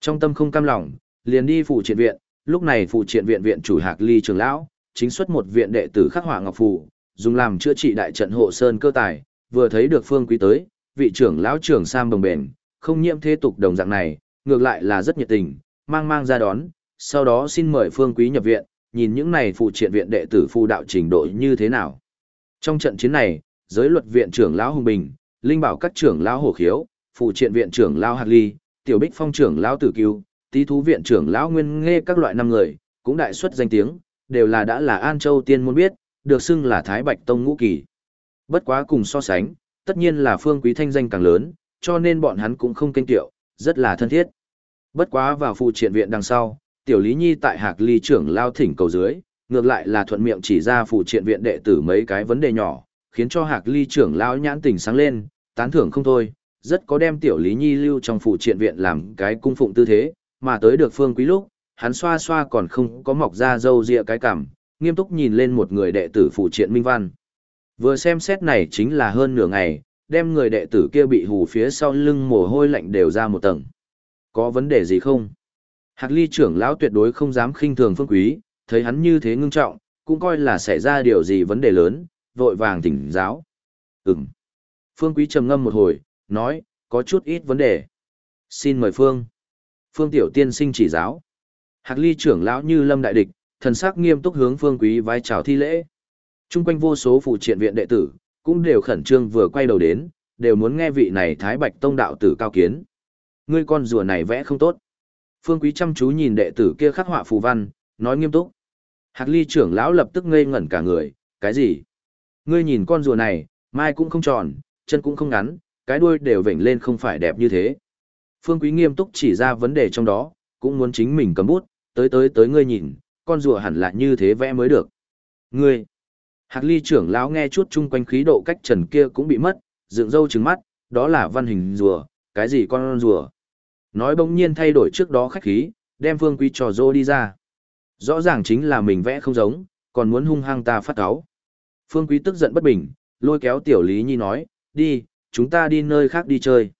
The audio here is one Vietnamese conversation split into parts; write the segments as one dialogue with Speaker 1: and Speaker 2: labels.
Speaker 1: Trong tâm không cam lòng, liền đi phụ triện viện, lúc này phụ triện viện viện chủ Hạc Ly trường lão, chính xuất một viện đệ tử khắc họa ngọc phù, dùng làm chữa trị đại trận hộ sơn cơ tài, vừa thấy được Phương Quý tới, vị trưởng lão trưởng sam bồng bền, không nhiễm thế tục đồng dạng này, ngược lại là rất nhiệt tình, mang mang ra đón, sau đó xin mời Phương Quý nhập viện, nhìn những này phụ triện viện đệ tử phụ đạo trình độ như thế nào. Trong trận chiến này, giới luật viện trưởng lão Hùng Bình, linh bảo các trưởng lão Hổ Khiếu, phụ triện viện trưởng lão Hạt Ly, tiểu bích phong trưởng lão Tử cứu, tí thú viện trưởng lão Nguyên nghe các loại năm người, cũng đại xuất danh tiếng, đều là đã là An Châu tiên môn biết, được xưng là Thái Bạch Tông ngũ kỳ. Bất quá cùng so sánh, tất nhiên là phương quý thanh danh càng lớn, cho nên bọn hắn cũng không kinh tiệu, rất là thân thiết. Bất quá vào phụ triện viện đằng sau, tiểu lý nhi tại hạc ly trưởng lao thỉnh cầu dưới, ngược lại là thuận miệng chỉ ra phụ triện viện đệ tử mấy cái vấn đề nhỏ, khiến cho hạc ly trưởng lao nhãn tình sáng lên, tán thưởng không thôi, rất có đem tiểu lý nhi lưu trong phụ triện viện làm cái cung phụng tư thế, mà tới được phương quý lúc, hắn xoa xoa còn không có mọc ra râu ria cái cảm, nghiêm túc nhìn lên một người đệ tử phụ triện minh văn. Vừa xem xét này chính là hơn nửa ngày, đem người đệ tử kia bị hù phía sau lưng mồ hôi lạnh đều ra một tầng. Có vấn đề gì không? Hạc ly trưởng lão tuyệt đối không dám khinh thường phương quý, thấy hắn như thế ngưng trọng, cũng coi là xảy ra điều gì vấn đề lớn, vội vàng tỉnh giáo. Ừm. Phương quý trầm ngâm một hồi, nói, có chút ít vấn đề. Xin mời Phương. Phương tiểu tiên sinh chỉ giáo. Hạc ly trưởng lão như lâm đại địch, thần sắc nghiêm túc hướng phương quý vai chào thi lễ. Trung quanh vô số phụ triện viện đệ tử, cũng đều khẩn trương vừa quay đầu đến, đều muốn nghe vị này Thái Bạch Tông đạo tử cao kiến. Ngươi con rùa này vẽ không tốt. Phương Quý chăm chú nhìn đệ tử kia khắc họa phù văn, nói nghiêm túc. Hạc Ly trưởng lão lập tức ngây ngẩn cả người, cái gì? Ngươi nhìn con rùa này, mai cũng không tròn, chân cũng không ngắn, cái đuôi đều vểnh lên không phải đẹp như thế. Phương Quý nghiêm túc chỉ ra vấn đề trong đó, cũng muốn chính mình cầm bút, tới tới tới ngươi nhìn, con rùa hẳn là như thế vẽ mới được. Ngươi, Hạc ly trưởng lão nghe chút chung quanh khí độ cách trần kia cũng bị mất, dựng râu trừng mắt, đó là văn hình rùa, cái gì con rùa. Nói bỗng nhiên thay đổi trước đó khách khí, đem phương quý trò rô đi ra. Rõ ràng chính là mình vẽ không giống, còn muốn hung hăng ta phát áo. Phương quý tức giận bất bình, lôi kéo tiểu lý nhi nói, đi, chúng ta đi nơi khác đi chơi.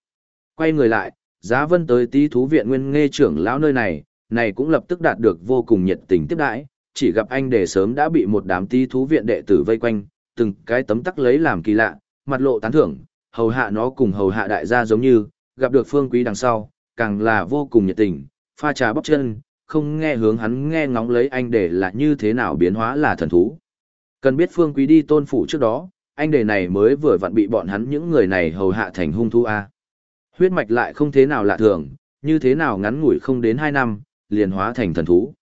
Speaker 1: Quay người lại, giá vân tới tí thú viện nguyên nghe trưởng lão nơi này, này cũng lập tức đạt được vô cùng nhiệt tình tiếp đãi, chỉ gặp anh để sớm đã bị một đám tí thú viện đệ tử vây quanh, từng cái tấm tắc lấy làm kỳ lạ, mặt lộ tán thưởng, hầu hạ nó cùng hầu hạ đại gia giống như, gặp được phương quý đằng sau, càng là vô cùng nhiệt tình, pha trà bóc chân, không nghe hướng hắn nghe ngóng lấy anh để là như thế nào biến hóa là thần thú. Cần biết phương quý đi tôn phủ trước đó, anh đề này mới vừa vặn bị bọn hắn những người này hầu hạ thành hung thu A. Huyết mạch lại không thế nào lạ thường, như thế nào ngắn ngủi không đến hai năm, liền hóa thành thần thú.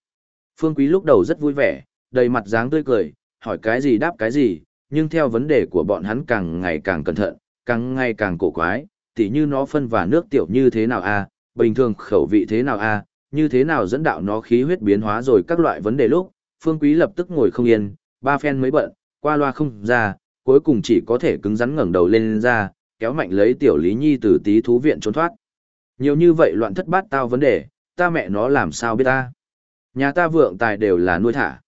Speaker 1: Phương Quý lúc đầu rất vui vẻ, đầy mặt dáng tươi cười, hỏi cái gì đáp cái gì, nhưng theo vấn đề của bọn hắn càng ngày càng cẩn thận, càng ngày càng cổ quái, tỉ như nó phân và nước tiểu như thế nào a, bình thường khẩu vị thế nào a, như thế nào dẫn đạo nó khí huyết biến hóa rồi các loại vấn đề lúc, Phương Quý lập tức ngồi không yên, ba phen mới bận, qua loa không ra, cuối cùng chỉ có thể cứng rắn ngẩng đầu lên ra, kéo mạnh lấy tiểu Lý Nhi từ tí thú viện trốn thoát. Nhiều như vậy loạn thất bát tao vấn đề, ta mẹ nó làm sao biết ta. Nhà ta vượng tài đều là nuôi thả.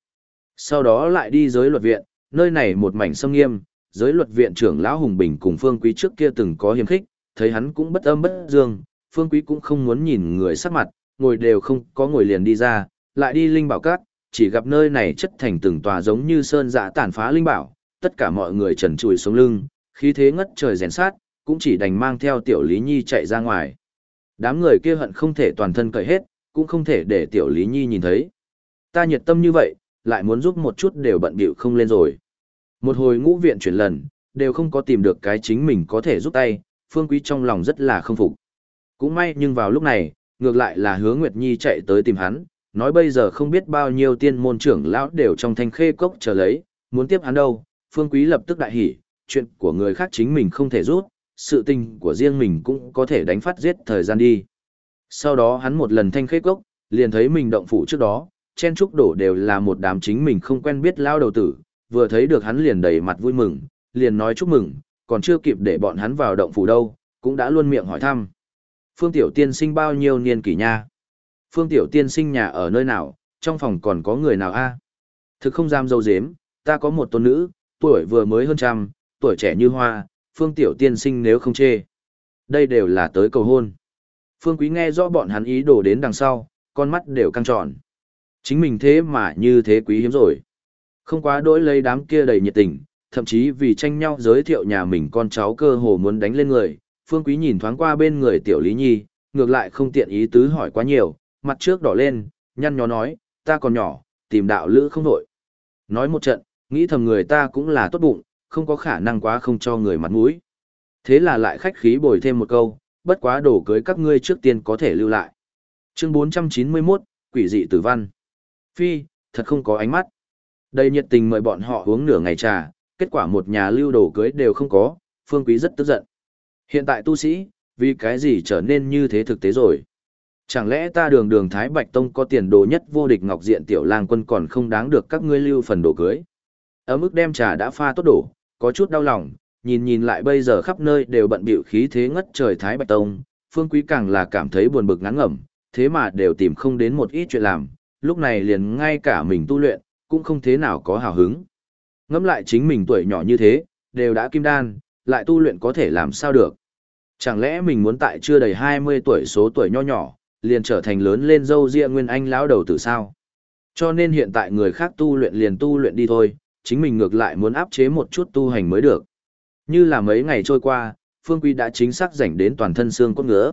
Speaker 1: Sau đó lại đi giới luật viện, nơi này một mảnh sông nghiêm, giới luật viện trưởng lão Hùng Bình cùng Phương Quý trước kia từng có hiềm khích, thấy hắn cũng bất âm bất dương, Phương Quý cũng không muốn nhìn người sắc mặt, ngồi đều không có ngồi liền đi ra, lại đi linh bảo cát, chỉ gặp nơi này chất thành từng tòa giống như sơn dạ tàn phá linh bảo, tất cả mọi người trần trụi xuống lưng, khí thế ngất trời rèn sát, cũng chỉ đành mang theo tiểu Lý Nhi chạy ra ngoài. Đám người kia hận không thể toàn thân cởi hết, cũng không thể để tiểu Lý Nhi nhìn thấy. Ta nhiệt tâm như vậy, lại muốn giúp một chút đều bận bịu không lên rồi. Một hồi ngũ viện chuyển lần, đều không có tìm được cái chính mình có thể giúp tay, Phương Quý trong lòng rất là không phục. Cũng may nhưng vào lúc này, ngược lại là hứa Nguyệt Nhi chạy tới tìm hắn, nói bây giờ không biết bao nhiêu tiên môn trưởng lão đều trong thanh khê cốc chờ lấy, muốn tiếp hắn đâu, Phương Quý lập tức đại hỉ, chuyện của người khác chính mình không thể rút, sự tình của riêng mình cũng có thể đánh phát giết thời gian đi. Sau đó hắn một lần thanh khế cốc, liền thấy mình động phủ trước đó, chen trúc đổ đều là một đám chính mình không quen biết lao đầu tử, vừa thấy được hắn liền đầy mặt vui mừng, liền nói chúc mừng, còn chưa kịp để bọn hắn vào động phủ đâu, cũng đã luôn miệng hỏi thăm. Phương Tiểu Tiên sinh bao nhiêu niên kỷ nha? Phương Tiểu Tiên sinh nhà ở nơi nào, trong phòng còn có người nào a? Thực không dám dâu dếm, ta có một tôn nữ, tuổi vừa mới hơn trăm, tuổi trẻ như hoa, Phương Tiểu Tiên sinh nếu không chê. Đây đều là tới cầu hôn. Phương Quý nghe rõ bọn hắn ý đồ đến đằng sau, con mắt đều căng tròn. Chính mình thế mà như thế quý hiếm rồi. Không quá đỗi lấy đám kia đầy nhiệt tình, thậm chí vì tranh nhau giới thiệu nhà mình con cháu cơ hồ muốn đánh lên người. Phương Quý nhìn thoáng qua bên người Tiểu Lý Nhi, ngược lại không tiện ý tứ hỏi quá nhiều, mặt trước đỏ lên, nhăn nhó nói, ta còn nhỏ, tìm đạo lữ không nổi, Nói một trận, nghĩ thầm người ta cũng là tốt bụng, không có khả năng quá không cho người mặt mũi. Thế là lại khách khí bồi thêm một câu, bất quá đổ cưới các ngươi trước tiên có thể lưu lại. Chương 491, Quỷ dị tử văn. Phi, thật không có ánh mắt. đây nhiệt tình mời bọn họ uống nửa ngày trà, kết quả một nhà lưu đồ cưới đều không có, Phương Quý rất tức giận. Hiện tại tu sĩ, vì cái gì trở nên như thế thực tế rồi? Chẳng lẽ ta đường đường Thái Bạch Tông có tiền đồ nhất vô địch ngọc diện tiểu lang quân còn không đáng được các ngươi lưu phần đồ cưới? Ở mức đem trà đã pha tốt đổ, có chút đau lòng, nhìn nhìn lại bây giờ khắp nơi đều bận bịu khí thế ngất trời Thái Bạch Tông, Phương Quý càng là cảm thấy buồn bực ngán ngẩm, thế mà đều tìm không đến một ít chuyện làm, lúc này liền ngay cả mình tu luyện, cũng không thế nào có hào hứng. Ngẫm lại chính mình tuổi nhỏ như thế, đều đã kim đan, lại tu luyện có thể làm sao được. Chẳng lẽ mình muốn tại chưa đầy 20 tuổi số tuổi nho nhỏ, liền trở thành lớn lên dâu ria nguyên anh lão đầu tử sao? Cho nên hiện tại người khác tu luyện liền tu luyện đi thôi, chính mình ngược lại muốn áp chế một chút tu hành mới được. Như là mấy ngày trôi qua, Phương Quý đã chính xác rảnh đến toàn thân xương cốt ngứa.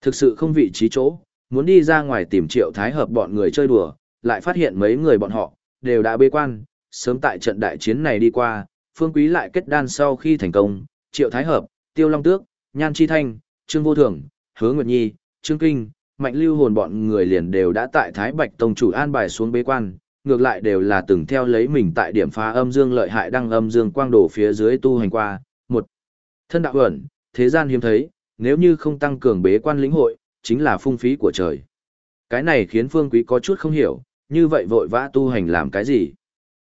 Speaker 1: Thực sự không vị trí chỗ, muốn đi ra ngoài tìm triệu thái hợp bọn người chơi đùa, lại phát hiện mấy người bọn họ, đều đã bê quan, sớm tại trận đại chiến này đi qua, Phương Quý lại kết đan sau khi thành công, triệu thái hợp, tiêu long tước, nhan chi thanh, trương vô thường, hứa nguyệt nhi, trương kinh, mạnh lưu hồn bọn người liền đều đã tại Thái Bạch Tông chủ an bài xuống bế quan, ngược lại đều là từng theo lấy mình tại điểm phá âm dương lợi hại đăng âm dương quang đổ phía dưới tu hành qua. Một, thân đạo ẩn, thế gian hiếm thấy, nếu như không tăng cường bế quan lĩnh hội, chính là phung phí của trời. Cái này khiến Phương Quý có chút không hiểu, như vậy vội vã tu hành làm cái gì?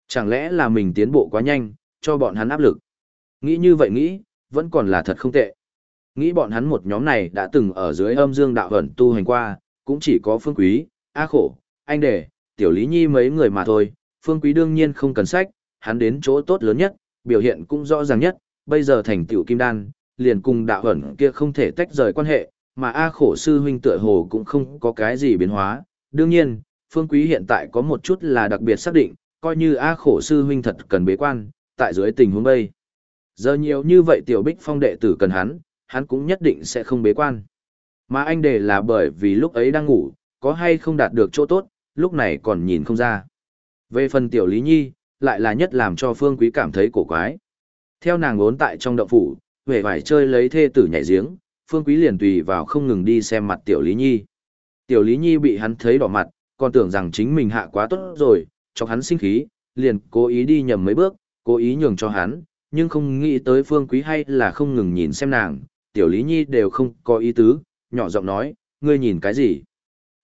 Speaker 1: Chẳng lẽ là mình tiến bộ quá nhanh, cho bọn hắn áp lực? Nghĩ như vậy nghĩ, vẫn còn là thật không tệ. Nghĩ bọn hắn một nhóm này đã từng ở dưới âm dương đạo ẩn tu hành qua, cũng chỉ có Phương Quý, A Khổ, Anh Đề, Tiểu Lý Nhi mấy người mà thôi. Phương Quý đương nhiên không cần sách, hắn đến chỗ tốt lớn nhất, biểu hiện cũng rõ ràng nhất, bây giờ thành tiểu kim đan, liền cùng đạo ẩn kia không thể tách rời quan hệ, mà A khổ sư huynh tựa hồ cũng không có cái gì biến hóa. Đương nhiên, Phương Quý hiện tại có một chút là đặc biệt xác định, coi như A khổ sư huynh thật cần bế quan, tại dưới tình huống bây. Giờ nhiều như vậy tiểu bích phong đệ tử cần hắn, hắn cũng nhất định sẽ không bế quan. Mà anh đề là bởi vì lúc ấy đang ngủ, có hay không đạt được chỗ tốt, lúc này còn nhìn không ra. Về phần tiểu Lý Nhi, lại là nhất làm cho Phương Quý cảm thấy cổ quái. Theo nàng ốn tại trong động phủ, về vải chơi lấy thê tử nhảy giếng, Phương Quý liền tùy vào không ngừng đi xem mặt Tiểu Lý Nhi. Tiểu Lý Nhi bị hắn thấy đỏ mặt, còn tưởng rằng chính mình hạ quá tốt rồi, cho hắn sinh khí, liền cố ý đi nhầm mấy bước, cố ý nhường cho hắn, nhưng không nghĩ tới Phương Quý hay là không ngừng nhìn xem nàng, Tiểu Lý Nhi đều không có ý tứ, nhỏ giọng nói, ngươi nhìn cái gì?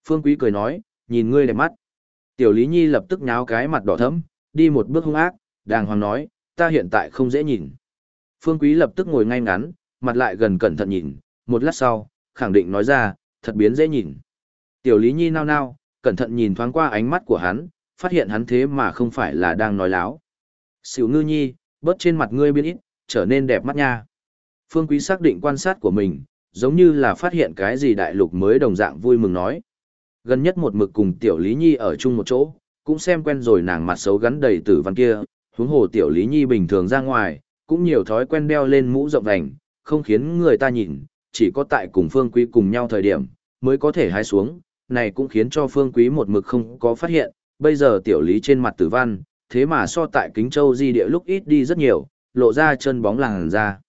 Speaker 1: Phương Quý cười nói, nhìn ngươi đẹp mắt. Tiểu Lý Nhi lập tức nháo cái mặt đỏ thẫm, đi một bước hung ác, đàng hoàng nói, ta hiện tại không dễ nhìn. Phương Quý lập tức ngồi ngay ngắn, mặt lại gần cẩn thận nhìn, một lát sau, khẳng định nói ra, thật biến dễ nhìn. Tiểu Lý Nhi nao nao, cẩn thận nhìn thoáng qua ánh mắt của hắn, phát hiện hắn thế mà không phải là đang nói láo. Sỉu ngư nhi, bớt trên mặt ngươi biến ít, trở nên đẹp mắt nha. Phương Quý xác định quan sát của mình, giống như là phát hiện cái gì đại lục mới đồng dạng vui mừng nói. Gần nhất một mực cùng Tiểu Lý Nhi ở chung một chỗ, cũng xem quen rồi nàng mặt xấu gắn đầy tử văn kia, huống hồ Tiểu Lý Nhi bình thường ra ngoài, cũng nhiều thói quen đeo lên mũ rộng vành, không khiến người ta nhìn, chỉ có tại cùng Phương Quý cùng nhau thời điểm, mới có thể hái xuống, này cũng khiến cho Phương Quý một mực không có phát hiện, bây giờ tiểu lý trên mặt tử văn, thế mà so tại Kính Châu di địa lúc ít đi rất nhiều, lộ ra chân bóng làng ra.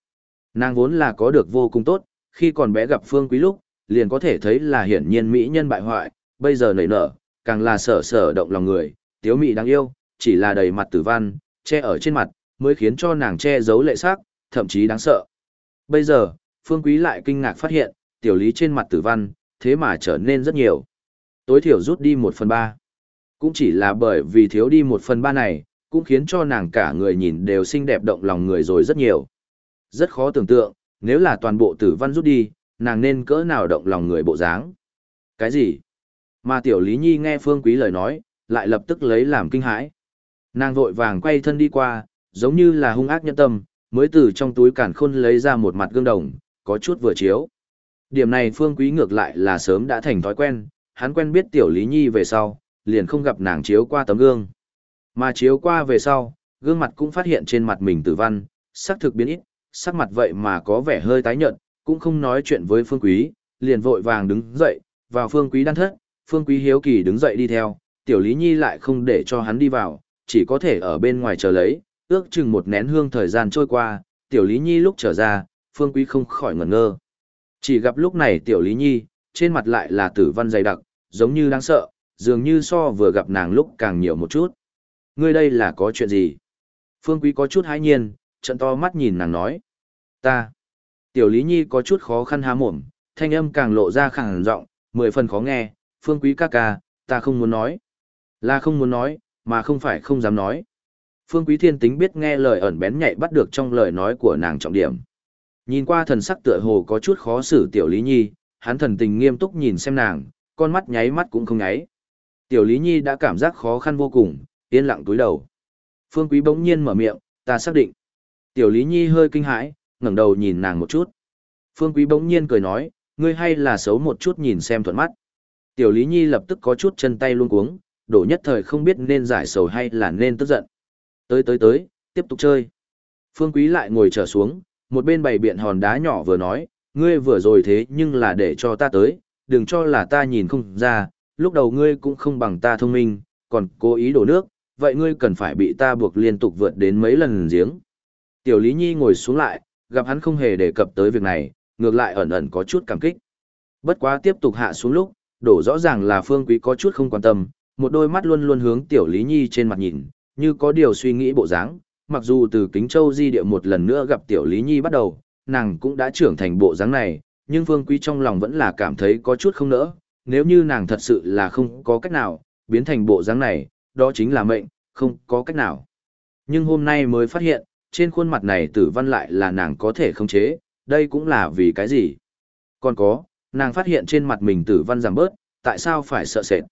Speaker 1: Nàng vốn là có được vô cùng tốt, khi còn bé gặp Phương Quý lúc, liền có thể thấy là hiển nhiên mỹ nhân bại hoại, bây giờ nảy nở, càng là sở sở động lòng người, tiếu mị đáng yêu, chỉ là đầy mặt tử văn, che ở trên mặt, mới khiến cho nàng che giấu lệ sắc, thậm chí đáng sợ. Bây giờ, Phương Quý lại kinh ngạc phát hiện, tiểu lý trên mặt tử văn, thế mà trở nên rất nhiều. Tối thiểu rút đi một phần ba. Cũng chỉ là bởi vì thiếu đi một phần ba này, cũng khiến cho nàng cả người nhìn đều xinh đẹp động lòng người rồi rất nhiều. Rất khó tưởng tượng, nếu là toàn bộ tử văn rút đi, nàng nên cỡ nào động lòng người bộ dáng. Cái gì? Mà tiểu Lý Nhi nghe Phương Quý lời nói, lại lập tức lấy làm kinh hãi. Nàng vội vàng quay thân đi qua, giống như là hung ác nhân tâm, mới từ trong túi cản khôn lấy ra một mặt gương đồng, có chút vừa chiếu. Điểm này Phương Quý ngược lại là sớm đã thành thói quen, hắn quen biết Tiểu Lý Nhi về sau, liền không gặp nàng chiếu qua tấm gương. Mà chiếu qua về sau, gương mặt cũng phát hiện trên mặt mình tử văn, sắc thực biến ít, sắc mặt vậy mà có vẻ hơi tái nhợt, cũng không nói chuyện với Phương Quý, liền vội vàng đứng dậy, vào Phương Quý đan thất, Phương Quý hiếu kỳ đứng dậy đi theo, Tiểu Lý Nhi lại không để cho hắn đi vào, chỉ có thể ở bên ngoài chờ lấy, ước chừng một nén hương thời gian trôi qua, Tiểu Lý Nhi lúc trở ra, Phương Quý không khỏi ngẩn ngơ. Chỉ gặp lúc này Tiểu Lý Nhi, trên mặt lại là tử văn dày đặc, giống như đáng sợ, dường như so vừa gặp nàng lúc càng nhiều một chút. Ngươi đây là có chuyện gì? Phương Quý có chút hãi nhiên, trận to mắt nhìn nàng nói. Ta. Tiểu Lý Nhi có chút khó khăn há mồm, thanh âm càng lộ ra khẳng giọng, mười phần khó nghe. Phương Quý ca ca, ta không muốn nói. Là không muốn nói, mà không phải không dám nói. Phương Quý Thiên tính biết nghe lời ẩn bén nhạy bắt được trong lời nói của nàng trọng điểm. Nhìn qua thần sắc tựa hồ có chút khó xử Tiểu Lý Nhi, hắn thần tình nghiêm túc nhìn xem nàng, con mắt nháy mắt cũng không nháy. Tiểu Lý Nhi đã cảm giác khó khăn vô cùng, yên lặng túi đầu. Phương Quý bỗng nhiên mở miệng, ta xác định. Tiểu Lý Nhi hơi kinh hãi, ngẩng đầu nhìn nàng một chút. Phương Quý bỗng nhiên cười nói, ngươi hay là xấu một chút nhìn xem thuận mắt. Tiểu Lý Nhi lập tức có chút chân tay luôn cuống, đổ nhất thời không biết nên giải sầu hay là nên tức giận. Tới tới tới, tiếp tục chơi. Phương Quý lại ngồi trở xuống, một bên bày biện hòn đá nhỏ vừa nói, ngươi vừa rồi thế nhưng là để cho ta tới, đừng cho là ta nhìn không ra, lúc đầu ngươi cũng không bằng ta thông minh, còn cố ý đổ nước, vậy ngươi cần phải bị ta buộc liên tục vượt đến mấy lần giếng. Tiểu Lý Nhi ngồi xuống lại, gặp hắn không hề đề cập tới việc này, ngược lại ẩn ẩn có chút cảm kích. Bất quá tiếp tục hạ xuống lúc, đổ rõ ràng là Phương Quý có chút không quan tâm, một đôi mắt luôn luôn hướng Tiểu Lý Nhi trên mặt nhìn, như có điều suy nghĩ bộ dáng. Mặc dù từ Kính Châu di địa một lần nữa gặp Tiểu Lý Nhi bắt đầu, nàng cũng đã trưởng thành bộ dáng này, nhưng Phương Quý trong lòng vẫn là cảm thấy có chút không nỡ, nếu như nàng thật sự là không có cách nào, biến thành bộ dáng này, đó chính là mệnh, không có cách nào. Nhưng hôm nay mới phát hiện, trên khuôn mặt này tử văn lại là nàng có thể khống chế, đây cũng là vì cái gì. Còn có, nàng phát hiện trên mặt mình tử văn giảm bớt, tại sao phải sợ sệt.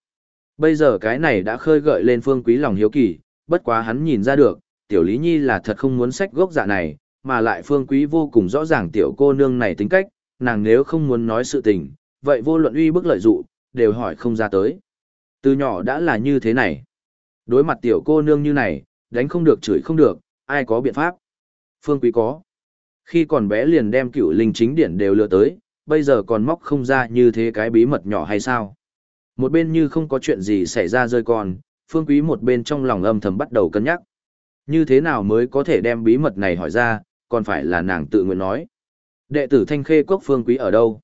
Speaker 1: Bây giờ cái này đã khơi gợi lên phương quý lòng hiếu kỳ, bất quá hắn nhìn ra được, tiểu lý nhi là thật không muốn sách gốc dạ này, mà lại phương quý vô cùng rõ ràng tiểu cô nương này tính cách, nàng nếu không muốn nói sự tình, vậy vô luận uy bức lợi dụ, đều hỏi không ra tới. Từ nhỏ đã là như thế này. Đối mặt tiểu cô nương như này, đánh không được chửi không được, ai có biện pháp? Phương Quý có. Khi còn bé liền đem cửu linh chính điển đều lừa tới, bây giờ còn móc không ra như thế cái bí mật nhỏ hay sao? Một bên như không có chuyện gì xảy ra rơi còn Phương Quý một bên trong lòng âm thầm bắt đầu cân nhắc. Như thế nào mới có thể đem bí mật này hỏi ra, còn phải là nàng tự nguyện nói. Đệ tử Thanh Khê Quốc Phương Quý ở đâu?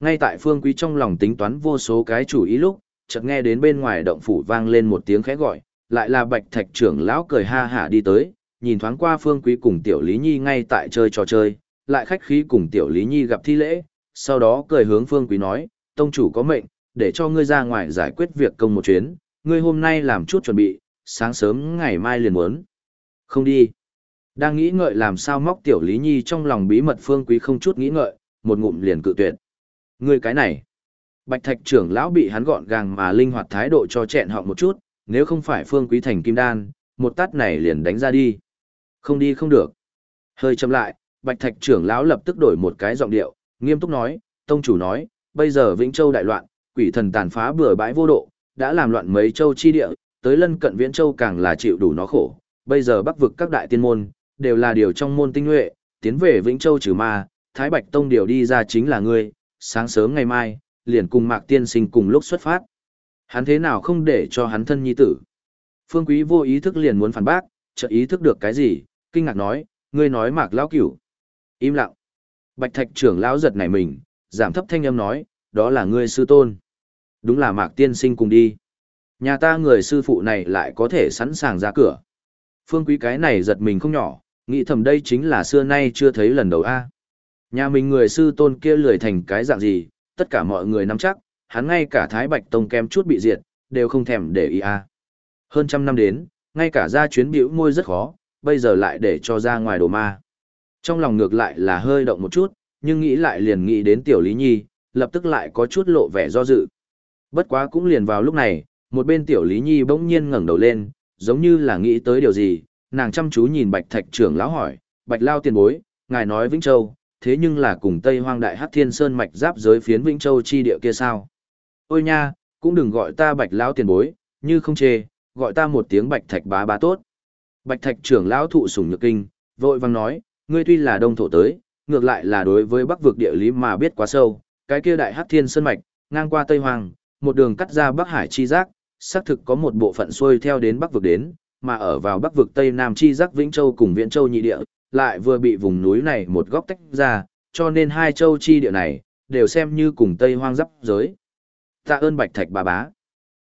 Speaker 1: Ngay tại Phương Quý trong lòng tính toán vô số cái chủ ý lúc, chợt nghe đến bên ngoài động phủ vang lên một tiếng khẽ gọi, lại là Bạch Thạch trưởng lão cười ha hả đi tới, nhìn thoáng qua Phương Quý cùng Tiểu Lý Nhi ngay tại chơi trò chơi, lại khách khí cùng Tiểu Lý Nhi gặp thi lễ, sau đó cười hướng Phương Quý nói, tông chủ có mệnh, để cho ngươi ra ngoài giải quyết việc công một chuyến, ngươi hôm nay làm chút chuẩn bị, sáng sớm ngày mai liền muốn. Không đi. Đang nghĩ ngợi làm sao móc Tiểu Lý Nhi trong lòng bí mật Phương Quý không chút nghĩ ngợi, một ngụm liền cự tuyệt. Ngươi cái này. Bạch Thạch trưởng lão bị hắn gọn gàng mà linh hoạt thái độ cho chẹn họ một chút, nếu không phải Phương Quý thành kim đan, một tát này liền đánh ra đi. Không đi không được. Hơi chậm lại, Bạch Thạch trưởng lão lập tức đổi một cái giọng điệu, nghiêm túc nói, tông chủ nói, bây giờ Vĩnh Châu đại loạn, quỷ thần tàn phá bừa bãi vô độ, đã làm loạn mấy châu chi địa, tới lân cận Viễn Châu càng là chịu đủ nó khổ. Bây giờ Bắc vực các đại tiên môn, đều là điều trong môn tinh nhuệ, tiến về Vĩnh Châu trừ ma, Thái Bạch Tông điều đi ra chính là ngươi, sáng sớm ngày mai, liền cùng Mạc Tiên Sinh cùng lúc xuất phát. Hắn thế nào không để cho hắn thân nhi tử? Phương Quý vô ý thức liền muốn phản bác, chợt ý thức được cái gì, kinh ngạc nói, ngươi nói Mạc lão cửu. Im lặng. Bạch Thạch trưởng lão giật nảy mình, giảm thấp thanh âm nói, đó là ngươi sư tôn. Đúng là Mạc Tiên Sinh cùng đi. Nhà ta người sư phụ này lại có thể sẵn sàng ra cửa. Phương Quý cái này giật mình không nhỏ, nghĩ thầm đây chính là xưa nay chưa thấy lần đầu a. Nhà mình người sư tôn kia lười thành cái dạng gì, tất cả mọi người nắm chắc, hắn ngay cả Thái Bạch Tông kem chút bị diệt, đều không thèm để ý a. Hơn trăm năm đến, ngay cả ra chuyến biểu môi rất khó, bây giờ lại để cho ra ngoài đồ ma. Trong lòng ngược lại là hơi động một chút, nhưng nghĩ lại liền nghĩ đến Tiểu Lý Nhi, lập tức lại có chút lộ vẻ do dự. Bất quá cũng liền vào lúc này, một bên Tiểu Lý Nhi bỗng nhiên ngẩng đầu lên, giống như là nghĩ tới điều gì, nàng chăm chú nhìn Bạch Thạch trưởng lão hỏi, Bạch Lao tiền bối, ngài nói Vĩnh Châu, thế nhưng là cùng Tây Hoang Đại Hắc Thiên Sơn mạch giáp giới phiến Vĩnh Châu chi địa kia sao? Ôi nha, cũng đừng gọi ta Bạch lão tiền bối, như không chê, gọi ta một tiếng Bạch Thạch bá bá tốt. Bạch Thạch trưởng lão thụ sủng nhược kinh, vội vang nói, ngươi tuy là đông thổ tới, ngược lại là đối với Bắc vực địa lý mà biết quá sâu, cái kia Đại Hắc Thiên Sơn mạch, ngang qua Tây Hoang, một đường cắt ra Bắc Hải chi giác, xác thực có một bộ phận xuôi theo đến Bắc vực đến, mà ở vào Bắc vực Tây Nam chi giác Vĩnh Châu cùng Viễn Châu nhị địa, lại vừa bị vùng núi này một góc tách ra, cho nên hai châu chi địa này, đều xem như cùng Tây Hoang giáp giới. Tạ ơn Bạch Thạch bà bá.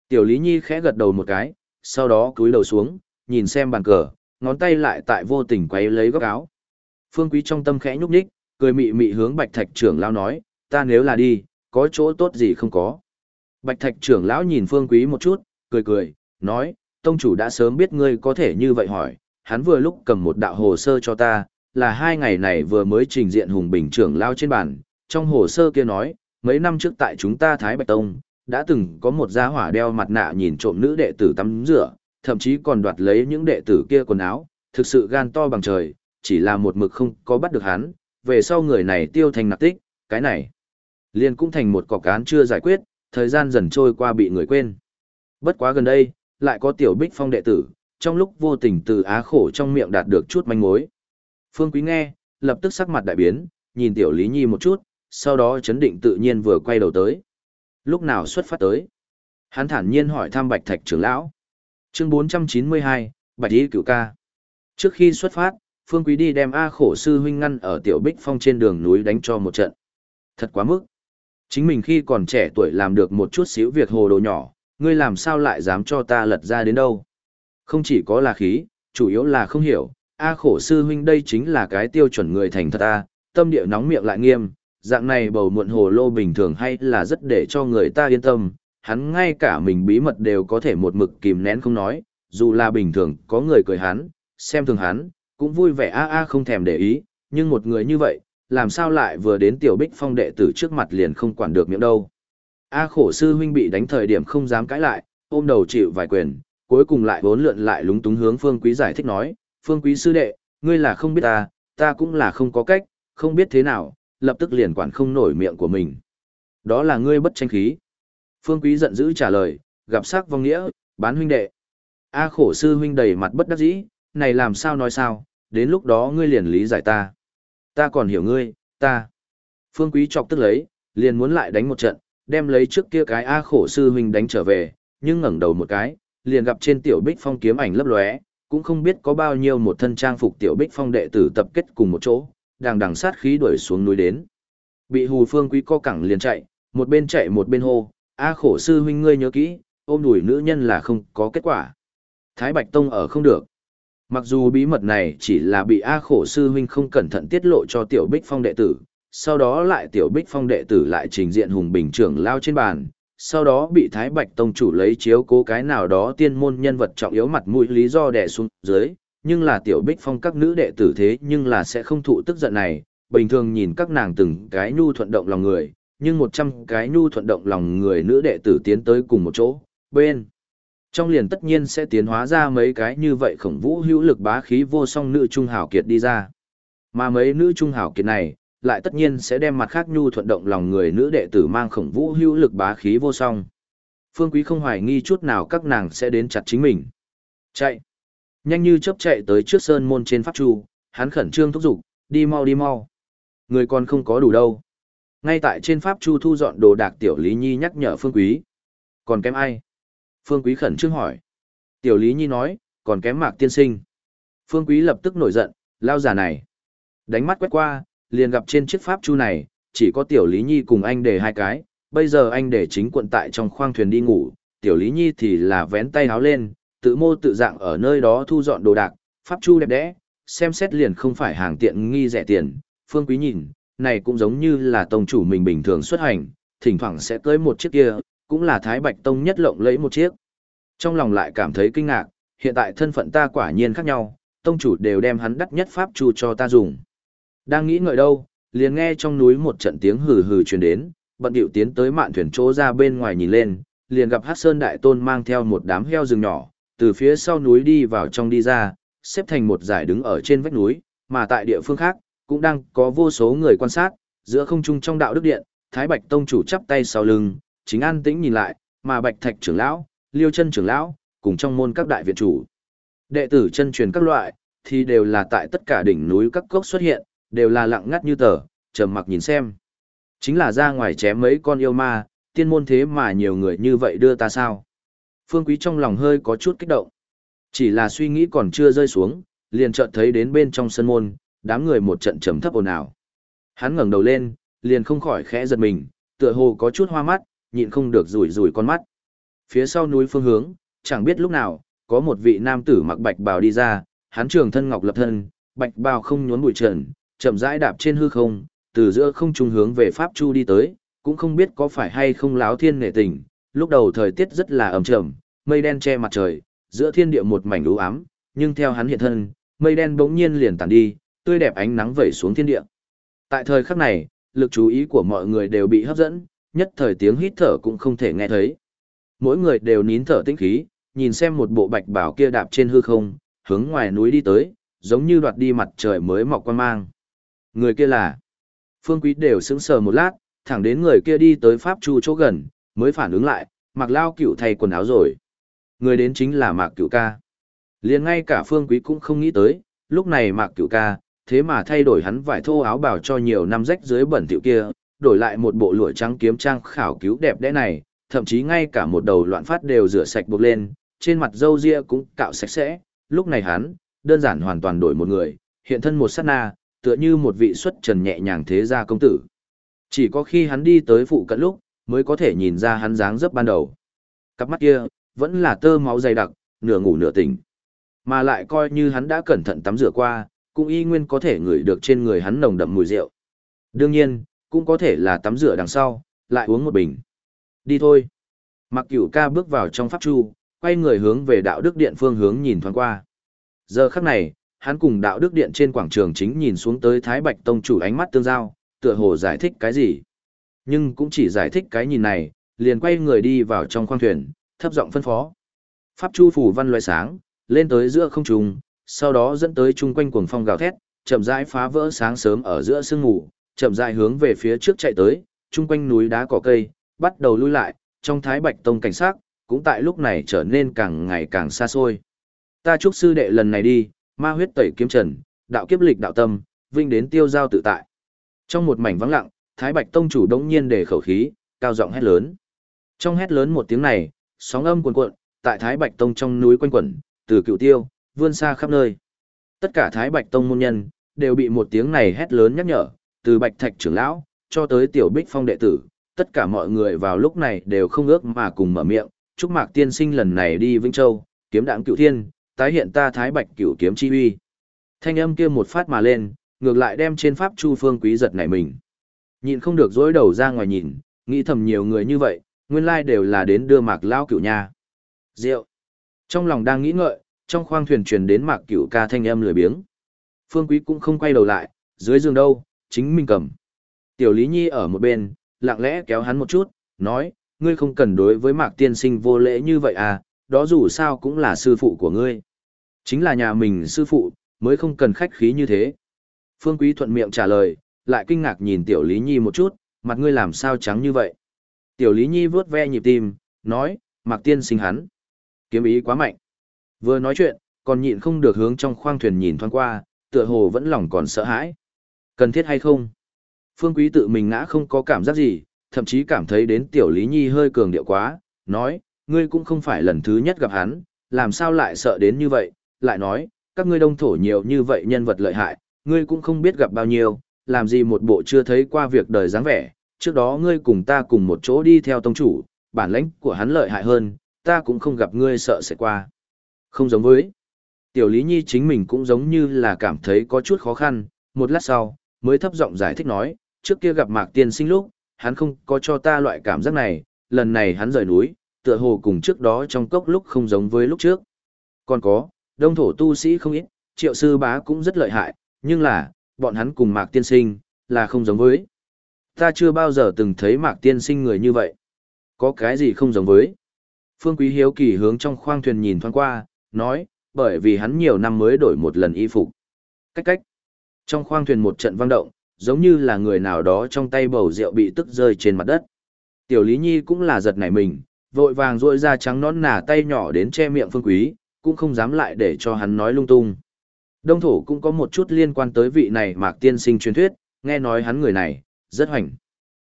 Speaker 1: Tiểu Lý Nhi khẽ gật đầu một cái, sau đó cúi đầu xuống, nhìn xem bàn cờ, ngón tay lại tại vô tình quay lấy góc áo. Phương Quý trong tâm khẽ nhúc nhích, cười mị mị hướng Bạch Thạch trưởng lão nói, ta nếu là đi, có chỗ tốt gì không có. Bạch Thạch trưởng lão nhìn Phương Quý một chút, cười cười, nói, tông chủ đã sớm biết ngươi có thể như vậy hỏi, hắn vừa lúc cầm một đạo hồ sơ cho ta, là hai ngày này vừa mới trình diện Hùng Bình trưởng Lão trên bàn, trong hồ sơ kia nói, mấy năm trước tại chúng ta Thái Bạch Tông, đã từng có một gia hỏa đeo mặt nạ nhìn trộm nữ đệ tử tắm rửa, thậm chí còn đoạt lấy những đệ tử kia quần áo, thực sự gan to bằng trời, chỉ là một mực không có bắt được hắn, về sau người này tiêu thành nạp tích, cái này liền cũng thành một cọc cán chưa giải quyết, thời gian dần trôi qua bị người quên. Bất quá gần đây, lại có tiểu bích phong đệ tử, trong lúc vô tình từ á khổ trong miệng đạt được chút manh mối. Phương Quý nghe, lập tức sắc mặt đại biến, nhìn tiểu Lý Nhi một chút, sau đó chấn định tự nhiên vừa quay đầu tới. Lúc nào xuất phát tới? Hắn thản nhiên hỏi thăm Bạch Thạch trưởng lão. Chương 492, Bạch Y Cửu Ca. Trước khi xuất phát, Phương Quý đi đem A khổ sư huynh ngăn ở tiểu Bích Phong trên đường núi đánh cho một trận. Thật quá mức. Chính mình khi còn trẻ tuổi làm được một chút xíu việc hồ đồ nhỏ, ngươi làm sao lại dám cho ta lật ra đến đâu? Không chỉ có là khí, chủ yếu là không hiểu, A khổ sư huynh đây chính là cái tiêu chuẩn người thành thật A, tâm địa nóng miệng lại nghiêm, dạng này bầu muộn hồ lô bình thường hay là rất để cho người ta yên tâm, hắn ngay cả mình bí mật đều có thể một mực kìm nén không nói, dù là bình thường có người cười hắn, xem thường hắn, cũng vui vẻ a a không thèm để ý, nhưng một người như vậy, làm sao lại vừa đến tiểu bích phong đệ tử trước mặt liền không quản được miệng đâu. A khổ sư huynh bị đánh thời điểm không dám cãi lại, ôm đầu chịu vài quyền, cuối cùng lại bốn lượn lại lúng túng hướng phương quý giải thích nói, phương quý sư đệ, ngươi là không biết ta, ta cũng là không có cách, không biết thế nào, lập tức liền quản không nổi miệng của mình. Đó là ngươi bất tranh khí. Phương quý giận dữ trả lời, gặp sắc vong nghĩa, bán huynh đệ. A khổ sư huynh đầy mặt bất đắc dĩ, này làm sao nói sao, đến lúc đó ngươi liền lý giải ta. Ta còn hiểu ngươi, ta. Phương quý chọc tức lấy, liền muốn lại đánh một trận, đem lấy trước kia cái A khổ sư huynh đánh trở về, nhưng ngẩng đầu một cái, liền gặp trên tiểu bích phong kiếm ảnh lấp lóe, cũng không biết có bao nhiêu một thân trang phục tiểu bích phong đệ tử tập kết cùng một chỗ, đang đằng sát khí đuổi xuống núi đến. Bị hù phương quý co cẳng liền chạy, một bên chạy một bên hô, A khổ sư huynh ngươi nhớ kỹ, ôm đuổi nữ nhân là không có kết quả. Thái Bạch Tông ở không được. Mặc dù bí mật này chỉ là bị A khổ sư huynh không cẩn thận tiết lộ cho tiểu bích phong đệ tử, sau đó lại tiểu bích phong đệ tử lại trình diện hùng bình trưởng lao trên bàn, sau đó bị Thái Bạch Tông chủ lấy chiếu cố cái nào đó tiên môn nhân vật trọng yếu mặt mũi lý do đè xuống dưới, nhưng là tiểu bích phong các nữ đệ tử thế nhưng là sẽ không thụ tức giận này, bình thường nhìn các nàng từng cái nhu thuận động lòng người, nhưng một trăm cái nhu thuận động lòng người nữ đệ tử tiến tới cùng một chỗ, bên. Trong liền tất nhiên sẽ tiến hóa ra mấy cái như vậy khổng vũ hữu lực bá khí vô song nữ trung hào kiệt đi ra. Mà mấy nữ trung hào kiệt này, lại tất nhiên sẽ đem mặt khác nhu thuận động lòng người nữ đệ tử mang khổng vũ hữu lực bá khí vô song. Phương Quý không hoài nghi chút nào các nàng sẽ đến chặt chính mình. Chạy. Nhanh như chớp chạy tới trước sơn môn trên pháp chu, hắn khẩn trương thúc giục, đi mau đi mau. Người còn không có đủ đâu. Ngay tại trên pháp chu thu dọn đồ đạc tiểu Lý Nhi nhắc nhở Phương Quý. Còn kém ai? Phương Quý khẩn trương hỏi. Tiểu Lý Nhi nói, còn kém mạc tiên sinh. Phương Quý lập tức nổi giận, lao giả này. Đánh mắt quét qua, liền gặp trên chiếc pháp chu này, chỉ có Tiểu Lý Nhi cùng anh để hai cái, bây giờ anh để chính quận tại trong khoang thuyền đi ngủ, Tiểu Lý Nhi thì là vén tay háo lên, tự mô tự dạng ở nơi đó thu dọn đồ đạc, pháp chu đẹp đẽ, xem xét liền không phải hàng tiện nghi rẻ tiền, Phương Quý nhìn, này cũng giống như là tông chủ mình bình thường xuất hành, thỉnh thoảng sẽ tới một chiếc kia, cũng là Thái Bạch Tông nhất lộng lấy một chiếc. Trong lòng lại cảm thấy kinh ngạc, hiện tại thân phận ta quả nhiên khác nhau, tông chủ đều đem hắn đắt nhất pháp chu cho ta dùng. Đang nghĩ ngợi đâu, liền nghe trong núi một trận tiếng hừ hừ truyền đến, bận điệu tiến tới mạn thuyền chỗ ra bên ngoài nhìn lên, liền gặp Hắc Sơn Đại Tôn mang theo một đám heo rừng nhỏ, từ phía sau núi đi vào trong đi ra, xếp thành một dải đứng ở trên vách núi, mà tại địa phương khác, cũng đang có vô số người quan sát, giữa không trung trong đạo đức điện, Thái Bạch Tông chủ chắp tay sau lưng, chính an tĩnh nhìn lại, mà Bạch Thạch trưởng lão, Liêu chân trưởng lão, cùng trong môn các đại viện chủ. Đệ tử chân truyền các loại, thì đều là tại tất cả đỉnh núi các cốc xuất hiện, đều là lặng ngắt như tờ, trầm mặc nhìn xem. Chính là ra ngoài chém mấy con yêu ma, tiên môn thế mà nhiều người như vậy đưa ta sao? Phương Quý trong lòng hơi có chút kích động. Chỉ là suy nghĩ còn chưa rơi xuống, liền chợt thấy đến bên trong sân môn, đám người một trận trầm thấp ồn ào. Hắn ngẩng đầu lên, liền không khỏi khẽ giật mình, tựa hồ có chút hoa mắt, nhịn không được rủi rủi con mắt. Phía sau núi phương hướng, chẳng biết lúc nào, có một vị nam tử mặc bạch bào đi ra, hắn trường thân ngọc lập thân, bạch bào không nhốn bụi trần, chậm rãi đạp trên hư không, từ giữa không trung hướng về pháp chu đi tới, cũng không biết có phải hay không láo thiên nể tình. Lúc đầu thời tiết rất là ẩm trầm, mây đen che mặt trời, giữa thiên địa một mảnh u ám, nhưng theo hắn hiện thân, mây đen bỗng nhiên liền tản đi, tươi đẹp ánh nắng vẩy xuống thiên địa. Tại thời khắc này, lực chú ý của mọi người đều bị hấp dẫn, nhất thời tiếng hít thở cũng không thể nghe thấy. Mỗi người đều nín thở tĩnh khí, nhìn xem một bộ bạch bảo kia đạp trên hư không, hướng ngoài núi đi tới, giống như đoạt đi mặt trời mới mọc quan mang. Người kia là Phương Quý đều sững sờ một lát, thẳng đến người kia đi tới Pháp Chu chỗ gần, mới phản ứng lại, mặc lao cựu thay quần áo rồi. Người đến chính là Mạc Cựu Ca. liền ngay cả Phương Quý cũng không nghĩ tới, lúc này Mạc Cựu Ca, thế mà thay đổi hắn vải thô áo bào cho nhiều năm rách dưới bẩn tiểu kia, đổi lại một bộ lụa trắng kiếm trang khảo cứu đẹp đẽ này, thậm chí ngay cả một đầu loạn phát đều rửa sạch buộc lên, trên mặt râu ria cũng cạo sạch sẽ, lúc này hắn, đơn giản hoàn toàn đổi một người, hiện thân một sát na, tựa như một vị xuất trần nhẹ nhàng thế gia công tử. Chỉ có khi hắn đi tới phụ cận lúc, mới có thể nhìn ra hắn dáng dấp ban đầu. Cặp mắt kia, vẫn là tơ máu dày đặc, nửa ngủ nửa tỉnh. Mà lại coi như hắn đã cẩn thận tắm rửa qua, cũng y nguyên có thể ngửi được trên người hắn nồng đậm mùi rượu. Đương nhiên, cũng có thể là tắm rửa đằng sau, lại uống một bình. Đi thôi. Mặc cửu ca bước vào trong pháp chu, quay người hướng về đạo đức điện phương hướng nhìn thoáng qua. Giờ khắc này, hắn cùng đạo đức điện trên quảng trường chính nhìn xuống tới Thái Bạch Tông chủ ánh mắt tương giao, tựa hồ giải thích cái gì. Nhưng cũng chỉ giải thích cái nhìn này, liền quay người đi vào trong khoang thuyền, thấp giọng phân phó. Pháp chu phủ văn loại sáng, lên tới giữa không trung, sau đó dẫn tới chung quanh cuồng phong gào thét, chậm rãi phá vỡ sáng sớm ở giữa sương ngủ, chậm rãi hướng về phía trước chạy tới, chung quanh núi đá cỏ cây, bắt đầu lui lại, trong Thái Bạch Tông cảnh sát, cũng tại lúc này trở nên càng ngày càng xa xôi. Ta chúc sư đệ lần này đi, ma huyết tẩy kiếm trần, đạo kiếp lịch đạo tâm, vinh đến tiêu giao tự tại. Trong một mảnh vắng lặng, Thái Bạch Tông chủ đống nhiên để khẩu khí, cao giọng hét lớn. Trong hét lớn một tiếng này, sóng âm cuồn cuộn, tại Thái Bạch Tông trong núi quanh quẩn, từ cựu tiêu, vươn xa khắp nơi. Tất cả Thái Bạch Tông môn nhân, đều bị một tiếng này hét lớn nhắc nhở, từ Bạch Thạch trưởng lão, cho tới Tiểu Bích Phong đệ tử, tất cả mọi người vào lúc này đều không ước mà cùng mở miệng, chúc Mạc Tiên Sinh lần này đi Vĩnh Châu, kiếm đạm cựu thiên, tái hiện ta Thái Bạch cựu kiếm chi uy. Thanh âm kia một phát mà lên, ngược lại đem trên pháp chu phương quý giật nảy mình. Nhìn không được dối đầu ra ngoài nhìn, nghĩ thầm nhiều người như vậy, nguyên lai đều là đến đưa Mạc lão cựu nha. Rượu. Trong lòng đang nghĩ ngợi, trong khoang thuyền truyền đến Mạc cựu ca thanh âm lười biếng. Phương quý cũng không quay đầu lại, dưới giường đâu, chính mình cầm. Tiểu Lý Nhi ở một bên, lặng lẽ kéo hắn một chút, nói, ngươi không cần đối với mạc tiên sinh vô lễ như vậy à, đó dù sao cũng là sư phụ của ngươi. Chính là nhà mình sư phụ, mới không cần khách khí như thế. Phương Quý thuận miệng trả lời, lại kinh ngạc nhìn Tiểu Lý Nhi một chút, mặt ngươi làm sao trắng như vậy. Tiểu Lý Nhi vướt ve nhịp tim, nói, mạc tiên sinh hắn. Kiếm ý quá mạnh. Vừa nói chuyện, còn nhịn không được hướng trong khoang thuyền nhìn thoáng qua, tựa hồ vẫn lòng còn sợ hãi. Cần thiết hay không? Phương Quý tự mình ngã không có cảm giác gì, thậm chí cảm thấy đến Tiểu Lý Nhi hơi cường điệu quá, nói, ngươi cũng không phải lần thứ nhất gặp hắn, làm sao lại sợ đến như vậy, lại nói, các ngươi đông thổ nhiều như vậy nhân vật lợi hại, ngươi cũng không biết gặp bao nhiêu, làm gì một bộ chưa thấy qua việc đời dáng vẻ, trước đó ngươi cùng ta cùng một chỗ đi theo tông chủ, bản lãnh của hắn lợi hại hơn, ta cũng không gặp ngươi sợ sẽ qua. Không giống với, Tiểu Lý Nhi chính mình cũng giống như là cảm thấy có chút khó khăn, một lát sau, mới thấp giọng giải thích nói, trước kia gặp Mạc Tiên Sinh lúc, hắn không có cho ta loại cảm giác này, lần này hắn rời núi, tựa hồ cùng trước đó trong cốc lúc không giống với lúc trước. Còn có, đông thổ tu sĩ không ít, triệu sư bá cũng rất lợi hại, nhưng là, bọn hắn cùng Mạc Tiên Sinh, là không giống với. Ta chưa bao giờ từng thấy Mạc Tiên Sinh người như vậy. Có cái gì không giống với? Phương Quý Hiếu kỳ hướng trong khoang thuyền nhìn thoáng qua, nói, bởi vì hắn nhiều năm mới đổi một lần y phục. Cách cách. Trong khoang thuyền một trận vang động, giống như là người nào đó trong tay bầu rượu bị tức rơi trên mặt đất. Tiểu Lý Nhi cũng là giật nảy mình, vội vàng rôi ra trắng nón nà tay nhỏ đến che miệng Phương Quý, cũng không dám lại để cho hắn nói lung tung. Đông thổ cũng có một chút liên quan tới vị này mạc tiên sinh truyền thuyết, nghe nói hắn người này, rất hoành.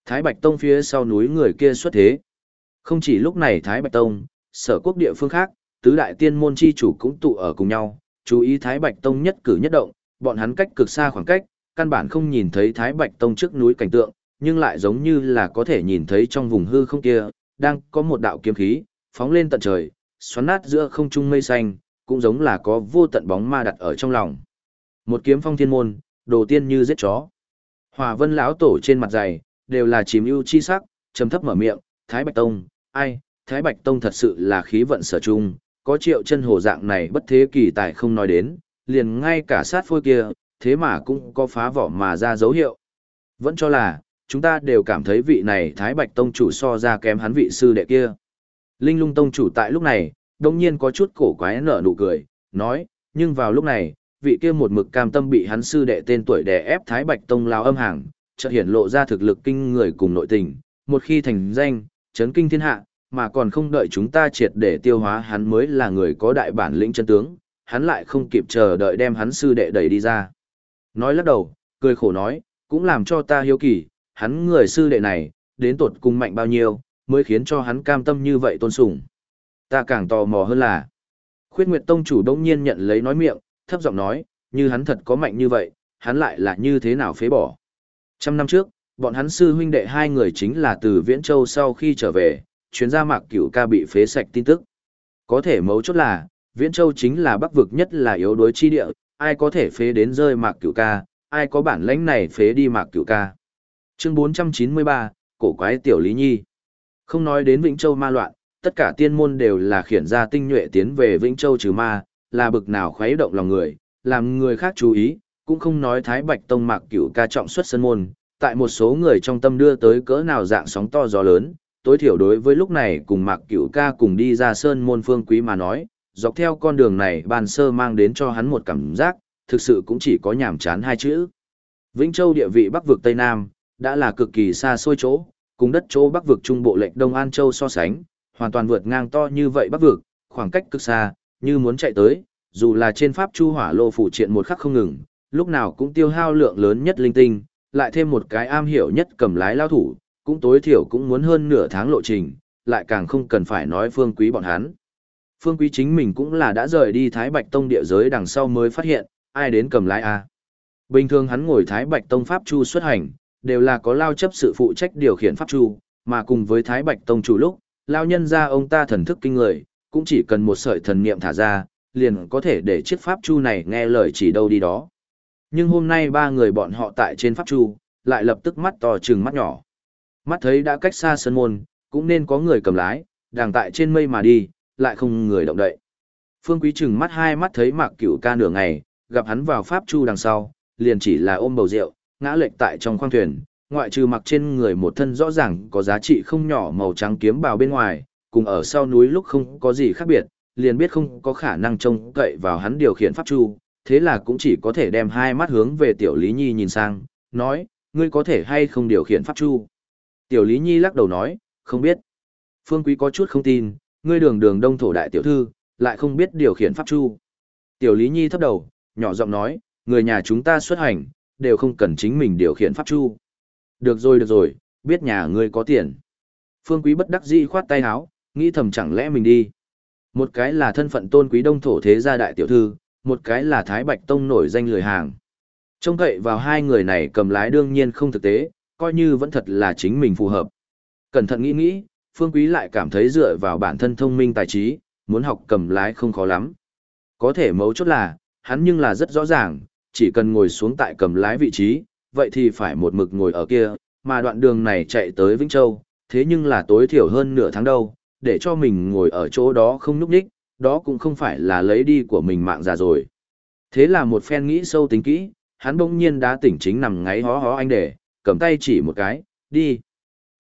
Speaker 1: Thái Bạch Tông phía sau núi người kia xuất thế. Không chỉ lúc này Thái Bạch Tông, sở quốc địa phương khác, tứ đại tiên môn chi chủ cũng tụ ở cùng nhau, chú ý Thái Bạch Tông nhất cử nhất động, bọn hắn cách cực xa khoảng cách, căn bản không nhìn thấy Thái Bạch Tông trước núi cảnh tượng, nhưng lại giống như là có thể nhìn thấy trong vùng hư không kia, đang có một đạo kiếm khí, phóng lên tận trời, xoắn nát giữa không trung mây xanh, cũng giống là có vô tận bóng ma đặt ở trong lòng. Một kiếm phong thiên môn, đồ tiên như giết chó. Hòa vân lão tổ trên mặt dày, đều là chìm ưu chi sắc, trầm thấp mở miệng, Thái Bạch Tông, ai, Thái Bạch Tông thật sự là khí vận sở trung, có triệu chân hồ dạng này bất thế kỳ tài không nói đến, liền ngay cả sát phôi kia, thế mà cũng có phá vỏ mà ra dấu hiệu. Vẫn cho là, chúng ta đều cảm thấy vị này Thái Bạch Tông chủ so ra kém hắn vị sư đệ kia. Linh lung Tông chủ tại lúc này, đồng nhiên có chút cổ quái nở nụ cười, nói, nhưng vào lúc này, vị kia một mực cam tâm bị hắn sư đệ tên tuổi đè ép Thái Bạch Tông lao âm hàng, chợt hiển lộ ra thực lực kinh người cùng nội tình, một khi thành danh, chấn kinh thiên hạ, mà còn không đợi chúng ta triệt để tiêu hóa hắn mới là người có đại bản lĩnh chân tướng, hắn lại không kịp chờ đợi đem hắn sư đệ đẩy đi ra. Nói lắc đầu, cười khổ nói, cũng làm cho ta hiếu kỳ, hắn người sư đệ này, đến tột cùng mạnh bao nhiêu, mới khiến cho hắn cam tâm như vậy tôn sùng. Ta càng tò mò hơn là, khuyết nguyệt tông chủ đông nhiên nhận lấy nói miệng, thấp giọng nói, như hắn thật có mạnh như vậy, hắn lại là như thế nào phế bỏ. Trăm năm trước, bọn hắn sư huynh đệ hai người chính là từ Viễn Châu sau khi trở về, chuyến ra mạc cửu ca bị phế sạch tin tức. Có thể mấu chốt là, Viễn Châu chính là bắc vực nhất là yếu đuối chi địa, ai có thể phế đến rơi mạc cửu ca, ai có bản lãnh này phế đi mạc cửu ca. Chương 493, Cổ quái tiểu Lý Nhi. Không nói đến Vĩnh Châu ma loạn, tất cả tiên môn đều là khiển ra tinh nhuệ tiến về Vĩnh Châu trừ ma, là bực nào khuấy động lòng người, làm người khác chú ý, cũng không nói Thái Bạch Tông mạc cửu ca trọng xuất sân môn, tại một số người trong tâm đưa tới cỡ nào dạng sóng to gió lớn, tối thiểu đối với lúc này cùng mạc cửu ca cùng đi ra sơn môn phương quý mà nói, dọc theo con đường này bàn sơ mang đến cho hắn một cảm giác, thực sự cũng chỉ có nhảm chán hai chữ. Vĩnh Châu địa vị Bắc vực Tây Nam, đã là cực kỳ xa xôi chỗ, cùng đất chỗ Bắc vực Trung Bộ lệnh Đông An Châu so sánh, hoàn toàn vượt ngang to như vậy Bắc vực, khoảng cách cực xa, như muốn chạy tới, dù là trên pháp chu hỏa lô phủ triện một khắc không ngừng, lúc nào cũng tiêu hao lượng lớn nhất linh tinh, lại thêm một cái am hiểu nhất cầm lái lao thủ, cũng tối thiểu cũng muốn hơn nửa tháng lộ trình, lại càng không cần phải nói phương quý bọn hắn. Phương quý chính mình cũng là đã rời đi Thái Bạch Tông địa giới đằng sau mới phát hiện, ai đến cầm lái a Bình thường hắn ngồi Thái Bạch Tông Pháp Chu xuất hành, đều là có lao chấp sự phụ trách điều khiển Pháp Chu, mà cùng với Thái Bạch Tông chủ lúc, lao nhân ra ông ta thần thức kinh người, cũng chỉ cần một sợi thần niệm thả ra, liền có thể để chiếc Pháp Chu này nghe lời chỉ đâu đi đó. Nhưng hôm nay ba người bọn họ tại trên Pháp Chu, lại lập tức mắt to trừng mắt nhỏ. Mắt thấy đã cách xa sân môn, cũng nên có người cầm lái, đang tại trên mây mà đi, lại không người động đậy. Phương Quý chừng mắt hai mắt thấy Mạc Cửu ca nửa ngày, gặp hắn vào pháp chu đằng sau, liền chỉ là ôm bầu rượu, ngã lệch tại trong khoang thuyền, ngoại trừ mặc trên người một thân rõ ràng có giá trị không nhỏ màu trắng kiếm bào bên ngoài, cùng ở sau núi lúc không có gì khác biệt, liền biết không có khả năng trông cậy vào hắn điều khiển pháp chu, thế là cũng chỉ có thể đem hai mắt hướng về Tiểu Lý Nhi nhìn sang, nói, ngươi có thể hay không điều khiển pháp chu. Tiểu Lý Nhi lắc đầu nói, không biết. Phương Quý có chút không tin, ngươi đường đường đông thổ đại tiểu thư, lại không biết điều khiển pháp chu. Tiểu Lý Nhi thấp đầu, nhỏ giọng nói, người nhà chúng ta xuất hành, đều không cần chính mình điều khiển pháp chu. Được rồi được rồi, biết nhà ngươi có tiền. Phương Quý bất đắc dĩ khoát tay áo, nghĩ thầm chẳng lẽ mình đi. Một cái là thân phận tôn quý đông thổ thế gia đại tiểu thư, một cái là Thái Bạch Tông nổi danh lười hàng. Trông cậy vào hai người này cầm lái đương nhiên không thực tế, coi như vẫn thật là chính mình phù hợp. Cẩn thận nghĩ nghĩ, Phương Quý lại cảm thấy dựa vào bản thân thông minh tài trí, muốn học cầm lái không khó lắm. Có thể mấu chốt là, hắn nhưng là rất rõ ràng, chỉ cần ngồi xuống tại cầm lái vị trí, vậy thì phải một mực ngồi ở kia, mà đoạn đường này chạy tới Vĩnh Châu, thế nhưng là tối thiểu hơn nửa tháng đâu, để cho mình ngồi ở chỗ đó không núp đích, đó cũng không phải là lấy đi của mình mạng già rồi. Thế là một phen nghĩ sâu tính kỹ, hắn bỗng nhiên đã tỉnh chính nằm ngáy hó hó anh để, cầm tay chỉ một cái, đi.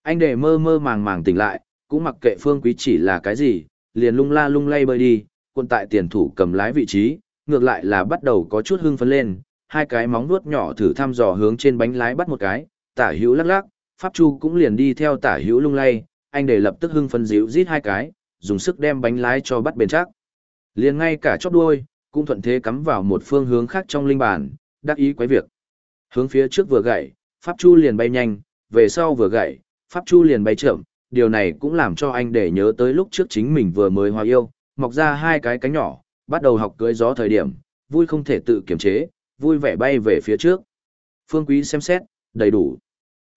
Speaker 1: Anh để mơ mơ màng màng tỉnh lại, cũng mặc kệ phương quý chỉ là cái gì, liền lung la lung lay bơi đi, quân tại tiền thủ cầm lái vị trí, ngược lại là bắt đầu có chút hưng phấn lên, hai cái móng vuốt nhỏ thử thăm dò hướng trên bánh lái bắt một cái, tả hữu lắc lắc, Pháp Chu cũng liền đi theo tả hữu lung lay, anh để lập tức hưng phấn díu rít hai cái, dùng sức đem bánh lái cho bắt bền chắc. Liền ngay cả chóp đuôi, cũng thuận thế cắm vào một phương hướng khác trong linh bản, đắc ý quấy việc. Hướng phía trước vừa gậy, Pháp Chu liền bay nhanh, về sau vừa gậy, Pháp Chu liền bay chậm, điều này cũng làm cho anh để nhớ tới lúc trước chính mình vừa mới hòa yêu, mọc ra hai cái cánh nhỏ, bắt đầu học cưới gió thời điểm, vui không thể tự kiềm chế, vui vẻ bay về phía trước. Phương Quý xem xét, đầy đủ.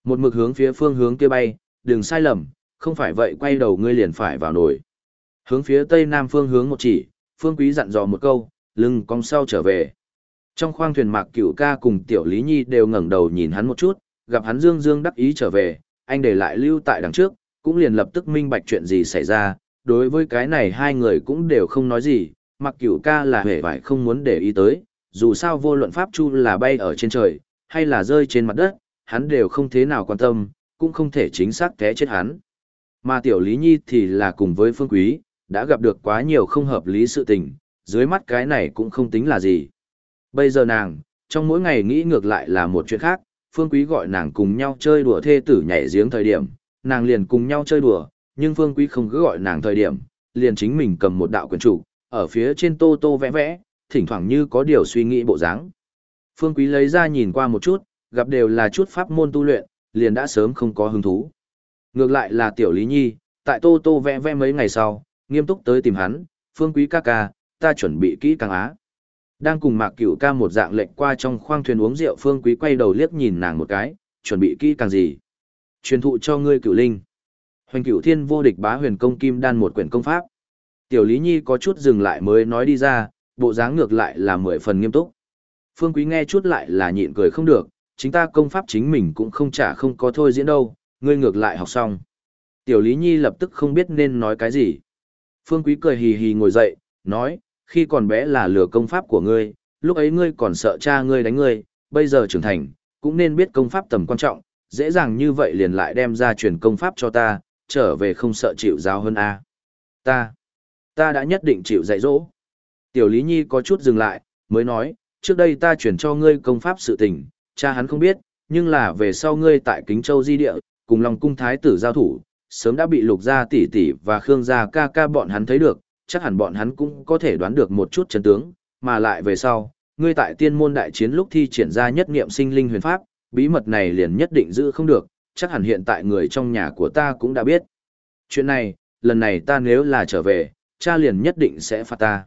Speaker 1: Một mực hướng phía phương hướng kia bay, đừng sai lầm, không phải vậy quay đầu ngươi liền phải vào nồi. Hướng phía tây nam phương hướng một chỉ, Phương Quý dặn dò một câu, lưng cong sau trở về. Trong khoang thuyền mạc cửu ca cùng tiểu Lý Nhi đều ngẩng đầu nhìn hắn một chút, gặp hắn dương dương đắc ý trở về, anh để lại lưu tại đằng trước, cũng liền lập tức minh bạch chuyện gì xảy ra. Đối với cái này hai người cũng đều không nói gì, mặc cửu ca là hề vải không muốn để ý tới, dù sao vô luận pháp chu là bay ở trên trời, hay là rơi trên mặt đất, hắn đều không thế nào quan tâm, cũng không thể chính xác té chết hắn. Mà tiểu Lý Nhi thì là cùng với Phương Quý, đã gặp được quá nhiều không hợp lý sự tình, dưới mắt cái này cũng không tính là gì. Bây giờ nàng, trong mỗi ngày nghĩ ngược lại là một chuyện khác, Phương Quý gọi nàng cùng nhau chơi đùa thê tử nhảy giếng thời điểm, nàng liền cùng nhau chơi đùa, nhưng Phương Quý không cứ gọi nàng thời điểm, liền chính mình cầm một đạo quyển chủ, ở phía trên tô tô vẽ vẽ, thỉnh thoảng như có điều suy nghĩ bộ dáng. Phương Quý lấy ra nhìn qua một chút, gặp đều là chút pháp môn tu luyện, liền đã sớm không có hứng thú. Ngược lại là Tiểu Lý Nhi, tại tô tô vẽ vẽ mấy ngày sau, nghiêm túc tới tìm hắn, Phương Quý ca ca, ta chuẩn bị kỹ càng á. Đang cùng Mạc Cửu ca một dạng lệnh qua trong khoang thuyền uống rượu Phương Quý quay đầu liếc nhìn nàng một cái, chuẩn bị kỹ càng gì? Truyền thụ cho ngươi Cửu Linh. Hoành Cửu Thiên vô địch bá huyền công kim đan một quyển công pháp. Tiểu Lý Nhi có chút dừng lại mới nói đi ra, bộ dáng ngược lại là mười phần nghiêm túc. Phương Quý nghe chút lại là nhịn cười không được, chính ta công pháp chính mình cũng không trả không có thôi diễn đâu, ngươi ngược lại học xong. Tiểu Lý Nhi lập tức không biết nên nói cái gì. Phương Quý cười hì hì ngồi dậy, nói, khi còn bé là lừa công pháp của ngươi, lúc ấy ngươi còn sợ cha ngươi đánh ngươi, bây giờ trưởng thành, cũng nên biết công pháp tầm quan trọng, dễ dàng như vậy liền lại đem ra truyền công pháp cho ta, trở về không sợ chịu giáo hơn a. Ta, ta đã nhất định chịu dạy dỗ. Tiểu Lý Nhi có chút dừng lại, mới nói, trước đây ta chuyển cho ngươi công pháp sự tình, cha hắn không biết, nhưng là về sau ngươi tại Kính Châu Di Địa, cùng lòng cung thái tử giao thủ, sớm đã bị lục gia tỷ tỷ và khương gia ca ca bọn hắn thấy được, chắc hẳn bọn hắn cũng có thể đoán được một chút chân tướng, mà lại về sau, ngươi tại tiên môn đại chiến lúc thi triển ra nhất niệm sinh linh huyền pháp, bí mật này liền nhất định giữ không được, chắc hẳn hiện tại người trong nhà của ta cũng đã biết. Chuyện này, lần này ta nếu là trở về, cha liền nhất định sẽ phạt ta.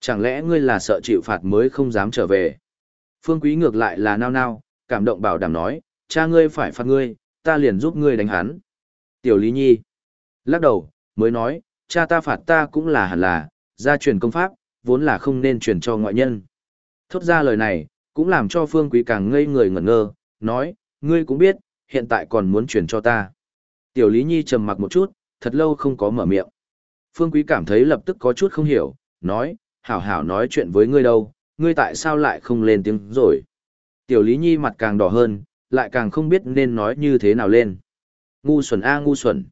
Speaker 1: Chẳng lẽ ngươi là sợ chịu phạt mới không dám trở về? Phương Quý ngược lại là nao nao, cảm động bảo đảm nói, cha ngươi phải phạt ngươi, ta liền giúp ngươi đánh hắn. Tiểu Lý Nhi lắc đầu, mới nói, cha ta phạt ta cũng là hẳn là, gia truyền công pháp, vốn là không nên truyền cho ngoại nhân. Thốt ra lời này, cũng làm cho Phương Quý càng ngây người ngẩn ngơ, nói, ngươi cũng biết, hiện tại còn muốn truyền cho ta. Tiểu Lý Nhi trầm mặc một chút, thật lâu không có mở miệng. Phương Quý cảm thấy lập tức có chút không hiểu, nói, hảo hảo nói chuyện với ngươi đâu, ngươi tại sao lại không lên tiếng rồi. Tiểu Lý Nhi mặt càng đỏ hơn, lại càng không biết nên nói như thế nào lên. Ngu xuẩn a ngu xuẩn.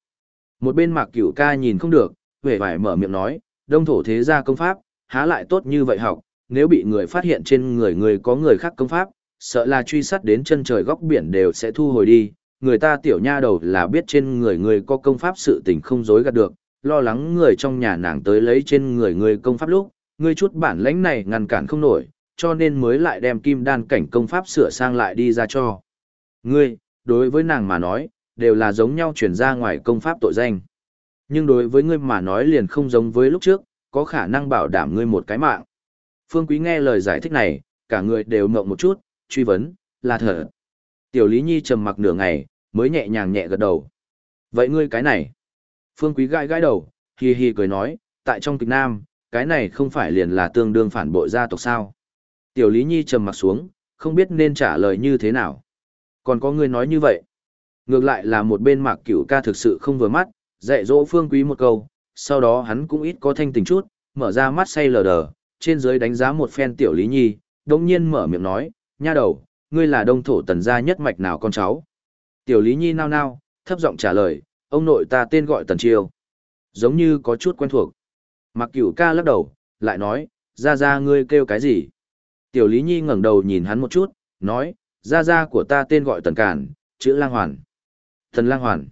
Speaker 1: Một bên mạc cửu ca nhìn không được, vẻ vải mở miệng nói, đông thổ thế gia công pháp, há lại tốt như vậy học, nếu bị người phát hiện trên người người có người khác công pháp, sợ là truy sát đến chân trời góc biển đều sẽ thu hồi đi, người ta tiểu nha đầu là biết trên người người có công pháp sự tình không dối gạt được, lo lắng người trong nhà nàng tới lấy trên người người công pháp lúc, ngươi chút bản lãnh này ngăn cản không nổi, cho nên mới lại đem kim đan cảnh công pháp sửa sang lại đi ra cho. Ngươi, đối với nàng mà nói, đều là giống nhau chuyển ra ngoài công pháp tội danh. Nhưng đối với ngươi mà nói liền không giống với lúc trước, có khả năng bảo đảm ngươi một cái mạng. Phương Quý nghe lời giải thích này, cả người đều mộng một chút, truy vấn, là thật. Tiểu Lý Nhi trầm mặc nửa ngày, mới nhẹ nhàng nhẹ gật đầu. Vậy ngươi cái này? Phương Quý gãi gãi đầu, hi hi cười nói, tại trong kịch nam, cái này không phải liền là tương đương phản bội gia tộc sao? Tiểu Lý Nhi trầm mặc xuống, không biết nên trả lời như thế nào. Còn có ngươi nói như vậy. Ngược lại là một bên mạc cửu ca thực sự không vừa mắt, dạy dỗ phương quý một câu, sau đó hắn cũng ít có thanh tình chút, mở ra mắt say lờ đờ, trên dưới đánh giá một phen tiểu lý nhi, đồng nhiên mở miệng nói, nha đầu, ngươi là đông thổ tần gia nhất mạch nào con cháu. Tiểu lý nhi nao nao, thấp giọng trả lời, ông nội ta tên gọi tần chiêu. Giống như có chút quen thuộc. Mạc cửu ca lắc đầu, lại nói, ra ra ngươi kêu cái gì? Tiểu Lý Nhi ngẩng đầu nhìn hắn một chút, nói, Ra Ra của ta tên gọi Tần Cản, chữ Lang Hoàn. Tần Lang Hoàn.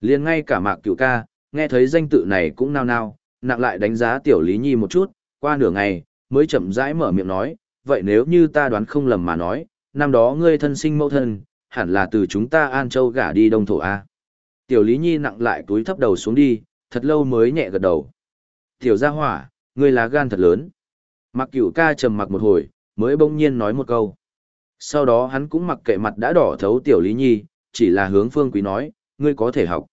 Speaker 1: liền ngay cả mạc cửu ca, nghe thấy danh tự này cũng nao nao, nặng lại đánh giá Tiểu Lý Nhi một chút, qua nửa ngày, mới chậm rãi mở miệng nói, vậy nếu như ta đoán không lầm mà nói, năm đó ngươi thân sinh mẫu thân, hẳn là từ chúng ta An Châu gả đi Đông Thổ A. Tiểu Lý Nhi nặng lại túi thấp đầu xuống đi, thật lâu mới nhẹ gật đầu. Tiểu gia hỏa, ngươi lá gan thật lớn. Mặc cửu ca trầm mặc một hồi, mới bỗng nhiên nói một câu. Sau đó hắn cũng mặc kệ mặt đã đỏ thấu Tiểu Lý Nhi, chỉ là hướng Phương Quý nói, ngươi có thể học.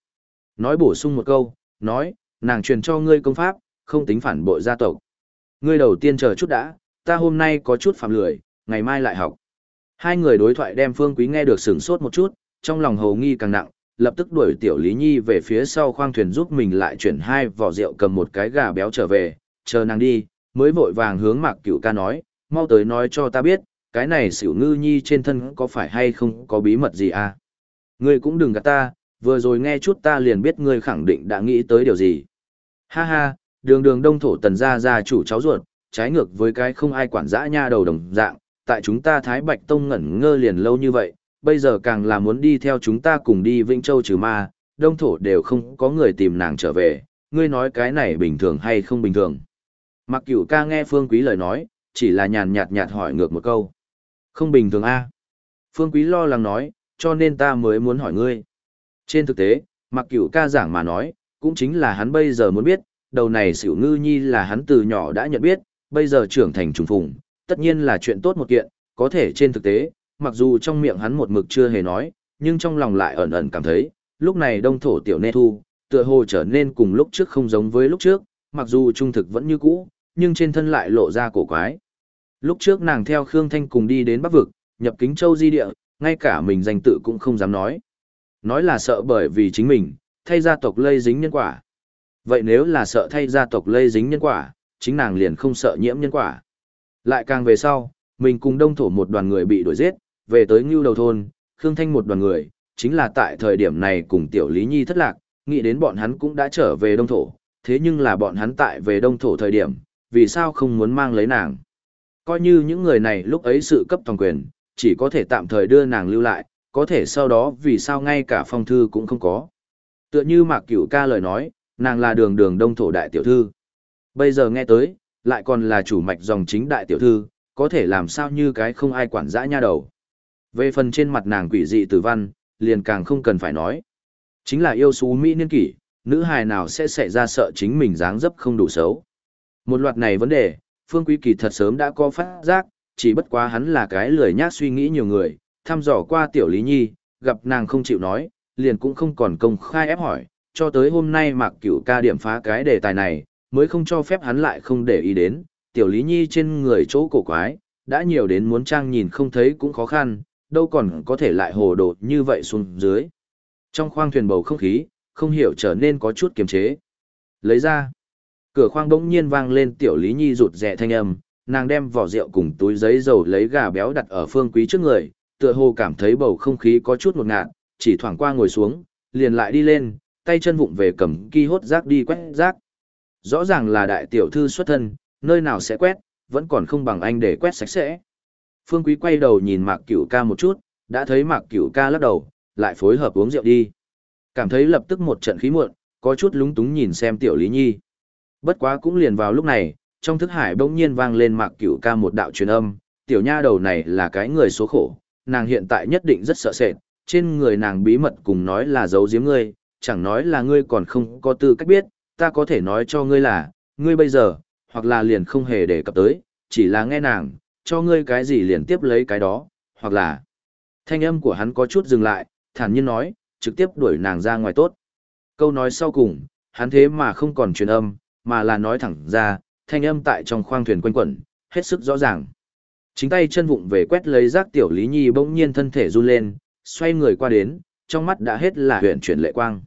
Speaker 1: Nói bổ sung một câu, nói, nàng truyền cho ngươi công pháp, không tính phản bội gia tộc. Ngươi đầu tiên chờ chút đã, ta hôm nay có chút phạm lười, ngày mai lại học. Hai người đối thoại đem Phương Quý nghe được sửng sốt một chút, trong lòng hầu nghi càng nặng, lập tức đuổi Tiểu Lý Nhi về phía sau khoang thuyền giúp mình lại chuyển hai vỏ rượu cầm một cái gà béo trở về, chờ nàng đi, mới vội vàng hướng Mạc Cửu ca nói, mau tới nói cho ta biết, cái này xỉu ngư nhi trên thân có phải hay không có bí mật gì à? Ngươi cũng đừng gạt ta, vừa rồi nghe chút ta liền biết ngươi khẳng định đã nghĩ tới điều gì. Ha ha, đường đường đông thổ tần gia gia chủ cháu ruột, trái ngược với cái không ai quản dã nha đầu đồng dạng, tại chúng ta Thái Bạch Tông ngẩn ngơ liền lâu như vậy, bây giờ càng là muốn đi theo chúng ta cùng đi Vĩnh Châu trừ ma, đông thổ đều không có người tìm nàng trở về, ngươi nói cái này bình thường hay không bình thường. Mặc cửu ca nghe Phương Quý lời nói, chỉ là nhàn nhạt nhạt hỏi ngược một câu. Không bình thường a Phương Quý lo lắng nói, cho nên ta mới muốn hỏi ngươi. Trên thực tế, mặc cửu ca giảng mà nói, cũng chính là hắn bây giờ muốn biết, đầu này xỉu ngư nhi là hắn từ nhỏ đã nhận biết, bây giờ trưởng thành trùng phùng, tất nhiên là chuyện tốt một kiện, có thể trên thực tế, mặc dù trong miệng hắn một mực chưa hề nói, nhưng trong lòng lại ẩn ẩn cảm thấy, lúc này đông thổ tiểu nê thu, tựa hồ trở nên cùng lúc trước không giống với lúc trước, mặc dù trung thực vẫn như cũ, nhưng trên thân lại lộ ra cổ quái. Lúc trước nàng theo Khương Thanh cùng đi đến Bắc Vực, nhập kính châu di địa, ngay cả mình danh tự cũng không dám nói. Nói là sợ bởi vì chính mình, thay gia tộc lây dính nhân quả. Vậy nếu là sợ thay gia tộc lây dính nhân quả, chính nàng liền không sợ nhiễm nhân quả. Lại càng về sau, mình cùng đông thổ một đoàn người bị đuổi giết, về tới ngưu đầu thôn, Khương Thanh một đoàn người, chính là tại thời điểm này cùng Tiểu Lý Nhi thất lạc, nghĩ đến bọn hắn cũng đã trở về đông thổ, thế nhưng là bọn hắn tại về đông thổ thời điểm, vì sao không muốn mang lấy nàng. Coi như những người này lúc ấy sự cấp toàn quyền, chỉ có thể tạm thời đưa nàng lưu lại, có thể sau đó vì sao ngay cả phong thư cũng không có. Tựa như Mạc Cửu ca lời nói, nàng là đường đường đông thổ đại tiểu thư. Bây giờ nghe tới, lại còn là chủ mạch dòng chính đại tiểu thư, có thể làm sao như cái không ai quản dã nha đầu. Về phần trên mặt nàng quỷ dị tử văn, liền càng không cần phải nói. Chính là yêu xú Mỹ niên kỷ, nữ hài nào sẽ xảy ra sợ chính mình dáng dấp không đủ xấu. Một loạt này vấn đề, Phương Quý Kỳ thật sớm đã có phát giác, chỉ bất quá hắn là cái lười nhác suy nghĩ nhiều người, thăm dò qua tiểu Lý Nhi, gặp nàng không chịu nói, liền cũng không còn công khai ép hỏi, cho tới hôm nay Mạc Cửu ca điểm phá cái đề tài này, mới không cho phép hắn lại không để ý đến, tiểu Lý Nhi trên người chỗ cổ quái, đã nhiều đến muốn trang nhìn không thấy cũng khó khăn, đâu còn có thể lại hồ đồ như vậy xuống dưới. Trong khoang thuyền bầu không khí, không hiểu trở nên có chút kiềm chế. Lấy ra, cửa khoang bỗng nhiên vang lên tiểu Lý Nhi rụt rẹ thanh âm, nàng đem vỏ rượu cùng túi giấy dầu lấy gà béo đặt ở phương quý trước người, tựa hồ cảm thấy bầu không khí có chút một ngạt, chỉ thoảng qua ngồi xuống, liền lại đi lên, tay chân vụng về cầm ki hốt rác đi quét rác. Rõ ràng là đại tiểu thư xuất thân, nơi nào sẽ quét, vẫn còn không bằng anh để quét sạch sẽ. Phương Quý quay đầu nhìn Mạc Cửu ca một chút, đã thấy Mạc Cửu ca lắc đầu, lại phối hợp uống rượu đi. Cảm thấy lập tức một trận khí muộn, có chút lúng túng nhìn xem tiểu Lý Nhi. Bất quá cũng liền vào lúc này, trong thức hải bỗng nhiên vang lên Mạc Cửu ca một đạo truyền âm, tiểu nha đầu này là cái người số khổ, nàng hiện tại nhất định rất sợ sệt, trên người nàng bí mật cùng nói là giấu giếm ngươi, chẳng nói là ngươi còn không có tư cách biết, ta có thể nói cho ngươi là, ngươi bây giờ, hoặc là liền không hề để cập tới, chỉ là nghe nàng, cho ngươi cái gì liền tiếp lấy cái đó, hoặc là... Thanh âm của hắn có chút dừng lại, thản nhiên nói, trực tiếp đuổi nàng ra ngoài tốt. Câu nói sau cùng, hắn thế mà không còn truyền âm, mà là nói thẳng ra, thanh âm tại trong khoang thuyền quanh quẩn, hết sức rõ ràng. Chính tay chân vụng về quét lấy rác tiểu Lý Nhi bỗng nhiên thân thể run lên, xoay người qua đến, trong mắt đã hết là huyện chuyển lệ quang.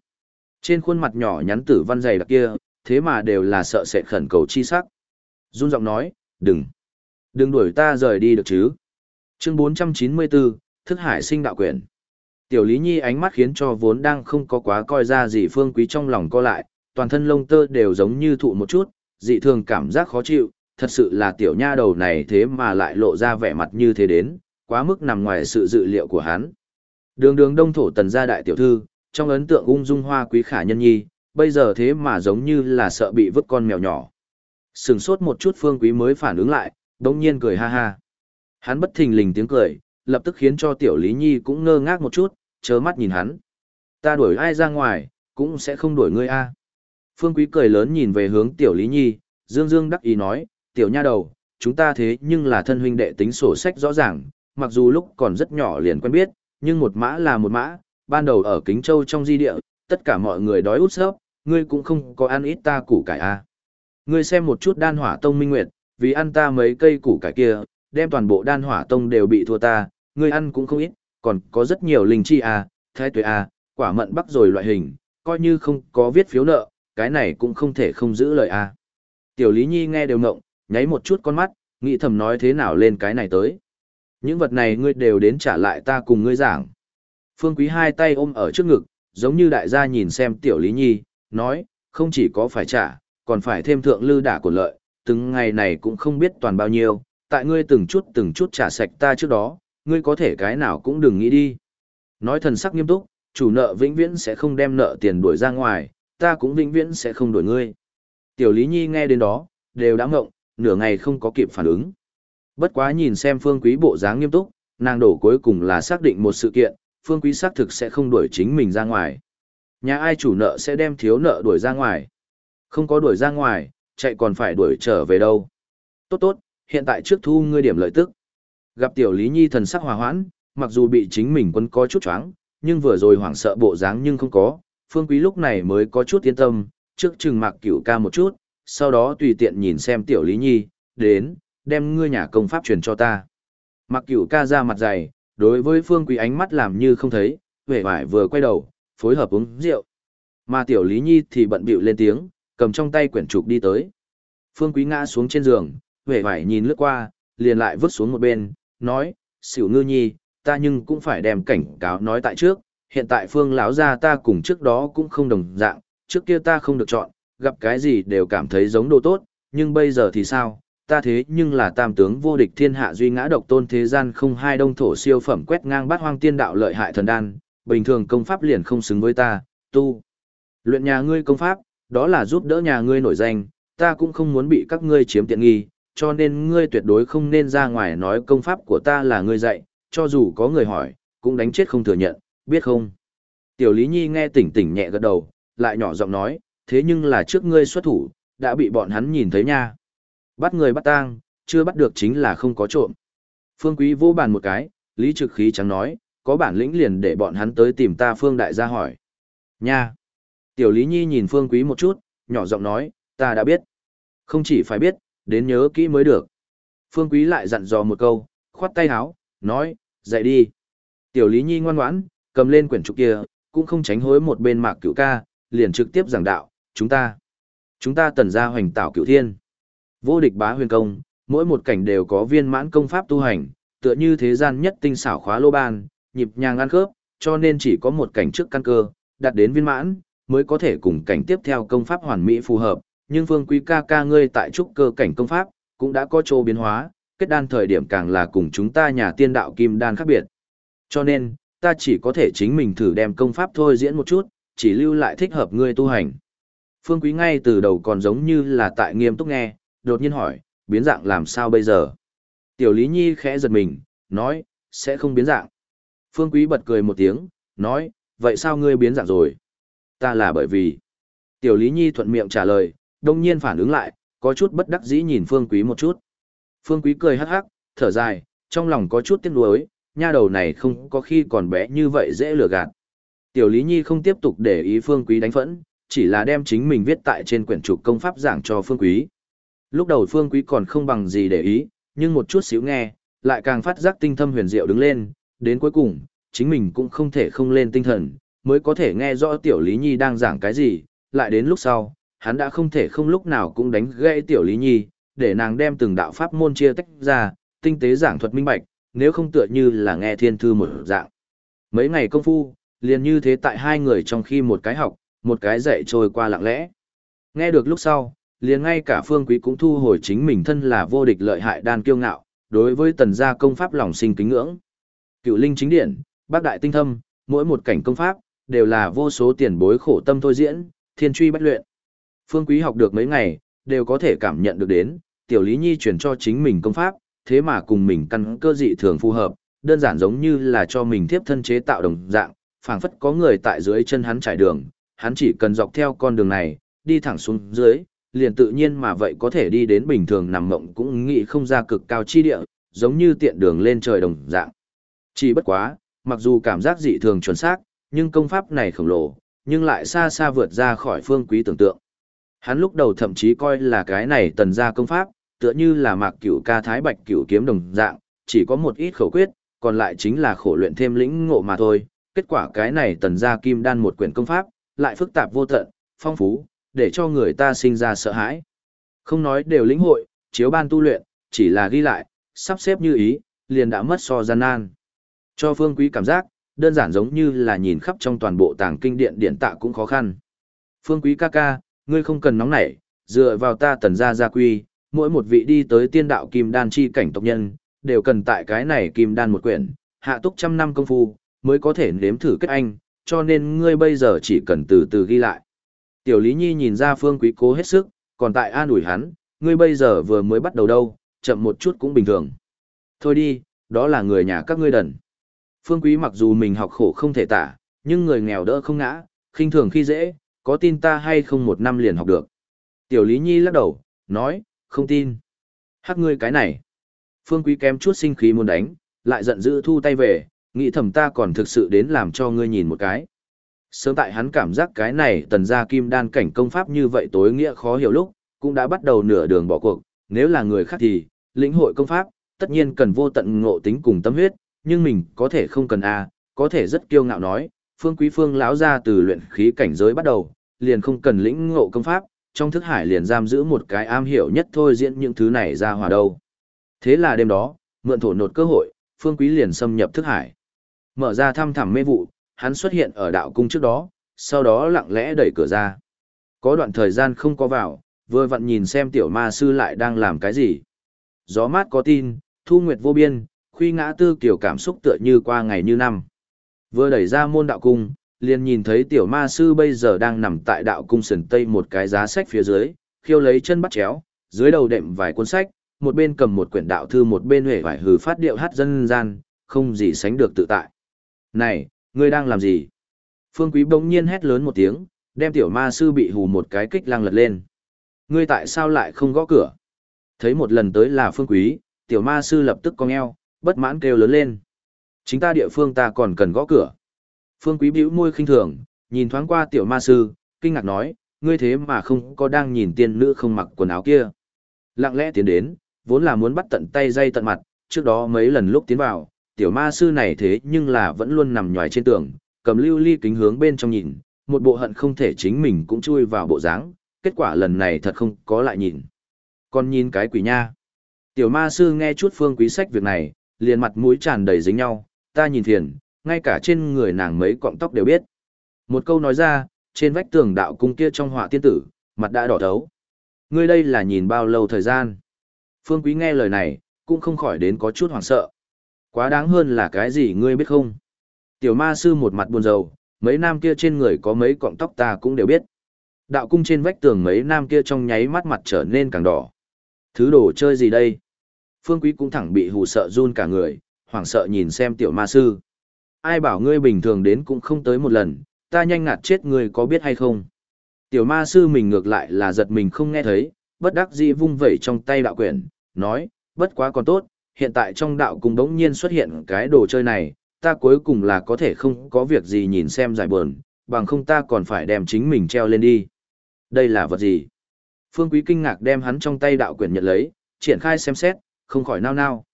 Speaker 1: Trên khuôn mặt nhỏ nhắn tử văn dày đặc kia, thế mà đều là sợ sệt khẩn cầu chi sắc. Run giọng nói, đừng, đừng đuổi ta rời đi được chứ. Chương 494, Thức Hải sinh đạo quyển. Tiểu Lý Nhi ánh mắt khiến cho vốn đang không có quá coi ra gì phương quý trong lòng co lại, toàn thân lông tơ đều giống như thụ một chút, dị thường cảm giác khó chịu, thật sự là tiểu nha đầu này thế mà lại lộ ra vẻ mặt như thế đến, quá mức nằm ngoài sự dự liệu của hắn. Đường đường đông thổ tần gia đại tiểu thư, trong ấn tượng ung dung hoa quý khả nhân nhi, bây giờ thế mà giống như là sợ bị vứt con mèo nhỏ. Sừng sốt một chút phương quý mới phản ứng lại, đồng nhiên cười ha ha. Hắn bất thình lình tiếng cười, lập tức khiến cho tiểu lý nhi cũng ngơ ngác một chút, chớ mắt nhìn hắn. Ta đuổi ai ra ngoài, cũng sẽ không đuổi ngươi a. Phương quý cười lớn nhìn về hướng tiểu lý nhi, dương dương đắc ý nói, tiểu nha đầu, chúng ta thế nhưng là thân huynh đệ tính sổ sách rõ ràng, mặc dù lúc còn rất nhỏ liền quen biết, nhưng một mã là một mã, ban đầu ở Kính Châu trong di địa, tất cả mọi người đói út sớp, ngươi cũng không có ăn ít ta củ cải a. À. Ngươi xem một chút đan hỏa tông minh nguyệt, vì ăn ta mấy cây củ cải kia, đem toàn bộ đan hỏa tông đều bị thua ta, ngươi ăn cũng không ít, còn có rất nhiều linh chi a, thái tuệ a, quả mận bắc rồi loại hình, coi như không có viết phiếu nợ, cái này cũng không thể không giữ lời a. Tiểu Lý Nhi nghe đều ngộng, nháy một chút con mắt, nghĩ thầm nói thế nào lên cái này tới. Những vật này ngươi đều đến trả lại ta cùng ngươi giảng. Phương Quý hai tay ôm ở trước ngực, giống như đại gia nhìn xem tiểu Lý Nhi, nói, không chỉ có phải trả, còn phải thêm thượng lư đả của lợi, từng ngày này cũng không biết toàn bao nhiêu, tại ngươi từng chút từng chút trả sạch ta trước đó, ngươi có thể cái nào cũng đừng nghĩ đi. Nói thần sắc nghiêm túc, chủ nợ vĩnh viễn sẽ không đem nợ tiền đuổi ra ngoài, ta cũng vĩnh viễn sẽ không đuổi ngươi. Tiểu Lý Nhi nghe đến đó, đều đã ngộng, nửa ngày không có kịp phản ứng. Bất quá nhìn xem phương quý bộ dáng nghiêm túc, nàng đổ cuối cùng là xác định một sự kiện, phương quý xác thực sẽ không đuổi chính mình ra ngoài. Nhà ai chủ nợ sẽ đem thiếu nợ đuổi ra ngoài. Không có đuổi ra ngoài, chạy còn phải đuổi trở về đâu. Tốt tốt, hiện tại trước thu ngươi điểm lợi tức. Gặp tiểu Lý Nhi thần sắc hòa hoãn, mặc dù bị chính mình quân có chút choáng, nhưng vừa rồi hoảng sợ bộ dáng nhưng không có, phương quý lúc này mới có chút yên tâm, trước chừng mặc cửu ca một chút, sau đó tùy tiện nhìn xem tiểu Lý Nhi, đến, đem ngươi nhà công pháp truyền cho ta. Mặc cửu ca ra mặt dày, đối với phương quý ánh mắt làm như không thấy, vẻ vải vừa quay đầu, phối hợp uống rượu. Mà tiểu Lý Nhi thì bận bịu lên tiếng, cầm trong tay quyển trục đi tới. Phương quý ngã xuống trên giường, vẻ vải nhìn lướt qua, liền lại vứt xuống một bên, nói, xỉu ngư nhi, ta nhưng cũng phải đem cảnh cáo nói tại trước, hiện tại phương lão gia ta cùng trước đó cũng không đồng dạng, trước kia ta không được chọn, gặp cái gì đều cảm thấy giống đồ tốt, nhưng bây giờ thì sao, ta thế nhưng là tam tướng vô địch thiên hạ duy ngã độc tôn thế gian không hai đông thổ siêu phẩm quét ngang bát hoang tiên đạo lợi hại thần đan, bình thường công pháp liền không xứng với ta, tu. Luyện nhà ngươi công pháp, đó là giúp đỡ nhà ngươi nổi danh, ta cũng không muốn bị các ngươi chiếm tiện nghi, cho nên ngươi tuyệt đối không nên ra ngoài nói công pháp của ta là ngươi dạy, cho dù có người hỏi, cũng đánh chết không thừa nhận, biết không? Tiểu Lý Nhi nghe tỉnh tỉnh nhẹ gật đầu, lại nhỏ giọng nói, thế nhưng là trước ngươi xuất thủ, đã bị bọn hắn nhìn thấy nha. Bắt người bắt tang, chưa bắt được chính là không có trộm. Phương Quý vô bàn một cái, Lý Trực Khí trắng nói, có bản lĩnh liền để bọn hắn tới tìm ta Phương Đại gia hỏi. Nha! Tiểu Lý Nhi nhìn Phương Quý một chút, nhỏ giọng nói, ta đã biết. Không chỉ phải biết, đến nhớ kỹ mới được. Phương Quý lại dặn dò một câu, khoát tay háo nói, dậy đi. Tiểu Lý Nhi ngoan ngoãn, cầm lên quyển trục kia, cũng không tránh hối một bên mạc cửu ca, liền trực tiếp giảng đạo, chúng ta. Chúng ta tần gia hoành tạo cửu thiên. Vô địch bá huyền công, mỗi một cảnh đều có viên mãn công pháp tu hành, tựa như thế gian nhất tinh xảo khóa lô ban, nhịp nhàng ăn khớp, cho nên chỉ có một cảnh trước căn cơ, đạt đến viên mãn, mới có thể cùng cảnh tiếp theo công pháp hoàn mỹ phù hợp, nhưng Phương Quý ca ca ngươi tại trúc cơ cảnh công pháp, cũng đã có chỗ biến hóa, kết đan thời điểm càng là cùng chúng ta nhà tiên đạo kim đan khác biệt. Cho nên, ta chỉ có thể chính mình thử đem công pháp thôi diễn một chút, chỉ lưu lại thích hợp ngươi tu hành. Phương Quý ngay từ đầu còn giống như là tại nghiêm túc nghe, đột nhiên hỏi, biến dạng làm sao bây giờ? Tiểu Lý Nhi khẽ giật mình, nói, sẽ không biến dạng. Phương Quý bật cười một tiếng, nói, vậy sao ngươi biến dạng rồi? Ta là bởi vì... Tiểu Lý Nhi thuận miệng trả lời, đông nhiên phản ứng lại, có chút bất đắc dĩ nhìn Phương Quý một chút. Phương Quý cười hắc hắc, thở dài, trong lòng có chút tiếc nuối, nha đầu này không có khi còn bé như vậy dễ lừa gạt. Tiểu Lý Nhi không tiếp tục để ý Phương Quý đánh phẫn, chỉ là đem chính mình viết tại trên quyển trục công pháp giảng cho Phương Quý. Lúc đầu Phương Quý còn không bằng gì để ý, nhưng một chút xíu nghe, lại càng phát giác tinh thâm huyền diệu đứng lên, đến cuối cùng, chính mình cũng không thể không lên tinh thần, mới có thể nghe rõ Tiểu Lý Nhi đang giảng cái gì, lại đến lúc sau, hắn đã không thể không lúc nào cũng đánh gãy Tiểu Lý Nhi, để nàng đem từng đạo pháp môn chia tách ra, tinh tế giảng thuật minh bạch, nếu không tựa như là nghe thiên thư một dạng. Mấy ngày công phu, liền như thế tại hai người trong khi một cái học, một cái dạy trôi qua lặng lẽ. Nghe được lúc sau, liền ngay cả phương quý cũng thu hồi chính mình thân là vô địch lợi hại đan kiêu ngạo, đối với tần gia công pháp lòng sinh kính ngưỡng. Cựu linh chính điển, bác đại tinh thâm, mỗi một cảnh công pháp, đều là vô số tiền bối khổ tâm thôi diễn, thiên truy bách luyện. Phương quý học được mấy ngày, đều có thể cảm nhận được đến, tiểu lý nhi truyền cho chính mình công pháp, thế mà cùng mình căn cơ dị thường phù hợp, đơn giản giống như là cho mình tiếp thân chế tạo đồng dạng, phảng phất có người tại dưới chân hắn trải đường, hắn chỉ cần dọc theo con đường này, đi thẳng xuống dưới, liền tự nhiên mà vậy có thể đi đến bình thường nằm mộng cũng nghĩ không ra cực cao chi địa, giống như tiện đường lên trời đồng dạng. Chỉ bất quá, mặc dù cảm giác dị thường chuẩn xác, nhưng công pháp này khổng lồ, nhưng lại xa xa vượt ra khỏi phương quý tưởng tượng. Hắn lúc đầu thậm chí coi là cái này tần gia công pháp, tựa như là mạc cửu ca thái bạch cửu kiếm đồng dạng, chỉ có một ít khẩu quyết, còn lại chính là khổ luyện thêm lĩnh ngộ mà thôi. Kết quả cái này tần gia kim đan một quyển công pháp, lại phức tạp vô tận, phong phú, để cho người ta sinh ra sợ hãi. Không nói đều lĩnh hội, chiếu ban tu luyện, chỉ là ghi lại, sắp xếp như ý, liền đã mất so gian nan. Cho phương quý cảm giác, đơn giản giống như là nhìn khắp trong toàn bộ tàng kinh điện điện tạ cũng khó khăn. Phương quý ca ca, ngươi không cần nóng nảy, dựa vào ta tần gia gia quy, mỗi một vị đi tới tiên đạo kim đan chi cảnh tộc nhân, đều cần tại cái này kim đan một quyển, hạ túc trăm năm công phu, mới có thể nếm thử kết anh, cho nên ngươi bây giờ chỉ cần từ từ ghi lại. Tiểu Lý Nhi nhìn ra Phương Quý cố hết sức, còn tại an ủi hắn, ngươi bây giờ vừa mới bắt đầu đâu, chậm một chút cũng bình thường. Thôi đi, đó là người nhà các ngươi đần. Phương Quý mặc dù mình học khổ không thể tả, nhưng người nghèo đỡ không ngã, khinh thường khi dễ, có tin ta hay không một năm liền học được. Tiểu Lý Nhi lắc đầu, nói, không tin. Hắc ngươi cái này. Phương Quý kém chút sinh khí muốn đánh, lại giận dữ thu tay về, nghĩ thầm ta còn thực sự đến làm cho ngươi nhìn một cái. Sớm tại hắn cảm giác cái này tần gia kim đan cảnh công pháp như vậy tối nghĩa khó hiểu lúc, cũng đã bắt đầu nửa đường bỏ cuộc, nếu là người khác thì, lĩnh hội công pháp, tất nhiên cần vô tận ngộ tính cùng tâm huyết, nhưng mình có thể không cần a, có thể rất kiêu ngạo nói, phương quý phương lão ra từ luyện khí cảnh giới bắt đầu, liền không cần lĩnh ngộ công pháp, trong thức hải liền giam giữ một cái am hiểu nhất thôi diễn những thứ này ra hòa đâu. Thế là đêm đó, mượn thổ nột cơ hội, phương quý liền xâm nhập thức hải. Mở ra thăm thẳm mê vụ, hắn xuất hiện ở đạo cung trước đó, sau đó lặng lẽ đẩy cửa ra. Có đoạn thời gian không có vào, vừa vặn nhìn xem tiểu ma sư lại đang làm cái gì. Gió mát có tin, thu nguyệt vô biên, khuy ngã tư kiểu cảm xúc tựa như qua ngày như năm. Vừa đẩy ra môn đạo cung, liền nhìn thấy tiểu ma sư bây giờ đang nằm tại đạo cung sườn tây một cái giá sách phía dưới, khiêu lấy chân bắt chéo, dưới đầu đệm vài cuốn sách, một bên cầm một quyển đạo thư một bên huệ vải hừ phát điệu hát dân gian, không gì sánh được tự tại. Này, ngươi đang làm gì? Phương Quý bỗng nhiên hét lớn một tiếng, đem tiểu ma sư bị hù một cái kích lăng lật lên. Ngươi tại sao lại không gõ cửa? Thấy một lần tới là Phương Quý, tiểu ma sư lập tức cong eo, bất mãn kêu lớn lên. Chính ta địa phương ta còn cần gõ cửa. Phương Quý bĩu môi khinh thường, nhìn thoáng qua tiểu ma sư, kinh ngạc nói, ngươi thế mà không có đang nhìn tiên nữ không mặc quần áo kia. Lặng lẽ tiến đến, vốn là muốn bắt tận tay dây tận mặt, trước đó mấy lần lúc tiến vào, tiểu ma sư này thế nhưng là vẫn luôn nằm nhòi trên tường, cầm lưu ly kính hướng bên trong nhìn, một bộ hận không thể chính mình cũng chui vào bộ dáng, kết quả lần này thật không có lại nhìn. Còn nhìn cái quỷ nha. Tiểu ma sư nghe chút phương quý sách việc này, liền mặt mũi tràn đầy dính nhau, ta nhìn thiền, ngay cả trên người nàng mấy cọng tóc đều biết. Một câu nói ra, trên vách tường đạo cung kia trong họa tiên tử, mặt đã đỏ thấu. Ngươi đây là nhìn bao lâu thời gian? Phương Quý nghe lời này, cũng không khỏi đến có chút hoảng sợ. Quá đáng hơn là cái gì ngươi biết không? Tiểu ma sư một mặt buồn rầu, mấy nam kia trên người có mấy cọng tóc ta cũng đều biết. Đạo cung trên vách tường mấy nam kia trong nháy mắt mặt trở nên càng đỏ. Thứ đồ chơi gì đây? Phương Quý cũng thẳng bị hù sợ run cả người, hoảng sợ nhìn xem tiểu ma sư. Ai bảo ngươi bình thường đến cũng không tới một lần, ta nhanh ngạt chết ngươi có biết hay không? Tiểu ma sư mình ngược lại là giật mình không nghe thấy, bất đắc dĩ vung vẩy trong tay đạo quyển, nói, bất quá còn tốt, hiện tại trong đạo cung đống nhiên xuất hiện cái đồ chơi này, ta cuối cùng là có thể không có việc gì nhìn xem giải buồn, bằng không ta còn phải đem chính mình treo lên đi. Đây là vật gì? Phương Quý kinh ngạc đem hắn trong tay đạo quyển nhận lấy, triển khai xem xét, không khỏi nao nao.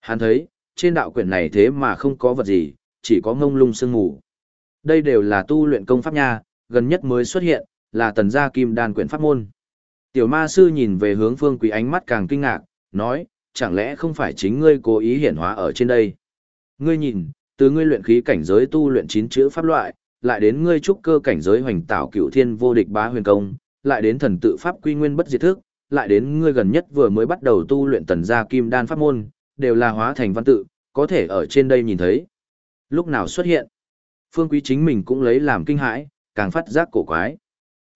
Speaker 1: Hắn thấy, trên đạo quyển này thế mà không có vật gì, chỉ có ngông lung sương mù. Đây đều là tu luyện công pháp nha, gần nhất mới xuất hiện, là tần gia kim đan quyển pháp môn. Tiểu ma sư nhìn về hướng Phương Quý ánh mắt càng kinh ngạc, nói, chẳng lẽ không phải chính ngươi cố ý hiển hóa ở trên đây? Ngươi nhìn, từ ngươi luyện khí cảnh giới tu luyện chín chữ pháp loại, lại đến ngươi trúc cơ cảnh giới hoành tạo cựu thiên vô địch bá huyền công, lại đến thần tự pháp quy nguyên bất diệt thức, lại đến ngươi gần nhất vừa mới bắt đầu tu luyện tần gia kim đan pháp môn, đều là hóa thành văn tự, có thể ở trên đây nhìn thấy. Lúc nào xuất hiện, Phương Quý chính mình cũng lấy làm kinh hãi, càng phát giác cổ quái.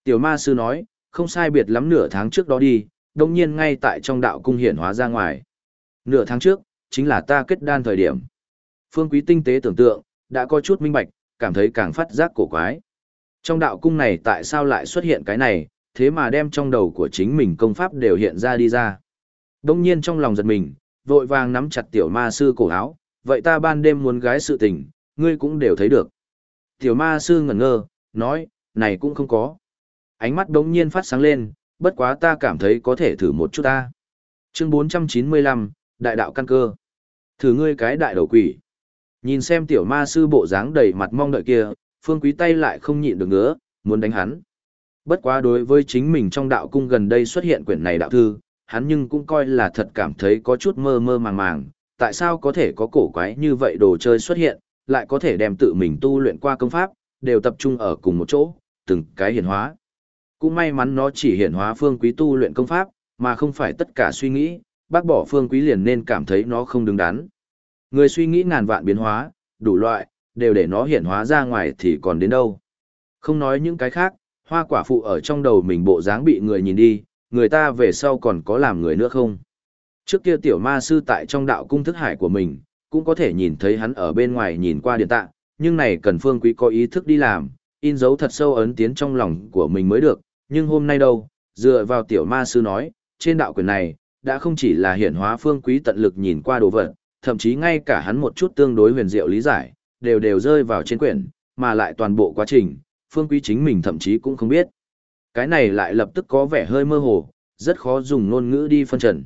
Speaker 1: Tiểu ma sư nói, không sai biệt lắm nửa tháng trước đó đi, đông nhiên ngay tại trong đạo cung hiển hóa ra ngoài. Nửa tháng trước, chính là ta kết đan thời điểm. Phương Quý tinh tế tưởng tượng, đã có chút minh bạch, cảm thấy càng phát giác cổ quái. Trong đạo cung này tại sao lại xuất hiện cái này, thế mà đem trong đầu của chính mình công pháp đều hiện ra đi ra. Đông nhiên trong lòng giật mình, vội vàng nắm chặt tiểu ma sư cổ áo, vậy ta ban đêm muốn gái sự tình, ngươi cũng đều thấy được. Tiểu ma sư ngẩn ngơ, nói, này cũng không có. Ánh mắt đống nhiên phát sáng lên, bất quá ta cảm thấy có thể thử một chút ta. Chương 495, Đại đạo căn cơ. Thử ngươi cái đại đầu quỷ. Nhìn xem tiểu ma sư bộ dáng đầy mặt mong đợi kia, phương quý tay lại không nhịn được nữa, muốn đánh hắn. Bất quá đối với chính mình trong đạo cung gần đây xuất hiện quyển này đạo thư, hắn nhưng cũng coi là thật cảm thấy có chút mơ mơ màng màng, tại sao có thể có cổ quái như vậy đồ chơi xuất hiện, lại có thể đem tự mình tu luyện qua công pháp, đều tập trung ở cùng một chỗ, từng cái hiển hóa. Cũng may mắn nó chỉ hiển hóa phương quý tu luyện công pháp, mà không phải tất cả suy nghĩ, bác bỏ phương quý liền nên cảm thấy nó không đứng đắn. Người suy nghĩ ngàn vạn biến hóa, đủ loại, đều để nó hiển hóa ra ngoài thì còn đến đâu. Không nói những cái khác, hoa quả phụ ở trong đầu mình bộ dáng bị người nhìn đi, người ta về sau còn có làm người nữa không? Trước kia tiểu ma sư tại trong đạo cung thức hải của mình, cũng có thể nhìn thấy hắn ở bên ngoài nhìn qua điện tạng, nhưng này cần phương quý có ý thức đi làm, in dấu thật sâu ấn tiến trong lòng của mình mới được, nhưng hôm nay đâu, dựa vào tiểu ma sư nói, trên đạo quyền này, đã không chỉ là hiển hóa phương quý tận lực nhìn qua đồ vật, thậm chí ngay cả hắn một chút tương đối huyền diệu lý giải, đều đều rơi vào trên quyển, mà lại toàn bộ quá trình, phương quý chính mình thậm chí cũng không biết. Cái này lại lập tức có vẻ hơi mơ hồ, rất khó dùng ngôn ngữ đi phân trần.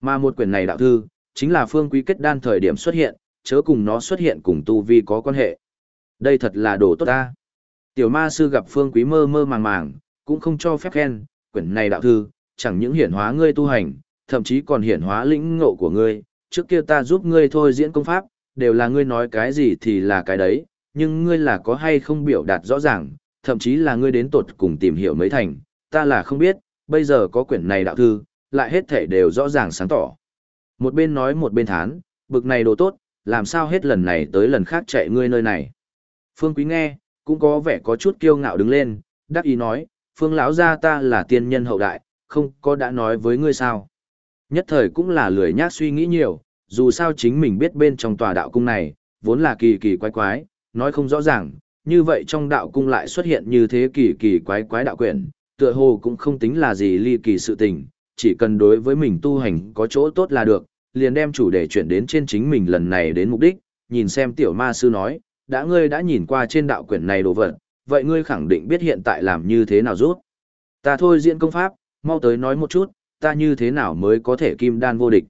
Speaker 1: Mà một quyển này đạo thư, chính là phương quý kết đan thời điểm xuất hiện, chớ cùng nó xuất hiện cùng tu vi có quan hệ. Đây thật là đồ tốt ta. Tiểu ma sư gặp phương quý mơ mơ màng màng, cũng không cho phép khen, quyển này đạo thư, chẳng những hiển hóa ngươi tu hành, thậm chí còn hiển hóa lĩnh ngộ của ngươi, trước kia ta giúp ngươi thôi diễn công pháp, đều là ngươi nói cái gì thì là cái đấy, nhưng ngươi là có hay không biểu đạt rõ ràng, thậm chí là ngươi đến tột cùng tìm hiểu mấy thành, ta là không biết, bây giờ có quyển này đạo thư, lại hết thể đều rõ ràng sáng tỏ. Một bên nói một bên thán, bực này đồ tốt, làm sao hết lần này tới lần khác chạy ngươi nơi này. Phương Quý nghe, cũng có vẻ có chút kiêu ngạo đứng lên, đắc ý nói, Phương lão gia ta là tiên nhân hậu đại, không có đã nói với ngươi sao. Nhất thời cũng là lười nhác suy nghĩ nhiều, dù sao chính mình biết bên trong tòa đạo cung này, vốn là kỳ kỳ quái quái, nói không rõ ràng, như vậy trong đạo cung lại xuất hiện như thế kỳ kỳ quái quái đạo quyển, tựa hồ cũng không tính là gì ly kỳ sự tình, chỉ cần đối với mình tu hành có chỗ tốt là được, liền đem chủ đề chuyển đến trên chính mình lần này đến mục đích, nhìn xem tiểu ma sư nói, đã ngươi đã nhìn qua trên đạo quyển này đồ vật, vậy ngươi khẳng định biết hiện tại làm như thế nào rút. Ta thôi diễn công pháp, mau tới nói một chút, ta như thế nào mới có thể kim đan vô địch.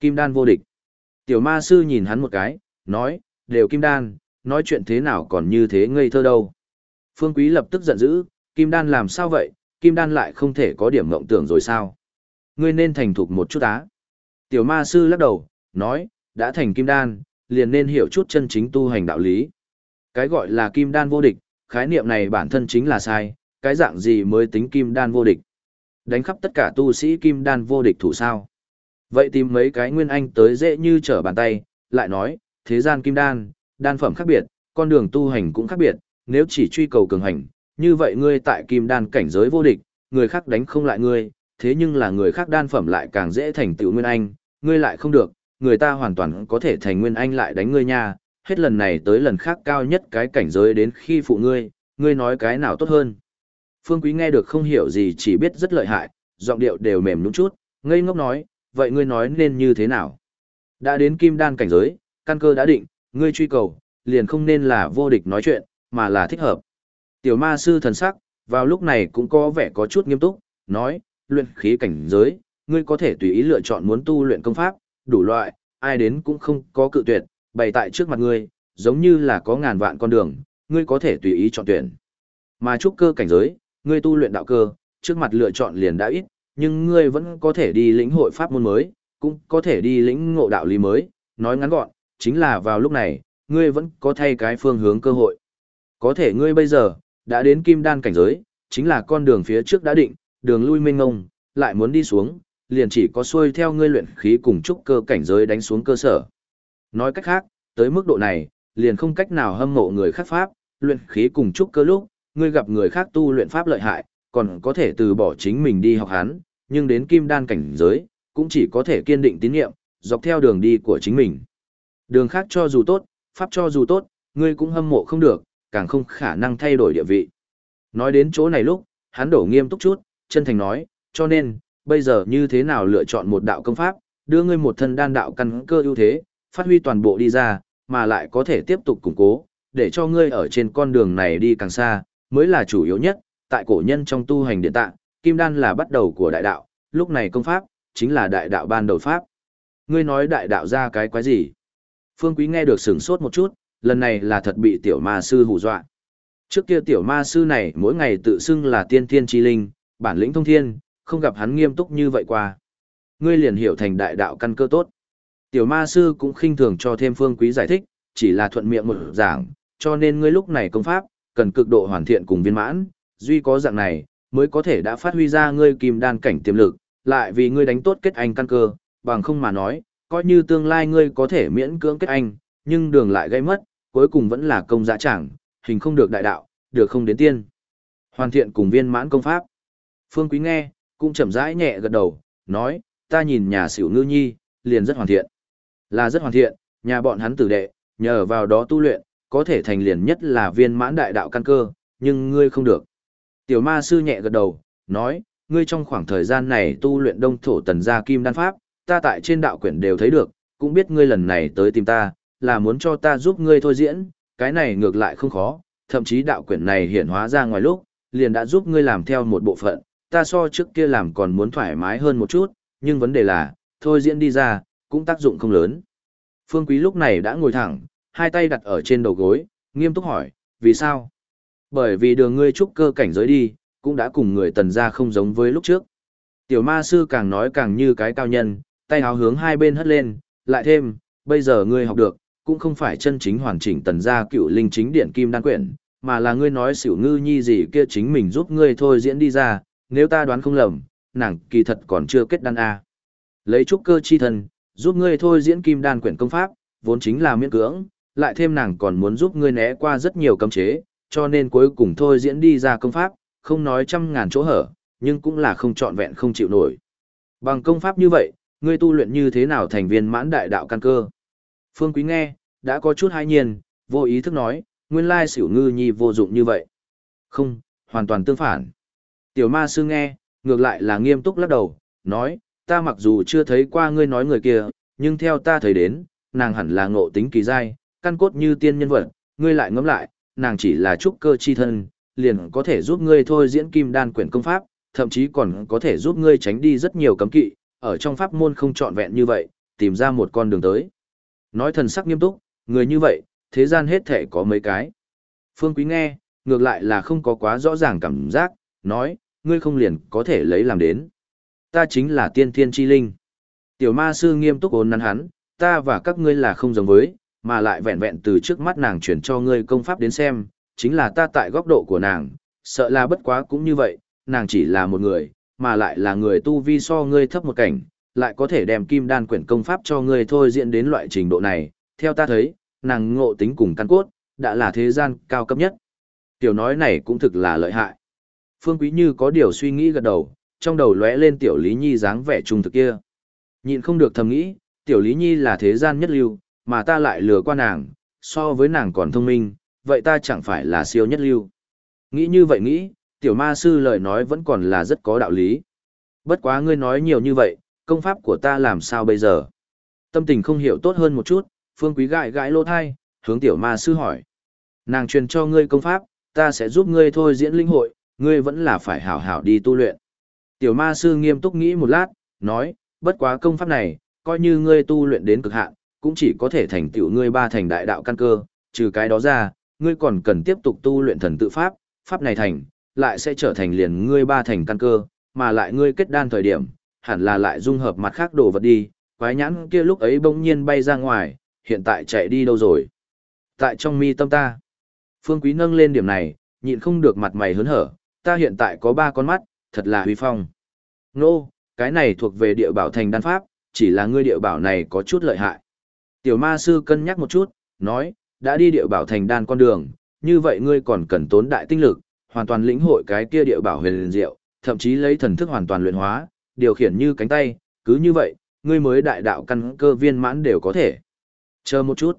Speaker 1: Kim đan vô địch. Tiểu ma sư nhìn hắn một cái, nói, đều kim đan, nói chuyện thế nào còn như thế ngây thơ đâu. Phương Quý lập tức giận dữ, kim đan làm sao vậy, kim đan lại không thể có điểm mộng tưởng rồi sao. Ngươi nên thành thục một chút á. Tiểu ma sư lắc đầu, nói, đã thành kim đan, liền nên hiểu chút chân chính tu hành đạo lý. Cái gọi là kim đan vô địch, khái niệm này bản thân chính là sai, cái dạng gì mới tính kim đan vô địch. Đánh khắp tất cả tu sĩ kim đan vô địch thủ sao. Vậy tìm mấy cái nguyên anh tới dễ như trở bàn tay, lại nói, thế gian kim đan, đan phẩm khác biệt, con đường tu hành cũng khác biệt, nếu chỉ truy cầu cường hành, như vậy ngươi tại kim đan cảnh giới vô địch, người khác đánh không lại ngươi, thế nhưng là người khác đan phẩm lại càng dễ thành tựu nguyên anh, ngươi lại không được, người ta hoàn toàn có thể thành nguyên anh lại đánh ngươi nha, hết lần này tới lần khác cao nhất cái cảnh giới đến khi phụ ngươi, ngươi nói cái nào tốt hơn. Phương Quý nghe được không hiểu gì chỉ biết rất lợi hại, giọng điệu đều mềm nũng chút, ngây ngốc nói, vậy ngươi nói nên như thế nào? Đã đến kim đan cảnh giới, căn cơ đã định, ngươi truy cầu, liền không nên là vô địch nói chuyện, mà là thích hợp. Tiểu ma sư thần sắc, vào lúc này cũng có vẻ có chút nghiêm túc, nói, luyện khí cảnh giới, ngươi có thể tùy ý lựa chọn muốn tu luyện công pháp, đủ loại, ai đến cũng không có cự tuyệt, bày tại trước mặt ngươi, giống như là có ngàn vạn con đường, ngươi có thể tùy ý chọn tuyển. Mà trúc cơ cảnh giới, ngươi tu luyện đạo cơ, trước mặt lựa chọn liền đã ít, nhưng ngươi vẫn có thể đi lĩnh hội pháp môn mới, cũng có thể đi lĩnh ngộ đạo lý mới, nói ngắn gọn, chính là vào lúc này, ngươi vẫn có thay cái phương hướng cơ hội. Có thể ngươi bây giờ, đã đến kim đan cảnh giới, chính là con đường phía trước đã định, đường lui mênh ngông, lại muốn đi xuống, liền chỉ có xuôi theo ngươi luyện khí cùng trúc cơ cảnh giới đánh xuống cơ sở. Nói cách khác, tới mức độ này, liền không cách nào hâm mộ người khác pháp, luyện khí cùng trúc cơ lúc, ngươi gặp người khác tu luyện pháp lợi hại, còn có thể từ bỏ chính mình đi học hắn, nhưng đến kim đan cảnh giới, cũng chỉ có thể kiên định tín nhiệm, dọc theo đường đi của chính mình. Đường khác cho dù tốt, pháp cho dù tốt, ngươi cũng hâm mộ không được, càng không khả năng thay đổi địa vị. Nói đến chỗ này lúc, hắn đổ nghiêm túc chút, chân thành nói, cho nên, bây giờ như thế nào lựa chọn một đạo công pháp, đưa ngươi một thân đan đạo căn cơ ưu thế, phát huy toàn bộ đi ra, mà lại có thể tiếp tục củng cố, để cho ngươi ở trên con đường này đi càng xa, mới là chủ yếu nhất, tại cổ nhân trong tu hành điện tạng, kim đan là bắt đầu của đại đạo, lúc này công pháp, chính là đại đạo ban đầu pháp. Ngươi nói đại đạo ra cái quái gì? Phương Quý nghe được sửng sốt một chút, lần này là thật bị tiểu ma sư hù dọa. Trước kia tiểu ma sư này mỗi ngày tự xưng là tiên thiên chi linh, bản lĩnh thông thiên, không gặp hắn nghiêm túc như vậy qua. Ngươi liền hiểu thành đại đạo căn cơ tốt. Tiểu ma sư cũng khinh thường cho thêm phương quý giải thích, chỉ là thuận miệng một giảng, cho nên ngươi lúc này công pháp, cần cực độ hoàn thiện cùng viên mãn, duy có dạng này, mới có thể đã phát huy ra ngươi kim đan cảnh tiềm lực, lại vì ngươi đánh tốt kết anh căn cơ, bằng không mà nói, coi như tương lai ngươi có thể miễn cưỡng kết anh, nhưng đường lại gây mất, cuối cùng vẫn là công dã chẳng, hình không được đại đạo, được không đến tiên. Hoàn thiện cùng viên mãn công pháp. Phương Quý nghe, cũng chậm rãi nhẹ gật đầu, nói, ta nhìn nhà xỉu ngư nhi, liền rất hoàn thiện. Là rất hoàn thiện, nhà bọn hắn tử đệ, nhờ vào đó tu luyện, có thể thành liền nhất là viên mãn đại đạo căn cơ, nhưng ngươi không được. Tiểu ma sư nhẹ gật đầu, nói, ngươi trong khoảng thời gian này tu luyện đông thổ tần gia kim đan pháp, ta tại trên đạo quyển đều thấy được, cũng biết ngươi lần này tới tìm ta, là muốn cho ta giúp ngươi thôi diễn, cái này ngược lại không khó, thậm chí đạo quyển này hiển hóa ra ngoài lúc, liền đã giúp ngươi làm theo một bộ phận, ta so trước kia làm còn muốn thoải mái hơn một chút, nhưng vấn đề là, thôi diễn đi ra, cũng tác dụng không lớn. Phương Quý lúc này đã ngồi thẳng, hai tay đặt ở trên đầu gối, nghiêm túc hỏi, vì sao? Bởi vì đường ngươi trúc cơ cảnh giới đi, cũng đã cùng người tần gia không giống với lúc trước. Tiểu ma sư càng nói càng như cái cao nhân, tay áo hướng hai bên hất lên, lại thêm, bây giờ ngươi học được, cũng không phải chân chính hoàn chỉnh tần gia cựu linh chính điện kim đan quyển, mà là ngươi nói xỉu ngư nhi gì kia chính mình giúp ngươi thôi diễn đi ra, nếu ta đoán không lầm, nàng kỳ thật còn chưa kết đan A. Lấy trúc cơ chi thân, giúp ngươi thôi diễn kim đan quyển công pháp, vốn chính là miễn cưỡng, lại thêm nàng còn muốn giúp ngươi né qua rất nhiều cấm chế, cho nên cuối cùng thôi diễn đi ra công pháp, không nói trăm ngàn chỗ hở, nhưng cũng là không trọn vẹn không chịu nổi. Bằng công pháp như vậy, ngươi tu luyện như thế nào thành viên mãn đại đạo căn cơ? Phương Quý nghe, đã có chút hai nhiên, vô ý thức nói, nguyên lai xỉu ngư nhi vô dụng như vậy. Không, hoàn toàn tương phản. Tiểu ma sư nghe, ngược lại là nghiêm túc lắc đầu, nói, ta mặc dù chưa thấy qua ngươi nói người kia, nhưng theo ta thấy đến, nàng hẳn là ngộ tính kỳ dai, căn cốt như tiên nhân vật, ngươi lại ngẫm lại, nàng chỉ là trúc cơ chi thân, liền có thể giúp ngươi thôi diễn kim đan quyển công pháp, thậm chí còn có thể giúp ngươi tránh đi rất nhiều cấm kỵ, ở trong pháp môn không trọn vẹn như vậy, tìm ra một con đường tới. Nói thần sắc nghiêm túc, người như vậy, thế gian hết thể có mấy cái. Phương Quý nghe, ngược lại là không có quá rõ ràng cảm giác, nói, ngươi không liền có thể lấy làm đến. Ta chính là tiên thiên chi linh. Tiểu ma sư nghiêm túc ôn nắn hắn, ta và các ngươi là không giống với, mà lại vẹn vẹn từ trước mắt nàng chuyển cho ngươi công pháp đến xem, chính là ta tại góc độ của nàng, sợ là bất quá cũng như vậy, nàng chỉ là một người, mà lại là người tu vi so ngươi thấp một cảnh, lại có thể đem kim đan quyển công pháp cho ngươi thôi diễn đến loại trình độ này, theo ta thấy, nàng ngộ tính cùng căn cốt, đã là thế gian cao cấp nhất. Tiểu nói này cũng thực là lợi hại. Phương Quý Như có điều suy nghĩ gật đầu, trong đầu lóe lên tiểu Lý Nhi dáng vẻ trung thực kia. Nhịn không được thầm nghĩ, tiểu Lý Nhi là thế gian nhất lưu, mà ta lại lừa qua nàng, so với nàng còn thông minh, vậy ta chẳng phải là siêu nhất lưu. Nghĩ như vậy nghĩ, tiểu ma sư lời nói vẫn còn là rất có đạo lý. Bất quá ngươi nói nhiều như vậy, công pháp của ta làm sao bây giờ? Tâm tình không hiểu tốt hơn một chút, phương quý gãi gãi lô thai, hướng tiểu ma sư hỏi. Nàng truyền cho ngươi công pháp, ta sẽ giúp ngươi thôi diễn linh hội, ngươi vẫn là phải hảo hảo đi tu luyện. Tiểu ma sư nghiêm túc nghĩ một lát, nói, bất quá công pháp này, coi như ngươi tu luyện đến cực hạn, cũng chỉ có thể thành tựu ngươi ba thành đại đạo căn cơ, trừ cái đó ra, ngươi còn cần tiếp tục tu luyện thần tự pháp, pháp này thành, lại sẽ trở thành liền ngươi ba thành căn cơ, mà lại ngươi kết đan thời điểm, hẳn là lại dung hợp mặt khác đồ vật đi, quái nhãn kia lúc ấy bỗng nhiên bay ra ngoài, hiện tại chạy đi đâu rồi? Tại trong mi tâm ta. Phương Quý nâng lên điểm này, nhịn không được mặt mày hớn hở, ta hiện tại có ba con mắt, thật là huy phong. Nô, cái này thuộc về địa bảo thành đan pháp, chỉ là ngươi địa bảo này có chút lợi hại. Tiểu ma sư cân nhắc một chút, nói, đã đi địa bảo thành đan con đường, như vậy ngươi còn cần tốn đại tinh lực, hoàn toàn lĩnh hội cái kia địa bảo huyền diệu, thậm chí lấy thần thức hoàn toàn luyện hóa, điều khiển như cánh tay, cứ như vậy, ngươi mới đại đạo căn cơ viên mãn đều có thể. Chờ một chút.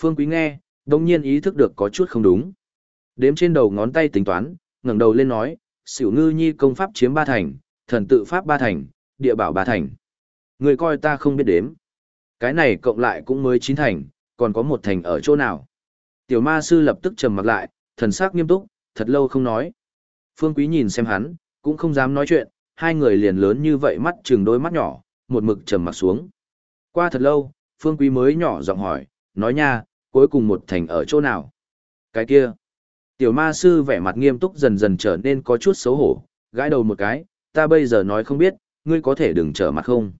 Speaker 1: Phương Quý nghe, đồng nhiên ý thức được có chút không đúng. Đếm trên đầu ngón tay tính toán, ngẩng đầu lên nói, xỉu ngư nhi công pháp chiếm ba thành, thần tự pháp ba thành, địa bảo ba thành. Người coi ta không biết đếm. Cái này cộng lại cũng mới chín thành, còn có một thành ở chỗ nào. Tiểu ma sư lập tức trầm mặt lại, thần sắc nghiêm túc, thật lâu không nói. Phương Quý nhìn xem hắn, cũng không dám nói chuyện, hai người liền lớn như vậy mắt chừng đôi mắt nhỏ, một mực trầm mặt xuống. Qua thật lâu, Phương Quý mới nhỏ giọng hỏi, nói nha, cuối cùng một thành ở chỗ nào? Cái kia. Tiểu ma sư vẻ mặt nghiêm túc dần dần trở nên có chút xấu hổ, gãi đầu một cái, ta bây giờ nói không biết, ngươi có thể đừng trở mặt không?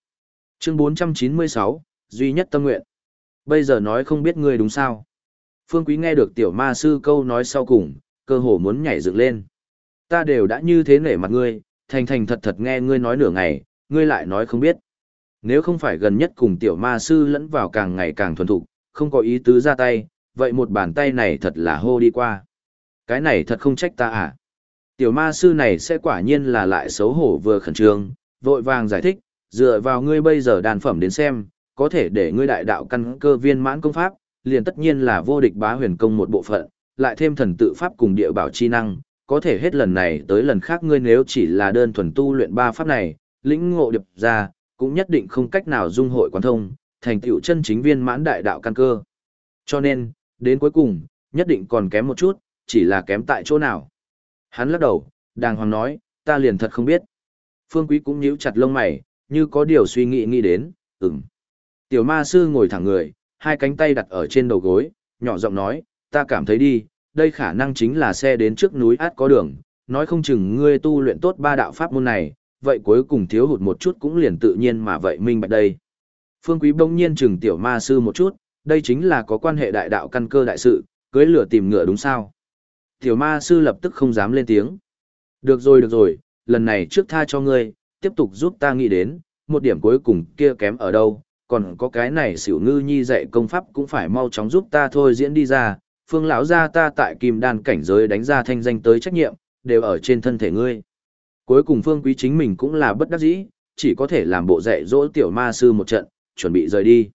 Speaker 1: Chương 496, duy nhất tâm nguyện. Bây giờ nói không biết ngươi đúng sao? Phương Quý nghe được tiểu ma sư câu nói sau cùng, cơ hồ muốn nhảy dựng lên. Ta đều đã như thế nể mặt ngươi, thành thành thật thật nghe ngươi nói nửa ngày, ngươi lại nói không biết. Nếu không phải gần nhất cùng tiểu ma sư lẫn vào càng ngày càng thuần thục, không có ý tứ ra tay, vậy một bàn tay này thật là hô đi qua. Cái này thật không trách ta à. Tiểu ma sư này sẽ quả nhiên là lại xấu hổ vừa khẩn trương, vội vàng giải thích, dựa vào ngươi bây giờ đàn phẩm đến xem, có thể để ngươi đại đạo căn cơ viên mãn công pháp, liền tất nhiên là vô địch bá huyền công một bộ phận, lại thêm thần tự pháp cùng địa bảo chi năng, có thể hết lần này tới lần khác ngươi nếu chỉ là đơn thuần tu luyện ba pháp này, lĩnh ngộ điệp ra, cũng nhất định không cách nào dung hội quán thông, thành tựu chân chính viên mãn đại đạo căn cơ. Cho nên, đến cuối cùng, nhất định còn kém một chút, chỉ là kém tại chỗ nào. Hắn lắc đầu, đàng hoàng nói, ta liền thật không biết. Phương Quý cũng nhíu chặt lông mày, như có điều suy nghĩ nghĩ đến, ừm. Tiểu ma sư ngồi thẳng người, hai cánh tay đặt ở trên đầu gối, nhỏ giọng nói, ta cảm thấy đi, đây khả năng chính là xe đến trước núi át có đường, nói không chừng ngươi tu luyện tốt ba đạo pháp môn này, vậy cuối cùng thiếu hụt một chút cũng liền tự nhiên mà vậy minh bạch đây. Phương Quý bỗng nhiên chừng tiểu ma sư một chút, đây chính là có quan hệ đại đạo căn cơ đại sự, cưới lửa tìm ngựa đúng sao? Tiểu ma sư lập tức không dám lên tiếng. Được rồi được rồi, lần này trước tha cho ngươi, tiếp tục giúp ta nghĩ đến, một điểm cuối cùng kia kém ở đâu, còn có cái này xỉu ngư nhi dạy công pháp cũng phải mau chóng giúp ta thôi diễn đi ra, phương lão gia ta tại kim đan cảnh giới đánh ra thanh danh tới trách nhiệm, đều ở trên thân thể ngươi. Cuối cùng phương quý chính mình cũng là bất đắc dĩ, chỉ có thể làm bộ dạy dỗ tiểu ma sư một trận, chuẩn bị rời đi.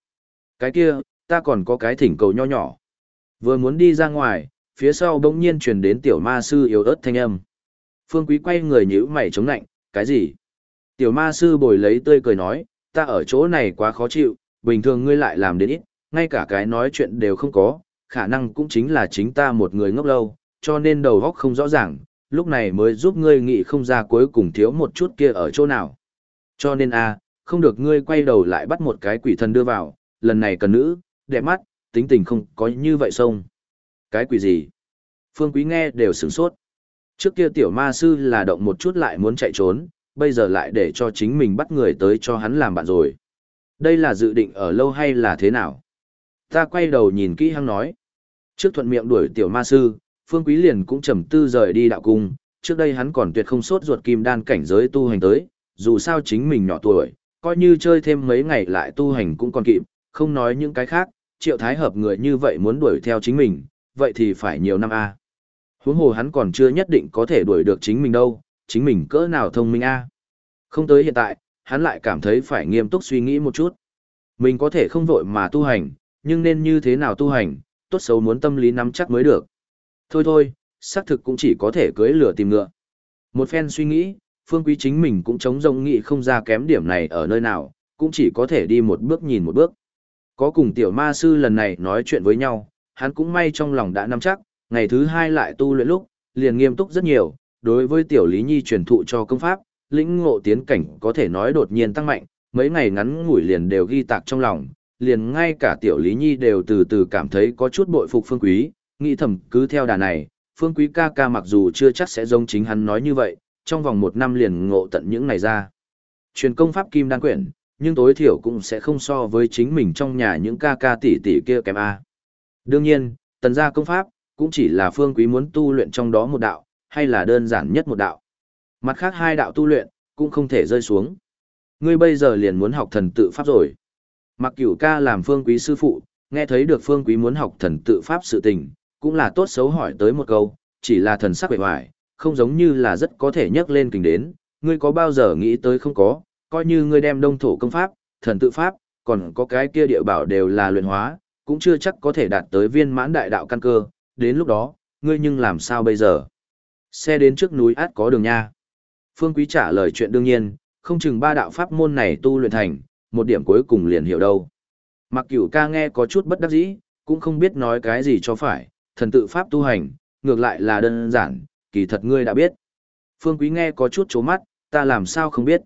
Speaker 1: Cái kia, ta còn có cái thỉnh cầu nho nhỏ. Vừa muốn đi ra ngoài, phía sau bỗng nhiên truyền đến tiểu ma sư yếu ớt thanh âm. Phương Quý quay người nhíu mày chống nạnh, cái gì? Tiểu ma sư bồi lấy tươi cười nói, ta ở chỗ này quá khó chịu, bình thường ngươi lại làm đến ít, ngay cả cái nói chuyện đều không có, khả năng cũng chính là chính ta một người ngốc lâu, cho nên đầu óc không rõ ràng, lúc này mới giúp ngươi nghĩ không ra cuối cùng thiếu một chút kia ở chỗ nào. Cho nên a, không được ngươi quay đầu lại bắt một cái quỷ thần đưa vào, lần này cần nữ, đẹp mắt, tính tình không có như vậy xong cái quỷ gì? Phương Quý nghe đều sửng sốt. Trước kia tiểu ma sư là động một chút lại muốn chạy trốn, bây giờ lại để cho chính mình bắt người tới cho hắn làm bạn rồi. Đây là dự định ở lâu hay là thế nào? Ta quay đầu nhìn kỹ hăng nói. Trước thuận miệng đuổi tiểu ma sư, Phương Quý liền cũng trầm tư rời đi đạo cung, trước đây hắn còn tuyệt không sốt ruột kim đan cảnh giới tu hành tới, dù sao chính mình nhỏ tuổi, coi như chơi thêm mấy ngày lại tu hành cũng còn kịp, không nói những cái khác, triệu thái hợp người như vậy muốn đuổi theo chính mình, vậy thì phải nhiều năm a. Huống hồ hắn còn chưa nhất định có thể đuổi được chính mình đâu, chính mình cỡ nào thông minh a. Không tới hiện tại, hắn lại cảm thấy phải nghiêm túc suy nghĩ một chút. Mình có thể không vội mà tu hành, nhưng nên như thế nào tu hành, tốt xấu muốn tâm lý nắm chắc mới được. Thôi thôi, xác thực cũng chỉ có thể cưới lửa tìm ngựa. Một phen suy nghĩ, phương quý chính mình cũng chống rộng nghị không ra kém điểm này ở nơi nào, cũng chỉ có thể đi một bước nhìn một bước. Có cùng tiểu ma sư lần này nói chuyện với nhau, hắn cũng may trong lòng đã nắm chắc, ngày thứ hai lại tu luyện lúc, liền nghiêm túc rất nhiều, đối với tiểu lý nhi truyền thụ cho công pháp, lĩnh ngộ tiến cảnh có thể nói đột nhiên tăng mạnh, mấy ngày ngắn ngủi liền đều ghi tạc trong lòng, liền ngay cả tiểu lý nhi đều từ từ cảm thấy có chút bội phục phương quý, nghĩ thầm cứ theo đà này, phương quý ca ca mặc dù chưa chắc sẽ giống chính hắn nói như vậy, trong vòng một năm liền ngộ tận những này ra. Truyền công pháp kim đan quyển, nhưng tối thiểu cũng sẽ không so với chính mình trong nhà những ca ca tỷ tỷ kia kém A. Đương nhiên, tần gia công pháp, cũng chỉ là phương quý muốn tu luyện trong đó một đạo, hay là đơn giản nhất một đạo. Mặt khác hai đạo tu luyện, cũng không thể rơi xuống. Ngươi bây giờ liền muốn học thần tự pháp rồi. Mặc cửu ca làm phương quý sư phụ, nghe thấy được phương quý muốn học thần tự pháp sự tình, cũng là tốt xấu hỏi tới một câu, chỉ là thần sắc bệ hoài, không giống như là rất có thể nhắc lên kình đến, ngươi có bao giờ nghĩ tới không có, coi như ngươi đem đông thổ công pháp, thần tự pháp, còn có cái kia địa bảo đều là luyện hóa, cũng chưa chắc có thể đạt tới viên mãn đại đạo căn cơ, đến lúc đó, ngươi nhưng làm sao bây giờ? Xe đến trước núi át có đường nha. Phương Quý trả lời chuyện đương nhiên, không chừng ba đạo pháp môn này tu luyện thành, một điểm cuối cùng liền hiểu đâu. Mặc cửu ca nghe có chút bất đắc dĩ, cũng không biết nói cái gì cho phải, thần tự pháp tu hành, ngược lại là đơn giản, kỳ thật ngươi đã biết. Phương Quý nghe có chút chố mắt, ta làm sao không biết.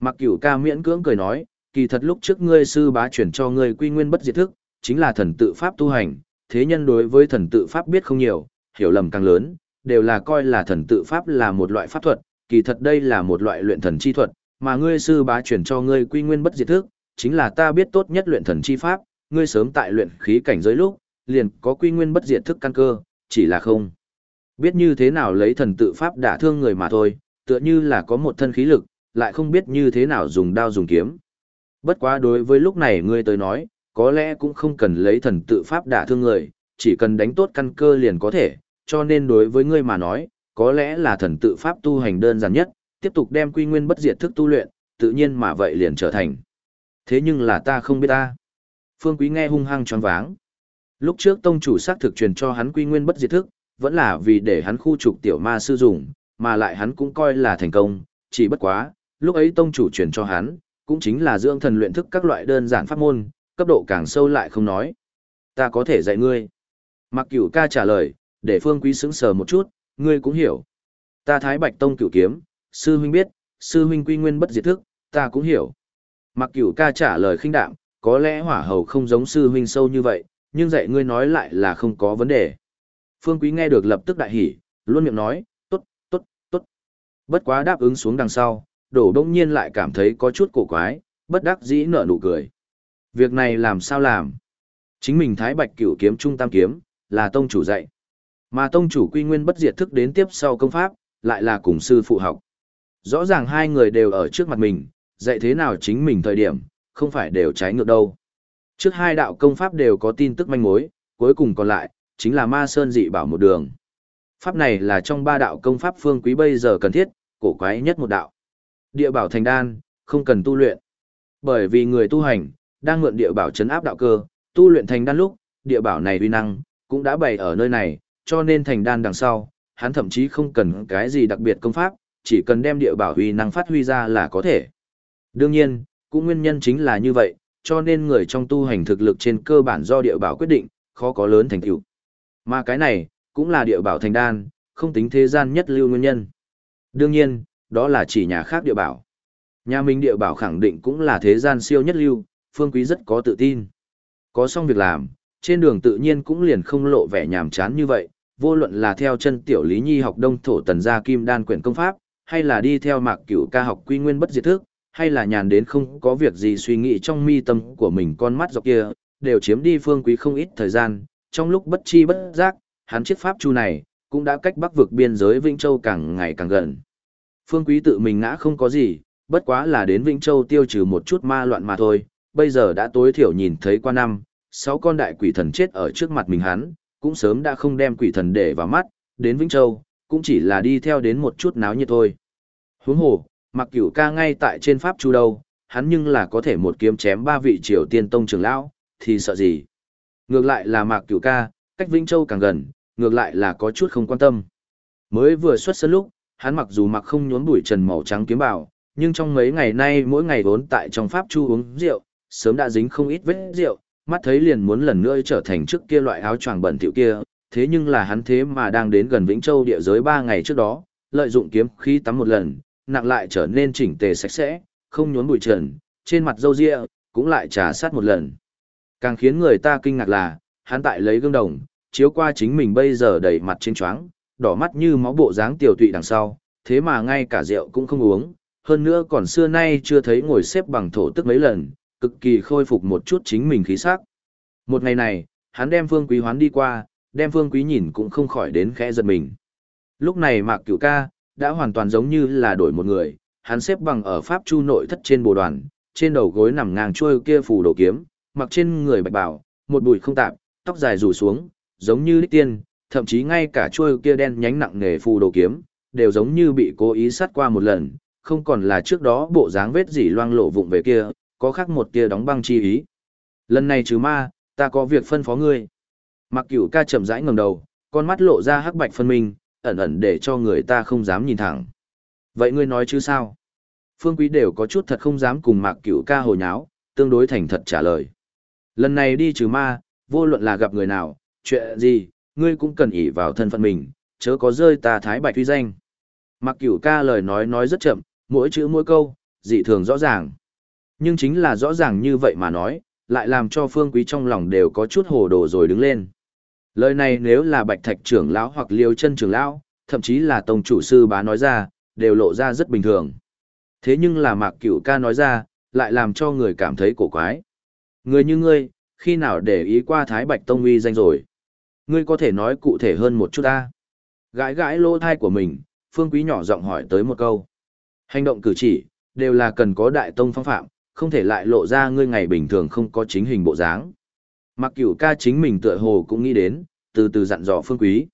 Speaker 1: Mặc cửu ca miễn cưỡng cười nói, kỳ thật lúc trước ngươi sư bá chuyển cho ngươi quy nguyên bất diệt thức, chính là thần tự pháp tu hành, thế nhân đối với thần tự pháp biết không nhiều, hiểu lầm càng lớn, đều là coi là thần tự pháp là một loại pháp thuật, kỳ thật đây là một loại luyện thần chi thuật, mà ngươi sư bá chuyển cho ngươi quy nguyên bất diệt thức, chính là ta biết tốt nhất luyện thần chi pháp, ngươi sớm tại luyện khí cảnh giới lúc, liền có quy nguyên bất diệt thức căn cơ, chỉ là không. Biết như thế nào lấy thần tự pháp đả thương người mà thôi, tựa như là có một thân khí lực, lại không biết như thế nào dùng đao dùng kiếm. Bất quá đối với lúc này ngươi tới nói, có lẽ cũng không cần lấy thần tự pháp đả thương người, chỉ cần đánh tốt căn cơ liền có thể, cho nên đối với ngươi mà nói, có lẽ là thần tự pháp tu hành đơn giản nhất, tiếp tục đem quy nguyên bất diệt thức tu luyện, tự nhiên mà vậy liền trở thành. Thế nhưng là ta không biết ta. Phương Quý nghe hung hăng tròn váng. Lúc trước tông chủ xác thực truyền cho hắn quy nguyên bất diệt thức, vẫn là vì để hắn khu trục tiểu ma sư dùng, mà lại hắn cũng coi là thành công, chỉ bất quá, lúc ấy tông chủ truyền cho hắn, cũng chính là dưỡng thần luyện thức các loại đơn giản pháp môn, cấp độ càng sâu lại không nói. Ta có thể dạy ngươi. Mặc cửu ca trả lời, để phương quý sững sờ một chút, ngươi cũng hiểu. Ta thái bạch tông cửu kiếm, sư huynh biết, sư huynh quy nguyên bất diệt thức, ta cũng hiểu. Mặc cửu ca trả lời khinh đạm, có lẽ hỏa hầu không giống sư huynh sâu như vậy, nhưng dạy ngươi nói lại là không có vấn đề. Phương quý nghe được lập tức đại hỉ, luôn miệng nói, tốt, tốt, tốt. Bất quá đáp ứng xuống đằng sau, đổ đông nhiên lại cảm thấy có chút cổ quái, bất đắc dĩ nở nụ cười. Việc này làm sao làm? Chính mình thái bạch cửu kiếm trung tam kiếm, là tông chủ dạy. Mà tông chủ quy nguyên bất diệt thức đến tiếp sau công pháp, lại là cùng sư phụ học. Rõ ràng hai người đều ở trước mặt mình, dạy thế nào chính mình thời điểm, không phải đều trái ngược đâu. Trước hai đạo công pháp đều có tin tức manh mối, cuối cùng còn lại, chính là ma sơn dị bảo một đường. Pháp này là trong ba đạo công pháp phương quý bây giờ cần thiết, cổ quái nhất một đạo. Địa bảo thành đan, không cần tu luyện. Bởi vì người tu hành, đang mượn địa bảo chấn áp đạo cơ, tu luyện thành đan lúc, địa bảo này uy năng, cũng đã bày ở nơi này, cho nên thành đan đằng sau, hắn thậm chí không cần cái gì đặc biệt công pháp, chỉ cần đem địa bảo uy năng phát huy ra là có thể. Đương nhiên, cũng nguyên nhân chính là như vậy, cho nên người trong tu hành thực lực trên cơ bản do địa bảo quyết định, khó có lớn thành tựu. Mà cái này, cũng là địa bảo thành đan, không tính thế gian nhất lưu nguyên nhân. Đương nhiên, đó là chỉ nhà khác địa bảo. Nhà mình địa bảo khẳng định cũng là thế gian siêu nhất lưu, phương quý rất có tự tin. Có xong việc làm, trên đường tự nhiên cũng liền không lộ vẻ nhàm chán như vậy, vô luận là theo chân tiểu lý nhi học đông thổ tần gia kim đan quyển công pháp, hay là đi theo mạc cửu ca học quy nguyên bất diệt thức, hay là nhàn đến không có việc gì suy nghĩ trong mi tâm của mình con mắt dọc kia, đều chiếm đi phương quý không ít thời gian, trong lúc bất chi bất giác, hắn chiếc pháp chu này, cũng đã cách bắc vực biên giới Vĩnh Châu càng ngày càng gần. Phương quý tự mình ngã không có gì, bất quá là đến Vĩnh Châu tiêu trừ một chút ma loạn mà thôi, bây giờ đã tối thiểu nhìn thấy qua năm, sáu con đại quỷ thần chết ở trước mặt mình hắn, cũng sớm đã không đem quỷ thần để vào mắt, đến Vĩnh Châu, cũng chỉ là đi theo đến một chút náo nhiệt thôi. Huống hồ, mặc cửu ca ngay tại trên pháp chu đâu, hắn nhưng là có thể một kiếm chém ba vị triều tiên tông trưởng lão, thì sợ gì. Ngược lại là mạc cửu ca, cách Vĩnh Châu càng gần, ngược lại là có chút không quan tâm. Mới vừa xuất sân lúc, hắn mặc dù mặc không nhốn bụi trần màu trắng kiếm bào, nhưng trong mấy ngày nay mỗi ngày vốn tại trong pháp chu uống rượu, sớm đã dính không ít vết rượu, mắt thấy liền muốn lần nữa trở thành trước kia loại áo choàng bẩn thỉu kia, thế nhưng là hắn thế mà đang đến gần Vĩnh Châu địa giới 3 ngày trước đó, lợi dụng kiếm khí tắm một lần, nặng lại trở nên chỉnh tề sạch sẽ, không nhốn bụi trần, trên mặt râu ria, cũng lại trà sát một lần. Càng khiến người ta kinh ngạc là, hắn tại lấy gương đồng, chiếu qua chính mình bây giờ đầy mặt trên choáng, đỏ mắt như máu bộ dáng tiểu tụy đằng sau, thế mà ngay cả rượu cũng không uống, hơn nữa còn xưa nay chưa thấy ngồi xếp bằng thổ tức mấy lần, cực kỳ khôi phục một chút chính mình khí sắc. Một ngày này, hắn đem Phương Quý hoán đi qua, đem Phương Quý nhìn cũng không khỏi đến khẽ giật mình. Lúc này Mạc Cửu ca, đã hoàn toàn giống như là đổi một người, hắn xếp bằng ở pháp chu nội thất trên bồ đoàn, trên đầu gối nằm ngang chuôi kia phủ đồ kiếm, mặc trên người bạch bào, một bụi không tạp, tóc dài rủ xuống, giống như đích tiên, thậm chí ngay cả chuôi kia đen nhánh nặng nghề phù đồ kiếm, đều giống như bị cố ý sát qua một lần, không còn là trước đó bộ dáng vết dỉ loang lộ vụng về kia, có khác một kia đóng băng chi ý. Lần này trừ ma, ta có việc phân phó ngươi. Mặc cửu ca chậm rãi ngẩng đầu, con mắt lộ ra hắc bạch phân minh, ẩn ẩn để cho người ta không dám nhìn thẳng. Vậy ngươi nói chứ sao? Phương Quý đều có chút thật không dám cùng Mạc Cửu ca hồi nháo, tương đối thành thật trả lời. Lần này đi trừ ma, vô luận là gặp người nào, chuyện gì, ngươi cũng cần ỷ vào thân phận mình, chớ có rơi ta thái bạch uy danh. mặc Cửu ca lời nói nói rất chậm, mỗi chữ mỗi câu, dị thường rõ ràng. Nhưng chính là rõ ràng như vậy mà nói, lại làm cho Phương Quý trong lòng đều có chút hồ đồ rồi đứng lên. Lời này nếu là Bạch Thạch trưởng lão hoặc Liêu Chân trưởng lão, thậm chí là tông chủ sư bá nói ra, đều lộ ra rất bình thường. Thế nhưng là Mạc Cửu ca nói ra, lại làm cho người cảm thấy cổ quái. Người như ngươi, khi nào để ý qua Thái Bạch Tông uy danh rồi? Ngươi có thể nói cụ thể hơn một chút ta. Gãi gãi lỗ thai của mình, Phương Quý nhỏ giọng hỏi tới một câu. Hành động cử chỉ, đều là cần có đại tông phong phạm, không thể lại lộ ra ngươi ngày bình thường không có chính hình bộ dáng. Mặc cửu ca chính mình tựa hồ cũng nghĩ đến, từ từ dặn dò Phương Quý.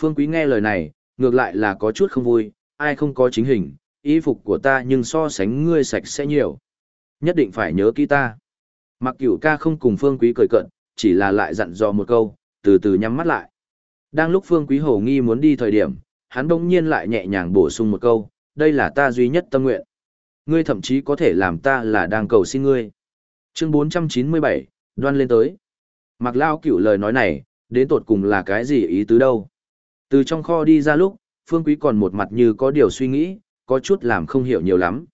Speaker 1: Phương Quý nghe lời này, ngược lại là có chút không vui, ai không có chính hình, y phục của ta nhưng so sánh ngươi sạch sẽ nhiều. Nhất định phải nhớ kỹ ta. Mặc cửu ca không cùng Phương Quý cười cận, chỉ là lại dặn dò một câu, từ từ nhắm mắt lại. Đang lúc Phương Quý Hồ nghi muốn đi thời điểm, hắn bỗng nhiên lại nhẹ nhàng bổ sung một câu, đây là ta duy nhất tâm nguyện. Ngươi thậm chí có thể làm ta là đang cầu xin ngươi. Chương 497, đoan lên tới. Mặc lao cửu lời nói này, đến tột cùng là cái gì ý tứ đâu. Từ trong kho đi ra lúc, Phương Quý còn một mặt như có điều suy nghĩ, có chút làm không hiểu nhiều lắm.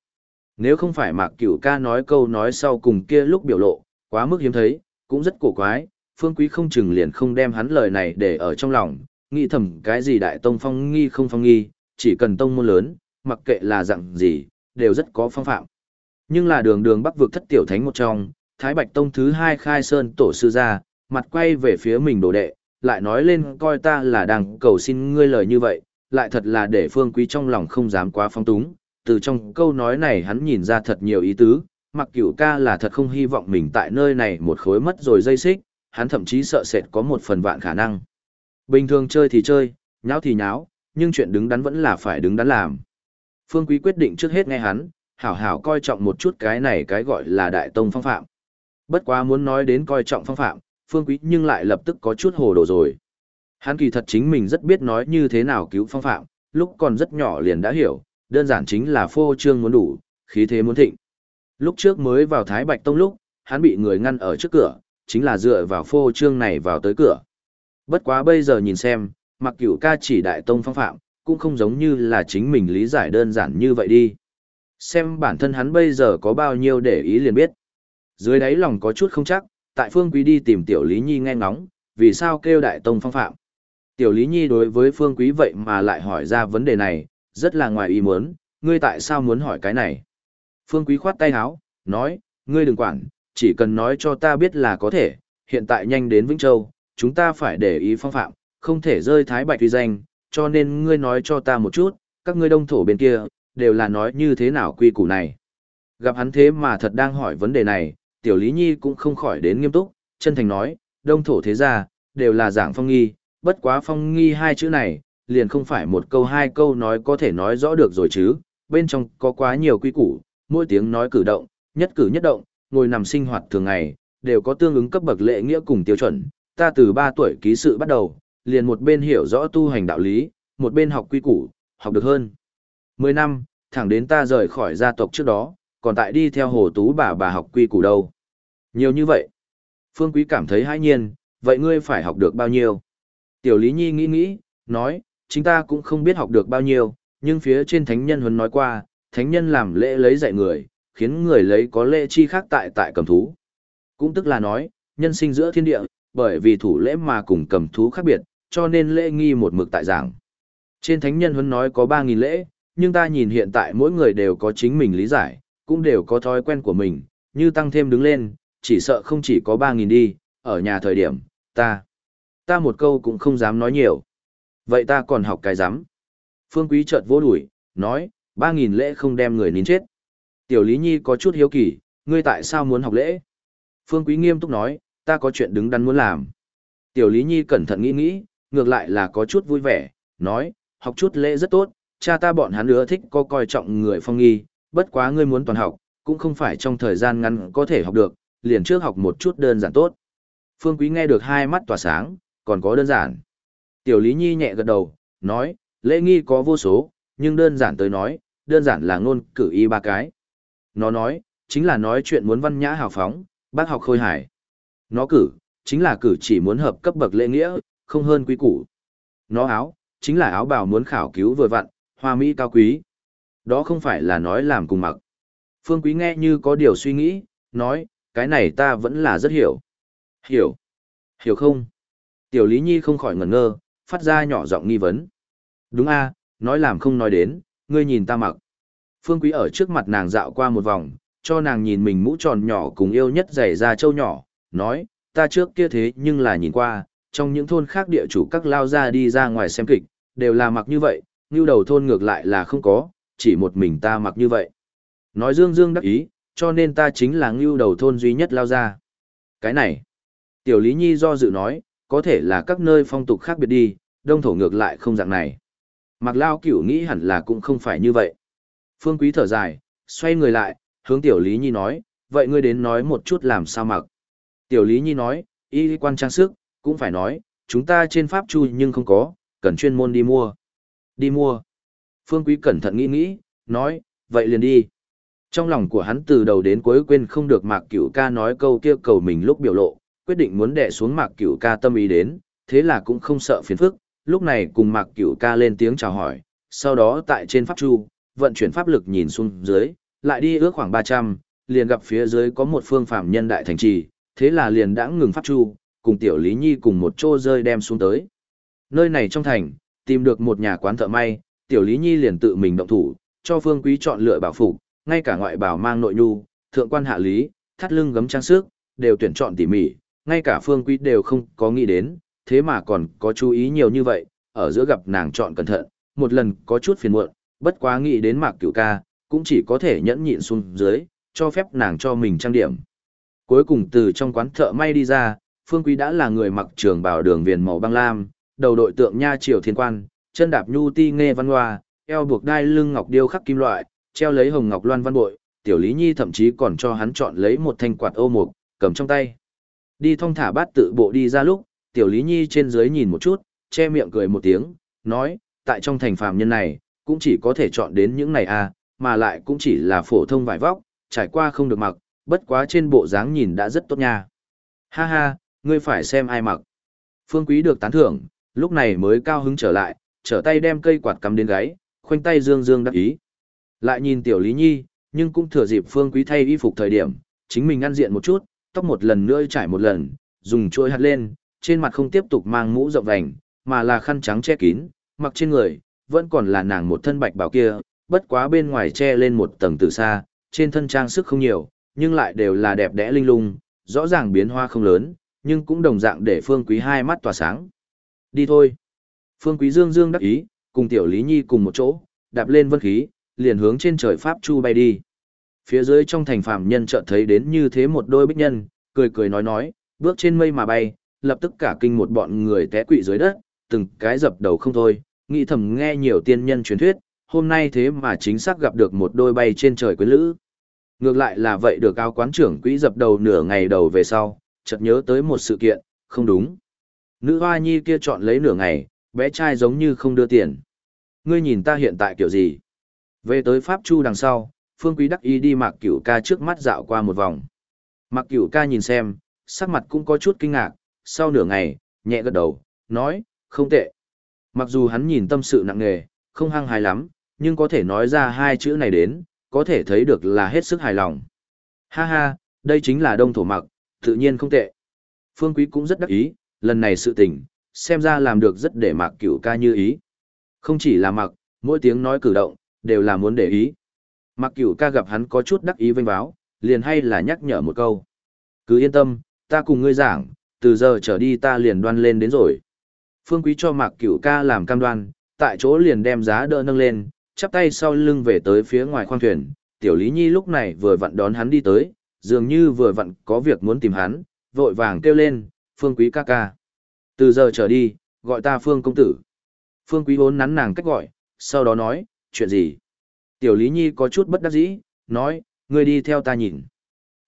Speaker 1: Nếu không phải Mạc Cửu ca nói câu nói sau cùng kia lúc biểu lộ, quá mức hiếm thấy, cũng rất cổ quái, Phương Quý không chừng liền không đem hắn lời này để ở trong lòng, nghĩ thầm cái gì đại tông phong nghi không phong nghi, chỉ cần tông môn lớn, mặc kệ là dạng gì, đều rất có phong phạm. Nhưng là đường đường bắc vực thất tiểu thánh một trong, Thái Bạch Tông thứ hai khai sơn tổ sư ra, mặt quay về phía mình đồ đệ, lại nói lên coi ta là đang cầu xin ngươi lời như vậy, lại thật là để phương quý trong lòng không dám quá phong túng. Từ trong câu nói này hắn nhìn ra thật nhiều ý tứ, mặc cửu ca là thật không hy vọng mình tại nơi này một khối mất rồi dây xích, hắn thậm chí sợ sệt có một phần vạn khả năng. Bình thường chơi thì chơi, nháo thì nháo, nhưng chuyện đứng đắn vẫn là phải đứng đắn làm. Phương Quý quyết định trước hết nghe hắn, hảo hảo coi trọng một chút cái này cái gọi là đại tông phong phạm. Bất quá muốn nói đến coi trọng phong phạm, Phương Quý nhưng lại lập tức có chút hồ đồ rồi. Hắn kỳ thật chính mình rất biết nói như thế nào cứu phong phạm, lúc còn rất nhỏ liền đã hiểu, đơn giản chính là phô trương muốn đủ, khí thế muốn thịnh. Lúc trước mới vào Thái Bạch Tông lúc, hắn bị người ngăn ở trước cửa, chính là dựa vào phô trương này vào tới cửa. Bất quá bây giờ nhìn xem, mặc cửu ca chỉ đại tông phong phạm, cũng không giống như là chính mình lý giải đơn giản như vậy đi. Xem bản thân hắn bây giờ có bao nhiêu để ý liền biết. Dưới đáy lòng có chút không chắc, tại Phương Quý đi tìm Tiểu Lý Nhi nghe ngóng, vì sao kêu Đại Tông phong phạm. Tiểu Lý Nhi đối với Phương Quý vậy mà lại hỏi ra vấn đề này, rất là ngoài ý muốn, ngươi tại sao muốn hỏi cái này. Phương Quý khoát tay áo, nói, ngươi đừng quản, chỉ cần nói cho ta biết là có thể, hiện tại nhanh đến Vĩnh Châu, chúng ta phải để ý phong phạm, không thể rơi thái bạch uy danh, cho nên ngươi nói cho ta một chút, các ngươi đông thổ bên kia, đều là nói như thế nào quy củ này. Gặp hắn thế mà thật đang hỏi vấn đề này, tiểu lý nhi cũng không khỏi đến nghiêm túc, chân thành nói, đông thổ thế gia, đều là giảng phong nghi, bất quá phong nghi hai chữ này, liền không phải một câu hai câu nói có thể nói rõ được rồi chứ, bên trong có quá nhiều quy củ, mỗi tiếng nói cử động, nhất cử nhất động, ngồi nằm sinh hoạt thường ngày, đều có tương ứng cấp bậc lệ nghĩa cùng tiêu chuẩn, ta từ 3 tuổi ký sự bắt đầu, liền một bên hiểu rõ tu hành đạo lý, một bên học quy củ, học được hơn. 10 năm, thẳng đến ta rời khỏi gia tộc trước đó, còn tại đi theo hồ tú bà bà học quy củ đâu. Nhiều như vậy. Phương Quý cảm thấy hãi nhiên, vậy ngươi phải học được bao nhiêu? Tiểu Lý Nhi nghĩ nghĩ, nói, chính ta cũng không biết học được bao nhiêu, nhưng phía trên thánh nhân huấn nói qua, thánh nhân làm lễ lấy dạy người, khiến người lấy có lễ chi khác tại tại cầm thú. Cũng tức là nói, nhân sinh giữa thiên địa, bởi vì thủ lễ mà cùng cầm thú khác biệt, cho nên lễ nghi một mực tại giảng. Trên thánh nhân huấn nói có 3.000 lễ, nhưng ta nhìn hiện tại mỗi người đều có chính mình lý giải, cũng đều có thói quen của mình, như tăng thêm đứng lên, chỉ sợ không chỉ có 3.000 đi, ở nhà thời điểm, ta, ta một câu cũng không dám nói nhiều. Vậy ta còn học cái dám? Phương Quý chợt vỗ đuổi, nói, ba nghìn lễ không đem người nín chết. Tiểu Lý Nhi có chút hiếu kỳ, ngươi tại sao muốn học lễ? Phương Quý nghiêm túc nói, ta có chuyện đứng đắn muốn làm. Tiểu Lý Nhi cẩn thận nghĩ nghĩ, ngược lại là có chút vui vẻ, nói, học chút lễ rất tốt, cha ta bọn hắn ưa thích có coi trọng người phong nghi, bất quá ngươi muốn toàn học, cũng không phải trong thời gian ngắn có thể học được, liền trước học một chút đơn giản tốt. Phương Quý nghe được hai mắt tỏa sáng, còn có đơn giản. Tiểu Lý Nhi nhẹ gật đầu, nói, lễ nghi có vô số, nhưng đơn giản tới nói, đơn giản là ngôn cử y ba cái. Nó nói, chính là nói chuyện muốn văn nhã hào phóng, bác học khôi hải. Nó cử, chính là cử chỉ muốn hợp cấp bậc lễ nghĩa, không hơn quý củ. Nó áo, chính là áo bào muốn khảo cứu vừa vặn, hoa mỹ cao quý. Đó không phải là nói làm cùng mặc. Phương Quý nghe như có điều suy nghĩ, nói, cái này ta vẫn là rất hiểu. Hiểu. Hiểu không? Tiểu Lý Nhi không khỏi ngẩn ngơ, phát ra nhỏ giọng nghi vấn. Đúng a, nói làm không nói đến, ngươi nhìn ta mặc. Phương Quý ở trước mặt nàng dạo qua một vòng, cho nàng nhìn mình mũ tròn nhỏ cùng yêu nhất giày da trâu nhỏ, nói, ta trước kia thế nhưng là nhìn qua, trong những thôn khác địa chủ các lao ra đi ra ngoài xem kịch, đều là mặc như vậy, như đầu thôn ngược lại là không có, chỉ một mình ta mặc như vậy. Nói dương dương đắc ý, cho nên ta chính là ngưu đầu thôn duy nhất lao ra. Cái này, tiểu lý nhi do dự nói, có thể là các nơi phong tục khác biệt đi, đông thổ ngược lại không dạng này. Mặc lao cửu nghĩ hẳn là cũng không phải như vậy. Phương quý thở dài, xoay người lại, hướng tiểu lý nhi nói, vậy ngươi đến nói một chút làm sao mặc. Tiểu lý nhi nói, y quan trang sức, cũng phải nói, chúng ta trên pháp chu nhưng không có, cần chuyên môn đi mua. Đi mua. Phương quý cẩn thận nghĩ nghĩ, nói, vậy liền đi. Trong lòng của hắn từ đầu đến cuối quên không được Mạc Cửu ca nói câu kia cầu mình lúc biểu lộ, quyết định muốn đè xuống Mạc Cửu ca tâm ý đến, thế là cũng không sợ phiền phức, lúc này cùng Mạc Cửu ca lên tiếng chào hỏi, sau đó tại trên pháp chu, vận chuyển pháp lực nhìn xuống dưới, lại đi ước khoảng 300, liền gặp phía dưới có một phương phạm nhân đại thành trì, thế là liền đã ngừng pháp chu, cùng tiểu Lý Nhi cùng một chỗ rơi đem xuống tới. Nơi này trong thành, tìm được một nhà quán thợ may, tiểu Lý Nhi liền tự mình động thủ, cho Phương Quý chọn lựa bảo phục, ngay cả ngoại bảo mang nội nhu, thượng quan hạ lý, thắt lưng gấm trang sức, đều tuyển chọn tỉ mỉ, ngay cả Phương Quý đều không có nghĩ đến, thế mà còn có chú ý nhiều như vậy, ở giữa gặp nàng chọn cẩn thận, một lần có chút phiền muộn, bất quá nghĩ đến Mạc Cửu ca, cũng chỉ có thể nhẫn nhịn xuống dưới, cho phép nàng cho mình trang điểm. Cuối cùng từ trong quán thợ may đi ra, Phương Quý đã là người mặc trường bào đường viền màu băng lam, đầu đội tượng nha triều thiên quan, chân đạp nhu ti nghe văn hoa, eo buộc đai lưng ngọc điêu khắc kim loại, treo lấy hồng ngọc loan văn bội, tiểu lý nhi thậm chí còn cho hắn chọn lấy một thanh quạt ô mục, cầm trong tay. Đi thong thả bát tự bộ đi ra lúc, tiểu lý nhi trên dưới nhìn một chút, che miệng cười một tiếng, nói, tại trong thành phàm nhân này, cũng chỉ có thể chọn đến những này à, mà lại cũng chỉ là phổ thông vải vóc, trải qua không được mặc, bất quá trên bộ dáng nhìn đã rất tốt nha. Ha ha, ngươi phải xem ai mặc. Phương Quý được tán thưởng, lúc này mới cao hứng trở lại, trở tay đem cây quạt cắm đến gáy, khoanh tay dương dương đắc ý. Lại nhìn tiểu Lý Nhi, nhưng cũng thừa dịp Phương Quý thay y phục thời điểm, chính mình ăn diện một chút, tóc một lần nữa trải một lần, dùng chuôi hạt lên, trên mặt không tiếp tục mang mũ rộng vành, mà là khăn trắng che kín, mặc trên người, vẫn còn là nàng một thân bạch bảo kia, bất quá bên ngoài che lên một tầng từ xa, trên thân trang sức không nhiều, nhưng lại đều là đẹp đẽ linh lung, rõ ràng biến hoa không lớn, nhưng cũng đồng dạng để Phương Quý hai mắt tỏa sáng. Đi thôi. Phương Quý Dương Dương đắc ý, cùng Tiểu Lý Nhi cùng một chỗ, đạp lên vân khí, liền hướng trên trời Pháp Chu bay đi. Phía dưới trong thành phạm nhân chợt thấy đến như thế một đôi bích nhân, cười cười nói nói, bước trên mây mà bay, lập tức cả kinh một bọn người té quỵ dưới đất, từng cái dập đầu không thôi, nghĩ thầm nghe nhiều tiên nhân truyền thuyết, hôm nay thế mà chính xác gặp được một đôi bay trên trời quyến lữ. Ngược lại là vậy được cao quán trưởng quỹ dập đầu nửa ngày đầu về sau, chợt nhớ tới một sự kiện, không đúng. Nữ hoa nhi kia chọn lấy nửa ngày, bé trai giống như không đưa tiền. Ngươi nhìn ta hiện tại kiểu gì? Về tới Pháp Chu đằng sau, Phương Quý đắc ý đi Mạc Cửu ca trước mắt dạo qua một vòng. Mạc Cửu ca nhìn xem, sắc mặt cũng có chút kinh ngạc, sau nửa ngày, nhẹ gật đầu, nói, không tệ. Mặc dù hắn nhìn tâm sự nặng nề, không hăng hài lắm, nhưng có thể nói ra hai chữ này đến, có thể thấy được là hết sức hài lòng. Ha ha, đây chính là đông thổ mặc, tự nhiên không tệ. Phương Quý cũng rất đắc ý, lần này sự tình, xem ra làm được rất để Mạc Cửu ca như ý. Không chỉ là mặc, mỗi tiếng nói cử động, đều là muốn để ý. Mặc cửu ca gặp hắn có chút đắc ý vinh báo, liền hay là nhắc nhở một câu. Cứ yên tâm, ta cùng ngươi giảng, từ giờ trở đi ta liền đoan lên đến rồi. Phương Quý cho Mạc Cửu ca làm cam đoan, tại chỗ liền đem giá đỡ nâng lên, chắp tay sau lưng về tới phía ngoài khoang thuyền, tiểu Lý Nhi lúc này vừa vặn đón hắn đi tới, dường như vừa vặn có việc muốn tìm hắn, vội vàng kêu lên, Phương Quý ca ca. Từ giờ trở đi, gọi ta Phương công tử. Phương Quý vốn nắn nàng cách gọi, sau đó nói, chuyện gì? Tiểu Lý Nhi có chút bất đắc dĩ, nói, ngươi đi theo ta nhìn.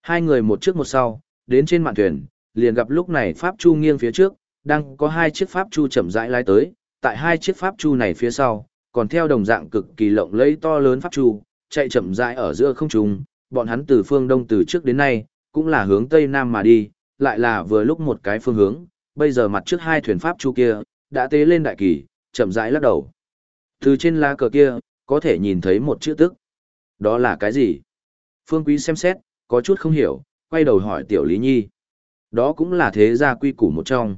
Speaker 1: Hai người một trước một sau, đến trên mạn thuyền, liền gặp lúc này Pháp Chu nghiêng phía trước, đang có hai chiếc Pháp Chu chậm rãi lái tới, tại hai chiếc Pháp Chu này phía sau, còn theo đồng dạng cực kỳ lộng lẫy to lớn Pháp Chu, chạy chậm rãi ở giữa không trung, bọn hắn từ phương đông từ trước đến nay, cũng là hướng tây nam mà đi, lại là vừa lúc một cái phương hướng, bây giờ mặt trước hai thuyền Pháp Chu kia, đã tế lên đại kỳ, chậm rãi lắc đầu. Từ trên lá cờ kia, có thể nhìn thấy một chữ tức. Đó là cái gì? Phương Quý xem xét, có chút không hiểu, quay đầu hỏi Tiểu Lý Nhi. Đó cũng là thế gia quy củ một trong.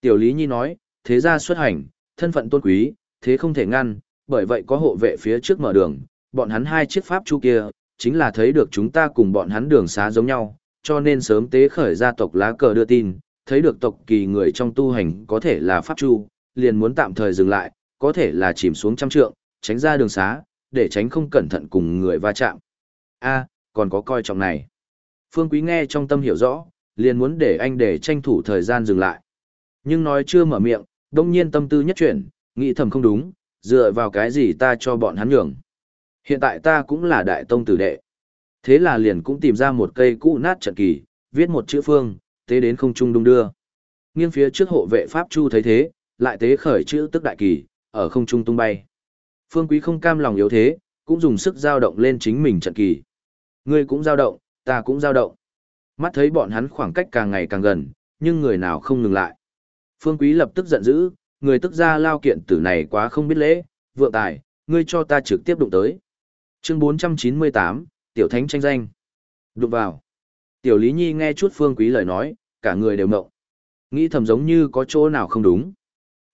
Speaker 1: Tiểu Lý Nhi nói, thế gia xuất hành, thân phận tôn quý, thế không thể ngăn, bởi vậy có hộ vệ phía trước mở đường, bọn hắn hai chiếc pháp chu kia, chính là thấy được chúng ta cùng bọn hắn đường xá giống nhau, cho nên sớm tế khởi gia tộc lá cờ đưa tin, thấy được tộc kỳ người trong tu hành có thể là pháp chu, liền muốn tạm thời dừng lại, có thể là chìm xuống trăm trượng, tránh ra đường xá, để tránh không cẩn thận cùng người va chạm. A, còn có coi trọng này. Phương Quý nghe trong tâm hiểu rõ, liền muốn để anh để tranh thủ thời gian dừng lại. Nhưng nói chưa mở miệng, đông nhiên tâm tư nhất chuyển, nghĩ thầm không đúng, dựa vào cái gì ta cho bọn hắn nhường. Hiện tại ta cũng là đại tông tử đệ. Thế là liền cũng tìm ra một cây cũ nát trận kỳ, viết một chữ phương, tế đến không trung đung đưa. Nghiêng phía trước hộ vệ Pháp Chu thấy thế, lại tế khởi chữ tức đại kỳ, ở không trung tung bay. Phương Quý không cam lòng yếu thế, cũng dùng sức giao động lên chính mình trận kỳ. Ngươi cũng giao động, ta cũng giao động. Mắt thấy bọn hắn khoảng cách càng ngày càng gần, nhưng người nào không ngừng lại. Phương Quý lập tức giận dữ, người tức ra lao kiện tử này quá không biết lễ, vượng tài, ngươi cho ta trực tiếp đụng tới. Chương 498, Tiểu Thánh tranh danh. Đụng vào. Tiểu Lý Nhi nghe chút Phương Quý lời nói, cả người đều mộng. Nghĩ thầm giống như có chỗ nào không đúng.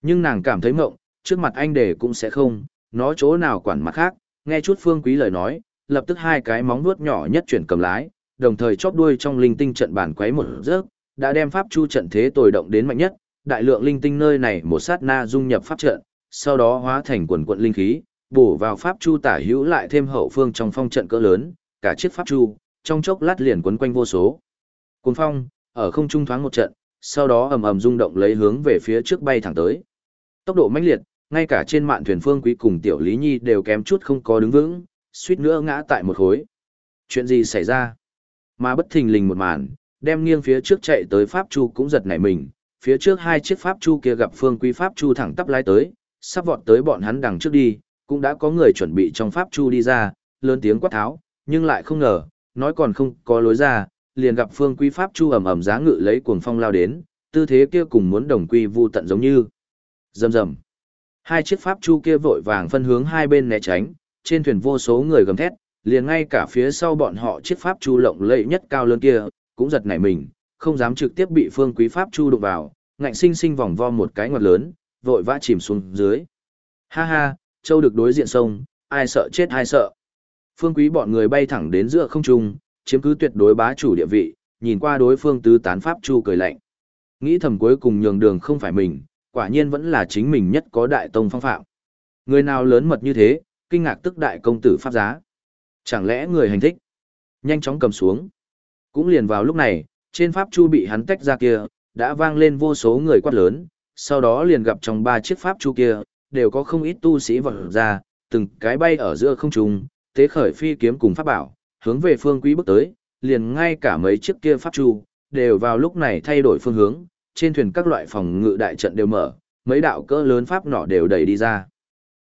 Speaker 1: Nhưng nàng cảm thấy mộng, trước mặt anh để cũng sẽ không, nó chỗ nào quản mặt khác, nghe chút Phương Quý lời nói, lập tức hai cái móng vuốt nhỏ nhất chuyển cầm lái, đồng thời chóp đuôi trong linh tinh trận bản quấy một rớt, đã đem pháp chu trận thế tồi động đến mạnh nhất, đại lượng linh tinh nơi này một sát na dung nhập pháp trận, sau đó hóa thành quần quận linh khí, bổ vào pháp chu tả hữu lại thêm hậu phương trong phong trận cỡ lớn, cả chiếc pháp chu, trong chốc lát liền quấn quanh vô số. Cuồng phong, ở không trung thoáng một trận, sau đó ầm ầm rung động lấy hướng về phía trước bay thẳng tới. Tốc độ mãnh liệt, ngay cả trên mạn thuyền phương quý cùng tiểu lý nhi đều kém chút không có đứng vững, suýt nữa ngã tại một khối. Chuyện gì xảy ra? Mà bất thình lình một màn, đem nghiêng phía trước chạy tới Pháp Chu cũng giật nảy mình, phía trước hai chiếc Pháp Chu kia gặp phương quý Pháp Chu thẳng tắp lái tới, sắp vọt tới bọn hắn đằng trước đi, cũng đã có người chuẩn bị trong Pháp Chu đi ra, lớn tiếng quát tháo, nhưng lại không ngờ, nói còn không có lối ra, liền gặp phương quý Pháp Chu ầm ầm giá ngự lấy cuồng phong lao đến, tư thế kia cùng muốn đồng quy vu tận giống như. Rầm rầm. Hai chiếc Pháp Chu kia vội vàng phân hướng hai bên né tránh, trên thuyền vô số người gầm thét, liền ngay cả phía sau bọn họ chiếc pháp chu lộng lẫy nhất cao lớn kia, cũng giật nảy mình, không dám trực tiếp bị phương quý pháp chu đụng vào, ngạnh sinh sinh vòng vo một cái ngoặt lớn, vội vã chìm xuống dưới. Ha ha, châu được đối diện sông, ai sợ chết ai sợ. Phương quý bọn người bay thẳng đến giữa không trung, chiếm cứ tuyệt đối bá chủ địa vị, nhìn qua đối phương tứ tán pháp chu cười lạnh. Nghĩ thầm cuối cùng nhường đường không phải mình, quả nhiên vẫn là chính mình nhất có đại tông phong phạm. Người nào lớn mật như thế, kinh ngạc tức đại công tử pháp giá. Chẳng lẽ người hành thích? Nhanh chóng cầm xuống. Cũng liền vào lúc này, trên pháp chu bị hắn tách ra kia, đã vang lên vô số người quát lớn, sau đó liền gặp trong ba chiếc pháp chu kia, đều có không ít tu sĩ vọt ra, từng cái bay ở giữa không trung, tế khởi phi kiếm cùng pháp bảo, hướng về phương quý bước tới, liền ngay cả mấy chiếc kia pháp chu, đều vào lúc này thay đổi phương hướng, trên thuyền các loại phòng ngự đại trận đều mở, mấy đạo cỡ lớn pháp nỏ đều đẩy đi ra.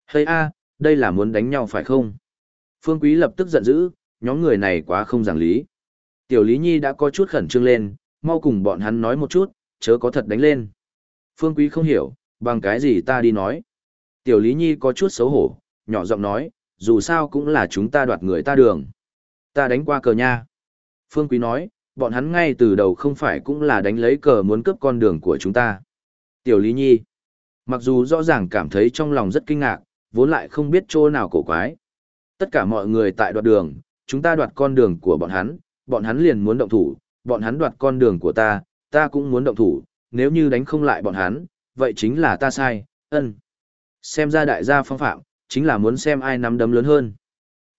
Speaker 1: Hây a, đây là muốn đánh nhau phải không? Phương Quý lập tức giận dữ, nhóm người này quá không giảng lý. Tiểu Lý Nhi đã có chút khẩn trương lên, mau cùng bọn hắn nói một chút, chớ có thật đánh lên. Phương Quý không hiểu, bằng cái gì ta đi nói. Tiểu Lý Nhi có chút xấu hổ, nhỏ giọng nói, dù sao cũng là chúng ta đoạt người ta đường. Ta đánh qua cờ nha. Phương Quý nói, bọn hắn ngay từ đầu không phải cũng là đánh lấy cờ muốn cướp con đường của chúng ta. Tiểu Lý Nhi, mặc dù rõ ràng cảm thấy trong lòng rất kinh ngạc, vốn lại không biết chỗ nào cổ quái. Tất cả mọi người tại đoạt đường, chúng ta đoạt con đường của bọn hắn, bọn hắn liền muốn động thủ, bọn hắn đoạt con đường của ta, ta cũng muốn động thủ, nếu như đánh không lại bọn hắn, vậy chính là ta sai, ân. Xem ra đại gia phong phạm, chính là muốn xem ai nắm đấm lớn hơn.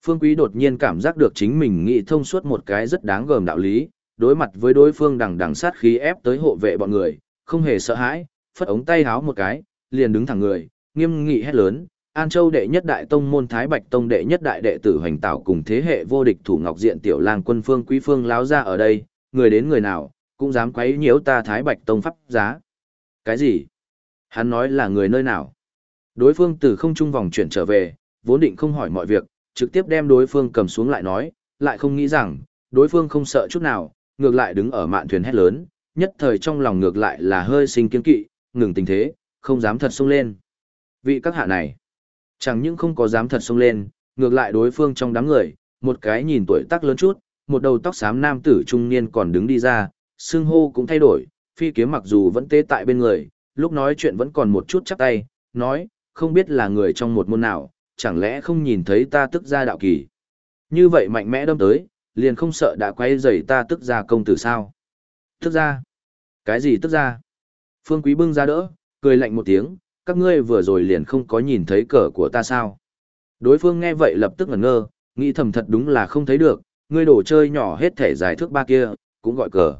Speaker 1: Phương Quý đột nhiên cảm giác được chính mình nghĩ thông suốt một cái rất đáng gờm đạo lý, đối mặt với đối phương đằng đằng sát khí ép tới hộ vệ bọn người, không hề sợ hãi, phất ống tay háo một cái, liền đứng thẳng người, nghiêm nghị hét lớn, An Châu đệ nhất đại tông môn Thái Bạch tông đệ nhất đại đệ tử hoành tạo cùng thế hệ vô địch thủ ngọc diện tiểu lang quân phương quý phương láo ra ở đây, người đến người nào, cũng dám quấy nhiễu ta Thái Bạch tông pháp giá. Cái gì? Hắn nói là người nơi nào? Đối phương từ không trung vòng chuyển trở về, vốn định không hỏi mọi việc, trực tiếp đem đối phương cầm xuống lại nói, lại không nghĩ rằng, đối phương không sợ chút nào, ngược lại đứng ở mạn thuyền hét lớn, nhất thời trong lòng ngược lại là hơi sinh kiên kỵ, ngừng tình thế, không dám thật xông lên. Vị các hạ này, chẳng những không có dám thật xông lên, ngược lại đối phương trong đám người, một cái nhìn tuổi tác lớn chút, một đầu tóc xám nam tử trung niên còn đứng đi ra, xương hô cũng thay đổi, phi kiếm mặc dù vẫn tê tại bên người, lúc nói chuyện vẫn còn một chút chắc tay, nói, không biết là người trong một môn nào, chẳng lẽ không nhìn thấy ta tức ra đạo kỳ. Như vậy mạnh mẽ đâm tới, liền không sợ đã quay rầy ta tức ra công tử sao. Tức ra? Cái gì tức ra? Phương Quý bưng ra đỡ, cười lạnh một tiếng, các ngươi vừa rồi liền không có nhìn thấy cờ của ta sao. Đối phương nghe vậy lập tức ngẩn ngơ, nghĩ thầm thật đúng là không thấy được, ngươi đồ chơi nhỏ hết thể giải thước ba kia, cũng gọi cờ.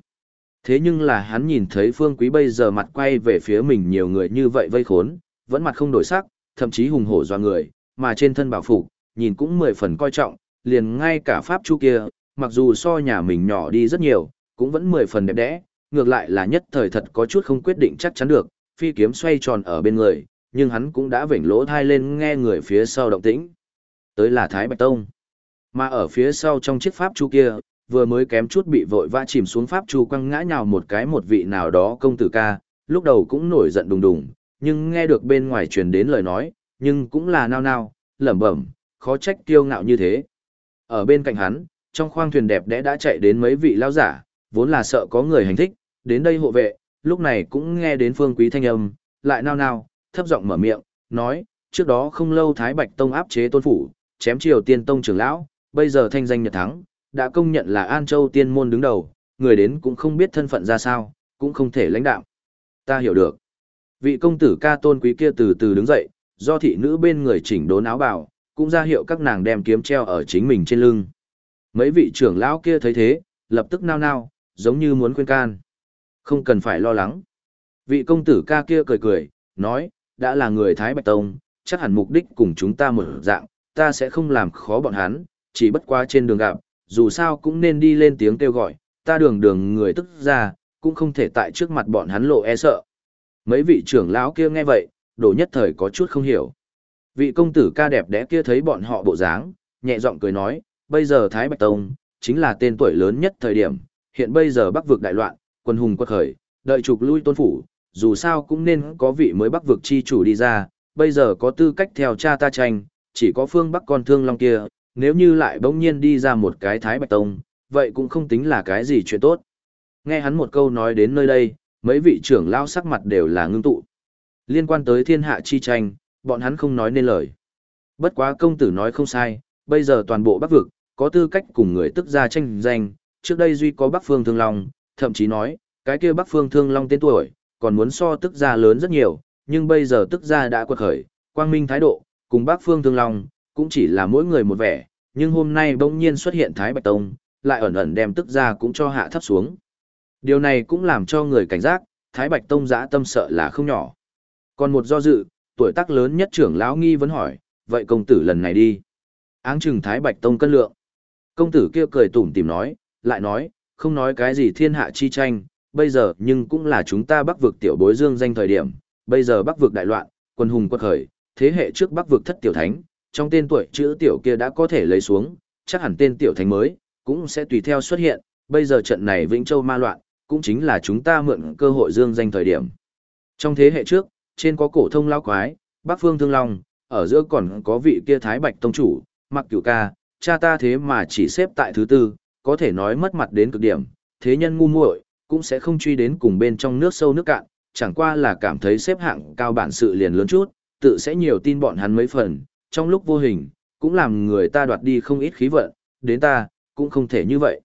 Speaker 1: Thế nhưng là hắn nhìn thấy Phương Quý bây giờ mặt quay về phía mình nhiều người như vậy vây khốn, vẫn mặt không đổi sắc, thậm chí hùng hổ doa người, mà trên thân bảo phục, nhìn cũng mười phần coi trọng, liền ngay cả pháp chu kia, mặc dù so nhà mình nhỏ đi rất nhiều, cũng vẫn mười phần đẹp đẽ, ngược lại là nhất thời thật có chút không quyết định chắc chắn được, phi kiếm xoay tròn ở bên người, nhưng hắn cũng đã vểnh lỗ thai lên nghe người phía sau động tĩnh. Tới là Thái Bạch Tông. Mà ở phía sau trong chiếc pháp chu kia, vừa mới kém chút bị vội vã chìm xuống pháp chu quăng ngã nhào một cái một vị nào đó công tử ca, lúc đầu cũng nổi giận đùng đùng, nhưng nghe được bên ngoài truyền đến lời nói, nhưng cũng là nao nao, lẩm bẩm, khó trách kiêu ngạo như thế. Ở bên cạnh hắn, trong khoang thuyền đẹp đẽ đã chạy đến mấy vị lao giả, vốn là sợ có người hành thích, đến đây hộ vệ, lúc này cũng nghe đến phương quý thanh âm, lại nao nao, thấp giọng mở miệng, nói, trước đó không lâu Thái Bạch Tông áp chế tôn phủ, chém triều tiên tông trưởng lão, bây giờ thanh danh nhật thắng, đã công nhận là An Châu tiên môn đứng đầu, người đến cũng không biết thân phận ra sao, cũng không thể lãnh đạo. Ta hiểu được. Vị công tử ca tôn quý kia từ từ đứng dậy, do thị nữ bên người chỉnh đốn áo bào, cũng ra hiệu các nàng đem kiếm treo ở chính mình trên lưng. Mấy vị trưởng lão kia thấy thế, lập tức nao nao, giống như muốn khuyên can. Không cần phải lo lắng. Vị công tử ca kia cười cười, nói, đã là người Thái Bạch Tông, chắc hẳn mục đích cùng chúng ta một dạng, ta sẽ không làm khó bọn hắn, chỉ bất qua trên đường gặp, dù sao cũng nên đi lên tiếng kêu gọi, ta đường đường người tức ra, cũng không thể tại trước mặt bọn hắn lộ e sợ. Mấy vị trưởng lão kia nghe vậy, đồ nhất thời có chút không hiểu. Vị công tử ca đẹp đẽ kia thấy bọn họ bộ dáng, nhẹ giọng cười nói, bây giờ Thái Bạch Tông, chính là tên tuổi lớn nhất thời điểm, hiện bây giờ bắc vực đại loạn, quân hùng quật khởi, đợi trục lui tôn phủ, dù sao cũng nên có vị mới bắc vực chi chủ đi ra, bây giờ có tư cách theo cha ta tranh, chỉ có phương bắc con thương long kia, nếu như lại bỗng nhiên đi ra một cái Thái Bạch Tông, vậy cũng không tính là cái gì chuyện tốt. Nghe hắn một câu nói đến nơi đây, mấy vị trưởng lao sắc mặt đều là ngưng tụ. Liên quan tới thiên hạ chi tranh, bọn hắn không nói nên lời. Bất quá công tử nói không sai, bây giờ toàn bộ bắc vực, có tư cách cùng người tức ra tranh danh, trước đây duy có bắc phương thương long, thậm chí nói, cái kia bắc phương thương long tên tuổi, còn muốn so tức ra lớn rất nhiều, nhưng bây giờ tức ra đã quật khởi, quang minh thái độ, cùng bắc phương thương long, cũng chỉ là mỗi người một vẻ, nhưng hôm nay bỗng nhiên xuất hiện Thái Bạch Tông, lại ẩn ẩn đem tức ra cũng cho hạ thấp xuống. Điều này cũng làm cho người cảnh giác, Thái Bạch Tông giã tâm sợ là không nhỏ. Còn một do dự, tuổi tác lớn nhất trưởng lão nghi vẫn hỏi, vậy công tử lần này đi. Áng chừng Thái Bạch Tông cân lượng. Công tử kia cười tủm tìm nói, lại nói, không nói cái gì thiên hạ chi tranh, bây giờ nhưng cũng là chúng ta bắc vực tiểu bối dương danh thời điểm, bây giờ bắc vực đại loạn, quân hùng quật khởi, thế hệ trước bắc vực thất tiểu thánh, trong tên tuổi chữ tiểu kia đã có thể lấy xuống, chắc hẳn tên tiểu thánh mới, cũng sẽ tùy theo xuất hiện, bây giờ trận này Vĩnh Châu ma loạn, cũng chính là chúng ta mượn cơ hội dương danh thời điểm. Trong thế hệ trước, trên có cổ thông lao quái, bắc phương thương long, ở giữa còn có vị kia thái bạch tông chủ, mặc cửu ca, cha ta thế mà chỉ xếp tại thứ tư, có thể nói mất mặt đến cực điểm, thế nhân ngu muội cũng sẽ không truy đến cùng bên trong nước sâu nước cạn, chẳng qua là cảm thấy xếp hạng cao bản sự liền lớn chút, tự sẽ nhiều tin bọn hắn mấy phần, trong lúc vô hình, cũng làm người ta đoạt đi không ít khí vận, đến ta, cũng không thể như vậy.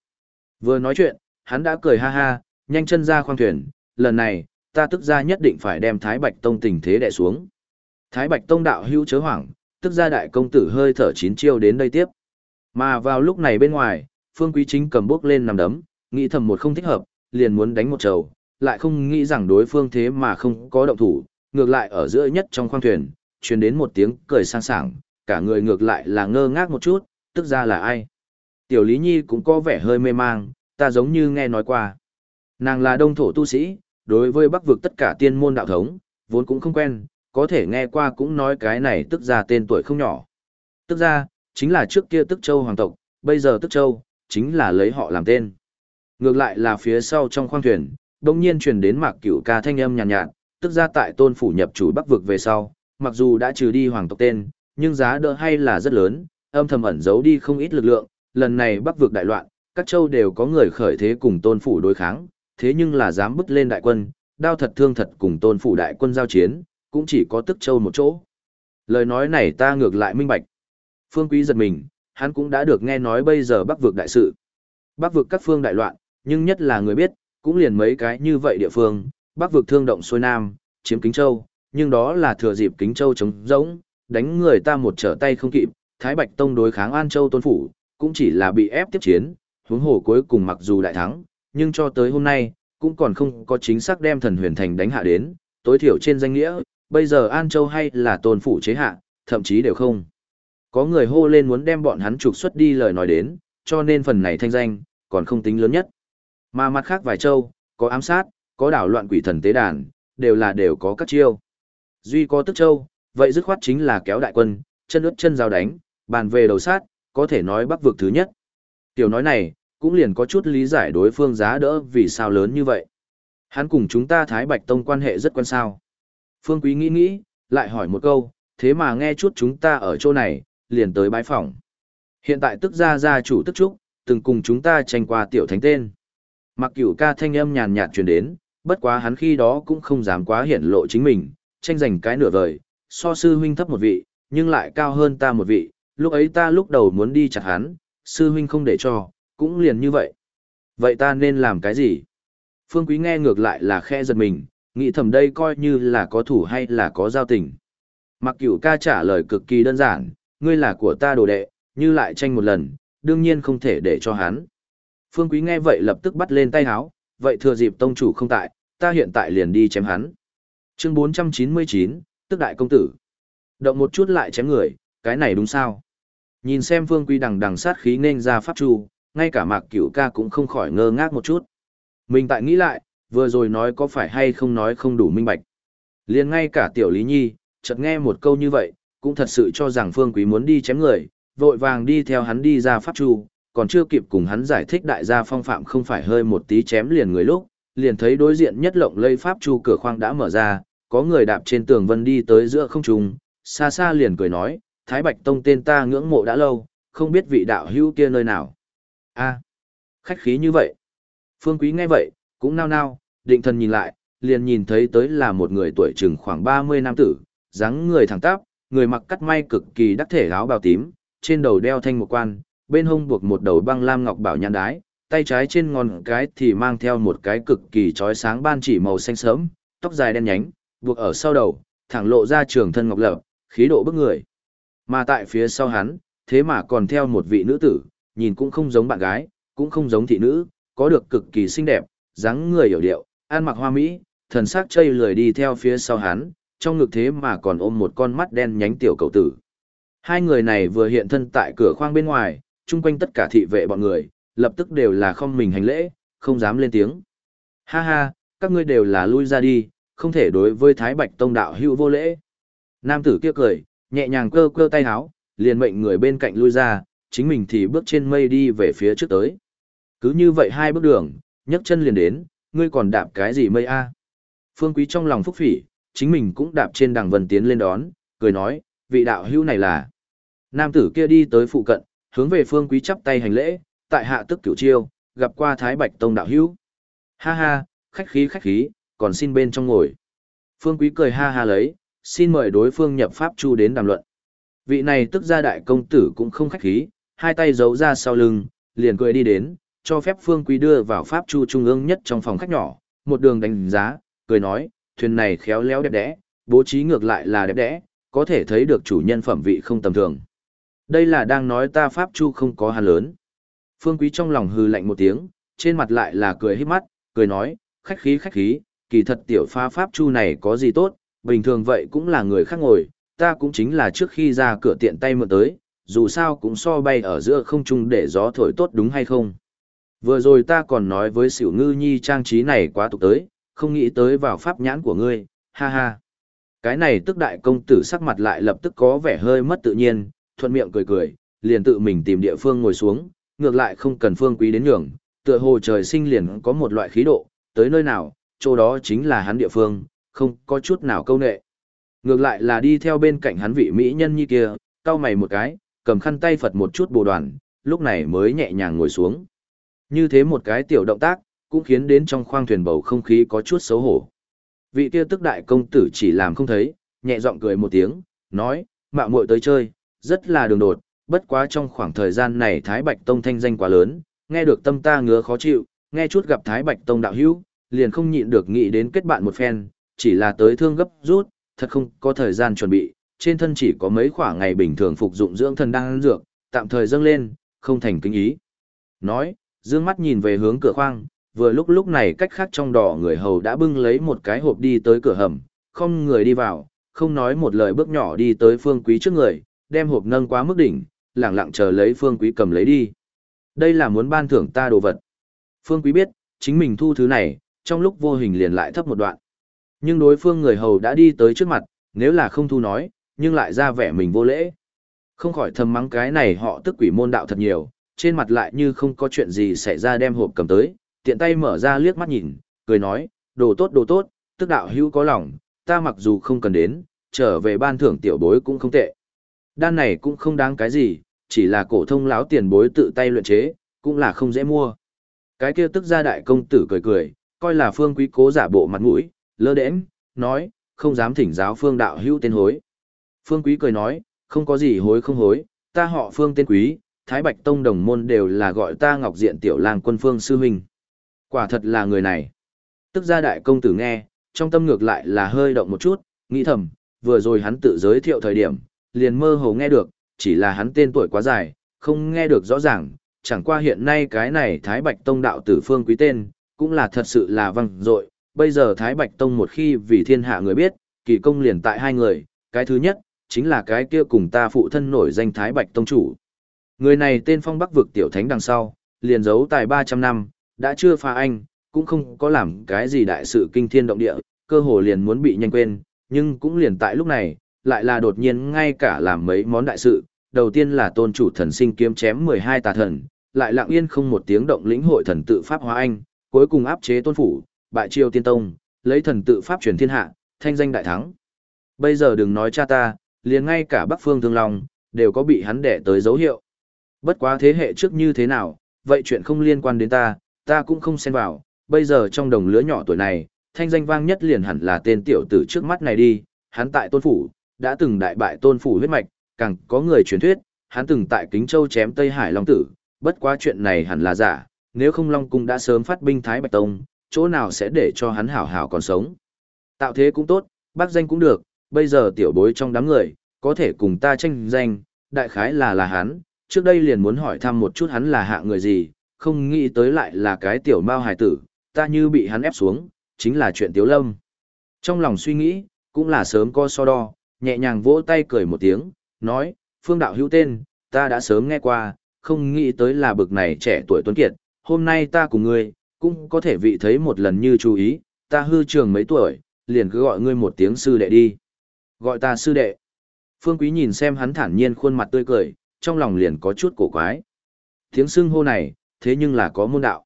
Speaker 1: Vừa nói chuyện, hắn đã cười ha ha, nhanh chân ra khoang thuyền, lần này, ta tức ra nhất định phải đem Thái Bạch Tông tình thế đè xuống. Thái Bạch Tông đạo hữu chớ hoảng, tức ra đại công tử hơi thở chín chiêu đến đây tiếp. Mà vào lúc này bên ngoài, Phương Quý Chính cầm bước lên nằm đấm, nghĩ thầm một không thích hợp, liền muốn đánh một trầu, lại không nghĩ rằng đối phương thế mà không có động thủ, ngược lại ở giữa nhất trong khoang thuyền, truyền đến một tiếng cười sang sảng, cả người ngược lại là ngơ ngác một chút, tức ra là ai. Tiểu Lý Nhi cũng có vẻ hơi mê mang, ta giống như nghe nói qua. Nàng là đông thổ tu sĩ, đối với bắc vực tất cả tiên môn đạo thống, vốn cũng không quen, có thể nghe qua cũng nói cái này tức ra tên tuổi không nhỏ. Tức ra, chính là trước kia tức châu hoàng tộc, bây giờ tức châu, chính là lấy họ làm tên. Ngược lại là phía sau trong khoang thuyền, đông nhiên truyền đến mạc cửu ca thanh âm nhàn nhạt, nhạt, tức ra tại tôn phủ nhập chủ bắc vực về sau, mặc dù đã trừ đi hoàng tộc tên, nhưng giá đỡ hay là rất lớn, âm thầm ẩn giấu đi không ít lực lượng, lần này bắc vực đại loạn, các châu đều có người khởi thế cùng tôn phủ đối kháng, thế nhưng là dám bứt lên đại quân, đao thật thương thật cùng tôn phủ đại quân giao chiến, cũng chỉ có tức châu một chỗ. Lời nói này ta ngược lại minh bạch. Phương Quý giật mình, hắn cũng đã được nghe nói bây giờ bắc vực đại sự. Bắc vực các phương đại loạn, nhưng nhất là người biết, cũng liền mấy cái như vậy địa phương, bắc vực thương động xuôi nam, chiếm Kính Châu, nhưng đó là thừa dịp Kính Châu chống rỗng, đánh người ta một trở tay không kịp, Thái Bạch Tông đối kháng An Châu Tôn Phủ, cũng chỉ là bị ép tiếp chiến, huống hồ cuối cùng mặc dù đại thắng, nhưng cho tới hôm nay, cũng còn không có chính xác đem thần huyền thành đánh hạ đến, tối thiểu trên danh nghĩa, bây giờ An Châu hay là Tôn Phủ chế hạ, thậm chí đều không. Có người hô lên muốn đem bọn hắn trục xuất đi lời nói đến, cho nên phần này thanh danh, còn không tính lớn nhất. Mà mặt khác vài châu, có ám sát, có đảo loạn quỷ thần tế đàn, đều là đều có các chiêu. Duy có tức châu, vậy dứt khoát chính là kéo đại quân, chân ướt chân giao đánh, bàn về đầu sát, có thể nói bắc vực thứ nhất. Tiểu nói này, cũng liền có chút lý giải đối phương giá đỡ vì sao lớn như vậy. Hắn cùng chúng ta Thái Bạch Tông quan hệ rất quan sao. Phương Quý nghĩ nghĩ, lại hỏi một câu, thế mà nghe chút chúng ta ở chỗ này, liền tới bái phỏng. Hiện tại tức gia gia chủ tức trúc, từng cùng chúng ta tranh qua tiểu thánh tên. Mặc cửu ca thanh âm nhàn nhạt truyền đến, bất quá hắn khi đó cũng không dám quá hiển lộ chính mình, tranh giành cái nửa vời, so sư huynh thấp một vị, nhưng lại cao hơn ta một vị, lúc ấy ta lúc đầu muốn đi chặt hắn, sư huynh không để cho, cũng liền như vậy. Vậy ta nên làm cái gì? Phương Quý nghe ngược lại là khe giật mình, nghĩ thầm đây coi như là có thủ hay là có giao tình. Mặc cửu ca trả lời cực kỳ đơn giản, ngươi là của ta đồ đệ, như lại tranh một lần, đương nhiên không thể để cho hắn. Phương Quý nghe vậy lập tức bắt lên tay háo, vậy thừa dịp tông chủ không tại, ta hiện tại liền đi chém hắn. Chương 499, tức đại công tử. Động một chút lại chém người, cái này đúng sao? Nhìn xem Phương Quý đằng đằng sát khí nên ra pháp chu, ngay cả Mạc Cửu ca cũng không khỏi ngơ ngác một chút. Mình tại nghĩ lại, vừa rồi nói có phải hay không nói không đủ minh bạch. Liền ngay cả tiểu Lý Nhi, chợt nghe một câu như vậy, cũng thật sự cho rằng Phương Quý muốn đi chém người, vội vàng đi theo hắn đi ra pháp chu, còn chưa kịp cùng hắn giải thích đại gia phong phạm không phải hơi một tí chém liền người lúc, liền thấy đối diện nhất lộng lây pháp chu cửa khoang đã mở ra, có người đạp trên tường vân đi tới giữa không trung, xa xa liền cười nói, Thái Bạch Tông tên ta ngưỡng mộ đã lâu, không biết vị đạo hữu kia nơi nào a khách khí như vậy. Phương Quý nghe vậy, cũng nao nao, định thần nhìn lại, liền nhìn thấy tới là một người tuổi chừng khoảng 30 năm tử, dáng người thẳng tắp, người mặc cắt may cực kỳ đắc thể áo bào tím, trên đầu đeo thanh một quan, bên hông buộc một đầu băng lam ngọc bảo nhãn đái, tay trái trên ngón cái thì mang theo một cái cực kỳ chói sáng ban chỉ màu xanh sớm, tóc dài đen nhánh, buộc ở sau đầu, thẳng lộ ra trường thân ngọc lập, khí độ bức người. Mà tại phía sau hắn, thế mà còn theo một vị nữ tử, nhìn cũng không giống bạn gái, cũng không giống thị nữ, có được cực kỳ xinh đẹp, dáng người hiểu điệu, ăn mặc hoa mỹ, thần sắc chây lười đi theo phía sau hắn, trong ngực thế mà còn ôm một con mắt đen nhánh tiểu cầu tử. Hai người này vừa hiện thân tại cửa khoang bên ngoài, chung quanh tất cả thị vệ bọn người, lập tức đều là không mình hành lễ, không dám lên tiếng. Ha ha, các ngươi đều là lui ra đi, không thể đối với Thái Bạch Tông đạo hữu vô lễ. Nam tử kia cười, nhẹ nhàng cơ cơ tay háo, liền mệnh người bên cạnh lui ra, chính mình thì bước trên mây đi về phía trước tới. Cứ như vậy hai bước đường, nhấc chân liền đến, ngươi còn đạp cái gì mây a? Phương Quý trong lòng phúc phỉ, chính mình cũng đạp trên đằng vân tiến lên đón, cười nói, vị đạo hữu này là. Nam tử kia đi tới phụ cận, hướng về Phương Quý chắp tay hành lễ, tại hạ tức cửu chiêu, gặp qua Thái Bạch Tông đạo hữu. Ha ha, khách khí khách khí, còn xin bên trong ngồi. Phương Quý cười ha ha lấy, xin mời đối phương nhập pháp chu đến đàm luận. Vị này tức ra đại công tử cũng không khách khí, hai tay giấu ra sau lưng, liền cười đi đến, cho phép Phương Quý đưa vào pháp chu trung ương nhất trong phòng khách nhỏ, một đường đánh giá, cười nói, thuyền này khéo léo đẹp đẽ, bố trí ngược lại là đẹp đẽ, có thể thấy được chủ nhân phẩm vị không tầm thường. Đây là đang nói ta Pháp Chu không có hàn lớn. Phương Quý trong lòng hư lạnh một tiếng, trên mặt lại là cười hít mắt, cười nói, khách khí khách khí, kỳ thật tiểu pha Pháp Chu này có gì tốt, bình thường vậy cũng là người khác ngồi, ta cũng chính là trước khi ra cửa tiện tay mượn tới, dù sao cũng so bay ở giữa không trung để gió thổi tốt đúng hay không. Vừa rồi ta còn nói với xỉu ngư nhi trang trí này quá tục tới, không nghĩ tới vào pháp nhãn của ngươi, ha ha. Cái này tức đại công tử sắc mặt lại lập tức có vẻ hơi mất tự nhiên, thuận miệng cười cười, liền tự mình tìm địa phương ngồi xuống, ngược lại không cần phương quý đến nhường, tựa hồ trời sinh liền có một loại khí độ, tới nơi nào, chỗ đó chính là hắn địa phương, không có chút nào câu nệ. Ngược lại là đi theo bên cạnh hắn vị mỹ nhân như kia, cau mày một cái, cầm khăn tay Phật một chút bồ đoàn, lúc này mới nhẹ nhàng ngồi xuống. Như thế một cái tiểu động tác, cũng khiến đến trong khoang thuyền bầu không khí có chút xấu hổ. Vị kia tức đại công tử chỉ làm không thấy, nhẹ giọng cười một tiếng, nói, mạo muội tới chơi, rất là đường đột, bất quá trong khoảng thời gian này Thái Bạch Tông thanh danh quá lớn, nghe được tâm ta ngứa khó chịu, nghe chút gặp Thái Bạch Tông đạo hữu, liền không nhịn được nghĩ đến kết bạn một phen, chỉ là tới thương gấp rút, thật không có thời gian chuẩn bị, trên thân chỉ có mấy khoảng ngày bình thường phục dụng dưỡng thần đang ăn dược, tạm thời dâng lên, không thành kinh ý. Nói, dương mắt nhìn về hướng cửa khoang, vừa lúc lúc này cách khác trong đỏ người hầu đã bưng lấy một cái hộp đi tới cửa hầm, không người đi vào, không nói một lời bước nhỏ đi tới phương quý trước người, đem hộp nâng quá mức đỉnh, lẳng lặng chờ lấy phương quý cầm lấy đi. Đây là muốn ban thưởng ta đồ vật. Phương quý biết, chính mình thu thứ này, trong lúc vô hình liền lại thấp một đoạn. Nhưng đối phương người hầu đã đi tới trước mặt, nếu là không thu nói, nhưng lại ra vẻ mình vô lễ. Không khỏi thầm mắng cái này họ tức quỷ môn đạo thật nhiều, trên mặt lại như không có chuyện gì xảy ra đem hộp cầm tới, tiện tay mở ra liếc mắt nhìn, cười nói, đồ tốt đồ tốt, tức đạo hữu có lòng, ta mặc dù không cần đến, trở về ban thưởng tiểu bối cũng không tệ. Đan này cũng không đáng cái gì, chỉ là cổ thông láo tiền bối tự tay luyện chế, cũng là không dễ mua. Cái kia tức ra đại công tử cười cười, coi là phương quý cố giả bộ mặt mũi, lơ đễnh, nói, không dám thỉnh giáo phương đạo hữu tên hối. Phương quý cười nói, không có gì hối không hối, ta họ phương tên quý, Thái Bạch Tông đồng môn đều là gọi ta Ngọc Diện Tiểu Lang quân phương sư huynh. Quả thật là người này. Tức ra đại công tử nghe, trong tâm ngược lại là hơi động một chút, nghĩ thầm, vừa rồi hắn tự giới thiệu thời điểm, liền mơ hồ nghe được, chỉ là hắn tên tuổi quá dài, không nghe được rõ ràng, chẳng qua hiện nay cái này Thái Bạch Tông đạo tử phương quý tên, cũng là thật sự là văng dội bây giờ Thái Bạch Tông một khi vì thiên hạ người biết, kỳ công liền tại hai người, cái thứ nhất, chính là cái kia cùng ta phụ thân nổi danh Thái Bạch Tông chủ. Người này tên phong bắc vực tiểu thánh đằng sau, liền giấu tài 300 năm, đã chưa pha anh, cũng không có làm cái gì đại sự kinh thiên động địa, cơ hồ liền muốn bị nhanh quên, nhưng cũng liền tại lúc này, lại là đột nhiên ngay cả làm mấy món đại sự, đầu tiên là tôn chủ thần sinh kiếm chém 12 tà thần, lại lặng yên không một tiếng động lĩnh hội thần tự pháp hóa anh, cuối cùng áp chế tôn phủ, bại triều tiên tông, lấy thần tự pháp truyền thiên hạ, thanh danh đại thắng. Bây giờ đừng nói cha ta, liền ngay cả Bắc Phương Thương Long, đều có bị hắn đẻ tới dấu hiệu. Bất quá thế hệ trước như thế nào, vậy chuyện không liên quan đến ta, ta cũng không xen vào, bây giờ trong đồng lứa nhỏ tuổi này, thanh danh vang nhất liền hẳn là tên tiểu tử trước mắt này đi, hắn tại tôn phủ, đã từng đại bại tôn phủ huyết mạch, càng có người truyền thuyết, hắn từng tại Kính Châu chém Tây Hải Long tử, bất quá chuyện này hẳn là giả, nếu không Long Cung đã sớm phát binh Thái Bạch Tông, chỗ nào sẽ để cho hắn hảo hảo còn sống. Tạo thế cũng tốt, bác danh cũng được, bây giờ tiểu bối trong đám người, có thể cùng ta tranh danh, đại khái là là hắn, trước đây liền muốn hỏi thăm một chút hắn là hạ người gì, không nghĩ tới lại là cái tiểu mao hài tử, ta như bị hắn ép xuống, chính là chuyện tiếu lâm. Trong lòng suy nghĩ, cũng là sớm co so đo, nhẹ nhàng vỗ tay cười một tiếng, nói, phương đạo hữu tên, ta đã sớm nghe qua, không nghĩ tới là bực này trẻ tuổi tuấn kiệt, hôm nay ta cùng ngươi, cũng có thể vị thấy một lần như chú ý, ta hư trường mấy tuổi, liền cứ gọi ngươi một tiếng sư đệ đi. Gọi ta sư đệ. Phương Quý nhìn xem hắn thản nhiên khuôn mặt tươi cười, trong lòng liền có chút cổ quái. Tiếng xưng hô này, thế nhưng là có môn đạo.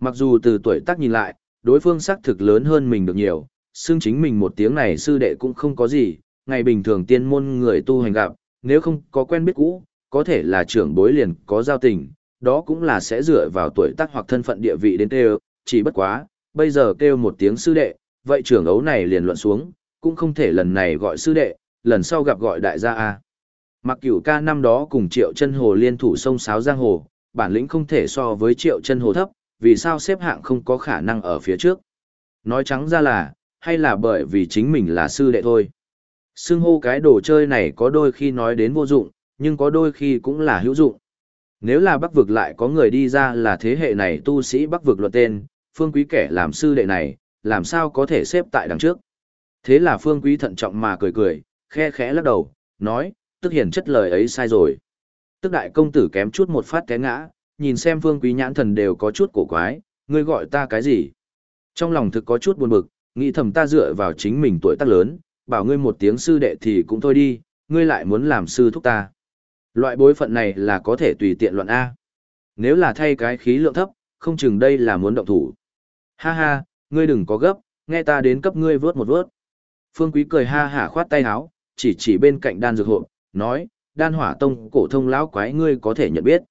Speaker 1: Mặc dù từ tuổi tác nhìn lại, đối phương xác thực lớn hơn mình được nhiều, xưng chính mình một tiếng này sư đệ cũng không có gì, ngày bình thường tiên môn người tu hành gặp, nếu không có quen biết cũ, có thể là trưởng bối liền có giao tình, đó cũng là sẽ dựa vào tuổi tác hoặc thân phận địa vị đến kêu, chỉ bất quá, bây giờ kêu một tiếng sư đệ, vậy trưởng ấu này liền luận xuống, cũng không thể lần này gọi sư đệ, lần sau gặp gọi đại gia A. Mặc cửu ca năm đó cùng triệu chân hồ liên thủ sông sáo giang hồ, bản lĩnh không thể so với triệu chân hồ thấp, vì sao xếp hạng không có khả năng ở phía trước. Nói trắng ra là, hay là bởi vì chính mình là sư đệ thôi. Xưng hô cái đồ chơi này có đôi khi nói đến vô dụng, nhưng có đôi khi cũng là hữu dụng. Nếu là bắc vực lại có người đi ra là thế hệ này tu sĩ bắc vực luật tên, phương quý kẻ làm sư đệ này, làm sao có thể xếp tại đằng trước. Thế là phương quý thận trọng mà cười cười, khe khẽ lắc đầu, nói, tức hiển chất lời ấy sai rồi. Tức đại công tử kém chút một phát té ngã, nhìn xem phương quý nhãn thần đều có chút cổ quái, ngươi gọi ta cái gì? Trong lòng thực có chút buồn bực, nghĩ thầm ta dựa vào chính mình tuổi tác lớn, bảo ngươi một tiếng sư đệ thì cũng thôi đi, ngươi lại muốn làm sư thúc ta. Loại bối phận này là có thể tùy tiện luận A. Nếu là thay cái khí lượng thấp, không chừng đây là muốn động thủ. Ha ha, ngươi đừng có gấp, nghe ta đến cấp ngươi vớt một vớt. Phương Quý cười ha hả khoát tay áo, chỉ chỉ bên cạnh đan dược hộp, nói, đan hỏa tông cổ thông lão quái ngươi có thể nhận biết.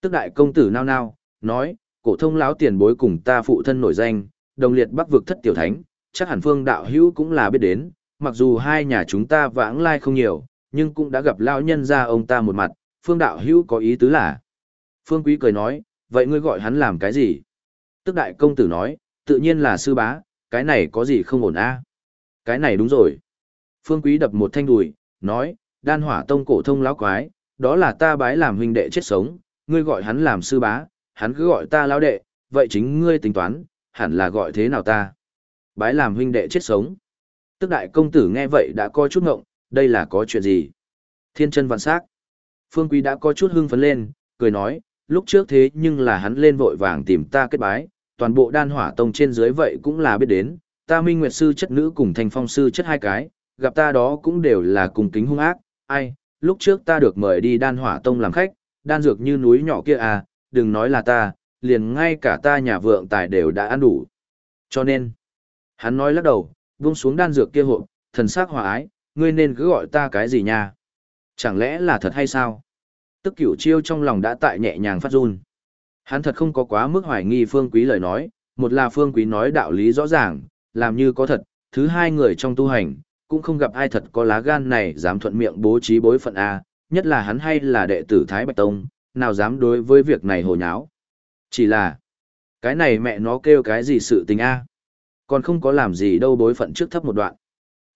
Speaker 1: Tức đại công tử nao nao, nói, cổ thông lão tiền bối cùng ta phụ thân nổi danh, đồng liệt bắc vực thất tiểu thánh, chắc hẳn phương đạo hữu cũng là biết đến, mặc dù hai nhà chúng ta vãng lai không nhiều, nhưng cũng đã gặp lão nhân ra ông ta một mặt, phương đạo hữu có ý tứ là. Phương quý cười nói, vậy ngươi gọi hắn làm cái gì? Tức đại công tử nói, tự nhiên là sư bá, cái này có gì không ổn a? Cái này đúng rồi. Phương quý đập một thanh đùi, nói, đan hỏa tông cổ thông lão quái, đó là ta bái làm huynh đệ chết sống, ngươi gọi hắn làm sư bá, hắn cứ gọi ta lão đệ, vậy chính ngươi tính toán, hẳn là gọi thế nào ta? Bái làm huynh đệ chết sống. Tức đại công tử nghe vậy đã có chút ngộng, đây là có chuyện gì? Thiên chân vạn sắc. Phương Quý đã có chút hưng phấn lên, cười nói, lúc trước thế nhưng là hắn lên vội vàng tìm ta kết bái, toàn bộ đan hỏa tông trên dưới vậy cũng là biết đến, ta minh nguyệt sư chất nữ cùng thành phong sư chất hai cái, gặp ta đó cũng đều là cùng kính hung ác, ai, lúc trước ta được mời đi đan hỏa tông làm khách, đan dược như núi nhỏ kia à, đừng nói là ta, liền ngay cả ta nhà vượng tài đều đã ăn đủ. Cho nên, hắn nói lắc đầu, vung xuống đan dược kia hộp, thần sắc hòa ái, ngươi nên cứ gọi ta cái gì nha? Chẳng lẽ là thật hay sao? Tức cửu chiêu trong lòng đã tại nhẹ nhàng phát run. Hắn thật không có quá mức hoài nghi phương quý lời nói, một là phương quý nói đạo lý rõ ràng, làm như có thật, thứ hai người trong tu hành, cũng không gặp ai thật có lá gan này dám thuận miệng bố trí bối phận A, nhất là hắn hay là đệ tử Thái Bạch Tông, nào dám đối với việc này hồ nháo. Chỉ là, cái này mẹ nó kêu cái gì sự tình A. Còn không có làm gì đâu bối phận trước thấp một đoạn.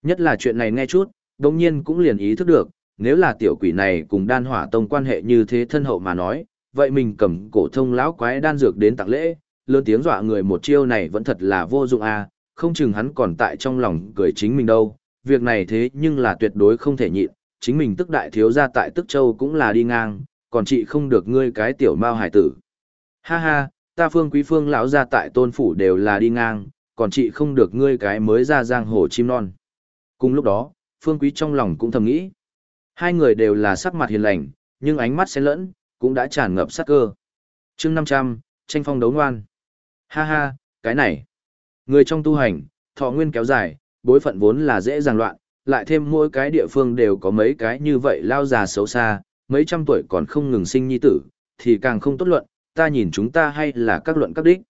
Speaker 1: Nhất là chuyện này nghe chút, đồng nhiên cũng liền ý thức được, nếu là tiểu quỷ này cùng đan hỏa tông quan hệ như thế thân hậu mà nói, vậy mình cầm cổ thông lão quái đan dược đến tặng lễ, lớn tiếng dọa người một chiêu này vẫn thật là vô dụng a, không chừng hắn còn tại trong lòng cười chính mình đâu, việc này thế nhưng là tuyệt đối không thể nhịn, chính mình tức đại thiếu gia tại tức châu cũng là đi ngang, còn chị không được ngươi cái tiểu mao hải tử. Ha ha, ta phương quý phương lão gia tại tôn phủ đều là đi ngang, còn chị không được ngươi cái mới ra giang hồ chim non. Cùng lúc đó, phương quý trong lòng cũng thầm nghĩ. Hai người đều là sắc mặt hiền lành, nhưng ánh mắt xen lẫn, cũng đã tràn ngập sát cơ. chương 500, tranh phong đấu ngoan. Ha ha, cái này. Người trong tu hành, thọ nguyên kéo dài, bối phận vốn là dễ dàng loạn, lại thêm mỗi cái địa phương đều có mấy cái như vậy lao già xấu xa, mấy trăm tuổi còn không ngừng sinh nhi tử, thì càng không tốt luận, ta nhìn chúng ta hay là các luận các đích.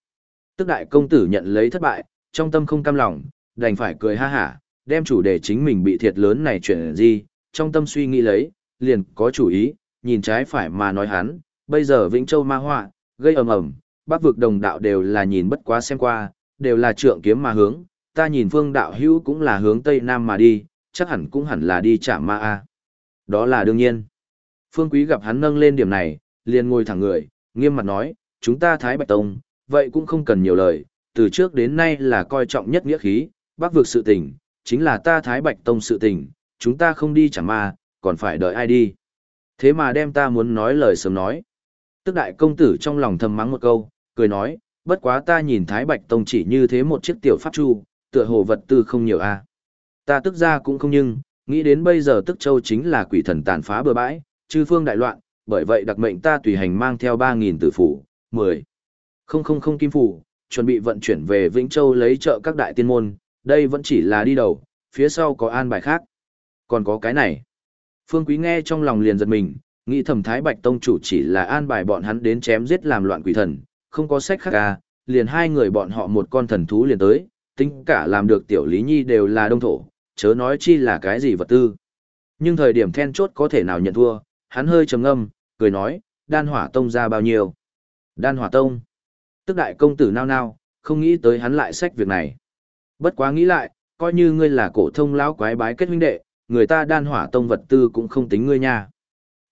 Speaker 1: Tức đại công tử nhận lấy thất bại, trong tâm không cam lòng, đành phải cười ha hả, đem chủ đề chính mình bị thiệt lớn này chuyện gì, trong tâm suy nghĩ lấy, liền có chủ ý, nhìn trái phải mà nói hắn, bây giờ Vĩnh Châu ma họa, gây ầm ầm, bắc vực đồng đạo đều là nhìn bất quá xem qua, đều là trượng kiếm mà hướng, ta nhìn phương đạo hữu cũng là hướng tây nam mà đi, chắc hẳn cũng hẳn là đi chạm ma a. Đó là đương nhiên. Phương Quý gặp hắn nâng lên điểm này, liền ngồi thẳng người, nghiêm mặt nói, chúng ta Thái Bạch Tông, vậy cũng không cần nhiều lời, từ trước đến nay là coi trọng nhất nghĩa khí, bắc vực sự tình, chính là ta Thái Bạch Tông sự tình, chúng ta không đi chẳng ma, còn phải đợi ai đi. Thế mà đem ta muốn nói lời sớm nói. Tức đại công tử trong lòng thầm mắng một câu, cười nói, bất quá ta nhìn Thái Bạch Tông chỉ như thế một chiếc tiểu pháp chu, tựa hồ vật tư không nhiều a. Ta tức ra cũng không nhưng, nghĩ đến bây giờ tức châu chính là quỷ thần tàn phá bừa bãi, chư phương đại loạn, bởi vậy đặc mệnh ta tùy hành mang theo 3.000 tử phủ, 10. Không không không kim phủ, chuẩn bị vận chuyển về Vĩnh Châu lấy trợ các đại tiên môn, đây vẫn chỉ là đi đầu, phía sau có an bài khác. Còn có cái này. Phương Quý nghe trong lòng liền giật mình, nghĩ thẩm Thái Bạch Tông chủ chỉ là an bài bọn hắn đến chém giết làm loạn quỷ thần, không có sách khác à, liền hai người bọn họ một con thần thú liền tới, tính cả làm được tiểu lý nhi đều là đông thổ, chớ nói chi là cái gì vật tư. Nhưng thời điểm then chốt có thể nào nhận thua, hắn hơi trầm ngâm, cười nói, đan hỏa tông ra bao nhiêu. Đan hỏa tông. Tức đại công tử nao nao, không nghĩ tới hắn lại sách việc này. Bất quá nghĩ lại, coi như ngươi là cổ thông lão quái bái kết huynh đệ, người ta đan hỏa tông vật tư cũng không tính ngươi nha.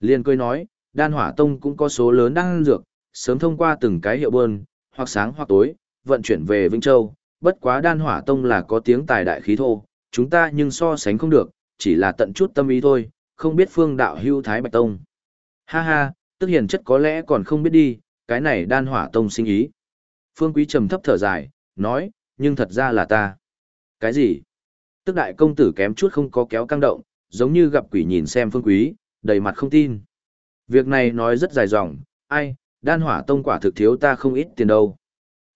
Speaker 1: Liên cười nói, đan hỏa tông cũng có số lớn đang dược, sớm thông qua từng cái hiệu bơn, hoặc sáng hoặc tối, vận chuyển về Vĩnh Châu, bất quá đan hỏa tông là có tiếng tài đại khí thô, chúng ta nhưng so sánh không được, chỉ là tận chút tâm ý thôi, không biết phương đạo hưu thái bạch tông. Ha ha, tức hiền chất có lẽ còn không biết đi, cái này đan hỏa tông sinh ý. Phương quý trầm thấp thở dài, nói, nhưng thật ra là ta. Cái gì? Tức đại công tử kém chút không có kéo căng động, giống như gặp quỷ nhìn xem phương quý, đầy mặt không tin. Việc này nói rất dài dòng, ai, đan hỏa tông quả thực thiếu ta không ít tiền đâu.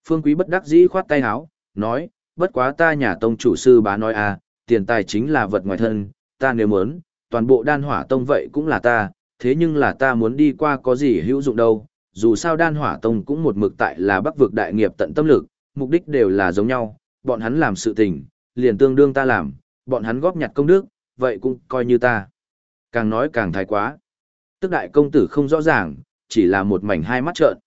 Speaker 1: Phương quý bất đắc dĩ khoát tay áo, nói, bất quá ta nhà tông chủ sư bá nói à, tiền tài chính là vật ngoài thân, ta nếu muốn, toàn bộ đan hỏa tông vậy cũng là ta, thế nhưng là ta muốn đi qua có gì hữu dụng đâu, dù sao đan hỏa tông cũng một mực tại là bắc vực đại nghiệp tận tâm lực, mục đích đều là giống nhau, bọn hắn làm sự tình, liền tương đương ta làm, bọn hắn góp nhặt công đức, vậy cũng coi như ta. Càng nói càng thái quá. Tức đại công tử không rõ ràng, chỉ là một mảnh hai mắt trợn.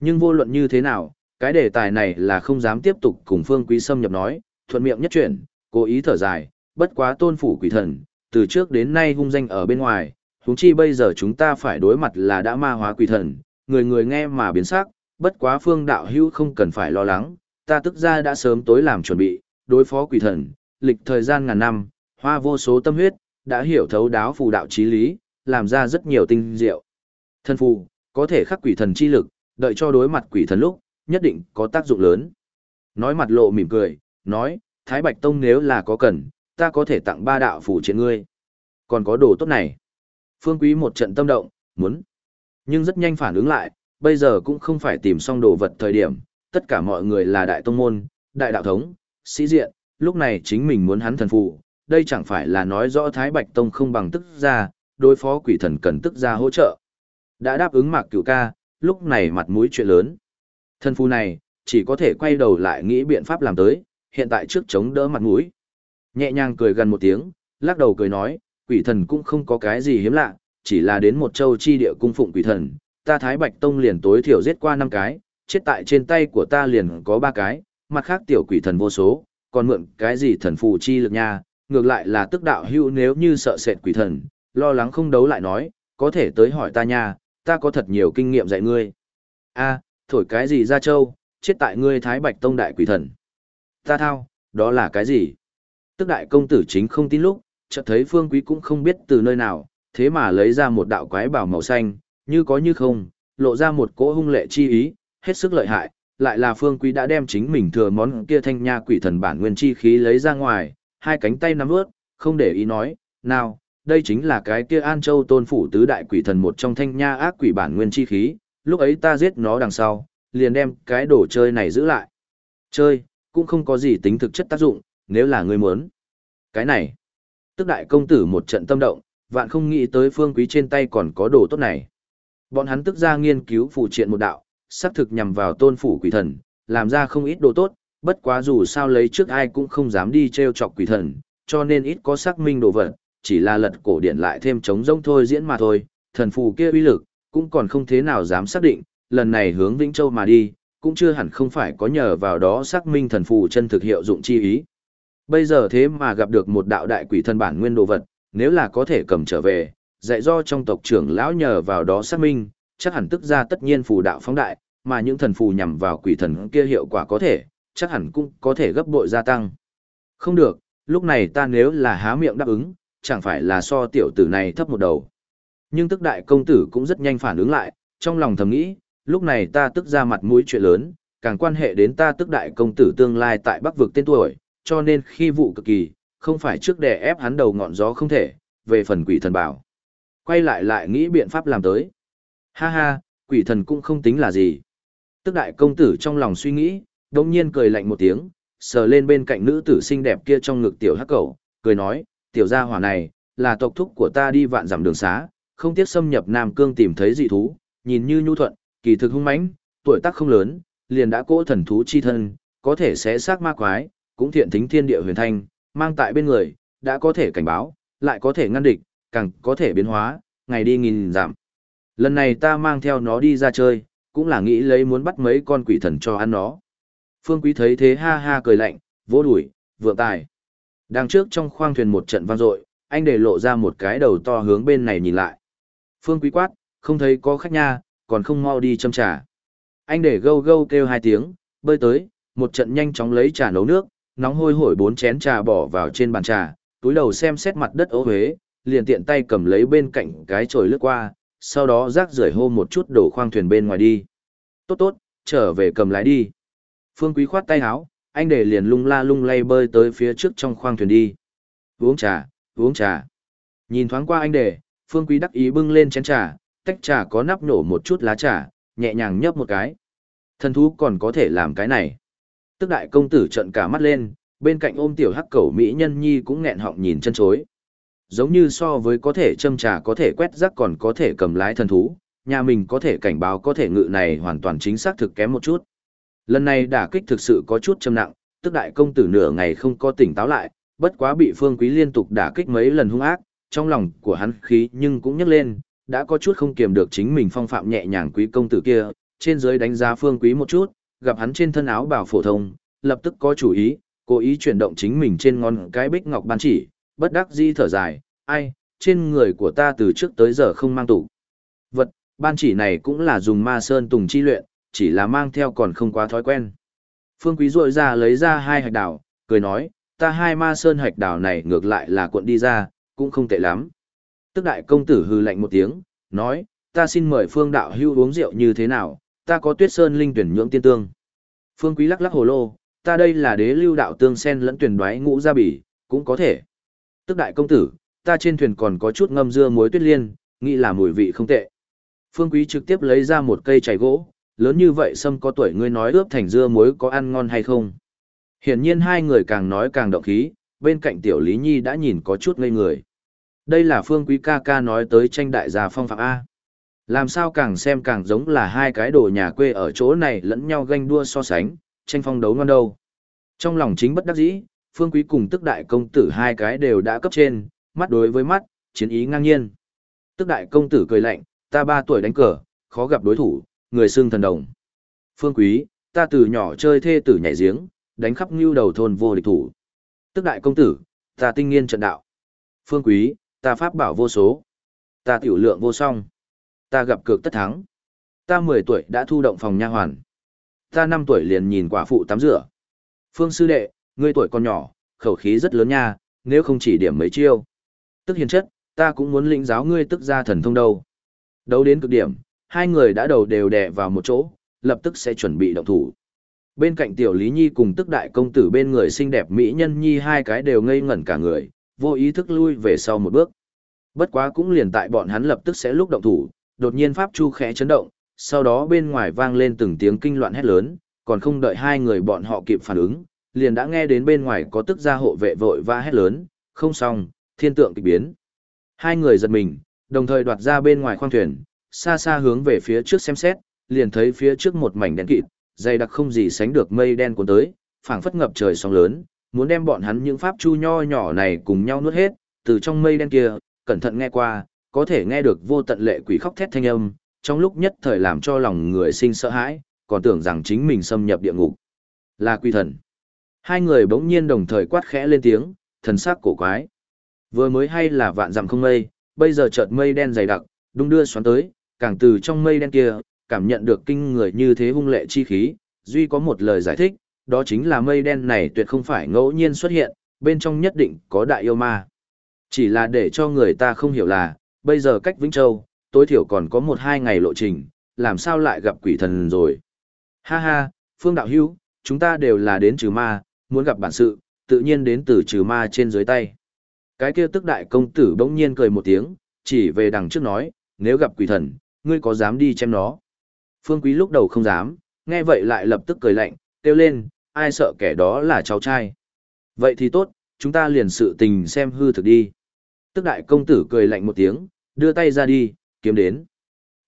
Speaker 1: Nhưng vô luận như thế nào, cái đề tài này là không dám tiếp tục cùng Phương Quý Sâm nhập nói, thuận miệng nhất chuyển, cố ý thở dài, bất quá tôn phủ quỷ thần, từ trước đến nay hung danh ở bên ngoài, huống chi bây giờ chúng ta phải đối mặt là đã ma hóa quỷ thần, người người nghe mà biến sắc, bất quá phương đạo hữu không cần phải lo lắng, ta tức ra đã sớm tối làm chuẩn bị, đối phó quỷ thần, lịch thời gian ngàn năm, hoa vô số tâm huyết, đã hiểu thấu đáo phù đạo trí lý, làm ra rất nhiều tinh diệu. Thân phù, có thể khắc quỷ thần chi lực, đợi cho đối mặt quỷ thần lúc, nhất định có tác dụng lớn. Nói mặt lộ mỉm cười, nói, Thái Bạch Tông nếu là có cần, ta có thể tặng ba đạo phù trên ngươi. Còn có đồ tốt này. Phương Quý một trận tâm động, muốn. Nhưng rất nhanh phản ứng lại, bây giờ cũng không phải tìm xong đồ vật thời điểm, tất cả mọi người là đại tông môn, đại đạo thống, sĩ diện, lúc này chính mình muốn hắn thần phù, đây chẳng phải là nói rõ Thái Bạch Tông không bằng tức ra, đối phó quỷ thần cần tức ra hỗ trợ. Đã đáp ứng mạc cửu ca, lúc này mặt mũi chuyện lớn. Thân phu này, chỉ có thể quay đầu lại nghĩ biện pháp làm tới, hiện tại trước chống đỡ mặt mũi. Nhẹ nhàng cười gần một tiếng, lắc đầu cười nói, quỷ thần cũng không có cái gì hiếm lạ, chỉ là đến một châu chi địa cung phụng quỷ thần, ta Thái Bạch Tông liền tối thiểu giết qua năm cái, chết tại trên tay của ta liền có ba cái, mặt khác tiểu quỷ thần vô số, còn mượn cái gì thần phù chi lực nha, ngược lại là tức đạo hưu nếu như sợ sệt quỷ thần, lo lắng không đấu lại nói, có thể tới hỏi ta nha, ta có thật nhiều kinh nghiệm dạy ngươi. a thổi cái gì ra châu, chết tại ngươi Thái Bạch Tông đại quỷ thần. Ta thao, đó là cái gì? Tức đại công tử chính không tin lúc, chợt thấy phương quý cũng không biết từ nơi nào, thế mà lấy ra một đạo quái bảo màu xanh, như có như không, lộ ra một cỗ hung lệ chi ý, hết sức lợi hại, lại là phương quý đã đem chính mình thừa món kia thanh nha quỷ thần bản nguyên chi khí lấy ra ngoài, hai cánh tay nắm ướt, không để ý nói, nào, đây chính là cái kia An Châu tôn phủ tứ đại quỷ thần một trong thanh nha ác quỷ bản nguyên chi khí, lúc ấy ta giết nó đằng sau, liền đem cái đồ chơi này giữ lại. Chơi, cũng không có gì tính thực chất tác dụng, nếu là ngươi muốn. Cái này, tức đại công tử một trận tâm động, vạn không nghĩ tới phương quý trên tay còn có đồ tốt này. Bọn hắn tức ra nghiên cứu phụ triện một đạo, xác thực nhằm vào tôn phủ quỷ thần, làm ra không ít đồ tốt, bất quá dù sao lấy trước ai cũng không dám đi treo chọc quỷ thần, cho nên ít có xác minh đồ vật, chỉ là lật cổ điển lại thêm chống rông thôi diễn mà thôi, thần phù kia uy lực, cũng còn không thế nào dám xác định, lần này hướng Vĩnh Châu mà đi, cũng chưa hẳn không phải có nhờ vào đó xác minh thần phù chân thực hiệu dụng chi ý. Bây giờ thế mà gặp được một đạo đại quỷ thần bản nguyên đồ vật, nếu là có thể cầm trở về, dạy do trong tộc trưởng lão nhờ vào đó xác minh, chắc hẳn tức ra tất nhiên phù đạo phóng đại, mà những thần phù nhằm vào quỷ thần kia hiệu quả có thể, chắc hẳn cũng có thể gấp bội gia tăng. Không được, lúc này ta nếu là há miệng đáp ứng, chẳng phải là so tiểu tử này thấp một đầu. Nhưng tức đại công tử cũng rất nhanh phản ứng lại, trong lòng thầm nghĩ, lúc này ta tức ra mặt mũi chuyện lớn, càng quan hệ đến ta tức đại công tử tương lai tại bắc vực tên tuổi, cho nên khi vụ cực kỳ, không phải trước đè ép hắn đầu ngọn gió không thể, về phần quỷ thần bảo. Quay lại lại nghĩ biện pháp làm tới. Ha ha, quỷ thần cũng không tính là gì. Tức đại công tử trong lòng suy nghĩ, đồng nhiên cười lạnh một tiếng, sờ lên bên cạnh nữ tử xinh đẹp kia trong ngực tiểu hắc cầu, cười nói, tiểu gia hỏa này, là tộc thúc của ta đi vạn dặm đường xá, không tiếc xâm nhập Nam Cương tìm thấy dị thú, nhìn như nhu thuận, kỳ thực hung mãnh, tuổi tác không lớn, liền đã cỗ thần thú chi thân, có thể sẽ xác ma quái, cũng thiện thính thiên địa huyền thanh, mang tại bên người, đã có thể cảnh báo, lại có thể ngăn địch, càng có thể biến hóa, ngày đi nghìn giảm. Lần này ta mang theo nó đi ra chơi, cũng là nghĩ lấy muốn bắt mấy con quỷ thần cho ăn nó. Phương Quý thấy thế ha ha cười lạnh, vỗ đuổi, vượng tài. Đang trước trong khoang thuyền một trận vang dội, anh để lộ ra một cái đầu to hướng bên này nhìn lại. Phương Quý quát, không thấy có khách nha, còn không mau đi châm trà. Anh để gâu gâu kêu hai tiếng, bơi tới, một trận nhanh chóng lấy trà nấu nước, nóng hôi hổi bốn chén trà bỏ vào trên bàn trà, túi đầu xem xét mặt đất ố huế, liền tiện tay cầm lấy bên cạnh cái chổi lướt qua, sau đó rác rưởi hô một chút đổ khoang thuyền bên ngoài đi. Tốt tốt, trở về cầm lái đi. Phương Quý khoát tay áo, anh để liền lung la lung lay bơi tới phía trước trong khoang thuyền đi. Uống trà, uống trà. Nhìn thoáng qua anh để, Phương Quý đắc ý bưng lên chén trà, tách trà có nắp nổ một chút lá trà, nhẹ nhàng nhấp một cái. Thần thú còn có thể làm cái này. Tức đại công tử trợn cả mắt lên, bên cạnh ôm tiểu hắc cẩu mỹ nhân nhi cũng nghẹn họng nhìn chân chối. Giống như so với có thể châm trà có thể quét rác còn có thể cầm lái thần thú, nhà mình có thể cảnh báo có thể ngự này hoàn toàn chính xác thực kém một chút. Lần này đả kích thực sự có chút châm nặng, tức đại công tử nửa ngày không có tỉnh táo lại, bất quá bị phương quý liên tục đả kích mấy lần hung ác, trong lòng của hắn khí nhưng cũng nhấc lên, đã có chút không kiềm được chính mình phong phạm nhẹ nhàng quý công tử kia, trên dưới đánh giá phương quý một chút, gặp hắn trên thân áo bào phổ thông, lập tức có chủ ý, cố ý chuyển động chính mình trên ngón cái bích ngọc ban chỉ, bất đắc dĩ thở dài, ai, trên người của ta từ trước tới giờ không mang tủ. Vật, ban chỉ này cũng là dùng ma sơn tùng chi luyện, chỉ là mang theo còn không quá thói quen. Phương Quý rội ra lấy ra hai hạch đảo, cười nói, ta hai ma sơn hạch đảo này ngược lại là cuộn đi ra, cũng không tệ lắm. Tức đại công tử hư lạnh một tiếng, nói, ta xin mời phương đạo hưu uống rượu như thế nào, ta có tuyết sơn linh tuyển nhưỡng tiên tương. Phương Quý lắc lắc hồ lô, ta đây là đế lưu đạo tương sen lẫn tuyển đoái ngũ gia bỉ, cũng có thể. Tức đại công tử, ta trên thuyền còn có chút ngâm dưa muối tuyết liên, nghĩ là mùi vị không tệ. Phương Quý trực tiếp lấy ra một cây chảy gỗ, lớn như vậy sâm có tuổi ngươi nói ướp thành dưa muối có ăn ngon hay không. Hiển nhiên hai người càng nói càng động khí, bên cạnh tiểu Lý Nhi đã nhìn có chút ngây người. Đây là Phương Quý ca ca nói tới tranh đại gia phong phạm A. Làm sao càng xem càng giống là hai cái đồ nhà quê ở chỗ này lẫn nhau ganh đua so sánh, tranh phong đấu ngon đâu. Trong lòng chính bất đắc dĩ, Phương Quý cùng tức đại công tử hai cái đều đã cấp trên, mắt đối với mắt, chiến ý ngang nhiên. Tức đại công tử cười lạnh, ta ba tuổi đánh cờ, khó gặp đối thủ, người xương thần đồng. Phương Quý, ta từ nhỏ chơi thê tử nhảy giếng, đánh khắp ngưu đầu thôn vô địch thủ. Tức đại công tử, ta tinh nghiên trận đạo. Phương Quý, ta pháp bảo vô số. Ta tiểu lượng vô song. Ta gặp cược tất thắng. Ta 10 tuổi đã thu động phòng nha hoàn. Ta 5 tuổi liền nhìn quả phụ tắm rửa. Phương sư đệ, ngươi tuổi còn nhỏ, khẩu khí rất lớn nha, nếu không chỉ điểm mấy chiêu. Tức hiền chất, ta cũng muốn lĩnh giáo ngươi tức ra thần thông đâu. Đấu đến cực điểm, hai người đã đầu đều đè vào một chỗ, lập tức sẽ chuẩn bị động thủ. Bên cạnh tiểu Lý Nhi cùng tức đại công tử bên người xinh đẹp Mỹ nhân Nhi hai cái đều ngây ngẩn cả người, vô ý thức lui về sau một bước. Bất quá cũng liền tại bọn hắn lập tức sẽ lúc động thủ, đột nhiên Pháp Chu khẽ chấn động, sau đó bên ngoài vang lên từng tiếng kinh loạn hét lớn, còn không đợi hai người bọn họ kịp phản ứng, liền đã nghe đến bên ngoài có tức gia hộ vệ vội va hét lớn, không xong, thiên tượng kịch biến. Hai người giật mình, đồng thời đoạt ra bên ngoài khoang thuyền, xa xa hướng về phía trước xem xét, liền thấy phía trước một mảnh đen kịt, dày đặc không gì sánh được mây đen cuốn tới, phảng phất ngập trời sóng lớn, muốn đem bọn hắn những pháp chu nho nhỏ này cùng nhau nuốt hết, từ trong mây đen kia, cẩn thận nghe qua, có thể nghe được vô tận lệ quỷ khóc thét thanh âm, trong lúc nhất thời làm cho lòng người sinh sợ hãi, còn tưởng rằng chính mình xâm nhập địa ngục. Là quỷ thần. Hai người bỗng nhiên đồng thời quát khẽ lên tiếng, thần sắc cổ quái. Vừa mới hay là vạn dặm không mây, bây giờ chợt mây đen dày đặc, đung đưa xoắn tới, càng từ trong mây đen kia, cảm nhận được kinh người như thế hung lệ chi khí, duy có một lời giải thích, đó chính là mây đen này tuyệt không phải ngẫu nhiên xuất hiện, bên trong nhất định có đại yêu ma. Chỉ là để cho người ta không hiểu là, bây giờ cách Vĩnh Châu, tối thiểu còn có một hai ngày lộ trình, làm sao lại gặp quỷ thần rồi. Ha ha, Phương Đạo Hữu chúng ta đều là đến trừ ma, muốn gặp bản sự, tự nhiên đến từ trừ ma trên dưới tay. Cái kia tức đại công tử bỗng nhiên cười một tiếng, chỉ về đằng trước nói, nếu gặp quỷ thần, ngươi có dám đi chém nó. Phương Quý lúc đầu không dám, nghe vậy lại lập tức cười lạnh, kêu lên, ai sợ kẻ đó là cháu trai. Vậy thì tốt, chúng ta liền sự tình xem hư thực đi. Tức đại công tử cười lạnh một tiếng, đưa tay ra đi, kiếm đến.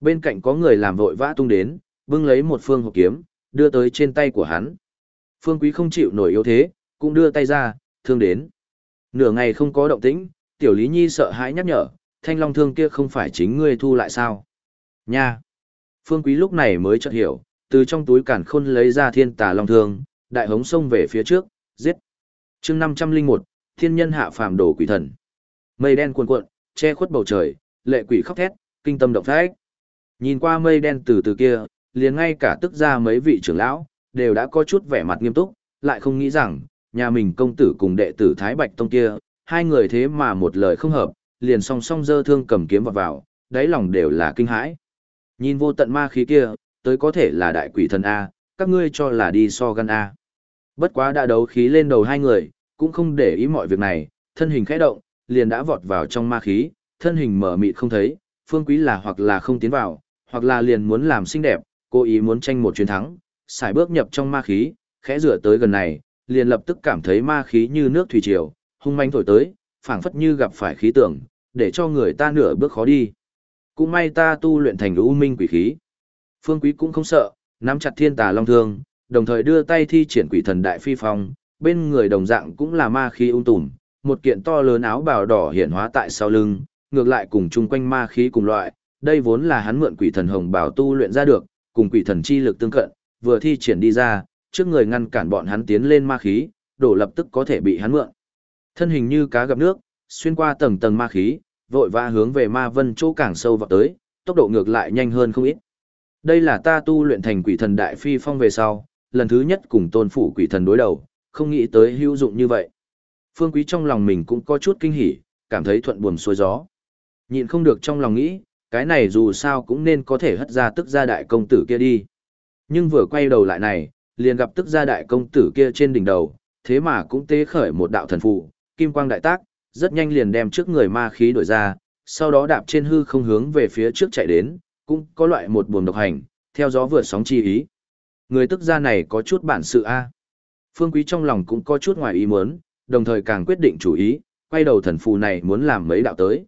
Speaker 1: Bên cạnh có người làm vội vã tung đến, bưng lấy một phương hộp kiếm, đưa tới trên tay của hắn. Phương Quý không chịu nổi yếu thế, cũng đưa tay ra, thương đến. Nửa ngày không có động tĩnh, Tiểu Lý Nhi sợ hãi nhắc nhở, thanh long thương kia không phải chính ngươi thu lại sao? Nha! Phương Quý lúc này mới chợt hiểu, từ trong túi cản khôn lấy ra thiên tà long thương, đại hống sông về phía trước, giết. chương 501, thiên nhân hạ phàm đổ quỷ thần. Mây đen cuồn cuộn, che khuất bầu trời, lệ quỷ khóc thét, kinh tâm động phách. Nhìn qua mây đen từ từ kia, liền ngay cả tức ra mấy vị trưởng lão, đều đã có chút vẻ mặt nghiêm túc, lại không nghĩ rằng, nhà mình công tử cùng đệ tử Thái Bạch Tông kia, hai người thế mà một lời không hợp, liền song song dơ thương cầm kiếm vào vào, đáy lòng đều là kinh hãi. Nhìn vô tận ma khí kia, tới có thể là đại quỷ thần A, các ngươi cho là đi so gan A. Bất quá đã đấu khí lên đầu hai người, cũng không để ý mọi việc này, thân hình khẽ động, liền đã vọt vào trong ma khí, thân hình mở mịt không thấy, phương quý là hoặc là không tiến vào, hoặc là liền muốn làm xinh đẹp, cố ý muốn tranh một chiến thắng, xài bước nhập trong ma khí, khẽ rửa tới gần này, liền lập tức cảm thấy ma khí như nước thủy triều, hung manh thổi tới, phảng phất như gặp phải khí tưởng, để cho người ta nửa bước khó đi. Cũng may ta tu luyện thành u minh quỷ khí. Phương Quý cũng không sợ, nắm chặt thiên tà long thương, đồng thời đưa tay thi triển quỷ thần đại phi phong, bên người đồng dạng cũng là ma khí ung tùm, một kiện to lớn áo bào đỏ hiện hóa tại sau lưng, ngược lại cùng chung quanh ma khí cùng loại, đây vốn là hắn mượn quỷ thần hồng bảo tu luyện ra được, cùng quỷ thần chi lực tương cận, vừa thi triển đi ra, trước người ngăn cản bọn hắn tiến lên ma khí, đổ lập tức có thể bị hắn mượn. Thân hình như cá gặp nước, xuyên qua tầng tầng ma khí, vội vã hướng về ma vân chỗ càng sâu vào tới, tốc độ ngược lại nhanh hơn không ít. Đây là ta tu luyện thành quỷ thần đại phi phong về sau, lần thứ nhất cùng tôn phủ quỷ thần đối đầu, không nghĩ tới hữu dụng như vậy. Phương Quý trong lòng mình cũng có chút kinh hỉ, cảm thấy thuận buồm xuôi gió. nhìn không được trong lòng nghĩ, cái này dù sao cũng nên có thể hất ra tức gia đại công tử kia đi. Nhưng vừa quay đầu lại này, liền gặp tức gia đại công tử kia trên đỉnh đầu, thế mà cũng tế khởi một đạo thần phụ, kim quang đại tác, rất nhanh liền đem trước người ma khí đổi ra, sau đó đạp trên hư không hướng về phía trước chạy đến, cũng có loại một buồm độc hành, theo gió vượt sóng chi ý. Người tức gia này có chút bản sự a. À? Phương Quý trong lòng cũng có chút ngoài ý muốn, đồng thời càng quyết định chủ ý, quay đầu thần phù này muốn làm mấy đạo tới.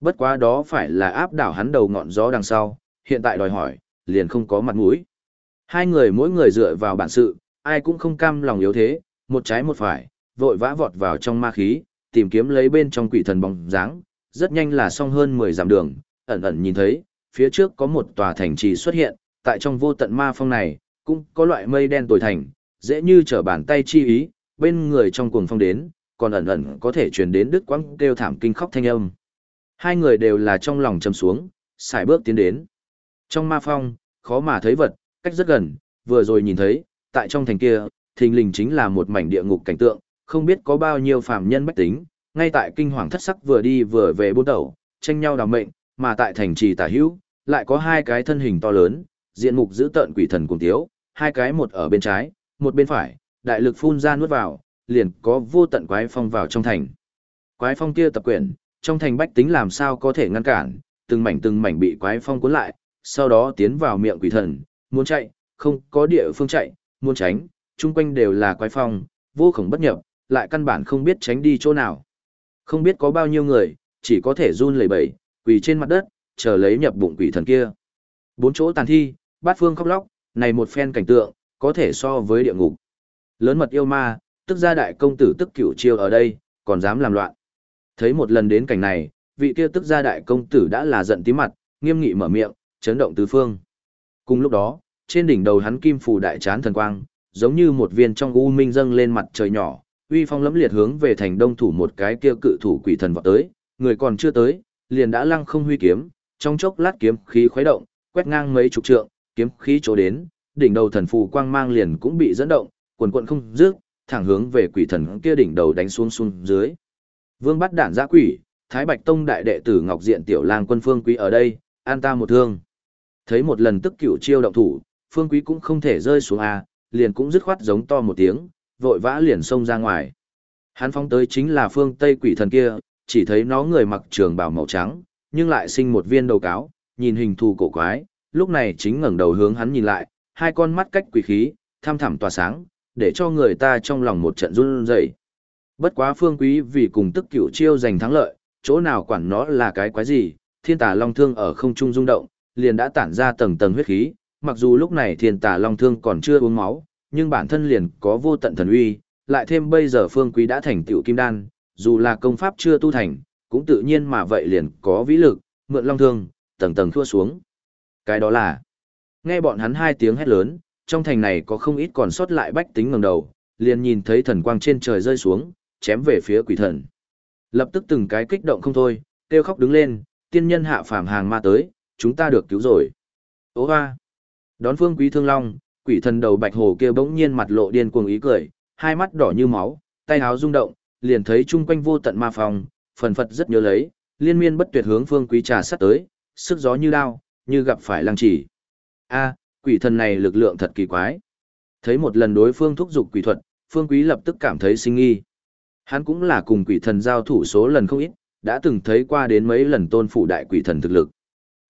Speaker 1: Bất quá đó phải là áp đảo hắn đầu ngọn gió đằng sau, hiện tại đòi hỏi, liền không có mặt mũi. Hai người mỗi người dựa vào bản sự, ai cũng không cam lòng yếu thế, một trái một phải, vội vã vọt vào trong ma khí, tìm kiếm lấy bên trong quỷ thần bóng dáng, rất nhanh là xong hơn 10 dặm đường, ẩn ẩn nhìn thấy, phía trước có một tòa thành trì xuất hiện, tại trong vô tận ma phong này, cũng có loại mây đen tồi thành, dễ như trở bàn tay chi ý, bên người trong cuồng phong đến, còn ẩn ẩn có thể truyền đến đứt quãng kêu thảm kinh khóc thanh âm. Hai người đều là trong lòng trầm xuống, xài bước tiến đến. Trong ma phong, khó mà thấy vật, cách rất gần, vừa rồi nhìn thấy, tại trong thành kia, thình lình chính là một mảnh địa ngục cảnh tượng, không biết có bao nhiêu phàm nhân bách tính, ngay tại kinh hoàng thất sắc vừa đi vừa về buôn đầu, tranh nhau đào mệnh, mà tại thành trì tả hữu, lại có hai cái thân hình to lớn, diện mục giữ tợn quỷ thần cùng tiếu, hai cái một ở bên trái, một bên phải, đại lực phun ra nuốt vào, liền có vô tận quái phong vào trong thành. Quái phong kia tập quyển, trong thành bách tính làm sao có thể ngăn cản, từng mảnh từng mảnh bị quái phong cuốn lại, sau đó tiến vào miệng quỷ thần, muốn chạy, không có địa phương chạy, muốn tránh, chung quanh đều là quái phong, vô khổng bất nhập, lại căn bản không biết tránh đi chỗ nào. Không biết có bao nhiêu người, chỉ có thể run lẩy bẩy, quỳ trên mặt đất, chờ lấy nhập bụng quỷ thần kia. Bốn chỗ tàn thi, bát phương khóc lóc, này một phen cảnh tượng, có thể so với địa ngục. Lớn mật yêu ma, tức gia đại công tử tức cửu chiêu ở đây, còn dám làm loạn. Thấy một lần đến cảnh này, vị kia tức gia đại công tử đã là giận tí mặt, nghiêm nghị mở miệng, chấn động tứ phương. Cùng lúc đó, trên đỉnh đầu hắn kim phù đại chán thần quang, giống như một viên trong u minh dâng lên mặt trời nhỏ, uy phong lẫm liệt hướng về thành đông thủ một cái kia cự thủ quỷ thần vọt tới, người còn chưa tới, liền đã lăng không huy kiếm, trong chốc lát kiếm khí khuấy động, quét ngang mấy chục trượng, kiếm khí chỗ đến, đỉnh đầu thần phù quang mang liền cũng bị dẫn động, quần quần không dứt, thẳng hướng về quỷ thần kia đỉnh đầu đánh xuống xuống dưới. Vương bắt đạn giã quỷ, Thái Bạch Tông đại đệ tử Ngọc Diện Tiểu Lang quân Phương Quý ở đây, an ta một thương. Thấy một lần tức cửu chiêu động thủ, Phương Quý cũng không thể rơi xuống a, liền cũng dứt khoát giống to một tiếng, vội vã liền xông ra ngoài. Hắn phóng tới chính là phương Tây quỷ thần kia, chỉ thấy nó người mặc trường bào màu trắng, nhưng lại sinh một viên đầu cáo, nhìn hình thù cổ quái, lúc này chính ngẩng đầu hướng hắn nhìn lại, hai con mắt cách quỷ khí, tham thẳm tỏa sáng, để cho người ta trong lòng một trận run rẩy. Bất quá phương quý vì cùng tức cửu chiêu giành thắng lợi, chỗ nào quản nó là cái quái gì, thiên tà long thương ở không trung rung động, liền đã tản ra tầng tầng huyết khí, mặc dù lúc này thiên tà long thương còn chưa uống máu, nhưng bản thân liền có vô tận thần uy, lại thêm bây giờ phương quý đã thành tiểu kim đan, dù là công pháp chưa tu thành, cũng tự nhiên mà vậy liền có vĩ lực, mượn long thương, tầng tầng thua xuống. Cái đó là, nghe bọn hắn hai tiếng hét lớn, trong thành này có không ít còn sót lại bách tính ngẩng đầu, liền nhìn thấy thần quang trên trời rơi xuống, chém về phía quỷ thần. Lập tức từng cái kích động không thôi, kêu khóc đứng lên, tiên nhân hạ phàm hàng ma tới, chúng ta được cứu rồi. Ô hoa! Đón phương quý thương long, quỷ thần đầu bạch hồ kia bỗng nhiên mặt lộ điên cuồng ý cười, hai mắt đỏ như máu, tay áo rung động, liền thấy chung quanh vô tận ma phòng, phần phật rất nhớ lấy, liên miên bất tuyệt hướng phương quý trà sát tới, sức gió như đao, như gặp phải lăng chỉ. A, quỷ thần này lực lượng thật kỳ quái. Thấy một lần đối phương thúc giục quỷ thuật, phương quý lập tức cảm thấy sinh nghi. Hắn cũng là cùng quỷ thần giao thủ số lần không ít, đã từng thấy qua đến mấy lần tôn phủ đại quỷ thần thực lực.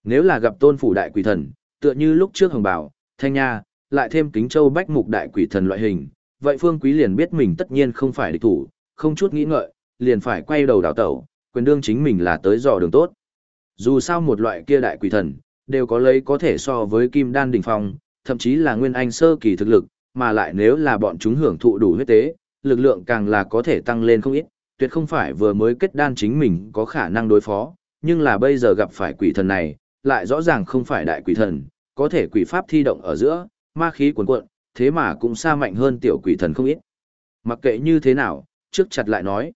Speaker 1: Nếu là gặp tôn phủ đại quỷ thần, tựa như lúc trước hồng bảo, thanh nha, lại thêm kính châu bách mục đại quỷ thần loại hình, vậy phương quý liền biết mình tất nhiên không phải địch thủ, không chút nghĩ ngợi, liền phải quay đầu đảo tẩu, quyền đương chính mình là tới dò đường tốt. Dù sao một loại kia đại quỷ thần, đều có lấy có thể so với kim đan đỉnh phong, thậm chí là nguyên anh sơ kỳ thực lực, mà lại nếu là bọn chúng hưởng thụ đủ huyết tế, lực lượng càng là có thể tăng lên không ít, tuyệt không phải vừa mới kết đan chính mình có khả năng đối phó, nhưng là bây giờ gặp phải quỷ thần này, lại rõ ràng không phải đại quỷ thần, có thể quỷ pháp thi động ở giữa, ma khí cuồn cuộn, thế mà cũng xa mạnh hơn tiểu quỷ thần không ít. Mặc kệ như thế nào, trước chặt lại nói.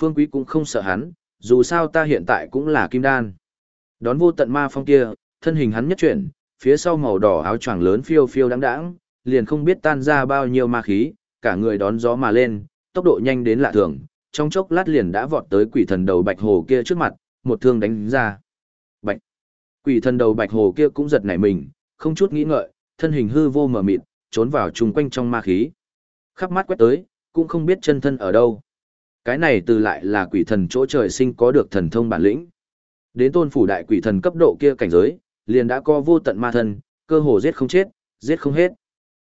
Speaker 1: Phương Quý cũng không sợ hắn, dù sao ta hiện tại cũng là kim đan. Đón vô tận ma phong kia, thân hình hắn nhất chuyển, phía sau màu đỏ áo choàng lớn phiêu phiêu đáng đáng, liền không biết tan ra bao nhiêu ma khí, cả người đón gió mà lên, tốc độ nhanh đến lạ thường, trong chốc lát liền đã vọt tới quỷ thần đầu bạch hồ kia trước mặt, một thương đánh ra. Bạch. Quỷ thần đầu bạch hồ kia cũng giật nảy mình, không chút nghĩ ngợi, thân hình hư vô mở mịt, trốn vào chung quanh trong ma khí. Khắp mắt quét tới, cũng không biết chân thân ở đâu. Cái này từ lại là quỷ thần chỗ trời sinh có được thần thông bản lĩnh. Đến tôn phủ đại quỷ thần cấp độ kia cảnh giới, liền đã có vô tận ma thân, cơ hồ giết không chết, giết không hết.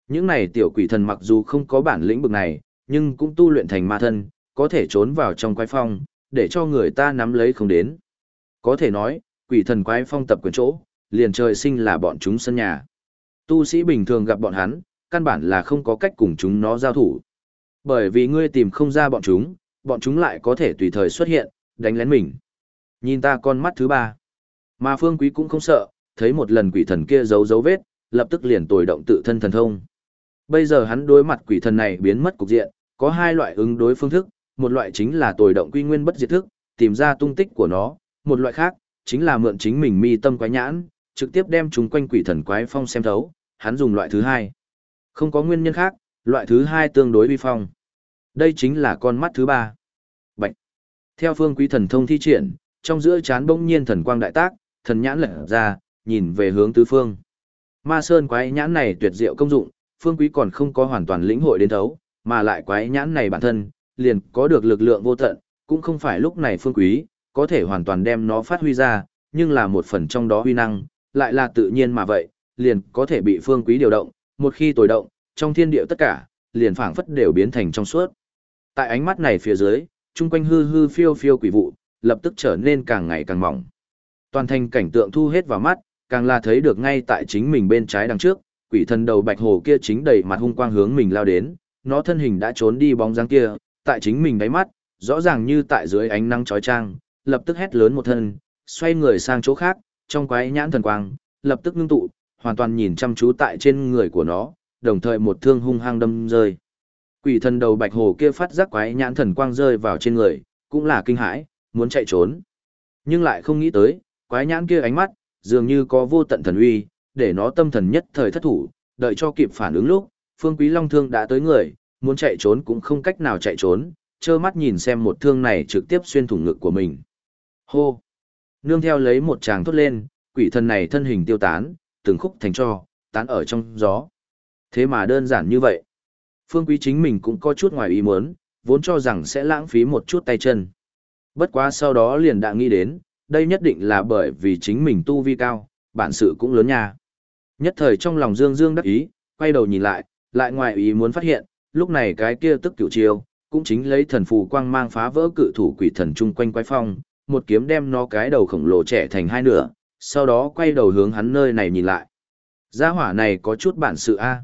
Speaker 1: Những này tiểu quỷ thần mặc dù không có bản lĩnh bực này, nhưng cũng tu luyện thành ma thân, có thể trốn vào trong quái phong, để cho người ta nắm lấy không đến. Có thể nói, quỷ thần quái phong tập quyền chỗ, liền trời sinh là bọn chúng sân nhà. Tu sĩ bình thường gặp bọn hắn, căn bản là không có cách cùng chúng nó giao thủ. Bởi vì ngươi tìm không ra bọn chúng, bọn chúng lại có thể tùy thời xuất hiện, đánh lén mình. Nhìn ta con mắt thứ ba. Mà phương quý cũng không sợ, thấy một lần quỷ thần kia giấu dấu vết, lập tức liền tồi động tự thân thần thông. Bây giờ hắn đối mặt quỷ thần này biến mất cục diện, có hai loại ứng đối phương thức, một loại chính là tồi động quy nguyên bất diệt thức, tìm ra tung tích của nó, một loại khác, chính là mượn chính mình mi tâm quái nhãn, trực tiếp đem chúng quanh quỷ thần quái phong xem thấu, hắn dùng loại thứ hai. Không có nguyên nhân khác, loại thứ hai tương đối vi phong. Đây chính là con mắt thứ ba. Bạch. Theo phương quý thần thông thi triển, trong giữa chán bỗng nhiên thần quang đại tác, thần nhãn lật ra, nhìn về hướng tứ phương. Ma sơn quái nhãn này tuyệt diệu công dụng, phương quý còn không có hoàn toàn lĩnh hội đến thấu, mà lại quái nhãn này bản thân, liền có được lực lượng vô tận, cũng không phải lúc này phương quý, có thể hoàn toàn đem nó phát huy ra, nhưng là một phần trong đó huy năng, lại là tự nhiên mà vậy, liền có thể bị phương quý điều động, một khi tồi động, trong thiên địa tất cả, liền phảng phất đều biến thành trong suốt. Tại ánh mắt này phía dưới, chung quanh hư hư phiêu phiêu quỷ vụ, lập tức trở nên càng ngày càng mỏng. Toàn thành cảnh tượng thu hết vào mắt, càng là thấy được ngay tại chính mình bên trái đằng trước, quỷ thần đầu bạch hồ kia chính đầy mặt hung quang hướng mình lao đến, nó thân hình đã trốn đi bóng dáng kia, tại chính mình đáy mắt, rõ ràng như tại dưới ánh nắng chói chang, lập tức hét lớn một thân, xoay người sang chỗ khác, trong quái nhãn thần quang, lập tức ngưng tụ, hoàn toàn nhìn chăm chú tại trên người của nó, đồng thời một thương hung hăng đâm rơi. Quỷ thần đầu bạch hồ kia phát giác quái nhãn thần quang rơi vào trên người, cũng là kinh hãi, muốn chạy trốn. Nhưng lại không nghĩ tới, quái nhãn kia ánh mắt, dường như có vô tận thần uy, để nó tâm thần nhất thời thất thủ, đợi cho kịp phản ứng lúc, Phương Quý Long thương đã tới người, muốn chạy trốn cũng không cách nào chạy trốn, trơ mắt nhìn xem một thương này trực tiếp xuyên thủng ngực của mình. Hô! Nương theo lấy một tràng thốt lên, quỷ thần này thân hình tiêu tán, từng khúc thành cho, tán ở trong gió. Thế mà đơn giản như vậy. Phương Quý chính mình cũng có chút ngoài ý muốn, vốn cho rằng sẽ lãng phí một chút tay chân. Bất quá sau đó liền đã nghĩ đến, đây nhất định là bởi vì chính mình tu vi cao, bản sự cũng lớn nha. Nhất thời trong lòng Dương Dương đắc ý, quay đầu nhìn lại, lại ngoài ý muốn phát hiện, lúc này cái kia tức cửu chiêu, cũng chính lấy thần phù quang mang phá vỡ cự thủ quỷ thần chung quanh quái phong, một kiếm đem nó cái đầu khổng lồ trẻ thành hai nửa, sau đó quay đầu hướng hắn nơi này nhìn lại. Gia hỏa này có chút bản sự a.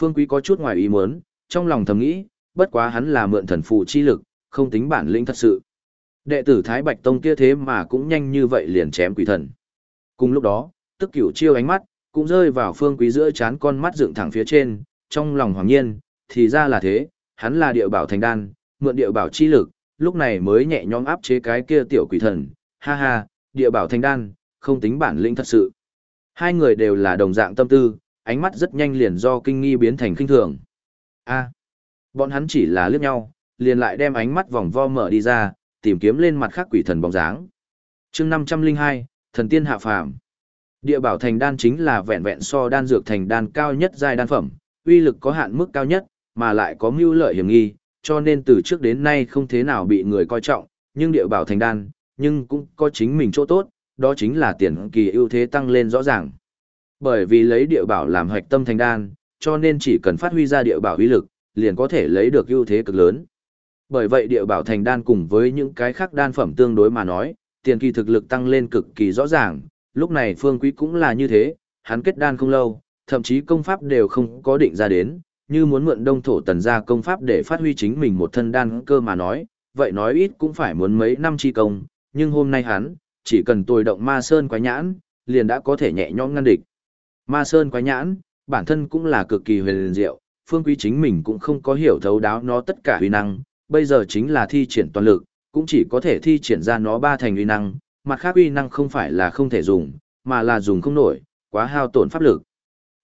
Speaker 1: Phương Quý có chút ngoài ý muốn, trong lòng thầm nghĩ, bất quá hắn là mượn thần phù chi lực, không tính bản lĩnh thật sự. Đệ tử Thái Bạch Tông kia thế mà cũng nhanh như vậy liền chém quỷ thần. Cùng lúc đó, tức cửu chiêu ánh mắt, cũng rơi vào phương quý giữa chán con mắt dựng thẳng phía trên, trong lòng hoàng nhiên, thì ra là thế, hắn là địa bảo thành đan, mượn địa bảo chi lực, lúc này mới nhẹ nhõm áp chế cái kia tiểu quỷ thần, ha ha, địa bảo thành đan, không tính bản lĩnh thật sự. Hai người đều là đồng dạng tâm tư, ánh mắt rất nhanh liền do kinh nghi biến thành kinh thường. A, bọn hắn chỉ là liếc nhau, liền lại đem ánh mắt vòng vo mở đi ra, tìm kiếm lên mặt khác quỷ thần bóng dáng. chương 502, thần tiên hạ phàm. Địa bảo thành đan chính là vẹn vẹn so đan dược thành đan cao nhất giai đan phẩm, uy lực có hạn mức cao nhất, mà lại có mưu lợi hiểm nghi, cho nên từ trước đến nay không thế nào bị người coi trọng, nhưng địa bảo thành đan, nhưng cũng có chính mình chỗ tốt, đó chính là tiền kỳ ưu thế tăng lên rõ ràng. Bởi vì lấy địa bảo làm hoạch tâm thành đan, cho nên chỉ cần phát huy ra địa bảo uy lực, liền có thể lấy được ưu thế cực lớn. Bởi vậy địa bảo thành đan cùng với những cái khác đan phẩm tương đối mà nói, tiền kỳ thực lực tăng lên cực kỳ rõ ràng, lúc này Phương Quý cũng là như thế, hắn kết đan không lâu, thậm chí công pháp đều không có định ra đến, như muốn mượn đông thổ tần gia công pháp để phát huy chính mình một thân đan cơ mà nói, vậy nói ít cũng phải muốn mấy năm chi công, nhưng hôm nay hắn, chỉ cần tôi động ma sơn quái nhãn, liền đã có thể nhẹ nhõm ngăn địch. Ma sơn quái nhãn, bản thân cũng là cực kỳ huyền diệu, phương quý chính mình cũng không có hiểu thấu đáo nó tất cả uy năng, bây giờ chính là thi triển toàn lực, cũng chỉ có thể thi triển ra nó ba thành uy năng, mặt khác uy năng không phải là không thể dùng, mà là dùng không nổi, quá hao tổn pháp lực.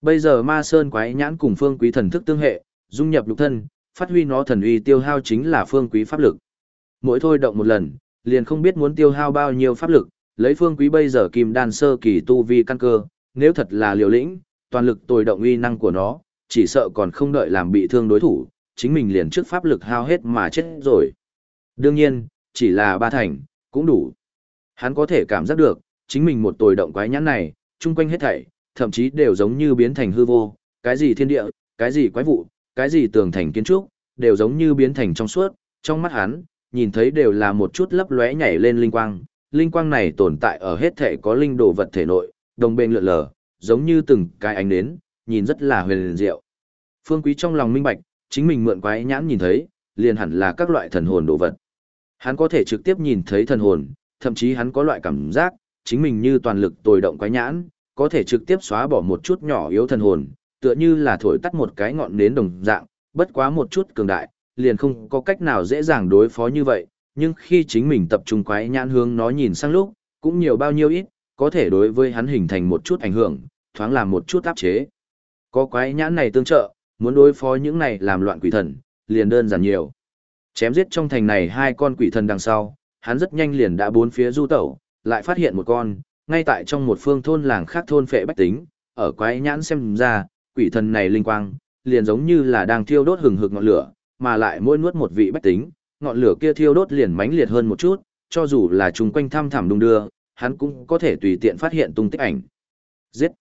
Speaker 1: Bây giờ ma sơn quái nhãn cùng phương quý thần thức tương hệ, dung nhập lục thân, phát huy nó thần uy tiêu hao chính là phương quý pháp lực. Mỗi thôi động một lần, liền không biết muốn tiêu hao bao nhiêu pháp lực, lấy phương quý bây giờ kim đan sơ kỳ tu vi căn cơ, nếu thật là liều lĩnh, toàn lực tồi động uy năng của nó, chỉ sợ còn không đợi làm bị thương đối thủ, chính mình liền trước pháp lực hao hết mà chết rồi. Đương nhiên, chỉ là ba thành, cũng đủ. Hắn có thể cảm giác được, chính mình một tồi động quái nhãn này, chung quanh hết thảy, thậm chí đều giống như biến thành hư vô, cái gì thiên địa, cái gì quái vụ, cái gì tường thành kiến trúc, đều giống như biến thành trong suốt, trong mắt hắn, nhìn thấy đều là một chút lấp lóe nhảy lên linh quang, linh quang này tồn tại ở hết thể có linh đồ vật thể nội, đồng bên lượn lờ, giống như từng cái ánh nến, nhìn rất là huyền diệu. Phương Quý trong lòng minh bạch, chính mình mượn quái nhãn nhìn thấy, liền hẳn là các loại thần hồn đồ vật. Hắn có thể trực tiếp nhìn thấy thần hồn, thậm chí hắn có loại cảm giác, chính mình như toàn lực tồi động quái nhãn, có thể trực tiếp xóa bỏ một chút nhỏ yếu thần hồn, tựa như là thổi tắt một cái ngọn nến đồng dạng, bất quá một chút cường đại, liền không có cách nào dễ dàng đối phó như vậy, nhưng khi chính mình tập trung quái nhãn hướng nó nhìn sang lúc, cũng nhiều bao nhiêu ít, có thể đối với hắn hình thành một chút ảnh hưởng, thoáng làm một chút áp chế. Có quái nhãn này tương trợ, muốn đối phó những này làm loạn quỷ thần, liền đơn giản nhiều. Chém giết trong thành này hai con quỷ thần đằng sau, hắn rất nhanh liền đã bốn phía du tẩu, lại phát hiện một con, ngay tại trong một phương thôn làng khác thôn phệ bách tính, ở quái nhãn xem ra, quỷ thần này linh quang, liền giống như là đang thiêu đốt hừng hực ngọn lửa, mà lại mỗi nuốt một vị bách tính, ngọn lửa kia thiêu đốt liền mãnh liệt hơn một chút, cho dù là chung quanh thăm thẳm đung đưa, hắn cũng có thể tùy tiện phát hiện tung tích ảnh. Giết!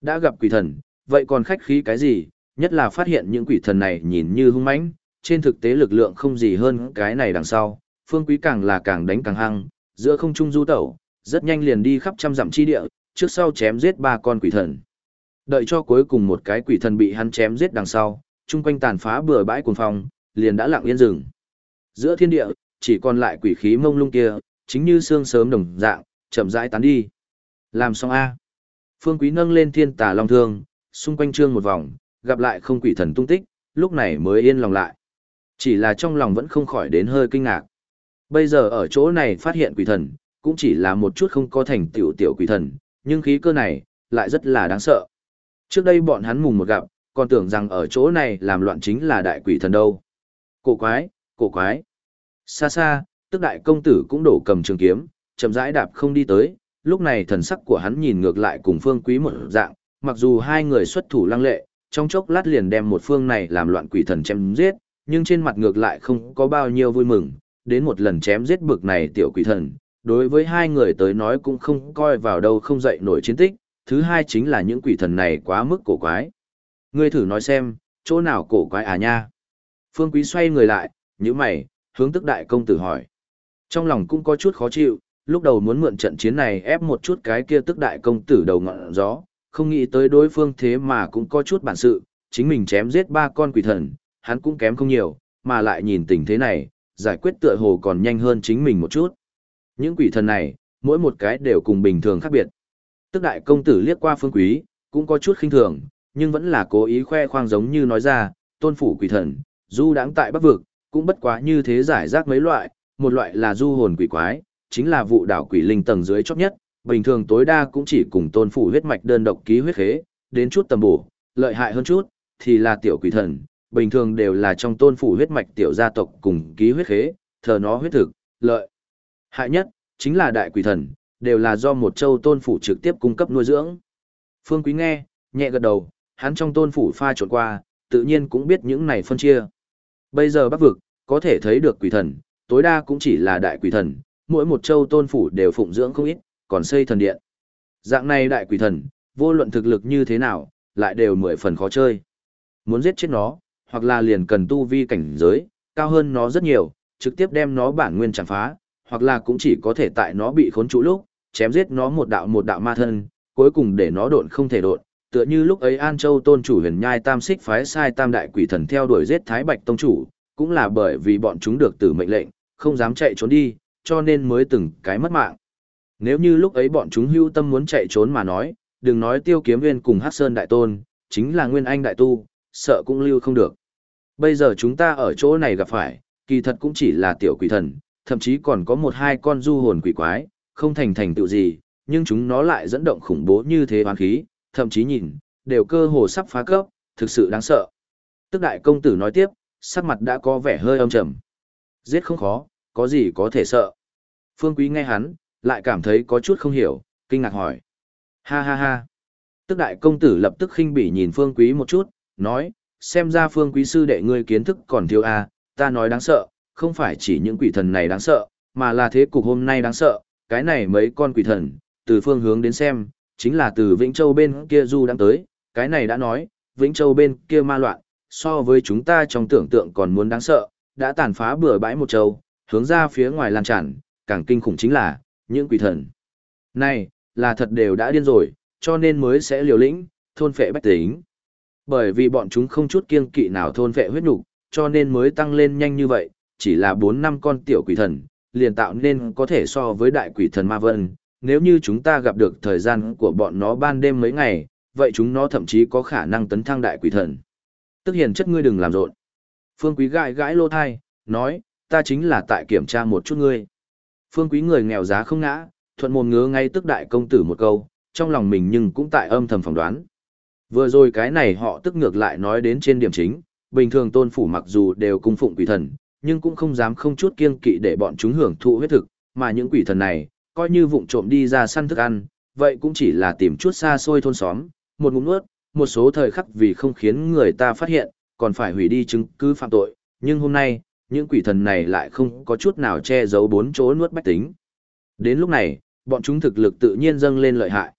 Speaker 1: Đã gặp quỷ thần, vậy còn khách khí cái gì, nhất là phát hiện những quỷ thần này nhìn như hung mãnh, trên thực tế lực lượng không gì hơn cái này đằng sau, phương quý càng là càng đánh càng hăng, giữa không trung du tẩu, rất nhanh liền đi khắp trăm dặm chi địa, trước sau chém giết ba con quỷ thần. Đợi cho cuối cùng một cái quỷ thần bị hắn chém giết đằng sau, chung quanh tàn phá bừa bãi cuồng phong, liền đã lặng yên rừng. Giữa thiên địa, chỉ còn lại quỷ khí mông lung kia, chính như xương sớm đồng dạng, chậm rãi tán đi. Làm xong A. Phương Quý nâng lên thiên tà long thương, xung quanh trương một vòng, gặp lại không quỷ thần tung tích, lúc này mới yên lòng lại. Chỉ là trong lòng vẫn không khỏi đến hơi kinh ngạc. Bây giờ ở chỗ này phát hiện quỷ thần, cũng chỉ là một chút không có thành tiểu tiểu quỷ thần, nhưng khí cơ này, lại rất là đáng sợ. Trước đây bọn hắn mùng một gặp, còn tưởng rằng ở chỗ này làm loạn chính là đại quỷ thần đâu. Cổ quái, cổ quái. Xa xa, tức đại công tử cũng đổ cầm trường kiếm, chậm rãi đạp không đi tới, lúc này thần sắc của hắn nhìn ngược lại cùng phương quý một dạng, mặc dù hai người xuất thủ lăng lệ, trong chốc lát liền đem một phương này làm loạn quỷ thần chém giết, nhưng trên mặt ngược lại không có bao nhiêu vui mừng, đến một lần chém giết bực này tiểu quỷ thần, đối với hai người tới nói cũng không coi vào đâu không dậy nổi chiến tích, thứ hai chính là những quỷ thần này quá mức cổ quái. Ngươi thử nói xem, chỗ nào cổ quái à nha? Phương Quý xoay người lại, như mày, hướng tức đại công tử hỏi. Trong lòng cũng có chút khó chịu, lúc đầu muốn mượn trận chiến này ép một chút cái kia tức đại công tử đầu ngọn gió, không nghĩ tới đối phương thế mà cũng có chút bản sự, chính mình chém giết ba con quỷ thần, hắn cũng kém không nhiều, mà lại nhìn tình thế này, giải quyết tựa hồ còn nhanh hơn chính mình một chút. Những quỷ thần này, mỗi một cái đều cùng bình thường khác biệt. Tức đại công tử liếc qua phương quý, cũng có chút khinh thường, nhưng vẫn là cố ý khoe khoang giống như nói ra, tôn phủ quỷ thần, du đáng tại bắc vực, cũng bất quá như thế giải rác mấy loại, một loại là du hồn quỷ quái, chính là vụ đảo quỷ linh tầng dưới chót nhất, bình thường tối đa cũng chỉ cùng tôn phủ huyết mạch đơn độc ký huyết khế, đến chút tầm bổ, lợi hại hơn chút, thì là tiểu quỷ thần, bình thường đều là trong tôn phủ huyết mạch tiểu gia tộc cùng ký huyết khế, thờ nó huyết thực, lợi. Hại nhất, chính là đại quỷ thần, đều là do một châu tôn phủ trực tiếp cung cấp nuôi dưỡng. Phương Quý nghe, nhẹ gật đầu, hắn trong tôn phủ pha trộn qua, tự nhiên cũng biết những này phân chia. Bây giờ bắc vực, có thể thấy được quỷ thần, tối đa cũng chỉ là đại quỷ thần, mỗi một châu tôn phủ đều phụng dưỡng không ít, còn xây thần điện. Dạng này đại quỷ thần, vô luận thực lực như thế nào, lại đều mười phần khó chơi. Muốn giết chết nó, hoặc là liền cần tu vi cảnh giới, cao hơn nó rất nhiều, trực tiếp đem nó bản nguyên chẳng phá, hoặc là cũng chỉ có thể tại nó bị khốn trụ lúc, chém giết nó một đạo một đạo ma thân, cuối cùng để nó độn không thể độn, tựa như lúc ấy An Châu tôn chủ huyền nhai tam xích phái sai tam đại quỷ thần theo đuổi giết Thái Bạch tông chủ, cũng là bởi vì bọn chúng được tử mệnh lệnh, không dám chạy trốn đi, cho nên mới từng cái mất mạng. Nếu như lúc ấy bọn chúng hưu tâm muốn chạy trốn mà nói, đừng nói tiêu kiếm viên cùng Hắc Sơn Đại Tôn, chính là Nguyên Anh Đại Tu, sợ cũng lưu không được. Bây giờ chúng ta ở chỗ này gặp phải, kỳ thật cũng chỉ là tiểu quỷ thần, thậm chí còn có một hai con du hồn quỷ quái, không thành thành tựu gì, nhưng chúng nó lại dẫn động khủng bố như thế hoán khí, thậm chí nhìn, đều cơ hồ sắp phá cấp, thực sự đáng sợ. Tức đại công tử nói tiếp, sắc mặt đã có vẻ hơi âm trầm. Giết không khó, có gì có thể sợ. Phương Quý nghe hắn, lại cảm thấy có chút không hiểu, kinh ngạc hỏi. Ha ha ha. Tức đại công tử lập tức khinh bỉ nhìn Phương Quý một chút, nói, xem ra Phương Quý sư đệ ngươi kiến thức còn thiếu à, ta nói đáng sợ, không phải chỉ những quỷ thần này đáng sợ, mà là thế cục hôm nay đáng sợ, cái này mấy con quỷ thần, từ phương hướng đến xem, chính là từ Vĩnh Châu bên kia du đang tới, cái này đã nói, Vĩnh Châu bên kia ma loạn, so với chúng ta trong tưởng tượng còn muốn đáng sợ, đã tàn phá bừa bãi một châu, hướng ra phía ngoài lan tràn, càng kinh khủng chính là, những quỷ thần. Này, là thật đều đã điên rồi, cho nên mới sẽ liều lĩnh, thôn phệ bách tính. Bởi vì bọn chúng không chút kiêng kỵ nào thôn phệ huyết nục, cho nên mới tăng lên nhanh như vậy, chỉ là 4 năm con tiểu quỷ thần, liền tạo nên có thể so với đại quỷ thần Ma Vân. Nếu như chúng ta gặp được thời gian của bọn nó ban đêm mấy ngày, vậy chúng nó thậm chí có khả năng tấn thăng đại quỷ thần. Tức hiền chất ngươi đừng làm rộn. Phương Quý gãi gãi lô thai, nói, ta chính là tại kiểm tra một chút ngươi. Phương Quý người nghèo giá không ngã, thuận mồm ngứa ngay tức đại công tử một câu, trong lòng mình nhưng cũng tại âm thầm phỏng đoán. Vừa rồi cái này họ tức ngược lại nói đến trên điểm chính, bình thường tôn phủ mặc dù đều cung phụng quỷ thần, nhưng cũng không dám không chút kiêng kỵ để bọn chúng hưởng thụ huyết thực, mà những quỷ thần này, coi như vụng trộm đi ra săn thức ăn, vậy cũng chỉ là tìm chút xa xôi thôn xóm, một ngụm nuốt, một số thời khắc vì không khiến người ta phát hiện, còn phải hủy đi chứng cứ phạm tội, nhưng hôm nay, những quỷ thần này lại không có chút nào che giấu bốn chỗ nuốt bách tính. Đến lúc này, bọn chúng thực lực tự nhiên dâng lên lợi hại.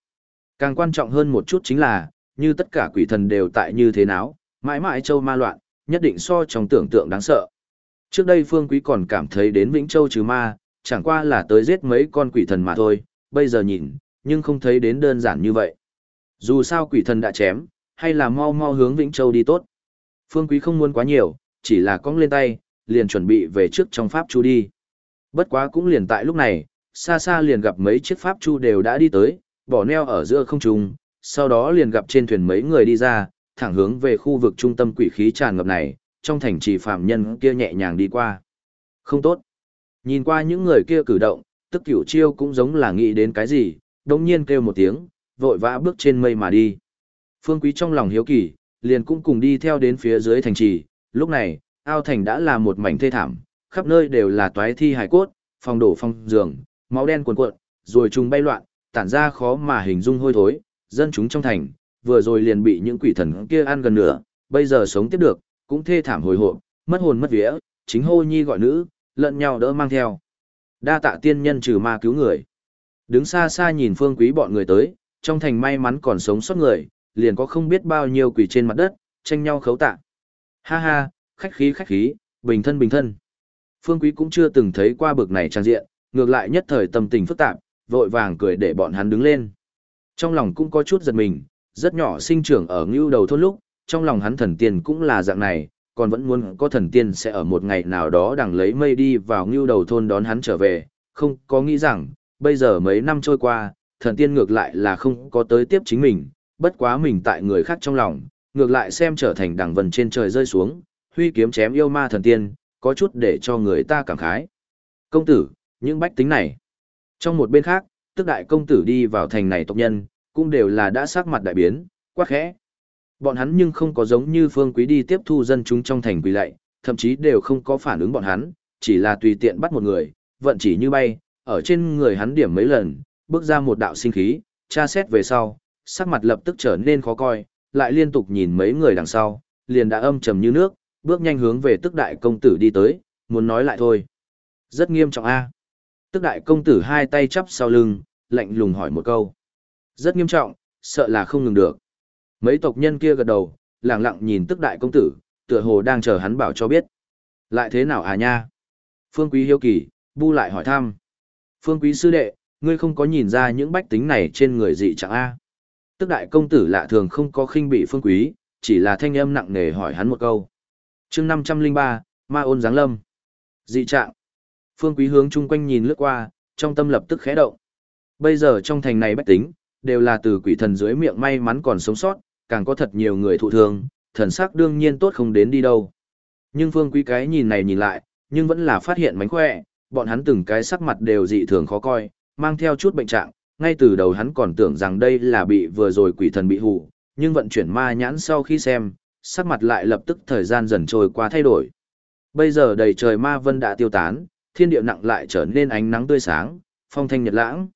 Speaker 1: Càng quan trọng hơn một chút chính là, như tất cả quỷ thần đều tại như thế nào, mãi mãi châu ma loạn, nhất định so trong tưởng tượng đáng sợ. Trước đây Phương Quý còn cảm thấy đến Vĩnh Châu trừ ma, chẳng qua là tới giết mấy con quỷ thần mà thôi, bây giờ nhìn, nhưng không thấy đến đơn giản như vậy. Dù sao quỷ thần đã chém, hay là mau mau hướng Vĩnh Châu đi tốt. Phương Quý không muốn quá nhiều, chỉ là cong lên tay, liền chuẩn bị về trước trong pháp chu đi. Bất quá cũng liền tại lúc này, xa xa liền gặp mấy chiếc pháp chu đều đã đi tới, bỏ neo ở giữa không trung, sau đó liền gặp trên thuyền mấy người đi ra, thẳng hướng về khu vực trung tâm quỷ khí tràn ngập này, trong thành trì phạm nhân kia nhẹ nhàng đi qua. Không tốt. Nhìn qua những người kia cử động, tức cửu chiêu cũng giống là nghĩ đến cái gì, đồng nhiên kêu một tiếng, vội vã bước trên mây mà đi. Phương Quý trong lòng hiếu kỳ, liền cũng cùng đi theo đến phía dưới thành trì, lúc này, ao thành đã là một mảnh thê thảm, khắp nơi đều là toái thi hải cốt, phòng đổ phong giường, máu đen cuồn cuộn, rồi trùng bay loạn, tản ra khó mà hình dung hôi thối, dân chúng trong thành, vừa rồi liền bị những quỷ thần kia ăn gần nửa, bây giờ sống tiếp được, cũng thê thảm hồi hộp, mất hồn mất vía, chính hô nhi gọi nữ, lẫn nhau đỡ mang theo. Đa tạ tiên nhân trừ ma cứu người. Đứng xa xa nhìn phương quý bọn người tới, trong thành may mắn còn sống sót người, liền có không biết bao nhiêu quỷ trên mặt đất, tranh nhau khấu tạ. Ha ha, khách khí khách khí, bình thân bình thân. Phương quý cũng chưa từng thấy qua bực này trang diện, ngược lại nhất thời tâm tình phức tạp, vội vàng cười để bọn hắn đứng lên. Trong lòng cũng có chút giật mình, rất nhỏ sinh trưởng ở ngưu đầu thôn lúc, trong lòng hắn thần tiên cũng là dạng này, còn vẫn muốn có thần tiên sẽ ở một ngày nào đó đằng lấy mây đi vào ngưu đầu thôn đón hắn trở về, không có nghĩ rằng, bây giờ mấy năm trôi qua, thần tiên ngược lại là không có tới tiếp chính mình, bất quá mình tại người khác trong lòng, ngược lại xem trở thành đằng vần trên trời rơi xuống, huy kiếm chém yêu ma thần tiên, có chút để cho người ta cảm khái. Công tử, những bách tính này. Trong một bên khác, tức đại công tử đi vào thành này tộc nhân, cũng đều là đã sắc mặt đại biến, quá khẽ. Bọn hắn nhưng không có giống như phương quý đi tiếp thu dân chúng trong thành quỳ lạy, thậm chí đều không có phản ứng bọn hắn, chỉ là tùy tiện bắt một người, vận chỉ như bay, ở trên người hắn điểm mấy lần, bước ra một đạo sinh khí, tra xét về sau, sắc mặt lập tức trở nên khó coi, lại liên tục nhìn mấy người đằng sau, liền đã âm trầm như nước, bước nhanh hướng về tức đại công tử đi tới, muốn nói lại thôi. Rất nghiêm trọng a. Tức đại công tử hai tay chắp sau lưng, lạnh lùng hỏi một câu. Rất nghiêm trọng, sợ là không ngừng được. Mấy tộc nhân kia gật đầu, lặng lặng nhìn tức đại công tử, tựa hồ đang chờ hắn bảo cho biết. Lại thế nào à nha? Phương Quý hiếu kỳ, bu lại hỏi thăm. Phương Quý sư đệ, ngươi không có nhìn ra những bách tính này trên người dị chẳng a? Tức đại công tử lạ thường không có khinh bị Phương Quý, chỉ là thanh âm nặng nề hỏi hắn một câu. chương 503, Ma ôn giáng lâm. Dị trạng. Phương Quý hướng chung quanh nhìn lướt qua, trong tâm lập tức khẽ động. Bây giờ trong thành này bách tính, đều là từ quỷ thần dưới miệng may mắn còn sống sót, càng có thật nhiều người thụ thương, thần sắc đương nhiên tốt không đến đi đâu. Nhưng Phương Quý cái nhìn này nhìn lại, nhưng vẫn là phát hiện mánh khỏe, bọn hắn từng cái sắc mặt đều dị thường khó coi, mang theo chút bệnh trạng, ngay từ đầu hắn còn tưởng rằng đây là bị vừa rồi quỷ thần bị hù, nhưng vận chuyển ma nhãn sau khi xem, sắc mặt lại lập tức thời gian dần trôi qua thay đổi. Bây giờ đầy trời ma vân đã tiêu tán, thiên địa nặng lại trở nên ánh nắng tươi sáng, phong thanh nhật lãng.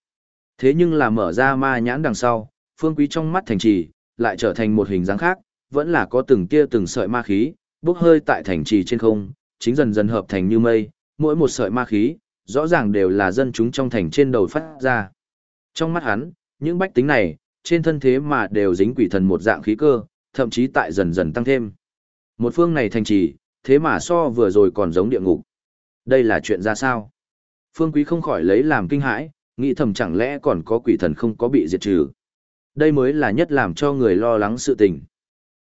Speaker 1: Thế nhưng là mở ra ma nhãn đằng sau, phương quý trong mắt thành trì, lại trở thành một hình dáng khác, vẫn là có từng tia từng sợi ma khí, bốc hơi tại thành trì trên không, chính dần dần hợp thành như mây, mỗi một sợi ma khí, rõ ràng đều là dân chúng trong thành trên đầu phát ra. Trong mắt hắn, những bách tính này, trên thân thế mà đều dính quỷ thần một dạng khí cơ, thậm chí tại dần dần tăng thêm. Một phương này thành trì, thế mà so vừa rồi còn giống địa ngục. Đây là chuyện ra sao? Phương Quý không khỏi lấy làm kinh hãi, nghĩ thầm chẳng lẽ còn có quỷ thần không có bị diệt trừ. Đây mới là nhất làm cho người lo lắng sự tình.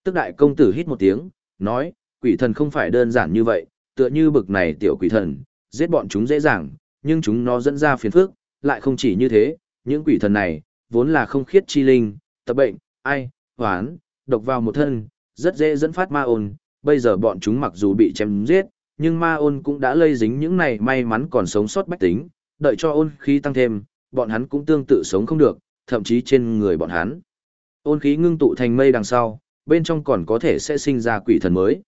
Speaker 1: Tức đại công tử hít một tiếng, nói, quỷ thần không phải đơn giản như vậy, tựa như bực này tiểu quỷ thần, giết bọn chúng dễ dàng, nhưng chúng nó dẫn ra phiền phức, lại không chỉ như thế, những quỷ thần này, vốn là không khiết chi linh, tập bệnh, ai, hoán, độc vào một thân, rất dễ dẫn phát ma ôn, bây giờ bọn chúng mặc dù bị chém giết, nhưng ma ôn cũng đã lây dính những này may mắn còn sống sót bách tính, đợi cho ôn khí tăng thêm, bọn hắn cũng tương tự sống không được, thậm chí trên người bọn hắn. Ôn khí ngưng tụ thành mây đằng sau, bên trong còn có thể sẽ sinh ra quỷ thần mới.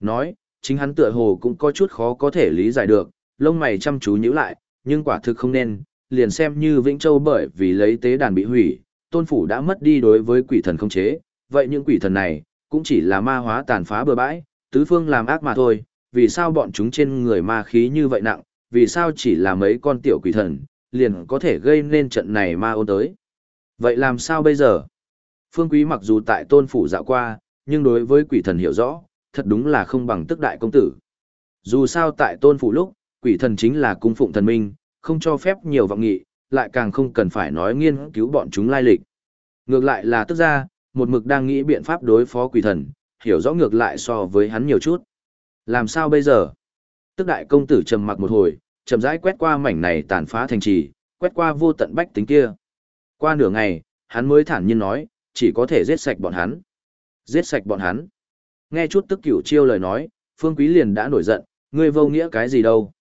Speaker 1: Nói, chính hắn tựa hồ cũng có chút khó có thể lý giải được, lông mày chăm chú nhíu lại, nhưng quả thực không nên, liền xem như Vĩnh Châu bởi vì lấy tế đàn bị hủy, tôn phủ đã mất đi đối với quỷ thần không chế, vậy những quỷ thần này, cũng chỉ là ma hóa tàn phá bừa bãi, tứ phương làm ác mà thôi, vì sao bọn chúng trên người ma khí như vậy nặng, vì sao chỉ là mấy con tiểu quỷ thần, liền có thể gây nên trận này ma ôn tới. Vậy làm sao bây giờ? Phương Quý mặc dù tại tôn phủ dạo qua, nhưng đối với quỷ thần hiểu rõ, thật đúng là không bằng tức đại công tử. Dù sao tại tôn phủ lúc, quỷ thần chính là cung phụng thần minh, không cho phép nhiều vọng nghị, lại càng không cần phải nói nghiên cứu bọn chúng lai lịch. Ngược lại là tức ra, một mực đang nghĩ biện pháp đối phó quỷ thần, hiểu rõ ngược lại so với hắn nhiều chút. Làm sao bây giờ? Tức đại công tử trầm mặc một hồi, chậm rãi quét qua mảnh này tàn phá thành trì, quét qua vô tận bách tính kia. Qua nửa ngày, hắn mới thản nhiên nói, chỉ có thể giết sạch bọn hắn. Giết sạch bọn hắn. Nghe chút tức cửu chiêu lời nói, Phương Quý liền đã nổi giận, ngươi vô nghĩa cái gì đâu.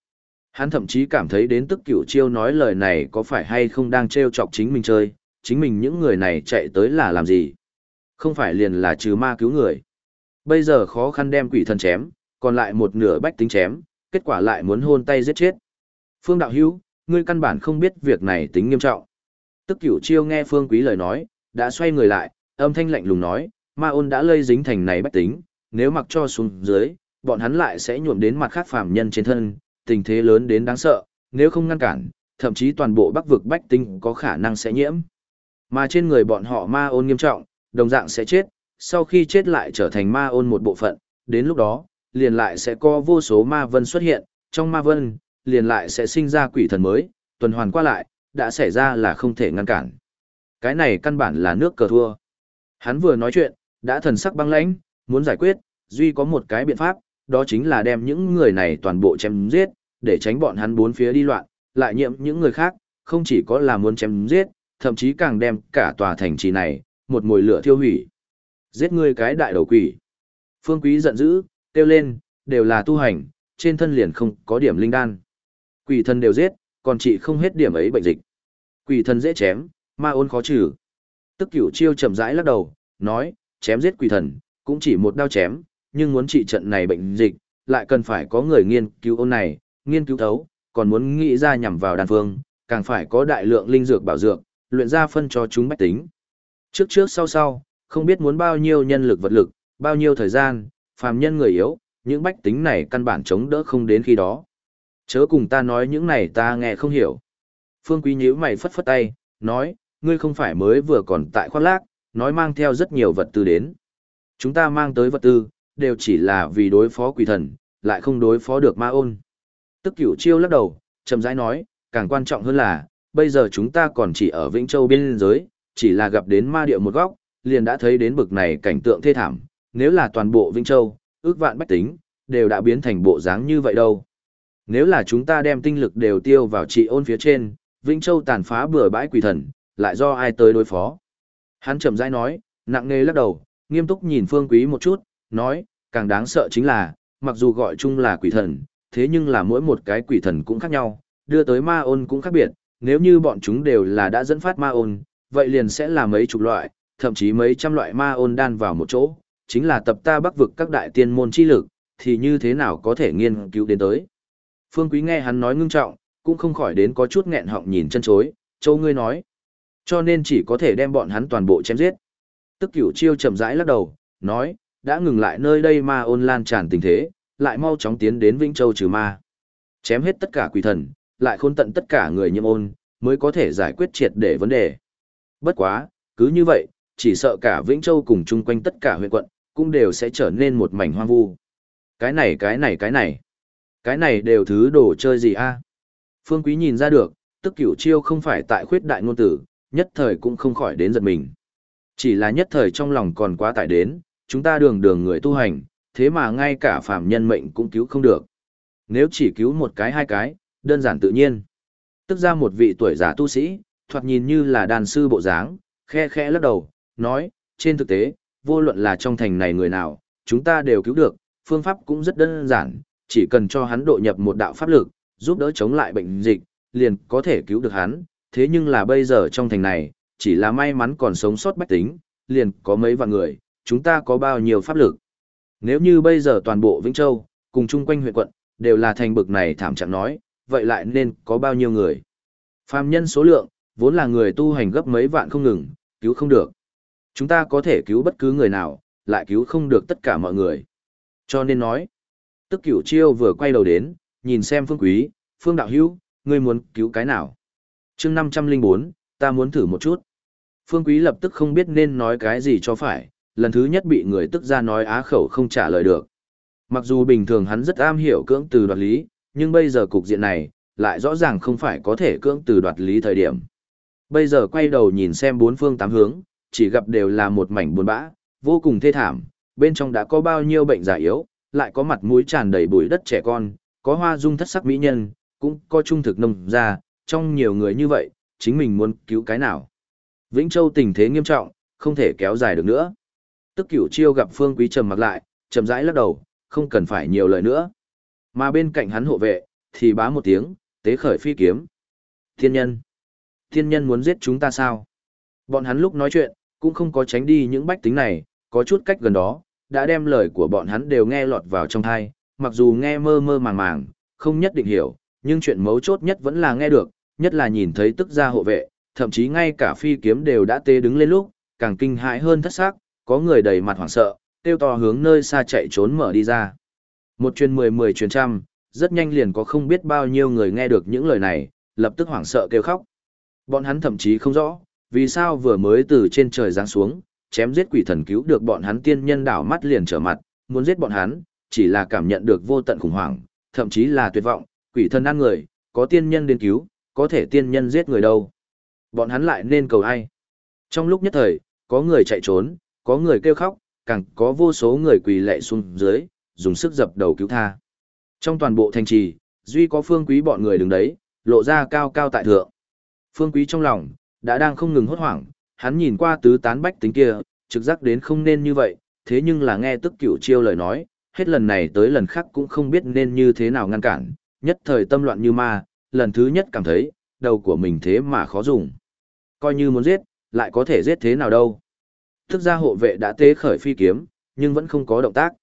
Speaker 1: Hắn thậm chí cảm thấy đến tức cửu chiêu nói lời này có phải hay không đang trêu chọc chính mình chơi, chính mình những người này chạy tới là làm gì. Không phải liền là trừ ma cứu người. Bây giờ khó khăn đem quỷ thần chém, còn lại một nửa bách tính chém, kết quả lại muốn hôn tay giết chết. Phương Đạo Hữu ngươi căn bản không biết việc này tính nghiêm trọng. Tức cửu chiêu nghe Phương Quý lời nói, đã xoay người lại, âm thanh lạnh lùng nói, ma ôn đã lây dính thành này bách tính, nếu mặc cho xuống dưới, bọn hắn lại sẽ nhuộm đến mặt khác phàm nhân trên thân, tình thế lớn đến đáng sợ, nếu không ngăn cản, thậm chí toàn bộ bắc vực bách tinh có khả năng sẽ nhiễm. Mà trên người bọn họ ma ôn nghiêm trọng, đồng dạng sẽ chết, sau khi chết lại trở thành ma ôn một bộ phận, đến lúc đó, liền lại sẽ có vô số ma vân xuất hiện, trong ma vân, liền lại sẽ sinh ra quỷ thần mới, tuần hoàn qua lại, đã xảy ra là không thể ngăn cản. Cái này căn bản là nước cờ thua. Hắn vừa nói chuyện, đã thần sắc băng lãnh, muốn giải quyết, duy có một cái biện pháp, đó chính là đem những người này toàn bộ chém giết, để tránh bọn hắn bốn phía đi loạn, lại nhiễm những người khác, không chỉ có là muốn chém giết, thậm chí càng đem cả tòa thành trì này, một mùi lửa thiêu hủy. Giết ngươi cái đại đầu quỷ. Phương Quý giận dữ, kêu lên, đều là tu hành, trên thân liền không có điểm linh đan. Quỷ thần đều giết, còn chị không hết điểm ấy bệnh dịch. Quỷ thần dễ chém, ma ôn khó trừ. Tức cửu chiêu chậm rãi lắc đầu, nói, chém giết quỷ thần, cũng chỉ một đao chém, nhưng muốn trị trận này bệnh dịch, lại cần phải có người nghiên cứu ôn này, nghiên cứu thấu, còn muốn nghĩ ra nhằm vào đàn phương, càng phải có đại lượng linh dược bảo dược, luyện ra phân cho chúng bách tính. Trước trước sau sau, không biết muốn bao nhiêu nhân lực vật lực, bao nhiêu thời gian, phàm nhân người yếu, những bách tính này căn bản chống đỡ không đến khi đó. Chớ cùng ta nói những này ta nghe không hiểu. Phương Quý nhíu mày phất phất tay, nói, ngươi không phải mới vừa còn tại khoác lác, nói mang theo rất nhiều vật tư đến. Chúng ta mang tới vật tư, đều chỉ là vì đối phó quỷ thần, lại không đối phó được ma ôn. Tức cửu chiêu lắc đầu, chậm rãi nói, càng quan trọng hơn là, bây giờ chúng ta còn chỉ ở Vĩnh Châu biên giới, chỉ là gặp đến ma địa một góc, liền đã thấy đến bực này cảnh tượng thê thảm, nếu là toàn bộ Vĩnh Châu, ước vạn bách tính, đều đã biến thành bộ dáng như vậy đâu. Nếu là chúng ta đem tinh lực đều tiêu vào trị ôn phía trên, Vĩnh Châu tàn phá bừa bãi quỷ thần, lại do ai tới đối phó. Hắn chậm rãi nói, nặng nề lắc đầu, nghiêm túc nhìn Phương Quý một chút, nói, càng đáng sợ chính là, mặc dù gọi chung là quỷ thần, thế nhưng là mỗi một cái quỷ thần cũng khác nhau, đưa tới ma ôn cũng khác biệt, nếu như bọn chúng đều là đã dẫn phát ma ôn, vậy liền sẽ là mấy chục loại, thậm chí mấy trăm loại ma ôn đan vào một chỗ, chính là tập ta bắc vực các đại tiên môn chi lực, thì như thế nào có thể nghiên cứu đến tới. Phương Quý nghe hắn nói ngưng trọng, cũng không khỏi đến có chút nghẹn họng nhìn chân chối, châu ngươi nói. Cho nên chỉ có thể đem bọn hắn toàn bộ chém giết. Tức cửu chiêu chậm rãi lắc đầu, nói, đã ngừng lại nơi đây ma ôn lan tràn tình thế, lại mau chóng tiến đến Vĩnh Châu trừ ma. Chém hết tất cả quỷ thần, lại khôn tận tất cả người nhiễm ôn, mới có thể giải quyết triệt để vấn đề. Bất quá, cứ như vậy, chỉ sợ cả Vĩnh Châu cùng chung quanh tất cả huyện quận, cũng đều sẽ trở nên một mảnh hoang vu. Cái này cái này cái này, cái này đều thứ đồ chơi gì a? Phương Quý nhìn ra được, tức cửu chiêu không phải tại khuyết đại ngôn tử, nhất thời cũng không khỏi đến giật mình. Chỉ là nhất thời trong lòng còn quá tải đến, chúng ta đường đường người tu hành, thế mà ngay cả phàm nhân mệnh cũng cứu không được. Nếu chỉ cứu một cái hai cái, đơn giản tự nhiên. Tức ra một vị tuổi già tu sĩ, thoạt nhìn như là đàn sư bộ dáng, khe khẽ lắc đầu, nói, trên thực tế, vô luận là trong thành này người nào, chúng ta đều cứu được, phương pháp cũng rất đơn giản, chỉ cần cho hắn độ nhập một đạo pháp lực, giúp đỡ chống lại bệnh dịch, liền có thể cứu được hắn, thế nhưng là bây giờ trong thành này, chỉ là may mắn còn sống sót bách tính, liền có mấy vạn người, chúng ta có bao nhiêu pháp lực. Nếu như bây giờ toàn bộ Vĩnh Châu, cùng chung quanh huyện quận, đều là thành bực này thảm trạng nói, vậy lại nên có bao nhiêu người. Phàm nhân số lượng, vốn là người tu hành gấp mấy vạn không ngừng, cứu không được. Chúng ta có thể cứu bất cứ người nào, lại cứu không được tất cả mọi người. Cho nên nói, tức cửu chiêu vừa quay đầu đến, nhìn xem phương quý, phương đạo hữu, ngươi muốn cứu cái nào. chương 504, ta muốn thử một chút. Phương quý lập tức không biết nên nói cái gì cho phải, lần thứ nhất bị người tức ra nói á khẩu không trả lời được. Mặc dù bình thường hắn rất am hiểu cưỡng từ đoạt lý, nhưng bây giờ cục diện này, lại rõ ràng không phải có thể cưỡng từ đoạt lý thời điểm. Bây giờ quay đầu nhìn xem bốn phương tám hướng, chỉ gặp đều là một mảnh buồn bã, vô cùng thê thảm, bên trong đã có bao nhiêu bệnh giả yếu, lại có mặt mũi tràn đầy bụi đất trẻ con, có hoa dung thất sắc mỹ nhân, cũng có trung thực nông gia, trong nhiều người như vậy, chính mình muốn cứu cái nào. Vĩnh Châu tình thế nghiêm trọng, không thể kéo dài được nữa. Tức cửu chiêu gặp Phương Quý trầm mặt lại, chậm rãi lắc đầu, không cần phải nhiều lời nữa. Mà bên cạnh hắn hộ vệ, thì bá một tiếng, tế khởi phi kiếm. Thiên nhân! Thiên nhân muốn giết chúng ta sao? Bọn hắn lúc nói chuyện, cũng không có tránh đi những bách tính này, có chút cách gần đó, đã đem lời của bọn hắn đều nghe lọt vào trong thai, mặc dù nghe mơ mơ màng màng, không nhất định hiểu, nhưng chuyện mấu chốt nhất vẫn là nghe được, nhất là nhìn thấy tức gia hộ vệ, thậm chí ngay cả phi kiếm đều đã tê đứng lên lúc, càng kinh hãi hơn thất xác, có người đầy mặt hoảng sợ, tiêu to hướng nơi xa chạy trốn mở đi ra. Một truyền mười mười truyền trăm, rất nhanh liền có không biết bao nhiêu người nghe được những lời này, lập tức hoảng sợ kêu khóc. Bọn hắn thậm chí không rõ, vì sao vừa mới từ trên trời giáng xuống, chém giết quỷ thần cứu được bọn hắn tiên nhân đảo mắt liền trở mặt, muốn giết bọn hắn, chỉ là cảm nhận được vô tận khủng hoảng, thậm chí là tuyệt vọng, quỷ thần ăn người, có tiên nhân đến cứu, có thể tiên nhân giết người đâu. Bọn hắn lại nên cầu ai? Trong lúc nhất thời, có người chạy trốn, có người kêu khóc, càng có vô số người quỳ lệ xuống dưới, dùng sức dập đầu cứu tha. Trong toàn bộ thành trì, duy có phương quý bọn người đứng đấy, lộ ra cao cao tại thượng. Phương quý trong lòng, đã đang không ngừng hốt hoảng, hắn nhìn qua tứ tán bách tính kia, trực giác đến không nên như vậy, thế nhưng là nghe tức cửu chiêu lời nói, hết lần này tới lần khác cũng không biết nên như thế nào ngăn cản, nhất thời tâm loạn như ma, lần thứ nhất cảm thấy, đầu của mình thế mà khó dùng. Coi như muốn giết, lại có thể giết thế nào đâu. Thức ra hộ vệ đã tế khởi phi kiếm, nhưng vẫn không có động tác.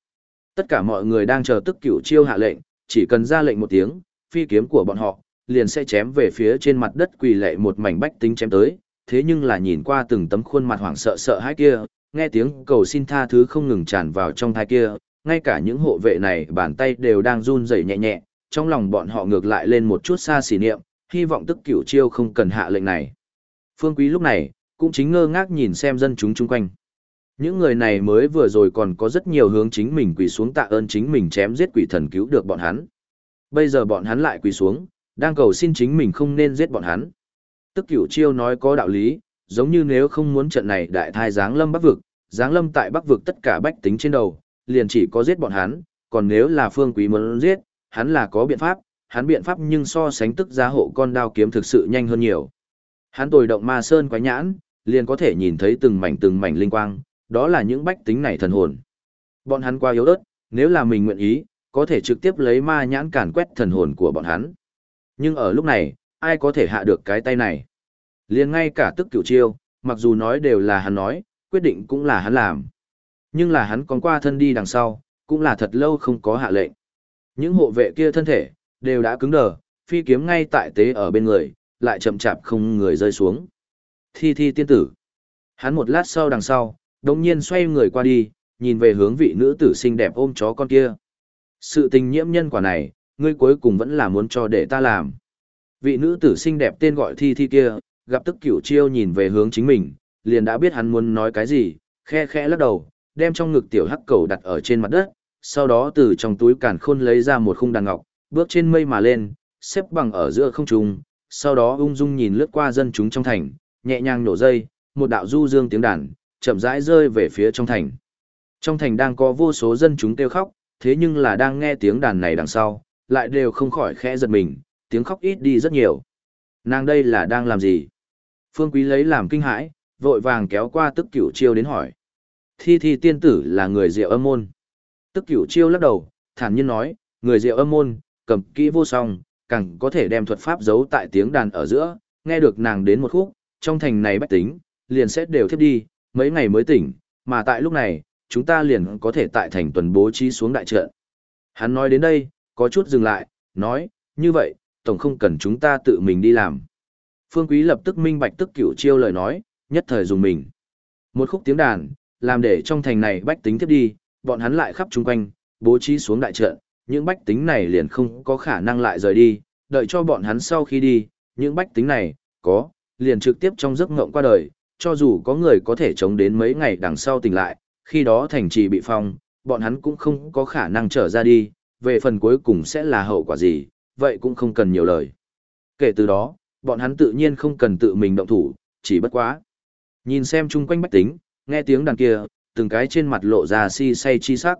Speaker 1: Tất cả mọi người đang chờ tức cửu chiêu hạ lệnh, chỉ cần ra lệnh một tiếng, phi kiếm của bọn họ, liền sẽ chém về phía trên mặt đất quỳ lệ một mảnh bách tính chém tới. Thế nhưng là nhìn qua từng tấm khuôn mặt hoảng sợ sợ hãi kia, nghe tiếng cầu xin tha thứ không ngừng tràn vào trong thai kia, ngay cả những hộ vệ này bàn tay đều đang run rẩy nhẹ nhẹ, trong lòng bọn họ ngược lại lên một chút xa xỉ niệm, hy vọng tức cửu chiêu không cần hạ lệnh này. Phương Quý lúc này, cũng chính ngơ ngác nhìn xem dân chúng chung quanh. Những người này mới vừa rồi còn có rất nhiều hướng chính mình quỳ xuống tạ ơn chính mình chém giết quỷ thần cứu được bọn hắn. Bây giờ bọn hắn lại quỳ xuống, đang cầu xin chính mình không nên giết bọn hắn. Tức cửu chiêu nói có đạo lý, giống như nếu không muốn trận này đại thai giáng lâm bắc vực, giáng lâm tại bắc vực tất cả bách tính trên đầu, liền chỉ có giết bọn hắn, còn nếu là phương quý muốn giết, hắn là có biện pháp, hắn biện pháp nhưng so sánh tức giá hộ con đao kiếm thực sự nhanh hơn nhiều. Hắn tồi động ma sơn quái nhãn, liền có thể nhìn thấy từng mảnh từng mảnh linh quang, đó là những bách tính này thần hồn. Bọn hắn qua yếu ớt, nếu là mình nguyện ý, có thể trực tiếp lấy ma nhãn càn quét thần hồn của bọn hắn. Nhưng ở lúc này, ai có thể hạ được cái tay này? Liền ngay cả tức cửu chiêu, mặc dù nói đều là hắn nói, quyết định cũng là hắn làm. Nhưng là hắn còn qua thân đi đằng sau, cũng là thật lâu không có hạ lệnh. Những hộ vệ kia thân thể, đều đã cứng đờ, phi kiếm ngay tại tế ở bên người, lại chậm chạp không người rơi xuống. Thi thi tiên tử. Hắn một lát sau đằng sau, đồng nhiên xoay người qua đi, nhìn về hướng vị nữ tử xinh đẹp ôm chó con kia. Sự tình nhiễm nhân quả này, ngươi cuối cùng vẫn là muốn cho để ta làm. Vị nữ tử xinh đẹp tên gọi thi thi kia, gặp tức cửu chiêu nhìn về hướng chính mình, liền đã biết hắn muốn nói cái gì, khe khẽ lắc đầu, đem trong ngực tiểu hắc cầu đặt ở trên mặt đất, sau đó từ trong túi càn khôn lấy ra một khung đàn ngọc, bước trên mây mà lên, xếp bằng ở giữa không trung, sau đó ung dung nhìn lướt qua dân chúng trong thành, nhẹ nhàng nổ dây, một đạo du dương tiếng đàn, chậm rãi rơi về phía trong thành. Trong thành đang có vô số dân chúng kêu khóc, thế nhưng là đang nghe tiếng đàn này đằng sau, lại đều không khỏi khẽ giật mình, tiếng khóc ít đi rất nhiều. Nàng đây là đang làm gì? Phương Quý lấy làm kinh hãi, vội vàng kéo qua tức cửu chiêu đến hỏi. Thi thi tiên tử là người diệu âm môn. Tức cửu chiêu lắc đầu, thản nhiên nói, người diệu âm môn, cầm kỹ vô song, càng có thể đem thuật pháp giấu tại tiếng đàn ở giữa, nghe được nàng đến một khúc, trong thành này bách tính, liền sẽ đều thiếp đi, mấy ngày mới tỉnh, mà tại lúc này, chúng ta liền có thể tại thành tuần bố trí xuống đại trận. Hắn nói đến đây, có chút dừng lại, nói, như vậy, tổng không cần chúng ta tự mình đi làm. Phương Quý lập tức minh bạch tức cửu chiêu lời nói, nhất thời dùng mình. Một khúc tiếng đàn, làm để trong thành này bách tính tiếp đi, bọn hắn lại khắp chung quanh, bố trí xuống đại trận, những bách tính này liền không có khả năng lại rời đi, đợi cho bọn hắn sau khi đi, những bách tính này, có, liền trực tiếp trong giấc ngộng qua đời, cho dù có người có thể chống đến mấy ngày đằng sau tỉnh lại, khi đó thành trì bị phong, bọn hắn cũng không có khả năng trở ra đi, về phần cuối cùng sẽ là hậu quả gì, vậy cũng không cần nhiều lời. Kể từ đó, bọn hắn tự nhiên không cần tự mình động thủ, chỉ bất quá. Nhìn xem chung quanh bách tính, nghe tiếng đàn kia, từng cái trên mặt lộ ra si say chi sắc.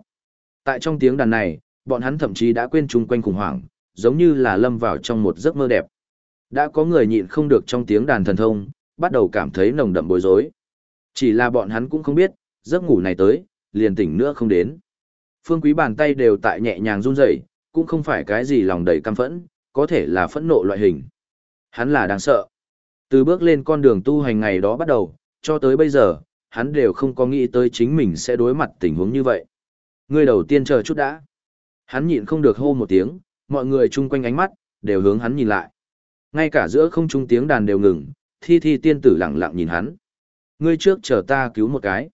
Speaker 1: Tại trong tiếng đàn này, bọn hắn thậm chí đã quên chung quanh khủng hoảng, giống như là lâm vào trong một giấc mơ đẹp. Đã có người nhịn không được trong tiếng đàn thần thông, bắt đầu cảm thấy nồng đậm bối rối. Chỉ là bọn hắn cũng không biết, giấc ngủ này tới, liền tỉnh nữa không đến. Phương quý bàn tay đều tại nhẹ nhàng run rẩy, cũng không phải cái gì lòng đầy căm phẫn, có thể là phẫn nộ loại hình. Hắn là đáng sợ. Từ bước lên con đường tu hành ngày đó bắt đầu, cho tới bây giờ, hắn đều không có nghĩ tới chính mình sẽ đối mặt tình huống như vậy. Người đầu tiên chờ chút đã. Hắn nhịn không được hô một tiếng, mọi người chung quanh ánh mắt, đều hướng hắn nhìn lại. Ngay cả giữa không trung tiếng đàn đều ngừng, thi thi tiên tử lặng lặng nhìn hắn. Ngươi trước chờ ta cứu một cái.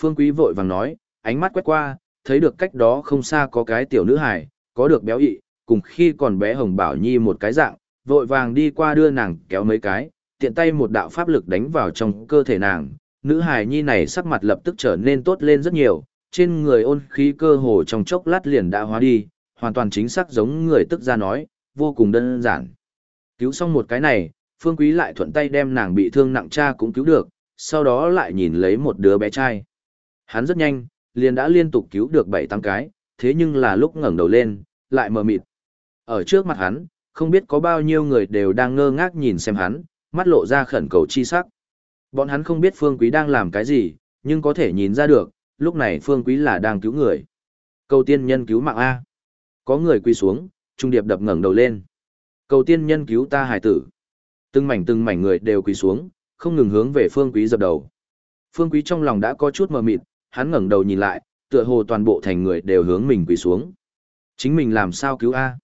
Speaker 1: Phương Quý vội vàng nói, ánh mắt quét qua, thấy được cách đó không xa có cái tiểu nữ hài, có được béo ị, cùng khi còn bé Hồng Bảo Nhi một cái dạng, vội vàng đi qua đưa nàng kéo mấy cái, tiện tay một đạo pháp lực đánh vào trong cơ thể nàng. Nữ hài nhi này sắc mặt lập tức trở nên tốt lên rất nhiều, trên người ôn khí cơ hồ trong chốc lát liền đã hóa đi, hoàn toàn chính xác giống người tức ra nói, vô cùng đơn giản. Cứu xong một cái này, Phương Quý lại thuận tay đem nàng bị thương nặng cha cũng cứu được, sau đó lại nhìn lấy một đứa bé trai. Hắn rất nhanh, liền đã liên tục cứu được 7-8 cái, thế nhưng là lúc ngẩng đầu lên, lại mờ mịt. Ở trước mặt hắn, không biết có bao nhiêu người đều đang ngơ ngác nhìn xem hắn, mắt lộ ra khẩn cầu chi sắc. Bọn hắn không biết Phương Quý đang làm cái gì, nhưng có thể nhìn ra được, lúc này Phương Quý là đang cứu người. Cầu tiên nhân cứu mạng A. Có người quỳ xuống, trung điệp đập ngẩng đầu lên. Cầu tiên nhân cứu ta hải tử. Từng mảnh từng mảnh người đều quỳ xuống, không ngừng hướng về Phương Quý dập đầu. Phương Quý trong lòng đã có chút mờ mịt, hắn ngẩng đầu nhìn lại, tựa hồ toàn bộ thành người đều hướng mình quỳ xuống. Chính mình làm sao cứu A?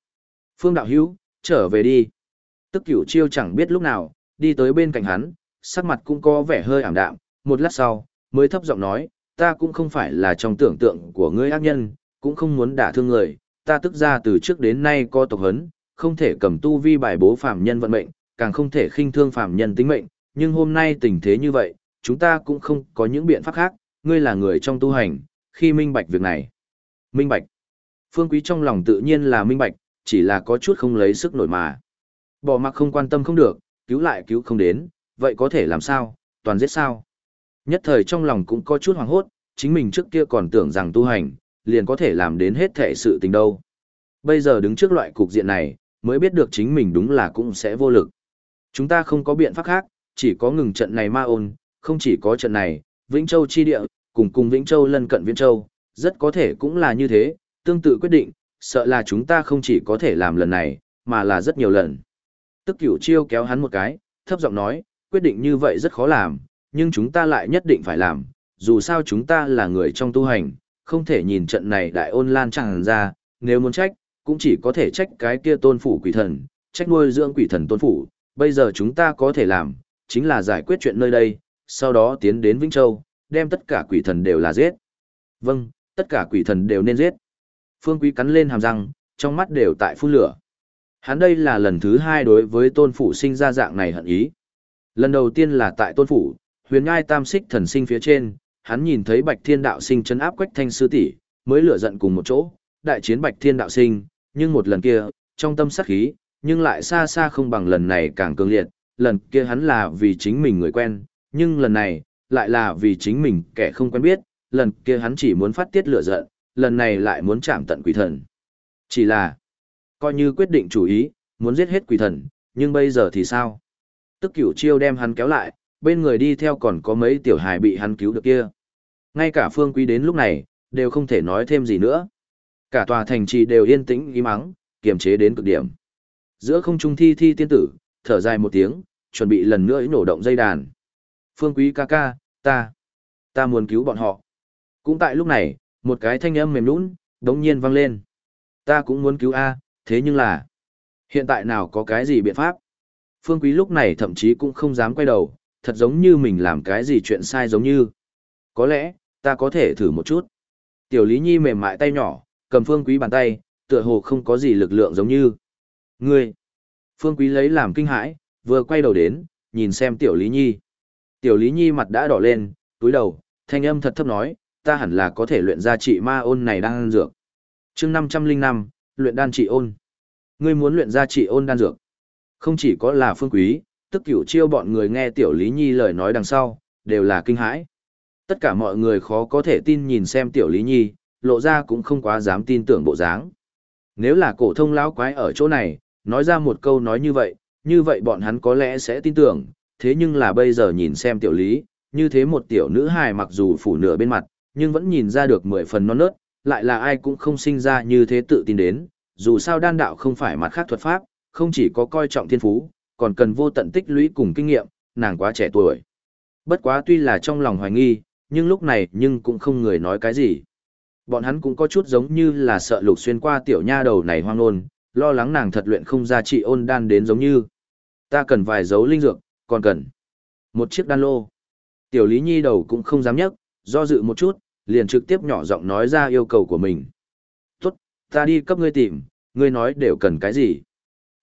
Speaker 1: Phương Đạo Hữu trở về đi. Tức cửu chiêu chẳng biết lúc nào, đi tới bên cạnh hắn, sắc mặt cũng có vẻ hơi ảm đạm, một lát sau, mới thấp giọng nói, ta cũng không phải là trong tưởng tượng của ngươi ác nhân, cũng không muốn đả thương người, ta tức ra từ trước đến nay có tộc hấn, không thể cầm tu vi bài bố phàm nhân vận mệnh, càng không thể khinh thương phàm nhân tính mệnh, nhưng hôm nay tình thế như vậy, chúng ta cũng không có những biện pháp khác, ngươi là người trong tu hành, khi minh bạch việc này. Minh bạch. Phương Quý trong lòng tự nhiên là minh bạch, chỉ là có chút không lấy sức nổi mà. Bỏ mặc không quan tâm không được, cứu lại cứu không đến, vậy có thể làm sao, toàn giết sao. Nhất thời trong lòng cũng có chút hoàng hốt, chính mình trước kia còn tưởng rằng tu hành, liền có thể làm đến hết thể sự tình đâu. Bây giờ đứng trước loại cục diện này, mới biết được chính mình đúng là cũng sẽ vô lực. Chúng ta không có biện pháp khác, chỉ có ngừng trận này ma ôn, không chỉ có trận này, Vĩnh Châu chi địa, cùng cùng Vĩnh Châu lân cận Viễn Châu, rất có thể cũng là như thế, tương tự quyết định, sợ là chúng ta không chỉ có thể làm lần này, mà là rất nhiều lần. Tức cửu chiêu kéo hắn một cái, thấp giọng nói, quyết định như vậy rất khó làm, nhưng chúng ta lại nhất định phải làm, dù sao chúng ta là người trong tu hành, không thể nhìn trận này đại ôn lan tràn ra, nếu muốn trách, cũng chỉ có thể trách cái kia tôn phủ quỷ thần, trách nuôi dưỡng quỷ thần tôn phủ, bây giờ chúng ta có thể làm, chính là giải quyết chuyện nơi đây, sau đó tiến đến Vĩnh Châu, đem tất cả quỷ thần đều là giết. Vâng, tất cả quỷ thần đều nên giết. Phương Quý cắn lên hàm răng, trong mắt đều tại phun lửa. Hắn đây là lần thứ hai đối với tôn phủ sinh ra dạng này hận ý. Lần đầu tiên là tại tôn phủ, huyền ngai tam xích thần sinh phía trên, hắn nhìn thấy bạch thiên đạo sinh chấn áp quách thanh sư tỷ mới lửa giận cùng một chỗ, đại chiến bạch thiên đạo sinh, nhưng một lần kia, trong tâm sát khí, nhưng lại xa xa không bằng lần này càng cường liệt, lần kia hắn là vì chính mình người quen, nhưng lần này, lại là vì chính mình kẻ không quen biết, lần kia hắn chỉ muốn phát tiết lửa giận, lần này lại muốn chạm tận quỷ thần. Chỉ là, coi như quyết định chủ ý, muốn giết hết quỷ thần, nhưng bây giờ thì sao? Tức cửu chiêu đem hắn kéo lại, bên người đi theo còn có mấy tiểu hài bị hắn cứu được kia. Ngay cả phương quý đến lúc này, đều không thể nói thêm gì nữa. Cả tòa thành trì đều yên tĩnh im mắng, kiềm chế đến cực điểm. Giữa không trung thi thi tiên tử, thở dài một tiếng, chuẩn bị lần nữa nổ động dây đàn. Phương quý ca ca, ta, ta muốn cứu bọn họ. Cũng tại lúc này, một cái thanh âm mềm nũng, đống nhiên vang lên. Ta cũng muốn cứu A, thế nhưng là, hiện tại nào có cái gì biện pháp? Phương quý lúc này thậm chí cũng không dám quay đầu, thật giống như mình làm cái gì chuyện sai giống như. Có lẽ, ta có thể thử một chút. Tiểu Lý Nhi mềm mại tay nhỏ, cầm Phương Quý bàn tay, tựa hồ không có gì lực lượng giống như. Ngươi! Phương Quý lấy làm kinh hãi, vừa quay đầu đến, nhìn xem Tiểu Lý Nhi. Tiểu Lý Nhi mặt đã đỏ lên, túi đầu, thanh âm thật thấp nói, ta hẳn là có thể luyện ra trị ma ôn này đang ăn dược. chương 505, luyện đan trị ôn. Ngươi muốn luyện ra trị ôn đan dược. Không chỉ có là Phương Quý, tức cửu chiêu bọn người nghe Tiểu Lý Nhi lời nói đằng sau, đều là kinh hãi. Tất cả mọi người khó có thể tin nhìn xem Tiểu Lý Nhi, lộ ra cũng không quá dám tin tưởng bộ dáng. Nếu là cổ thông lão quái ở chỗ này, nói ra một câu nói như vậy, như vậy bọn hắn có lẽ sẽ tin tưởng, thế nhưng là bây giờ nhìn xem Tiểu Lý, như thế một tiểu nữ hài mặc dù phủ nửa bên mặt, nhưng vẫn nhìn ra được mười phần non nớt, lại là ai cũng không sinh ra như thế tự tin đến, dù sao đan đạo không phải mặt khác thuật pháp, không chỉ có coi trọng thiên phú, còn cần vô tận tích lũy cùng kinh nghiệm, nàng quá trẻ tuổi. Bất quá tuy là trong lòng hoài nghi, nhưng lúc này nhưng cũng không người nói cái gì. Bọn hắn cũng có chút giống như là sợ lục xuyên qua tiểu nha đầu này hoang nôn, lo lắng nàng thật luyện không ra trị ôn đan đến giống như. Ta cần vài dấu linh dược, còn cần một chiếc đan lô. Tiểu Lý Nhi đầu cũng không dám nhắc, do dự một chút, liền trực tiếp nhỏ giọng nói ra yêu cầu của mình. Tốt, ta đi cấp ngươi tìm, ngươi nói đều cần cái gì.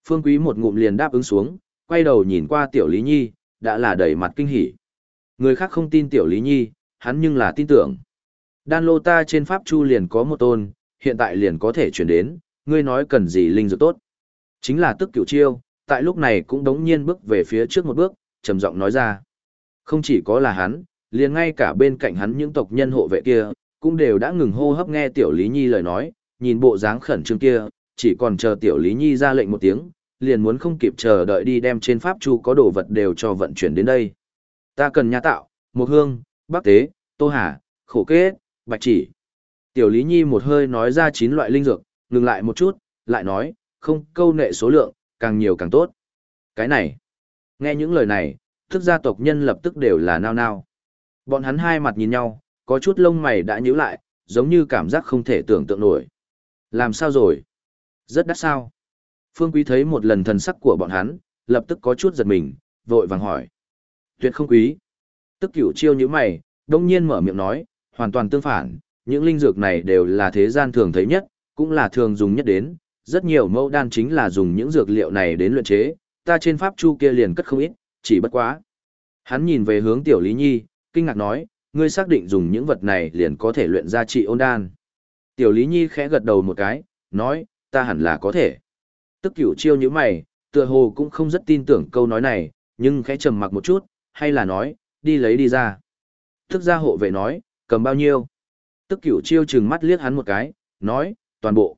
Speaker 1: Phương Quý một ngụm liền đáp ứng xuống, quay đầu nhìn qua Tiểu Lý Nhi, đã là đầy mặt kinh hỉ. Người khác không tin Tiểu Lý Nhi, hắn nhưng là tin tưởng. Đan lô ta trên Pháp Chu liền có một tôn, hiện tại liền có thể chuyển đến, ngươi nói cần gì linh dược tốt. Chính là tức cửu chiêu, tại lúc này cũng đống nhiên bước về phía trước một bước, trầm giọng nói ra. Không chỉ có là hắn, liền ngay cả bên cạnh hắn những tộc nhân hộ vệ kia, cũng đều đã ngừng hô hấp nghe Tiểu Lý Nhi lời nói, nhìn bộ dáng khẩn trương kia, chỉ còn chờ Tiểu Lý Nhi ra lệnh một tiếng, liền muốn không kịp chờ đợi đi đem trên Pháp Chu có đồ vật đều cho vận chuyển đến đây. Ta cần nhà tạo, một hương, bắc tế, tô hà, khổ kết, bạch chỉ. Tiểu Lý Nhi một hơi nói ra chín loại linh dược, ngừng lại một chút, lại nói, không câu nệ số lượng, càng nhiều càng tốt. Cái này, nghe những lời này, thức gia tộc nhân lập tức đều là nao nao. Bọn hắn hai mặt nhìn nhau, có chút lông mày đã nhíu lại, giống như cảm giác không thể tưởng tượng nổi. Làm sao rồi? Rất đắt sao? Phương Quý thấy một lần thần sắc của bọn hắn, lập tức có chút giật mình, vội vàng hỏi. Tuyệt không quý. Tức cửu chiêu như mày, đông nhiên mở miệng nói, hoàn toàn tương phản, những linh dược này đều là thế gian thường thấy nhất, cũng là thường dùng nhất đến, rất nhiều mẫu đan chính là dùng những dược liệu này đến luyện chế, ta trên pháp chu kia liền cất không ít, chỉ bất quá. Hắn nhìn về hướng tiểu Lý Nhi, kinh ngạc nói, ngươi xác định dùng những vật này liền có thể luyện ra trị ôn đan. Tiểu Lý Nhi khẽ gật đầu một cái, nói, ta hẳn là có thể. Tức cửu chiêu như mày, tựa hồ cũng không rất tin tưởng câu nói này, nhưng khẽ trầm mặc một chút, hay là nói, đi lấy đi ra. Tức ra hộ vệ nói, cầm bao nhiêu? Tức cửu chiêu chừng mắt liếc hắn một cái, nói, toàn bộ.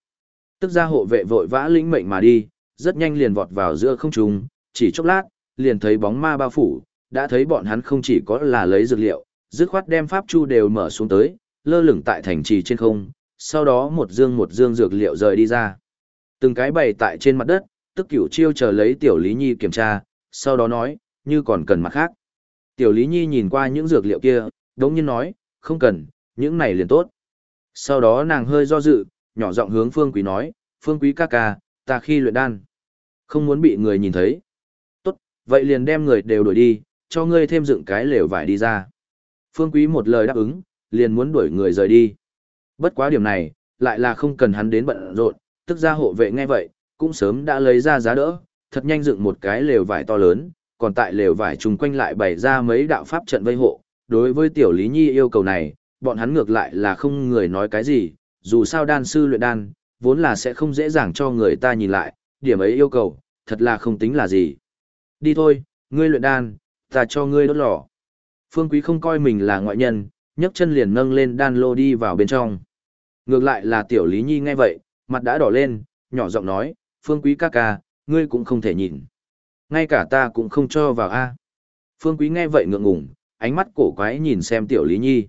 Speaker 1: Tức ra hộ vệ vội vã lĩnh mệnh mà đi, rất nhanh liền vọt vào giữa không trung, chỉ chốc lát, liền thấy bóng ma bao phủ, đã thấy bọn hắn không chỉ có là lấy dược liệu, dứt khoát đem pháp chu đều mở xuống tới, lơ lửng tại thành trì trên không, sau đó một dương một dương dược liệu rời đi ra. Từng cái bày tại trên mặt đất, tức cửu chiêu chờ lấy tiểu Lý Nhi kiểm tra, sau đó nói, như còn cần mặt khác. Tiểu Lý Nhi nhìn qua những dược liệu kia, đống nhiên nói, không cần, những này liền tốt. Sau đó nàng hơi do dự, nhỏ giọng hướng Phương Quý nói, Phương Quý ca ca, ta khi luyện đan, không muốn bị người nhìn thấy. Tốt, vậy liền đem người đều đuổi đi, cho ngươi thêm dựng cái lều vải đi ra. Phương Quý một lời đáp ứng, liền muốn đuổi người rời đi. Bất quá điểm này, lại là không cần hắn đến bận rộn, tức ra hộ vệ nghe vậy, cũng sớm đã lấy ra giá đỡ, thật nhanh dựng một cái lều vải to lớn, còn tại lều vải chung quanh lại bày ra mấy đạo pháp trận vây hộ. Đối với tiểu Lý Nhi yêu cầu này, bọn hắn ngược lại là không người nói cái gì, dù sao đan sư luyện đan, vốn là sẽ không dễ dàng cho người ta nhìn lại, điểm ấy yêu cầu, thật là không tính là gì. Đi thôi, ngươi luyện đan, ta cho ngươi đốt lò. Phương Quý không coi mình là ngoại nhân, nhấc chân liền nâng lên đan lô đi vào bên trong. Ngược lại là tiểu Lý Nhi nghe vậy, mặt đã đỏ lên, nhỏ giọng nói, Phương Quý ca ca, ngươi cũng không thể nhìn. Ngay cả ta cũng không cho vào a. Phương Quý nghe vậy ngượng ngùng, ánh mắt cổ quái nhìn xem tiểu Lý Nhi.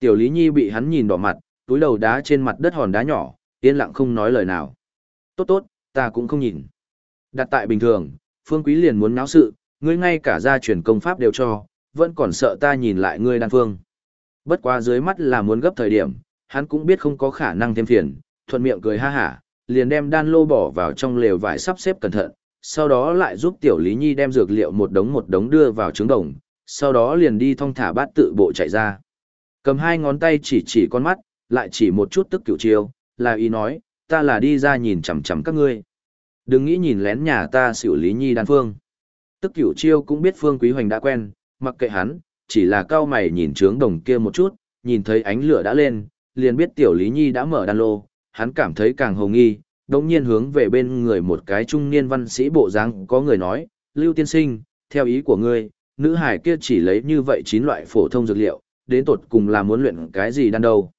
Speaker 1: Tiểu Lý Nhi bị hắn nhìn đỏ mặt, túi đầu đá trên mặt đất hòn đá nhỏ, yên lặng không nói lời nào. Tốt tốt, ta cũng không nhìn. Đặt tại bình thường, Phương Quý liền muốn náo sự, ngươi ngay cả gia truyền công pháp đều cho, vẫn còn sợ ta nhìn lại ngươi đan phương. Bất quá dưới mắt là muốn gấp thời điểm, hắn cũng biết không có khả năng thêm phiền, thuận miệng cười ha hả, liền đem đan lô bỏ vào trong lều vải sắp xếp cẩn thận, sau đó lại giúp tiểu Lý Nhi đem dược liệu một đống một đống đưa vào trứng đồng, sau đó liền đi thong thả bát tự bộ chạy ra. Cầm hai ngón tay chỉ chỉ con mắt, lại chỉ một chút tức cửu chiêu, là ý nói, ta là đi ra nhìn chằm chằm các ngươi. Đừng nghĩ nhìn lén nhà ta xử lý nhi đan phương. Tức cửu chiêu cũng biết phương quý hoành đã quen, mặc kệ hắn, chỉ là cao mày nhìn trướng đồng kia một chút, nhìn thấy ánh lửa đã lên, liền biết tiểu lý nhi đã mở đan lô, hắn cảm thấy càng hồ nghi, đồng nhiên hướng về bên người một cái trung niên văn sĩ bộ dáng có người nói, Lưu tiên sinh, theo ý của ngươi, nữ hải kia chỉ lấy như vậy chín loại phổ thông dược liệu, đến tột cùng là muốn luyện cái gì đan đâu.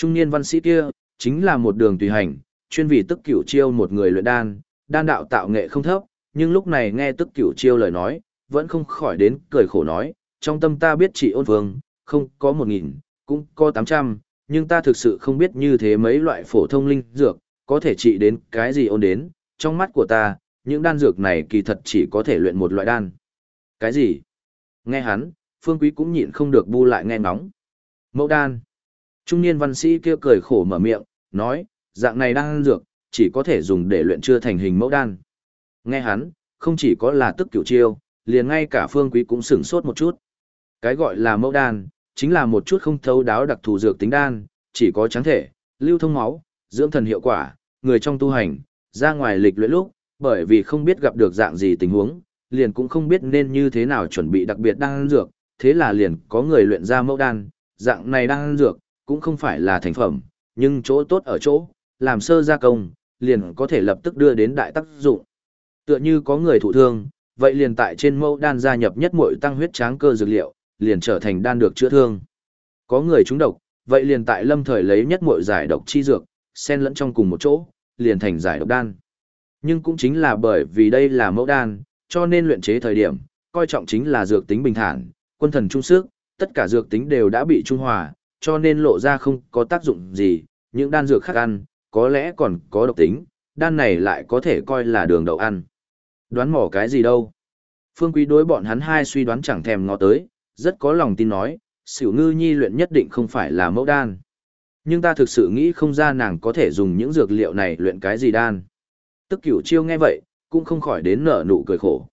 Speaker 1: Trung niên văn sĩ kia, chính là một đường tùy hành, chuyên vì tức cửu chiêu một người luyện đan, đan đạo tạo nghệ không thấp, nhưng lúc này nghe tức cửu chiêu lời nói, vẫn không khỏi đến cười khổ nói, trong tâm ta biết chị ôn vương không có một nghìn, cũng có tám trăm, nhưng ta thực sự không biết như thế mấy loại phổ thông linh dược, có thể trị đến cái gì ôn đến, trong mắt của ta, những đan dược này kỳ thật chỉ có thể luyện một loại đan. Cái gì? Nghe hắn, Phương Quý cũng nhịn không được bu lại nghe ngóng. Mẫu đan. Trung niên văn sĩ kia cười khổ mở miệng, nói, dạng này đang ăn dược, chỉ có thể dùng để luyện chưa thành hình mẫu đan. Nghe hắn, không chỉ có là tức cửu chiêu, liền ngay cả Phương Quý cũng sửng sốt một chút. Cái gọi là mẫu đan, chính là một chút không thấu đáo đặc thù dược tính đan, chỉ có trắng thể, lưu thông máu, dưỡng thần hiệu quả, người trong tu hành, ra ngoài lịch luyện lúc, bởi vì không biết gặp được dạng gì tình huống, liền cũng không biết nên như thế nào chuẩn bị đặc biệt đan dược, thế là liền có người luyện ra mẫu đan, dạng này đan dược, cũng không phải là thành phẩm, nhưng chỗ tốt ở chỗ, làm sơ gia công, liền có thể lập tức đưa đến đại tác dụng. Tựa như có người thụ thương, vậy liền tại trên mẫu đan gia nhập nhất muội tăng huyết tráng cơ dược liệu, liền trở thành đan được chữa thương. Có người trúng độc, vậy liền tại lâm thời lấy nhất muội giải độc chi dược, xen lẫn trong cùng một chỗ, liền thành giải độc đan. Nhưng cũng chính là bởi vì đây là mẫu đan, cho nên luyện chế thời điểm, coi trọng chính là dược tính bình thản, quân thần trung sức, tất cả dược tính đều đã bị trung hòa, cho nên lộ ra không có tác dụng gì, những đan dược khác ăn, có lẽ còn có độc tính, đan này lại có thể coi là đường đậu ăn. Đoán mỏ cái gì đâu. Phương Quý đối bọn hắn hai suy đoán chẳng thèm ngó tới, rất có lòng tin nói, xỉu ngư nhi luyện nhất định không phải là mẫu đan. Nhưng ta thực sự nghĩ không ra nàng có thể dùng những dược liệu này luyện cái gì đan. Tức cửu chiêu nghe vậy, cũng không khỏi đến nở nụ cười khổ.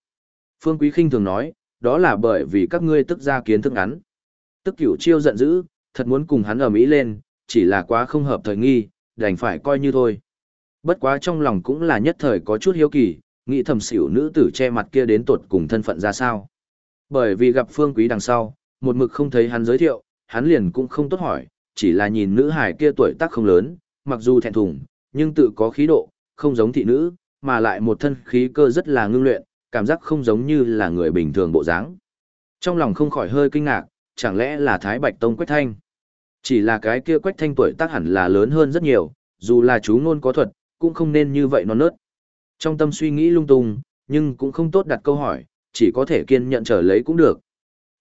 Speaker 1: Phương Quý khinh thường nói, đó là bởi vì các ngươi tức ra kiến thức ngắn. Tức cửu chiêu giận dữ, thật muốn cùng hắn ở Mỹ lên, chỉ là quá không hợp thời nghi, đành phải coi như thôi. Bất quá trong lòng cũng là nhất thời có chút hiếu kỳ, nghĩ thầm xỉu nữ tử che mặt kia đến tột cùng thân phận ra sao. Bởi vì gặp phương quý đằng sau, một mực không thấy hắn giới thiệu, hắn liền cũng không tốt hỏi, chỉ là nhìn nữ hải kia tuổi tác không lớn, mặc dù thẹn thùng, nhưng tự có khí độ, không giống thị nữ, mà lại một thân khí cơ rất là ngưng luyện, cảm giác không giống như là người bình thường bộ dáng. Trong lòng không khỏi hơi kinh ngạc, chẳng lẽ là Thái Bạch Tông Quách Thanh? Chỉ là cái kia Quách Thanh tuổi tác hẳn là lớn hơn rất nhiều, dù là chú ngôn có thuật, cũng không nên như vậy non nớt. Trong tâm suy nghĩ lung tung, nhưng cũng không tốt đặt câu hỏi, chỉ có thể kiên nhận chờ lấy cũng được.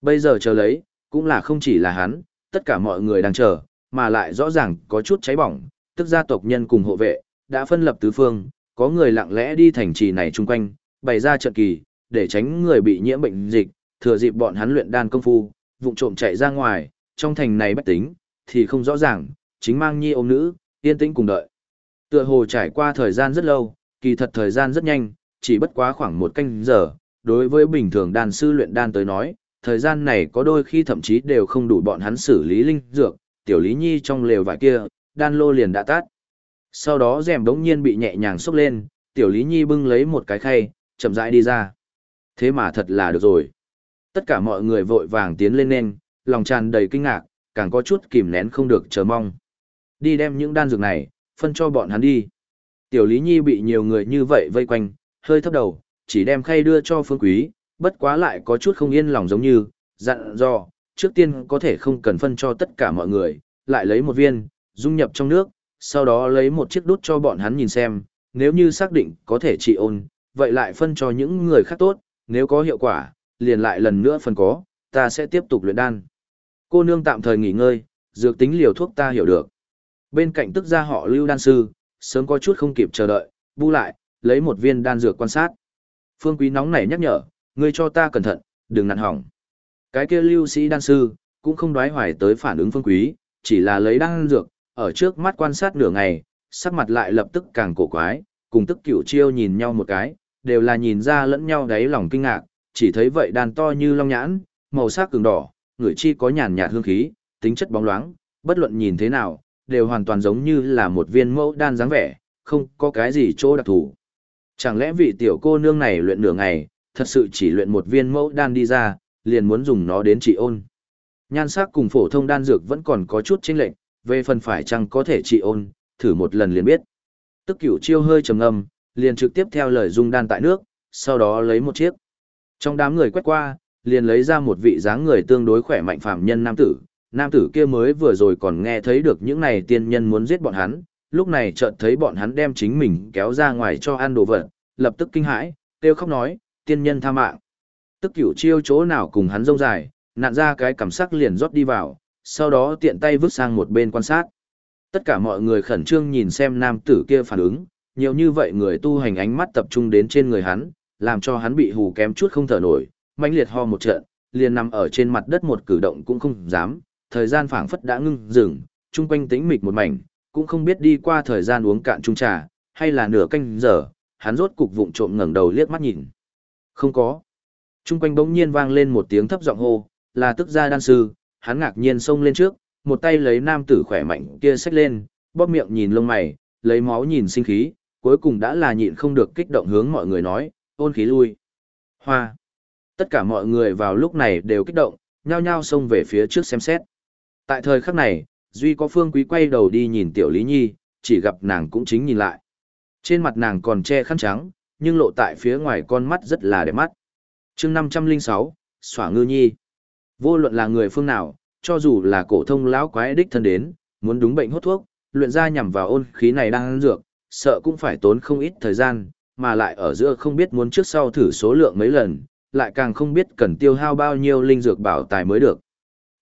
Speaker 1: Bây giờ chờ lấy, cũng là không chỉ là hắn, tất cả mọi người đang chờ, mà lại rõ ràng có chút cháy bỏng, tức gia tộc nhân cùng hộ vệ, đã phân lập tứ phương, có người lặng lẽ đi thành trì này chung quanh, bày ra trận kỳ, để tránh người bị nhiễm bệnh dịch, thừa dịp bọn hắn luyện đan công phu, vụng trộm chạy ra ngoài, trong thành này bách tính, thì không rõ ràng, chính mang nhi ôm nữ, yên tĩnh cùng đợi. Tựa hồ trải qua thời gian rất lâu, kỳ thật thời gian rất nhanh, chỉ bất quá khoảng một canh giờ, đối với bình thường đan sư luyện đan tới nói, thời gian này có đôi khi thậm chí đều không đủ bọn hắn xử lý linh dược, tiểu lý nhi trong lều vải kia, đan lô liền đã tắt. Sau đó rèm đống nhiên bị nhẹ nhàng xúc lên, tiểu lý nhi bưng lấy một cái khay, chậm rãi đi ra. Thế mà thật là được rồi. Tất cả mọi người vội vàng tiến lên nên, lòng tràn đầy kinh ngạc, càng có chút kìm nén không được chờ mong. Đi đem những đan dược này, phân cho bọn hắn đi. Tiểu Lý Nhi bị nhiều người như vậy vây quanh, hơi thấp đầu, chỉ đem khay đưa cho Phương Quý, bất quá lại có chút không yên lòng giống như, dặn dò, trước tiên có thể không cần phân cho tất cả mọi người, lại lấy một viên, dung nhập trong nước, sau đó lấy một chiếc đút cho bọn hắn nhìn xem, nếu như xác định có thể trị ôn, vậy lại phân cho những người khác tốt, nếu có hiệu quả, liền lại lần nữa phân có, ta sẽ tiếp tục luyện đan. Cô nương tạm thời nghỉ ngơi, dược tính liều thuốc ta hiểu được. Bên cạnh tức ra họ lưu đan sư, sớm có chút không kịp chờ đợi, bu lại, lấy một viên đan dược quan sát. Phương Quý nóng nảy nhắc nhở, ngươi cho ta cẩn thận, đừng nặn hỏng. Cái kia lưu sĩ đan sư, cũng không đoái hoài tới phản ứng Phương Quý, chỉ là lấy đan dược, ở trước mắt quan sát nửa ngày, sắc mặt lại lập tức càng cổ quái, cùng tức cửu chiêu nhìn nhau một cái, đều là nhìn ra lẫn nhau đáy lòng kinh ngạc, chỉ thấy vậy đàn to như long nhãn, màu sắc cường đỏ, người chi có nhàn nhạt hương khí, tính chất bóng loáng, bất luận nhìn thế nào, đều hoàn toàn giống như là một viên mẫu đan dáng vẻ, không có cái gì chỗ đặc thù. Chẳng lẽ vị tiểu cô nương này luyện nửa ngày, thật sự chỉ luyện một viên mẫu đan đi ra, liền muốn dùng nó đến trị ôn. Nhan sắc cùng phổ thông đan dược vẫn còn có chút chênh lệch, về phần phải chăng có thể trị ôn, thử một lần liền biết. Tức cửu chiêu hơi trầm ngâm, liền trực tiếp theo lời dung đan tại nước, sau đó lấy một chiếc. Trong đám người quét qua, liền lấy ra một vị dáng người tương đối khỏe mạnh phàm nhân nam tử, nam tử kia mới vừa rồi còn nghe thấy được những này tiên nhân muốn giết bọn hắn, lúc này chợt thấy bọn hắn đem chính mình kéo ra ngoài cho ăn đồ vật, lập tức kinh hãi, kêu khóc nói, tiên nhân tha mạng. Tức cửu chiêu chỗ nào cùng hắn rông dài, nạn ra cái cảm sắc liền rót đi vào, sau đó tiện tay vứt sang một bên quan sát. Tất cả mọi người khẩn trương nhìn xem nam tử kia phản ứng, nhiều như vậy người tu hành ánh mắt tập trung đến trên người hắn, làm cho hắn bị hù kém chút không thở nổi, mãnh liệt ho một trận, liền nằm ở trên mặt đất một cử động cũng không dám, thời gian phảng phất đã ngưng dừng, chung quanh tĩnh mịch một mảnh, cũng không biết đi qua thời gian uống cạn chung trà, hay là nửa canh giờ, hắn rốt cục vụng trộm ngẩng đầu liếc mắt nhìn. Không có. Chung quanh bỗng nhiên vang lên một tiếng thấp giọng hô, là tức gia đan sư, hắn ngạc nhiên xông lên trước, một tay lấy nam tử khỏe mạnh kia xách lên, bóp miệng nhìn lông mày, lấy máu nhìn sinh khí, cuối cùng đã là nhịn không được kích động hướng mọi người nói, ôn khí lui. Hoa. Tất cả mọi người vào lúc này đều kích động, nhao nhao xông về phía trước xem xét. Tại thời khắc này, Duy có phương quý quay đầu đi nhìn tiểu Lý Nhi, chỉ gặp nàng cũng chính nhìn lại. Trên mặt nàng còn che khăn trắng, nhưng lộ tại phía ngoài con mắt rất là đẹp mắt. chương 506, Xỏa Ngư Nhi. Vô luận là người phương nào, cho dù là cổ thông lão quái đích thân đến, muốn đúng bệnh hốt thuốc, luyện ra nhằm vào ôn khí này đang ăn dược, sợ cũng phải tốn không ít thời gian, mà lại ở giữa không biết muốn trước sau thử số lượng mấy lần, lại càng không biết cần tiêu hao bao nhiêu linh dược bảo tài mới được.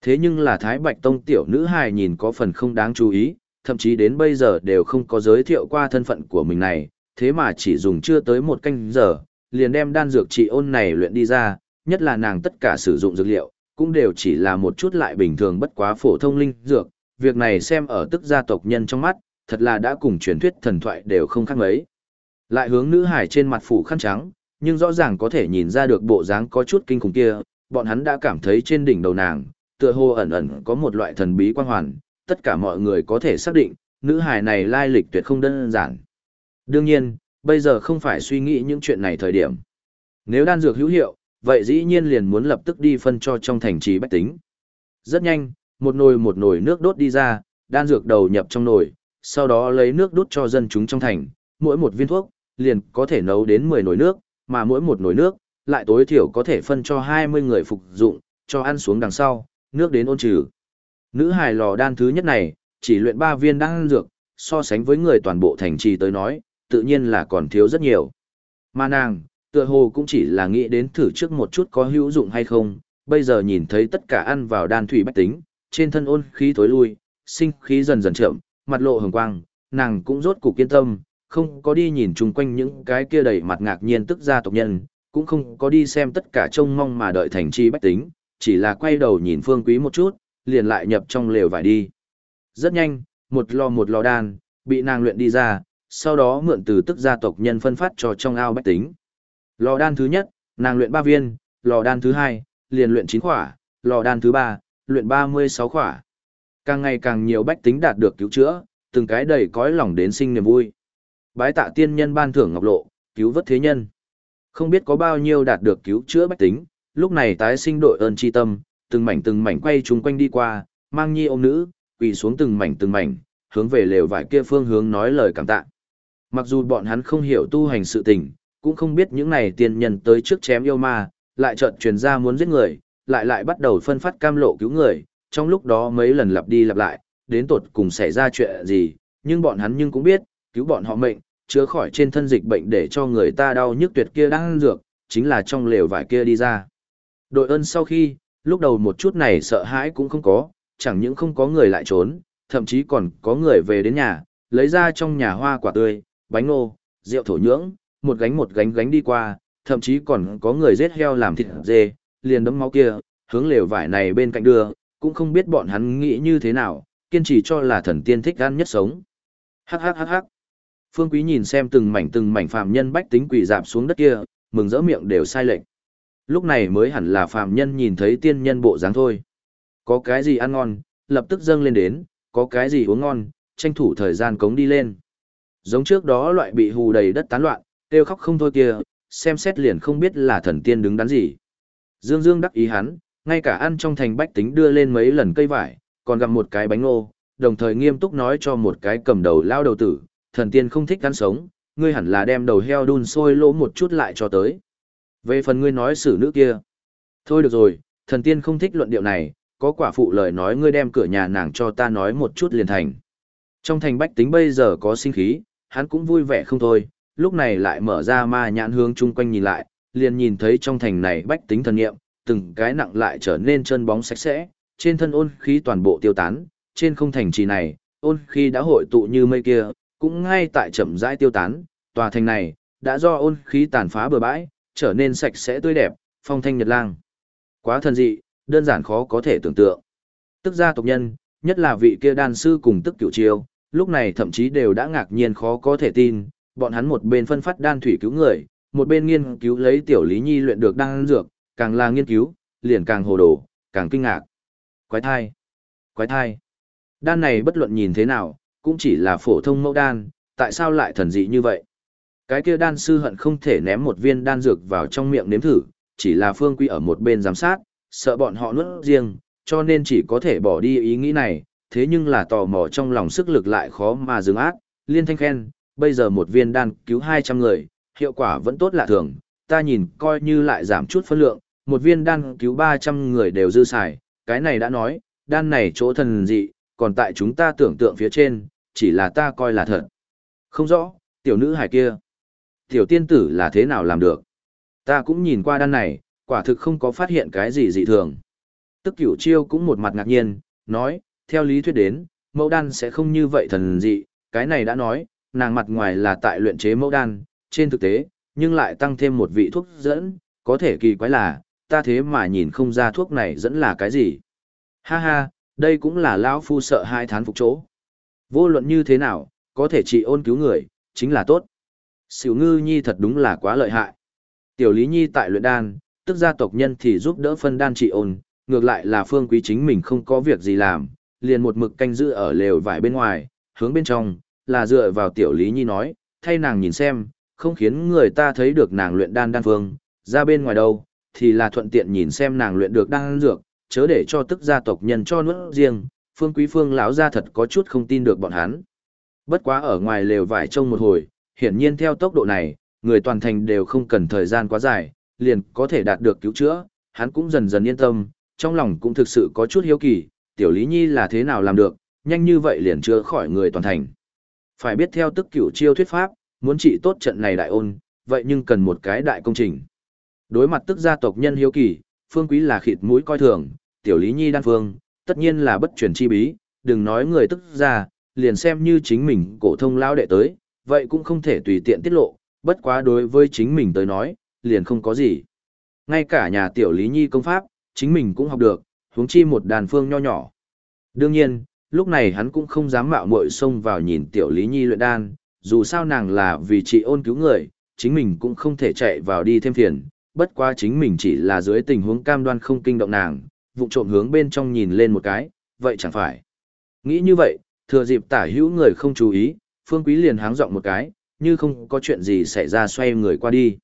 Speaker 1: Thế nhưng là Thái Bạch Tông tiểu nữ hài nhìn có phần không đáng chú ý, thậm chí đến bây giờ đều không có giới thiệu qua thân phận của mình này, thế mà chỉ dùng chưa tới một canh giờ, liền đem đan dược trị ôn này luyện đi ra, nhất là nàng tất cả sử dụng dược liệu, cũng đều chỉ là một chút lại bình thường bất quá phổ thông linh dược, việc này xem ở tức gia tộc nhân trong mắt, thật là đã cùng truyền thuyết thần thoại đều không khác mấy. Lại hướng nữ hải trên mặt phủ khăn trắng, nhưng rõ ràng có thể nhìn ra được bộ dáng có chút kinh khủng kia, bọn hắn đã cảm thấy trên đỉnh đầu nàng, tựa hồ ẩn ẩn có một loại thần bí quan hoàn, tất cả mọi người có thể xác định, nữ hài này lai lịch tuyệt không đơn giản. Đương nhiên, bây giờ không phải suy nghĩ những chuyện này thời điểm. Nếu đan dược hữu hiệu, vậy dĩ nhiên liền muốn lập tức đi phân cho trong thành trì bách tính. Rất nhanh, một nồi một nồi nước đốt đi ra, đan dược đầu nhập trong nồi, sau đó lấy nước đốt cho dân chúng trong thành, mỗi một viên thuốc, liền có thể nấu đến 10 nồi nước, mà mỗi một nồi nước, lại tối thiểu có thể phân cho 20 người phục dụng, cho ăn xuống đằng sau, nước đến ôn trừ. Nữ hài lò đan thứ nhất này, chỉ luyện 3 viên đan dược, so sánh với người toàn bộ thành trì tới nói, tự nhiên là còn thiếu rất nhiều. Mà nàng, tựa hồ cũng chỉ là nghĩ đến thử trước một chút có hữu dụng hay không, bây giờ nhìn thấy tất cả ăn vào đan thủy bách tính, trên thân ôn khí tối lui, sinh khí dần dần chậm, mặt lộ hồng quang, nàng cũng rốt cục kiên tâm, không có đi nhìn chung quanh những cái kia đầy mặt ngạc nhiên tức ra tộc nhân, cũng không có đi xem tất cả trông mong mà đợi thành chi bách tính, chỉ là quay đầu nhìn phương quý một chút, liền lại nhập trong lều vải đi. Rất nhanh, một lò một lò đan, bị nàng luyện đi ra, sau đó mượn từ tức gia tộc nhân phân phát cho trong ao bách tính. Lò đan thứ nhất, nàng luyện 3 viên, lò đan thứ hai, liền luyện 9 khỏa, lò đan thứ ba, luyện 36 khỏa. Càng ngày càng nhiều bách tính đạt được cứu chữa, từng cái đầy cõi lòng đến sinh niềm vui. Bái tạ tiên nhân ban thưởng ngọc lộ, cứu vớt thế nhân. Không biết có bao nhiêu đạt được cứu chữa bách tính, lúc này tái sinh đội ơn chi tâm, từng mảnh từng mảnh quay chúng quanh đi qua, mang nhi ôm nữ, quỳ xuống từng mảnh từng mảnh, hướng về lều vải kia phương hướng nói lời cảm tạ. Mặc dù bọn hắn không hiểu tu hành sự tình, cũng không biết những này tiên nhân tới trước chém yêu ma, lại chợt truyền ra muốn giết người, lại lại bắt đầu phân phát cam lộ cứu người, trong lúc đó mấy lần lặp đi lặp lại, đến tột cùng xảy ra chuyện gì, nhưng bọn hắn nhưng cũng biết, cứu bọn họ mệnh, chữa khỏi trên thân dịch bệnh để cho người ta đau nhức tuyệt kia đang ăn dược, chính là trong lều vải kia đi ra. Đội ơn sau khi, lúc đầu một chút này sợ hãi cũng không có, chẳng những không có người lại trốn, thậm chí còn có người về đến nhà, lấy ra trong nhà hoa quả tươi, bánh ngô, rượu thổ nhưỡng, một gánh một gánh gánh đi qua, thậm chí còn có người giết heo làm thịt dê, liền đấm máu kia, hướng lều vải này bên cạnh đưa, cũng không biết bọn hắn nghĩ như thế nào, kiên trì cho là thần tiên thích ăn nhất sống. Hắc hắc hắc hắc. Phương Quý nhìn xem từng mảnh từng mảnh phàm nhân bách tính quỳ dạp xuống đất kia, mừng rỡ miệng đều sai lệch. Lúc này mới hẳn là phàm nhân nhìn thấy tiên nhân bộ dáng thôi. Có cái gì ăn ngon, lập tức dâng lên đến, có cái gì uống ngon, tranh thủ thời gian cống đi lên. Giống trước đó loại bị hù đầy đất tán loạn, kêu khóc không thôi kia, xem xét liền không biết là thần tiên đứng đắn gì. Dương Dương đắc ý hắn, ngay cả ăn trong thành bách tính đưa lên mấy lần cây vải, còn gặp một cái bánh ngô, đồng thời nghiêm túc nói cho một cái cầm đầu lao đầu tử, thần tiên không thích ăn sống, ngươi hẳn là đem đầu heo đun sôi lỗ một chút lại cho tới. Về phần ngươi nói xử nữ kia. Thôi được rồi, thần tiên không thích luận điệu này, có quả phụ lời nói ngươi đem cửa nhà nàng cho ta nói một chút liền thành. Trong thành bách tính bây giờ có sinh khí, hắn cũng vui vẻ không thôi, lúc này lại mở ra ma nhãn hướng chung quanh nhìn lại, liền nhìn thấy trong thành này bách tính thần nghiệm, từng cái nặng lại trở nên chân bóng sạch sẽ, trên thân ôn khí toàn bộ tiêu tán, trên không thành trì này, ôn khí đã hội tụ như mây kia, cũng ngay tại chậm rãi tiêu tán, tòa thành này, đã do ôn khí tàn phá bừa bãi, trở nên sạch sẽ tươi đẹp, phong thanh nhật lang. Quá thần dị, đơn giản khó có thể tưởng tượng. Tức gia tộc nhân, nhất là vị kia đan sư cùng tức cửu chiêu, lúc này thậm chí đều đã ngạc nhiên khó có thể tin, bọn hắn một bên phân phát đan thủy cứu người, một bên nghiên cứu lấy tiểu lý nhi luyện được đan dược, càng là nghiên cứu, liền càng hồ đồ, càng kinh ngạc. Quái thai! Quái thai! Đan này bất luận nhìn thế nào, cũng chỉ là phổ thông mẫu đan, tại sao lại thần dị như vậy? Cái kia đan sư hận không thể ném một viên đan dược vào trong miệng nếm thử, chỉ là phương quy ở một bên giám sát, sợ bọn họ nuốt riêng, cho nên chỉ có thể bỏ đi ý nghĩ này, thế nhưng là tò mò trong lòng sức lực lại khó mà dừng ác, liên thanh khen, bây giờ một viên đan cứu 200 người, hiệu quả vẫn tốt lạ thường, ta nhìn coi như lại giảm chút phân lượng, một viên đan cứu 300 người đều dư xài, cái này đã nói, đan này chỗ thần dị, còn tại chúng ta tưởng tượng phía trên, chỉ là ta coi là thật. Không rõ, tiểu nữ hài kia, tiểu tiên tử là thế nào làm được. Ta cũng nhìn qua đan này, quả thực không có phát hiện cái gì dị thường. Tức cửu chiêu cũng một mặt ngạc nhiên, nói, theo lý thuyết đến, mẫu đan sẽ không như vậy thần dị, cái này đã nói, nàng mặt ngoài là tại luyện chế mẫu đan, trên thực tế, nhưng lại tăng thêm một vị thuốc dẫn, có thể kỳ quái là, ta thế mà nhìn không ra thuốc này dẫn là cái gì. Ha ha, đây cũng là lão phu sợ hai thán phục chỗ. Vô luận như thế nào, có thể trị ôn cứu người, chính là tốt. Sửu ngư nhi thật đúng là quá lợi hại. Tiểu lý nhi tại luyện đan, tức gia tộc nhân thì giúp đỡ phân đan trị ôn, ngược lại là phương quý chính mình không có việc gì làm, liền một mực canh giữ ở lều vải bên ngoài, hướng bên trong, là dựa vào tiểu lý nhi nói, thay nàng nhìn xem, không khiến người ta thấy được nàng luyện đan đan phương, ra bên ngoài đâu, thì là thuận tiện nhìn xem nàng luyện được đan dược, chớ để cho tức gia tộc nhân cho nuốt riêng, phương quý phương lão ra thật có chút không tin được bọn hắn. Bất quá ở ngoài lều vải trông một hồi, hiển nhiên theo tốc độ này, người toàn thành đều không cần thời gian quá dài, liền có thể đạt được cứu chữa, hắn cũng dần dần yên tâm, trong lòng cũng thực sự có chút hiếu kỳ, tiểu lý nhi là thế nào làm được, nhanh như vậy liền chữa khỏi người toàn thành. Phải biết theo tức cửu chiêu thuyết pháp, muốn trị tốt trận này đại ôn, vậy nhưng cần một cái đại công trình. Đối mặt tức gia tộc nhân hiếu kỳ, phương quý là khịt mũi coi thường, tiểu lý nhi đan phương, tất nhiên là bất truyền chi bí, đừng nói người tức ra, liền xem như chính mình cổ thông lao đệ tới, vậy cũng không thể tùy tiện tiết lộ, bất quá đối với chính mình tới nói, liền không có gì. Ngay cả nhà tiểu lý nhi công pháp, chính mình cũng học được, huống chi một đàn phương nho nhỏ. Đương nhiên, lúc này hắn cũng không dám mạo muội xông vào nhìn tiểu lý nhi luyện đan, dù sao nàng là vì chị ôn cứu người, chính mình cũng không thể chạy vào đi thêm phiền, bất quá chính mình chỉ là dưới tình huống cam đoan không kinh động nàng, vụ trộm hướng bên trong nhìn lên một cái, vậy chẳng phải. Nghĩ như vậy, thừa dịp tả hữu người không chú ý, phương quý liền háng giọng một cái, như không có chuyện gì xảy ra xoay người qua đi.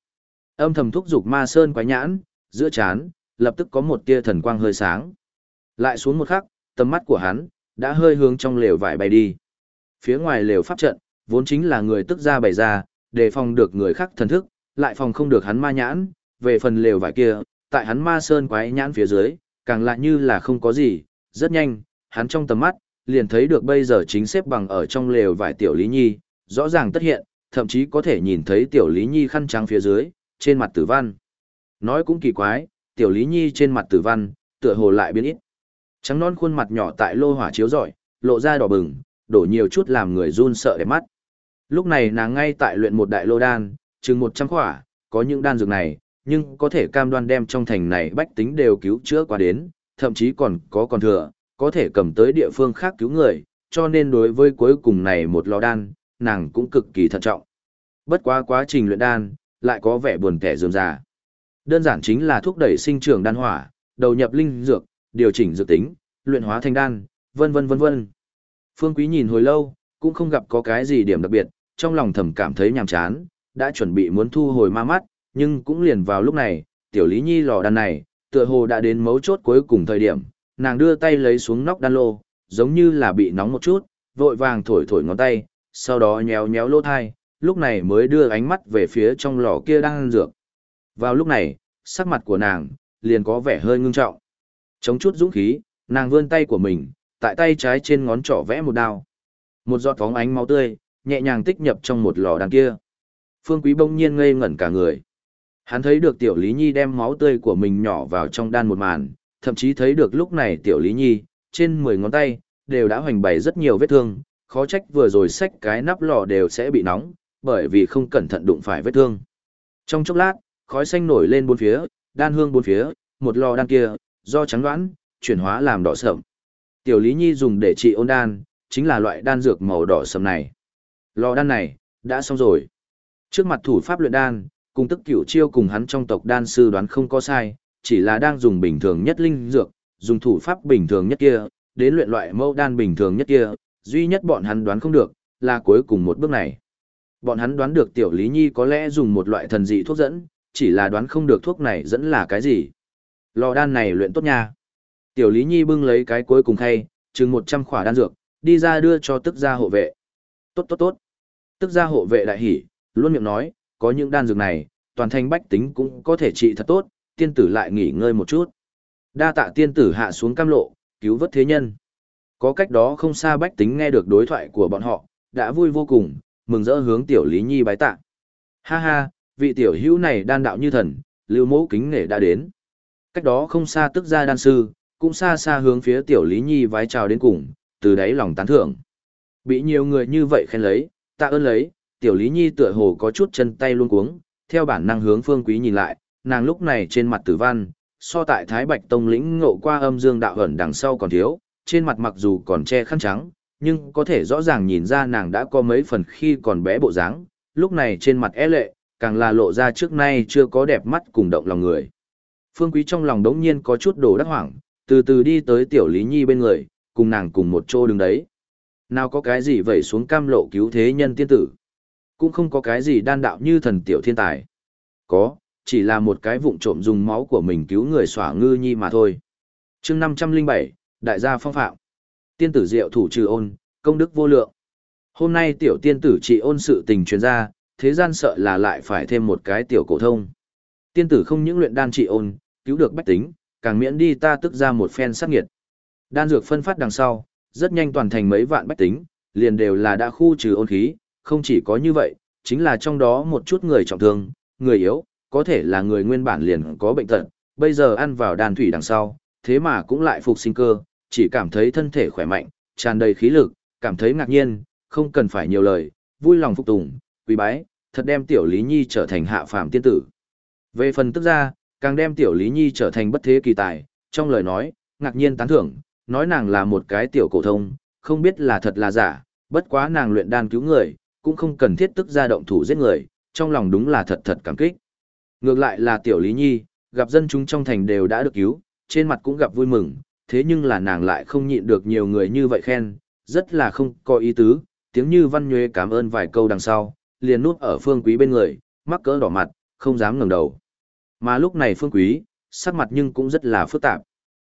Speaker 1: Âm thầm thúc giục ma sơn quái nhãn, giữa chán, lập tức có một tia thần quang hơi sáng. Lại xuống một khắc, tầm mắt của hắn, đã hơi hướng trong lều vải bay đi. Phía ngoài lều pháp trận, vốn chính là người tức ra bày ra, để phòng được người khác thần thức, lại phòng không được hắn ma nhãn, về phần lều vải kia, tại hắn ma sơn quái nhãn phía dưới, càng lại như là không có gì, rất nhanh, hắn trong tầm mắt, liền thấy được bây giờ chính xếp bằng ở trong lều vải tiểu Lý Nhi, rõ ràng tất hiện, thậm chí có thể nhìn thấy tiểu Lý Nhi khăn trắng phía dưới, trên mặt tử văn. Nói cũng kỳ quái, tiểu Lý Nhi trên mặt tử văn, tựa hồ lại biến ít. Trắng non khuôn mặt nhỏ tại lô hỏa chiếu rọi, lộ ra đỏ bừng, đổ nhiều chút làm người run sợ đẹp mắt. Lúc này nàng ngay tại luyện một đại lô đan, chừng 100 khỏa, có những đan dược này, nhưng có thể cam đoan đem trong thành này bách tính đều cứu chữa qua đến, thậm chí còn có còn thừa, có thể cầm tới địa phương khác cứu người, cho nên đối với cuối cùng này một lò đan, nàng cũng cực kỳ thận trọng. Bất quá quá trình luyện đan, lại có vẻ buồn tẻ dườm già. Đơn giản chính là thúc đẩy sinh trưởng đan hỏa, đầu nhập linh dược, điều chỉnh dược tính, luyện hóa thành đan, vân vân vân vân. Phương Quý nhìn hồi lâu, cũng không gặp có cái gì điểm đặc biệt, trong lòng thầm cảm thấy nhàm chán, đã chuẩn bị muốn thu hồi ma mắt, nhưng cũng liền vào lúc này, tiểu Lý Nhi lò đan này, tựa hồ đã đến mấu chốt cuối cùng thời điểm, nàng đưa tay lấy xuống nóc đan lô, giống như là bị nóng một chút, vội vàng thổi thổi ngón tay, sau đó nhéo nhéo lỗ thai, lúc này mới đưa ánh mắt về phía trong lò kia đang ăn dược. Vào lúc này, sắc mặt của nàng, liền có vẻ hơi ngưng trọng. Chống chút dũng khí, nàng vươn tay của mình, tại tay trái trên ngón trỏ vẽ một đao. Một giọt phóng ánh máu tươi, nhẹ nhàng tích nhập trong một lò đan kia. Phương Quý bỗng nhiên ngây ngẩn cả người. Hắn thấy được Tiểu Lý Nhi đem máu tươi của mình nhỏ vào trong đan một màn, thậm chí thấy được lúc này Tiểu Lý Nhi, trên 10 ngón tay, đều đã hoành bày rất nhiều vết thương, khó trách vừa rồi xách cái nắp lò đều sẽ bị nóng, bởi vì không cẩn thận đụng phải vết thương. Trong chốc lát, khói xanh nổi lên bốn phía, đan hương bốn phía, một lò đan kia, do trắng đoán, chuyển hóa làm đỏ sậm. Tiểu Lý Nhi dùng để trị ôn đan, chính là loại đan dược màu đỏ sậm này. Lò đan này, đã xong rồi. Trước mặt thủ pháp luyện đan, cùng tức cửu chiêu cùng hắn trong tộc đan sư đoán không có sai, chỉ là đang dùng bình thường nhất linh dược, dùng thủ pháp bình thường nhất kia, đến luyện loại mẫu đan bình thường nhất kia, duy nhất bọn hắn đoán không được, là cuối cùng một bước này. Bọn hắn đoán được tiểu Lý Nhi có lẽ dùng một loại thần dị thuốc dẫn, chỉ là đoán không được thuốc này dẫn là cái gì. Lò đan này luyện tốt nha. Tiểu Lý Nhi bưng lấy cái cuối cùng thay, chừng 100 khỏa đan dược, đi ra đưa cho tức gia hộ vệ. Tốt tốt tốt. Tức gia hộ vệ đại hỉ, luôn miệng nói, có những đan dược này, toàn thành bách tính cũng có thể trị thật tốt, tiên tử lại nghỉ ngơi một chút. Đa tạ tiên tử hạ xuống cam lộ, cứu vớt thế nhân. Có cách đó không xa bách tính nghe được đối thoại của bọn họ, đã vui vô cùng, mừng rỡ hướng tiểu Lý Nhi bái tạ. Ha ha, vị tiểu hữu này đan đạo như thần, lưu mẫu kính nể đã đến. Cách đó không xa tức ra đan sư, cũng xa xa hướng phía tiểu Lý Nhi vái chào đến cùng, từ đấy lòng tán thưởng. Bị nhiều người như vậy khen lấy, tạ ơn lấy, tiểu Lý Nhi tựa hồ có chút chân tay luôn cuống, theo bản năng hướng Phương Quý nhìn lại, nàng lúc này trên mặt tử văn, so tại Thái Bạch Tông lĩnh ngộ qua âm dương đạo ẩn đằng sau còn thiếu, trên mặt mặc dù còn che khăn trắng, nhưng có thể rõ ràng nhìn ra nàng đã có mấy phần khi còn bé bộ dáng, lúc này trên mặt é lệ, càng là lộ ra trước nay chưa có đẹp mắt cùng động lòng người. Phương Quý trong lòng đống nhiên có chút đổ đắc hoảng, từ từ đi tới Tiểu Lý Nhi bên người, cùng nàng cùng một chỗ đứng đấy. Nào có cái gì vậy xuống cam lộ cứu thế nhân tiên tử. Cũng không có cái gì đan đạo như thần tiểu thiên tài. Có, chỉ là một cái vụng trộm dùng máu của mình cứu người xỏa ngư nhi mà thôi. chương 507, Đại gia phong phạm. Tiên tử diệu thủ trừ ôn, công đức vô lượng. Hôm nay tiểu tiên tử trị ôn sự tình truyền gia thế gian sợ là lại phải thêm một cái tiểu cổ thông. Tiên tử không những luyện đan trị ôn, cứu được bách tính, càng miễn đi ta tức ra một phen sát nghiệt. Đan dược phân phát đằng sau, rất nhanh toàn thành mấy vạn bách tính, liền đều là đã khu trừ ôn khí, không chỉ có như vậy, chính là trong đó một chút người trọng thương, người yếu, có thể là người nguyên bản liền có bệnh tật, bây giờ ăn vào đàn thủy đằng sau, thế mà cũng lại phục sinh cơ, chỉ cảm thấy thân thể khỏe mạnh, tràn đầy khí lực, cảm thấy ngạc nhiên, không cần phải nhiều lời, vui lòng phục tùng, quý bái, thật đem tiểu Lý Nhi trở thành hạ phàm tiên tử. Về phần tức ra, càng đem tiểu Lý Nhi trở thành bất thế kỳ tài, trong lời nói, ngạc nhiên tán thưởng, nói nàng là một cái tiểu cổ thông, không biết là thật là giả, bất quá nàng luyện đan cứu người, cũng không cần thiết tức ra động thủ giết người, trong lòng đúng là thật thật cảm kích. Ngược lại là tiểu Lý Nhi, gặp dân chúng trong thành đều đã được cứu, trên mặt cũng gặp vui mừng, thế nhưng là nàng lại không nhịn được nhiều người như vậy khen, rất là không có ý tứ, tiếng như văn nhuê cảm ơn vài câu đằng sau, liền nuốt ở phương quý bên người, mắc cỡ đỏ mặt, không dám ngẩng đầu. Mà lúc này phương quý, sắc mặt nhưng cũng rất là phức tạp.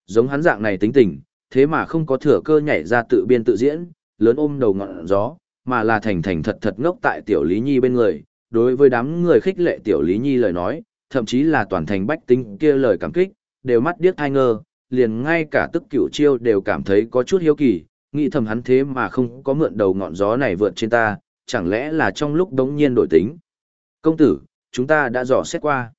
Speaker 1: Giống hắn dạng này tính tình, thế mà không có thừa cơ nhảy ra tự biên tự diễn, lớn ôm đầu ngọn gió, mà là thành thành thật thật ngốc tại tiểu Lý Nhi bên người. Đối với đám người khích lệ tiểu Lý Nhi lời nói, thậm chí là toàn thành bách tính kia lời cảm kích, đều mắt điếc hai ngơ, liền ngay cả tức cựu chiêu đều cảm thấy có chút hiếu kỳ, nghĩ thầm hắn thế mà không có mượn đầu ngọn gió này vượt trên ta, chẳng lẽ là trong lúc đống nhiên đổi tính. Công tử, chúng ta đã dò xét qua.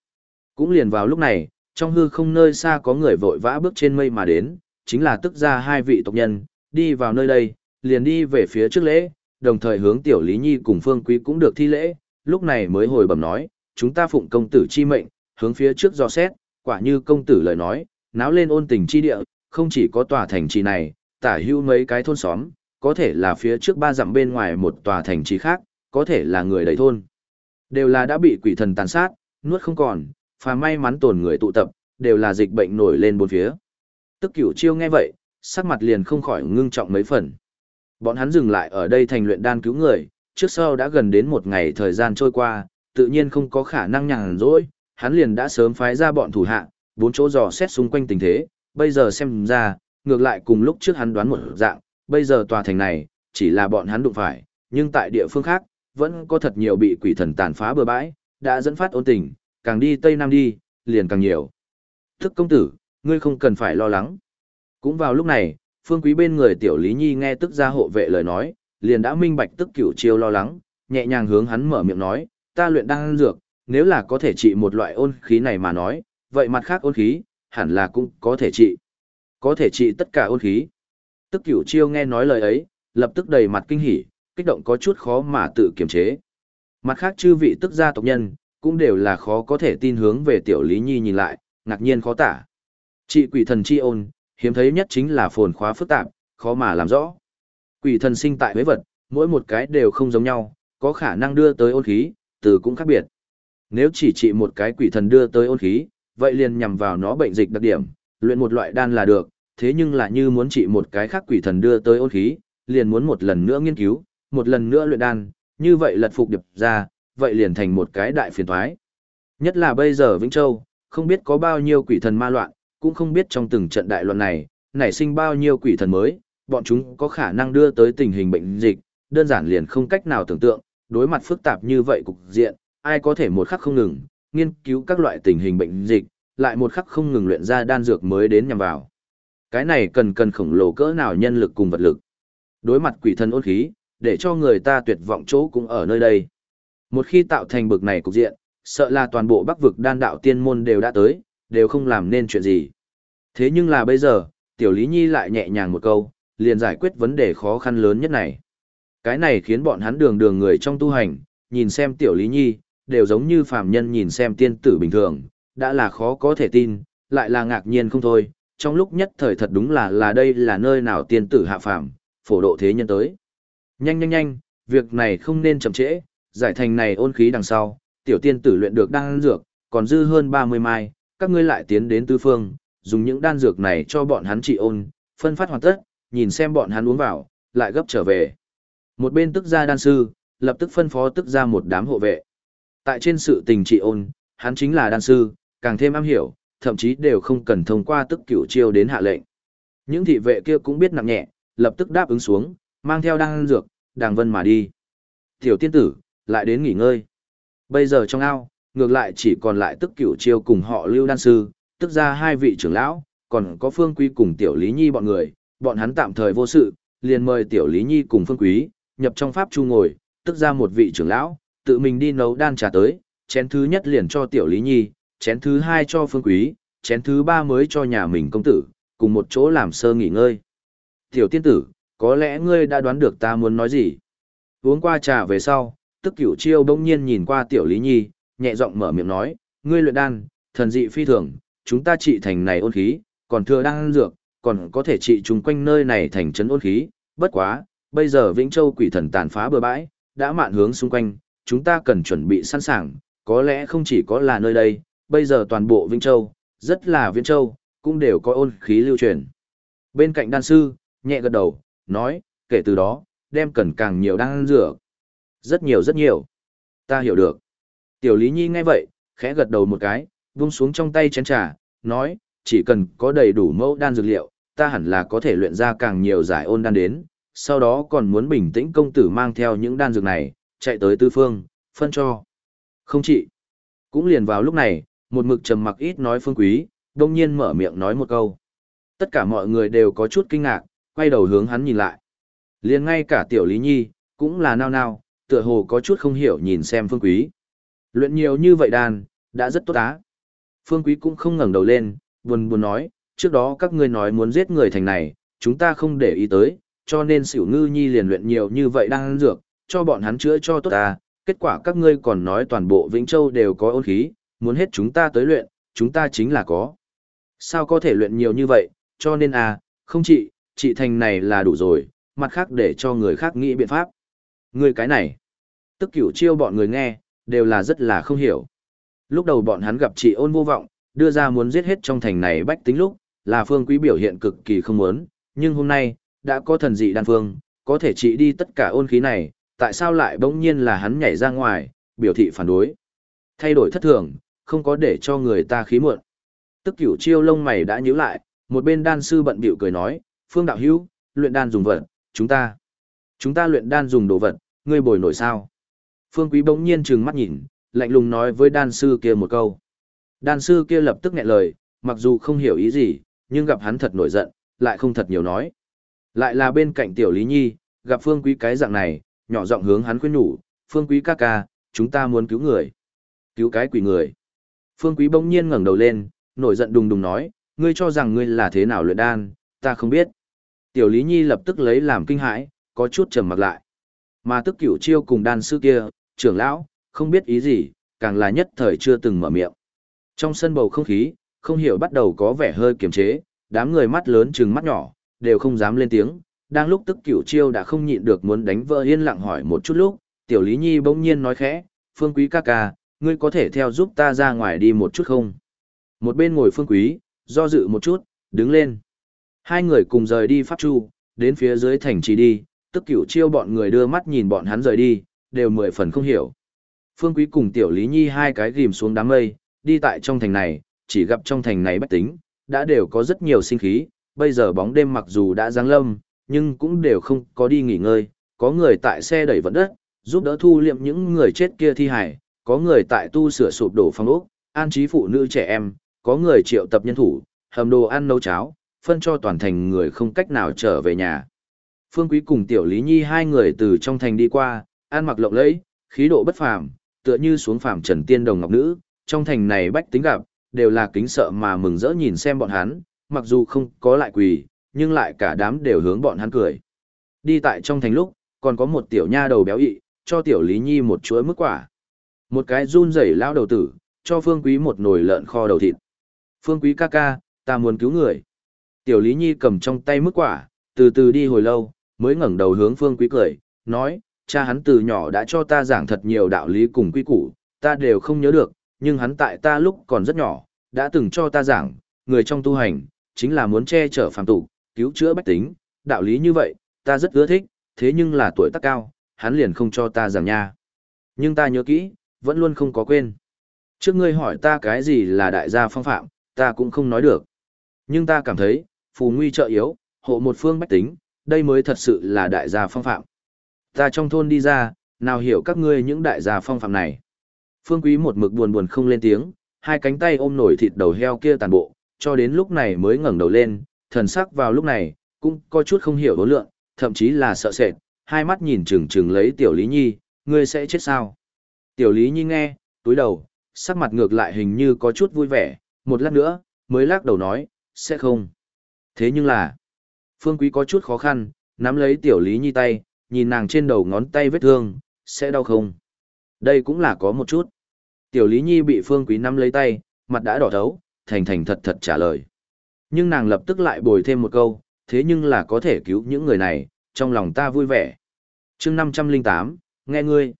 Speaker 1: Cũng liền vào lúc này, trong hư không nơi xa có người vội vã bước trên mây mà đến, chính là tức ra hai vị tộc nhân, đi vào nơi đây, liền đi về phía trước lễ, đồng thời hướng tiểu Lý Nhi cùng Phương Quý cũng được thi lễ, lúc này mới hồi bẩm nói, chúng ta phụng công tử chi mệnh, hướng phía trước do xét, quả như công tử lời nói, náo lên ôn tình chi địa, không chỉ có tòa thành trì này, tả hữu mấy cái thôn xóm, có thể là phía trước ba dặm bên ngoài một tòa thành trì khác, có thể là người đầy thôn. Đều là đã bị quỷ thần tàn sát, nuốt không còn, phà may mắn tồn người tụ tập, đều là dịch bệnh nổi lên bốn phía. Tức cửu chiêu nghe vậy, sắc mặt liền không khỏi ngưng trọng mấy phần. Bọn hắn dừng lại ở đây thành luyện đan cứu người, trước sau đã gần đến một ngày thời gian trôi qua, tự nhiên không có khả năng nhàn rỗi, hắn liền đã sớm phái ra bọn thủ hạ, bốn chỗ dò xét xung quanh tình thế, bây giờ xem ra, ngược lại cùng lúc trước hắn đoán một dạng, bây giờ tòa thành này, chỉ là bọn hắn đụng phải, nhưng tại địa phương khác, vẫn có thật nhiều bị quỷ thần tàn phá bừa bãi, đã dẫn phát ôn tình, càng đi Tây Nam đi, liền càng nhiều. Thức công tử, ngươi không cần phải lo lắng. Cũng vào lúc này, phương quý bên người tiểu Lý Nhi nghe tức ra hộ vệ lời nói, liền đã minh bạch tức cửu chiêu lo lắng, nhẹ nhàng hướng hắn mở miệng nói, ta luyện đang dược, nếu là có thể trị một loại ôn khí này mà nói, vậy mặt khác ôn khí, hẳn là cũng có thể trị. Có thể trị tất cả ôn khí. Tức cửu chiêu nghe nói lời ấy, lập tức đầy mặt kinh hỉ, kích động có chút khó mà tự kiềm chế. Mặt khác chư vị tức gia tộc nhân, cũng đều là khó có thể tin hướng về tiểu Lý Nhi nhìn lại, ngạc nhiên khó tả. Trị quỷ thần chi ôn, hiếm thấy nhất chính là phồn khóa phức tạp, khó mà làm rõ. Quỷ thần sinh tại với vật, mỗi một cái đều không giống nhau, có khả năng đưa tới ôn khí, từ cũng khác biệt. Nếu chỉ trị một cái quỷ thần đưa tới ôn khí, vậy liền nhằm vào nó bệnh dịch đặc điểm, luyện một loại đan là được, thế nhưng là như muốn trị một cái khác quỷ thần đưa tới ôn khí, liền muốn một lần nữa nghiên cứu, một lần nữa luyện đan, như vậy lật phục điệp ra, vậy liền thành một cái đại phiền toái. Nhất là bây giờ Vĩnh Châu, không biết có bao nhiêu quỷ thần ma loạn, cũng không biết trong từng trận đại loạn này, nảy sinh bao nhiêu quỷ thần mới, bọn chúng có khả năng đưa tới tình hình bệnh dịch, đơn giản liền không cách nào tưởng tượng, đối mặt phức tạp như vậy cục diện, ai có thể một khắc không ngừng, nghiên cứu các loại tình hình bệnh dịch, lại một khắc không ngừng luyện ra đan dược mới đến nhằm vào. Cái này cần cần khổng lồ cỡ nào nhân lực cùng vật lực. Đối mặt quỷ thần ôn khí, để cho người ta tuyệt vọng chỗ cũng ở nơi đây. Một khi tạo thành bực này cục diện, sợ là toàn bộ bắc vực đan đạo tiên môn đều đã tới, đều không làm nên chuyện gì. Thế nhưng là bây giờ, Tiểu Lý Nhi lại nhẹ nhàng một câu, liền giải quyết vấn đề khó khăn lớn nhất này. Cái này khiến bọn hắn đường đường người trong tu hành, nhìn xem Tiểu Lý Nhi, đều giống như phàm nhân nhìn xem tiên tử bình thường, đã là khó có thể tin, lại là ngạc nhiên không thôi, trong lúc nhất thời thật đúng là là đây là nơi nào tiên tử hạ phàm, phổ độ thế nhân tới. Nhanh nhanh nhanh, việc này không nên chậm trễ, giải thành này ôn khí đằng sau, tiểu tiên tử luyện được đang dược, còn dư hơn 30 mai, các ngươi lại tiến đến tư phương, dùng những đan dược này cho bọn hắn trị ôn, phân phát hoàn tất, nhìn xem bọn hắn uống vào, lại gấp trở về. Một bên tức gia đan sư, lập tức phân phó tức gia một đám hộ vệ. Tại trên sự tình trị ôn, hắn chính là đan sư, càng thêm am hiểu, thậm chí đều không cần thông qua tức cửu chiêu đến hạ lệnh. Những thị vệ kia cũng biết nặng nhẹ, lập tức đáp ứng xuống, mang theo đan dược, đàng vân mà đi. Tiểu tiên tử, lại đến nghỉ ngơi. Bây giờ trong ao, ngược lại chỉ còn lại tức cửu chiêu cùng họ lưu đan sư, tức ra hai vị trưởng lão, còn có phương quý cùng tiểu lý nhi bọn người, bọn hắn tạm thời vô sự, liền mời tiểu lý nhi cùng phương quý, nhập trong pháp chu ngồi, tức ra một vị trưởng lão, tự mình đi nấu đan trà tới, chén thứ nhất liền cho tiểu lý nhi, chén thứ hai cho phương quý, chén thứ ba mới cho nhà mình công tử, cùng một chỗ làm sơ nghỉ ngơi. Tiểu tiên tử, có lẽ ngươi đã đoán được ta muốn nói gì. Uống qua trà về sau, tức cửu chiêu bỗng nhiên nhìn qua tiểu lý nhi, nhẹ giọng mở miệng nói, ngươi luyện đan, thần dị phi thường, chúng ta trị thành này ôn khí, còn thừa đan dược, còn có thể trị chung quanh nơi này thành trấn ôn khí, bất quá, bây giờ Vĩnh Châu quỷ thần tàn phá bừa bãi, đã mạn hướng xung quanh, chúng ta cần chuẩn bị sẵn sàng, có lẽ không chỉ có là nơi đây, bây giờ toàn bộ Vĩnh Châu, rất là Viễn Châu, cũng đều có ôn khí lưu truyền. Bên cạnh đan sư, nhẹ gật đầu, nói, kể từ đó, đem cần càng nhiều đan dược. Rất nhiều rất nhiều. Ta hiểu được. Tiểu Lý Nhi nghe vậy, khẽ gật đầu một cái, vung xuống trong tay chén trà, nói, chỉ cần có đầy đủ mẫu đan dược liệu, ta hẳn là có thể luyện ra càng nhiều giải ôn đan đến, sau đó còn muốn bình tĩnh công tử mang theo những đan dược này, chạy tới tư phương, phân cho. Không chị. Cũng liền vào lúc này, một mực trầm mặc ít nói phương quý, đông nhiên mở miệng nói một câu. Tất cả mọi người đều có chút kinh ngạc, quay đầu hướng hắn nhìn lại. liền ngay cả tiểu Lý Nhi, cũng là nao nao, tựa hồ có chút không hiểu nhìn xem phương quý. Luyện nhiều như vậy đàn đã rất tốt á. Phương quý cũng không ngẩng đầu lên, buồn buồn nói, trước đó các ngươi nói muốn giết người thành này, chúng ta không để ý tới, cho nên xỉu ngư nhi liền luyện nhiều như vậy đang ăn dược, cho bọn hắn chữa cho tốt ta, kết quả các ngươi còn nói toàn bộ Vĩnh Châu đều có ôn khí, muốn hết chúng ta tới luyện, chúng ta chính là có. Sao có thể luyện nhiều như vậy, cho nên à, không chị, chị thành này là đủ rồi, mặt khác để cho người khác nghĩ biện pháp. Người cái này, tức cửu chiêu bọn người nghe, đều là rất là không hiểu. Lúc đầu bọn hắn gặp chị ôn vô vọng, đưa ra muốn giết hết trong thành này bách tính lúc, là phương quý biểu hiện cực kỳ không muốn, nhưng hôm nay, đã có thần dị đan phương, có thể trị đi tất cả ôn khí này, tại sao lại bỗng nhiên là hắn nhảy ra ngoài, biểu thị phản đối. Thay đổi thất thường, không có để cho người ta khí muộn. Tức cửu chiêu lông mày đã nhíu lại, một bên đan sư bận bịu cười nói, phương đạo hữu, luyện đan dùng vật, chúng ta. Chúng ta luyện đan dùng đồ vật, ngươi bồi nổi sao. Phương quý bỗng nhiên trừng mắt nhìn, lạnh lùng nói với đan sư kia một câu. Đan sư kia lập tức nghẹn lời, mặc dù không hiểu ý gì, nhưng gặp hắn thật nổi giận, lại không thật nhiều nói. Lại là bên cạnh tiểu Lý Nhi, gặp Phương Quý cái dạng này, nhỏ giọng hướng hắn khuyên nhủ, Phương Quý ca ca, chúng ta muốn cứu người. Cứu cái quỷ người. Phương Quý bỗng nhiên ngẩng đầu lên, nổi giận đùng đùng nói, ngươi cho rằng ngươi là thế nào luyện đan, ta không biết. Tiểu Lý Nhi lập tức lấy làm kinh hãi, có chút trầm mặc lại. Mà tức cửu chiêu cùng đan sư kia, trưởng lão, không biết ý gì, càng là nhất thời chưa từng mở miệng. Trong sân bầu không khí, không hiểu bắt đầu có vẻ hơi kiềm chế, đám người mắt lớn trừng mắt nhỏ, đều không dám lên tiếng. Đang lúc tức cửu chiêu đã không nhịn được muốn đánh vợ yên lặng hỏi một chút lúc, tiểu lý nhi bỗng nhiên nói khẽ, phương quý ca ca, ngươi có thể theo giúp ta ra ngoài đi một chút không? Một bên ngồi phương quý, do dự một chút, đứng lên. Hai người cùng rời đi pháp chu, đến phía dưới thành trì đi, tức cửu chiêu bọn người đưa mắt nhìn bọn hắn rời đi, đều mười phần không hiểu. Phương quý cùng tiểu lý nhi hai cái ghim xuống đám mây, đi tại trong thành này, chỉ gặp trong thành này bách tính, đã đều có rất nhiều sinh khí, bây giờ bóng đêm mặc dù đã giáng lâm, nhưng cũng đều không có đi nghỉ ngơi, có người tại xe đẩy vận đất, giúp đỡ thu liệm những người chết kia thi hải, có người tại tu sửa sụp đổ phòng ốc, an trí phụ nữ trẻ em, có người triệu tập nhân thủ, hầm đồ ăn nấu cháo, phân cho toàn thành người không cách nào trở về nhà. Phương Quý cùng Tiểu Lý Nhi hai người từ trong thành đi qua, An mặc lộng lẫy, khí độ bất phàm, tựa như xuống phàm trần tiên đồng ngọc nữ, trong thành này bách tính gặp, đều là kính sợ mà mừng rỡ nhìn xem bọn hắn, mặc dù không có lại quỳ, nhưng lại cả đám đều hướng bọn hắn cười. Đi tại trong thành lúc, còn có một tiểu nha đầu béo ị, cho tiểu Lý Nhi một chuỗi mức quả. Một cái run rẩy lao đầu tử, cho Phương Quý một nồi lợn kho đầu thịt. Phương Quý ca ca, ta muốn cứu người. Tiểu Lý Nhi cầm trong tay mức quả, từ từ đi hồi lâu, mới ngẩng đầu hướng Phương Quý cười, nói, cha hắn từ nhỏ đã cho ta giảng thật nhiều đạo lý cùng quy củ, ta đều không nhớ được, nhưng hắn tại ta lúc còn rất nhỏ, đã từng cho ta giảng, người trong tu hành, chính là muốn che chở phàm tục, cứu chữa bách tính, đạo lý như vậy, ta rất ưa thích, thế nhưng là tuổi tác cao, hắn liền không cho ta giảng nha. Nhưng ta nhớ kỹ, vẫn luôn không có quên. Trước ngươi hỏi ta cái gì là đại gia phong phạm, ta cũng không nói được. Nhưng ta cảm thấy, phù nguy trợ yếu, hộ một phương bách tính, đây mới thật sự là đại gia phong phạm. Ta trong thôn đi ra, nào hiểu các ngươi những đại gia phong phạm này. Phương Quý một mực buồn buồn không lên tiếng, hai cánh tay ôm nổi thịt đầu heo kia tàn bộ, cho đến lúc này mới ngẩng đầu lên, thần sắc vào lúc này, cũng có chút không hiểu đối lượng, thậm chí là sợ sệt, hai mắt nhìn chừng chừng lấy Tiểu Lý Nhi, ngươi sẽ chết sao? Tiểu Lý Nhi nghe, túi đầu, sắc mặt ngược lại hình như có chút vui vẻ, một lát nữa, mới lắc đầu nói, sẽ không. Thế nhưng là, Phương Quý có chút khó khăn, nắm lấy Tiểu Lý Nhi tay, nhìn nàng trên đầu ngón tay vết thương, sẽ đau không? Đây cũng là có một chút. Tiểu Lý Nhi bị Phương Quý nắm lấy tay, mặt đã đỏ thấu, thành thành thật thật trả lời. Nhưng nàng lập tức lại bồi thêm một câu, thế nhưng là có thể cứu những người này, trong lòng ta vui vẻ. chương 508, nghe ngươi.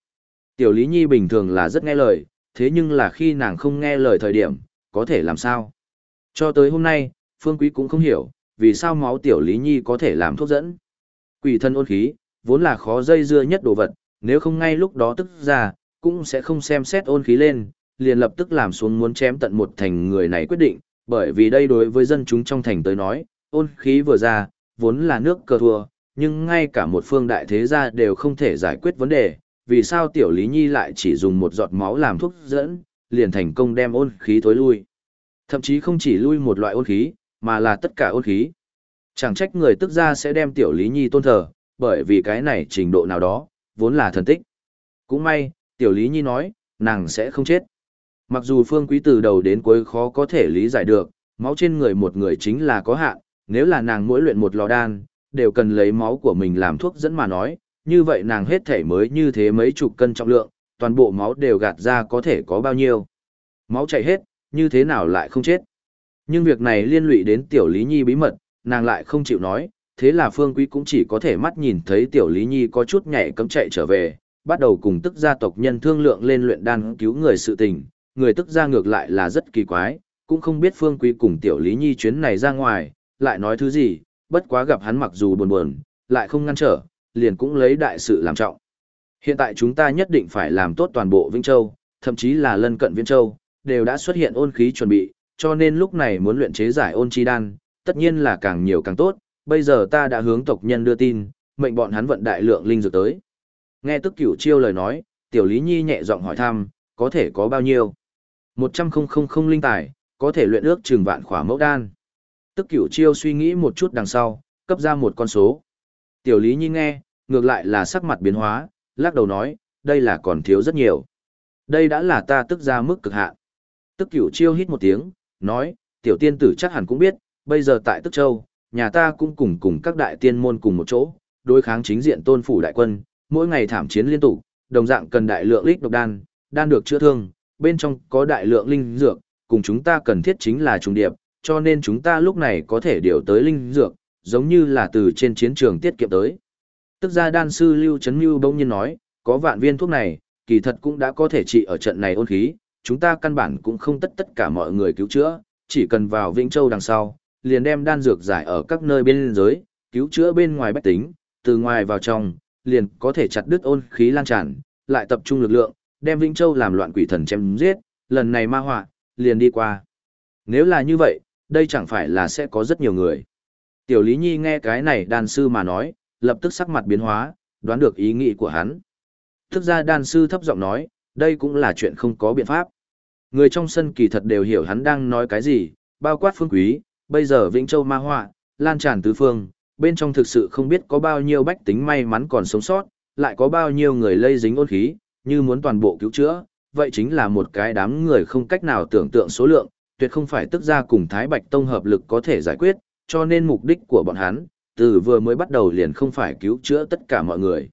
Speaker 1: Tiểu Lý Nhi bình thường là rất nghe lời, thế nhưng là khi nàng không nghe lời thời điểm, có thể làm sao? Cho tới hôm nay, Phương Quý cũng không hiểu, vì sao máu Tiểu Lý Nhi có thể làm thuốc dẫn. Quỷ thân ôn khí, vốn là khó dây dưa nhất đồ vật, nếu không ngay lúc đó tức ra, cũng sẽ không xem xét ôn khí lên, liền lập tức làm xuống muốn chém tận một thành người này quyết định, bởi vì đây đối với dân chúng trong thành tới nói, ôn khí vừa ra, vốn là nước cờ thua, nhưng ngay cả một phương đại thế gia đều không thể giải quyết vấn đề, vì sao tiểu Lý Nhi lại chỉ dùng một giọt máu làm thuốc dẫn, liền thành công đem ôn khí tối lui. Thậm chí không chỉ lui một loại ôn khí, mà là tất cả ôn khí. Chẳng trách người tức ra sẽ đem tiểu Lý Nhi tôn thờ, bởi vì cái này trình độ nào đó, vốn là thần tích. Cũng may, tiểu Lý Nhi nói, nàng sẽ không chết. Mặc dù phương quý từ đầu đến cuối khó có thể lý giải được, máu trên người một người chính là có hạn, nếu là nàng mỗi luyện một lò đan, đều cần lấy máu của mình làm thuốc dẫn mà nói, như vậy nàng hết thể mới như thế mấy chục cân trọng lượng, toàn bộ máu đều gạt ra có thể có bao nhiêu. Máu chảy hết, như thế nào lại không chết. Nhưng việc này liên lụy đến tiểu Lý Nhi bí mật, nàng lại không chịu nói, thế là Phương Quý cũng chỉ có thể mắt nhìn thấy tiểu Lý Nhi có chút nhảy cấm chạy trở về, bắt đầu cùng tức gia tộc nhân thương lượng lên luyện đan cứu người sự tình, người tức gia ngược lại là rất kỳ quái, cũng không biết Phương Quý cùng tiểu Lý Nhi chuyến này ra ngoài, lại nói thứ gì, bất quá gặp hắn mặc dù buồn buồn, lại không ngăn trở, liền cũng lấy đại sự làm trọng. Hiện tại chúng ta nhất định phải làm tốt toàn bộ Vĩnh Châu, thậm chí là lân cận Viễn Châu, đều đã xuất hiện ôn khí chuẩn bị, cho nên lúc này muốn luyện chế giải ôn chi đan, tất nhiên là càng nhiều càng tốt, bây giờ ta đã hướng tộc nhân đưa tin, mệnh bọn hắn vận đại lượng linh dược tới. Nghe tức cửu chiêu lời nói, tiểu lý nhi nhẹ giọng hỏi thăm, có thể có bao nhiêu? Một trăm không không không linh tài, có thể luyện ước trường vạn khỏa mẫu đan. Tức cửu chiêu suy nghĩ một chút đằng sau, cấp ra một con số. Tiểu lý nhi nghe, ngược lại là sắc mặt biến hóa, lắc đầu nói, đây là còn thiếu rất nhiều. Đây đã là ta tức ra mức cực hạn. Tức cửu chiêu hít một tiếng, nói, tiểu tiên tử chắc hẳn cũng biết, bây giờ tại Tức Châu, nhà ta cũng cùng cùng các đại tiên môn cùng một chỗ, đối kháng chính diện tôn phủ đại quân, mỗi ngày thảm chiến liên tục, đồng dạng cần đại lượng lích độc đan, đan được chữa thương, bên trong có đại lượng linh dược, cùng chúng ta cần thiết chính là trùng điệp, cho nên chúng ta lúc này có thể điều tới linh dược, giống như là từ trên chiến trường tiết kiệm tới. Tức ra đan sư Lưu Trấn Mưu bỗng nhiên nói, có vạn viên thuốc này, kỳ thật cũng đã có thể trị ở trận này ôn khí, chúng ta căn bản cũng không tất tất cả mọi người cứu chữa, chỉ cần vào Vĩnh Châu đằng sau, liền đem đan dược giải ở các nơi bên giới, cứu chữa bên ngoài bách tính, từ ngoài vào trong, liền có thể chặt đứt ôn khí lan tràn, lại tập trung lực lượng, đem Vĩnh Châu làm loạn quỷ thần chém giết, lần này ma họa liền đi qua. Nếu là như vậy, đây chẳng phải là sẽ có rất nhiều người. Tiểu Lý Nhi nghe cái này đan sư mà nói, lập tức sắc mặt biến hóa, đoán được ý nghĩ của hắn. Thực ra đan sư thấp giọng nói, đây cũng là chuyện không có biện pháp. Người trong sân kỳ thật đều hiểu hắn đang nói cái gì, bao quát phương quý, bây giờ Vĩnh Châu ma họa, lan tràn tứ phương, bên trong thực sự không biết có bao nhiêu bách tính may mắn còn sống sót, lại có bao nhiêu người lây dính ôn khí, như muốn toàn bộ cứu chữa, vậy chính là một cái đám người không cách nào tưởng tượng số lượng, tuyệt không phải tức ra cùng Thái Bạch Tông hợp lực có thể giải quyết, cho nên mục đích của bọn hắn, từ vừa mới bắt đầu liền không phải cứu chữa tất cả mọi người.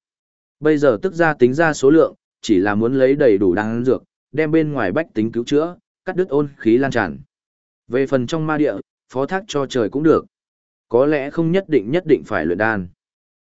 Speaker 1: Bây giờ tức ra tính ra số lượng, chỉ là muốn lấy đầy đủ đan dược, đem bên ngoài bách tính cứu chữa, cắt đứt ôn khí lan tràn. Về phần trong ma địa, phó thác cho trời cũng được. Có lẽ không nhất định nhất định phải luyện đan.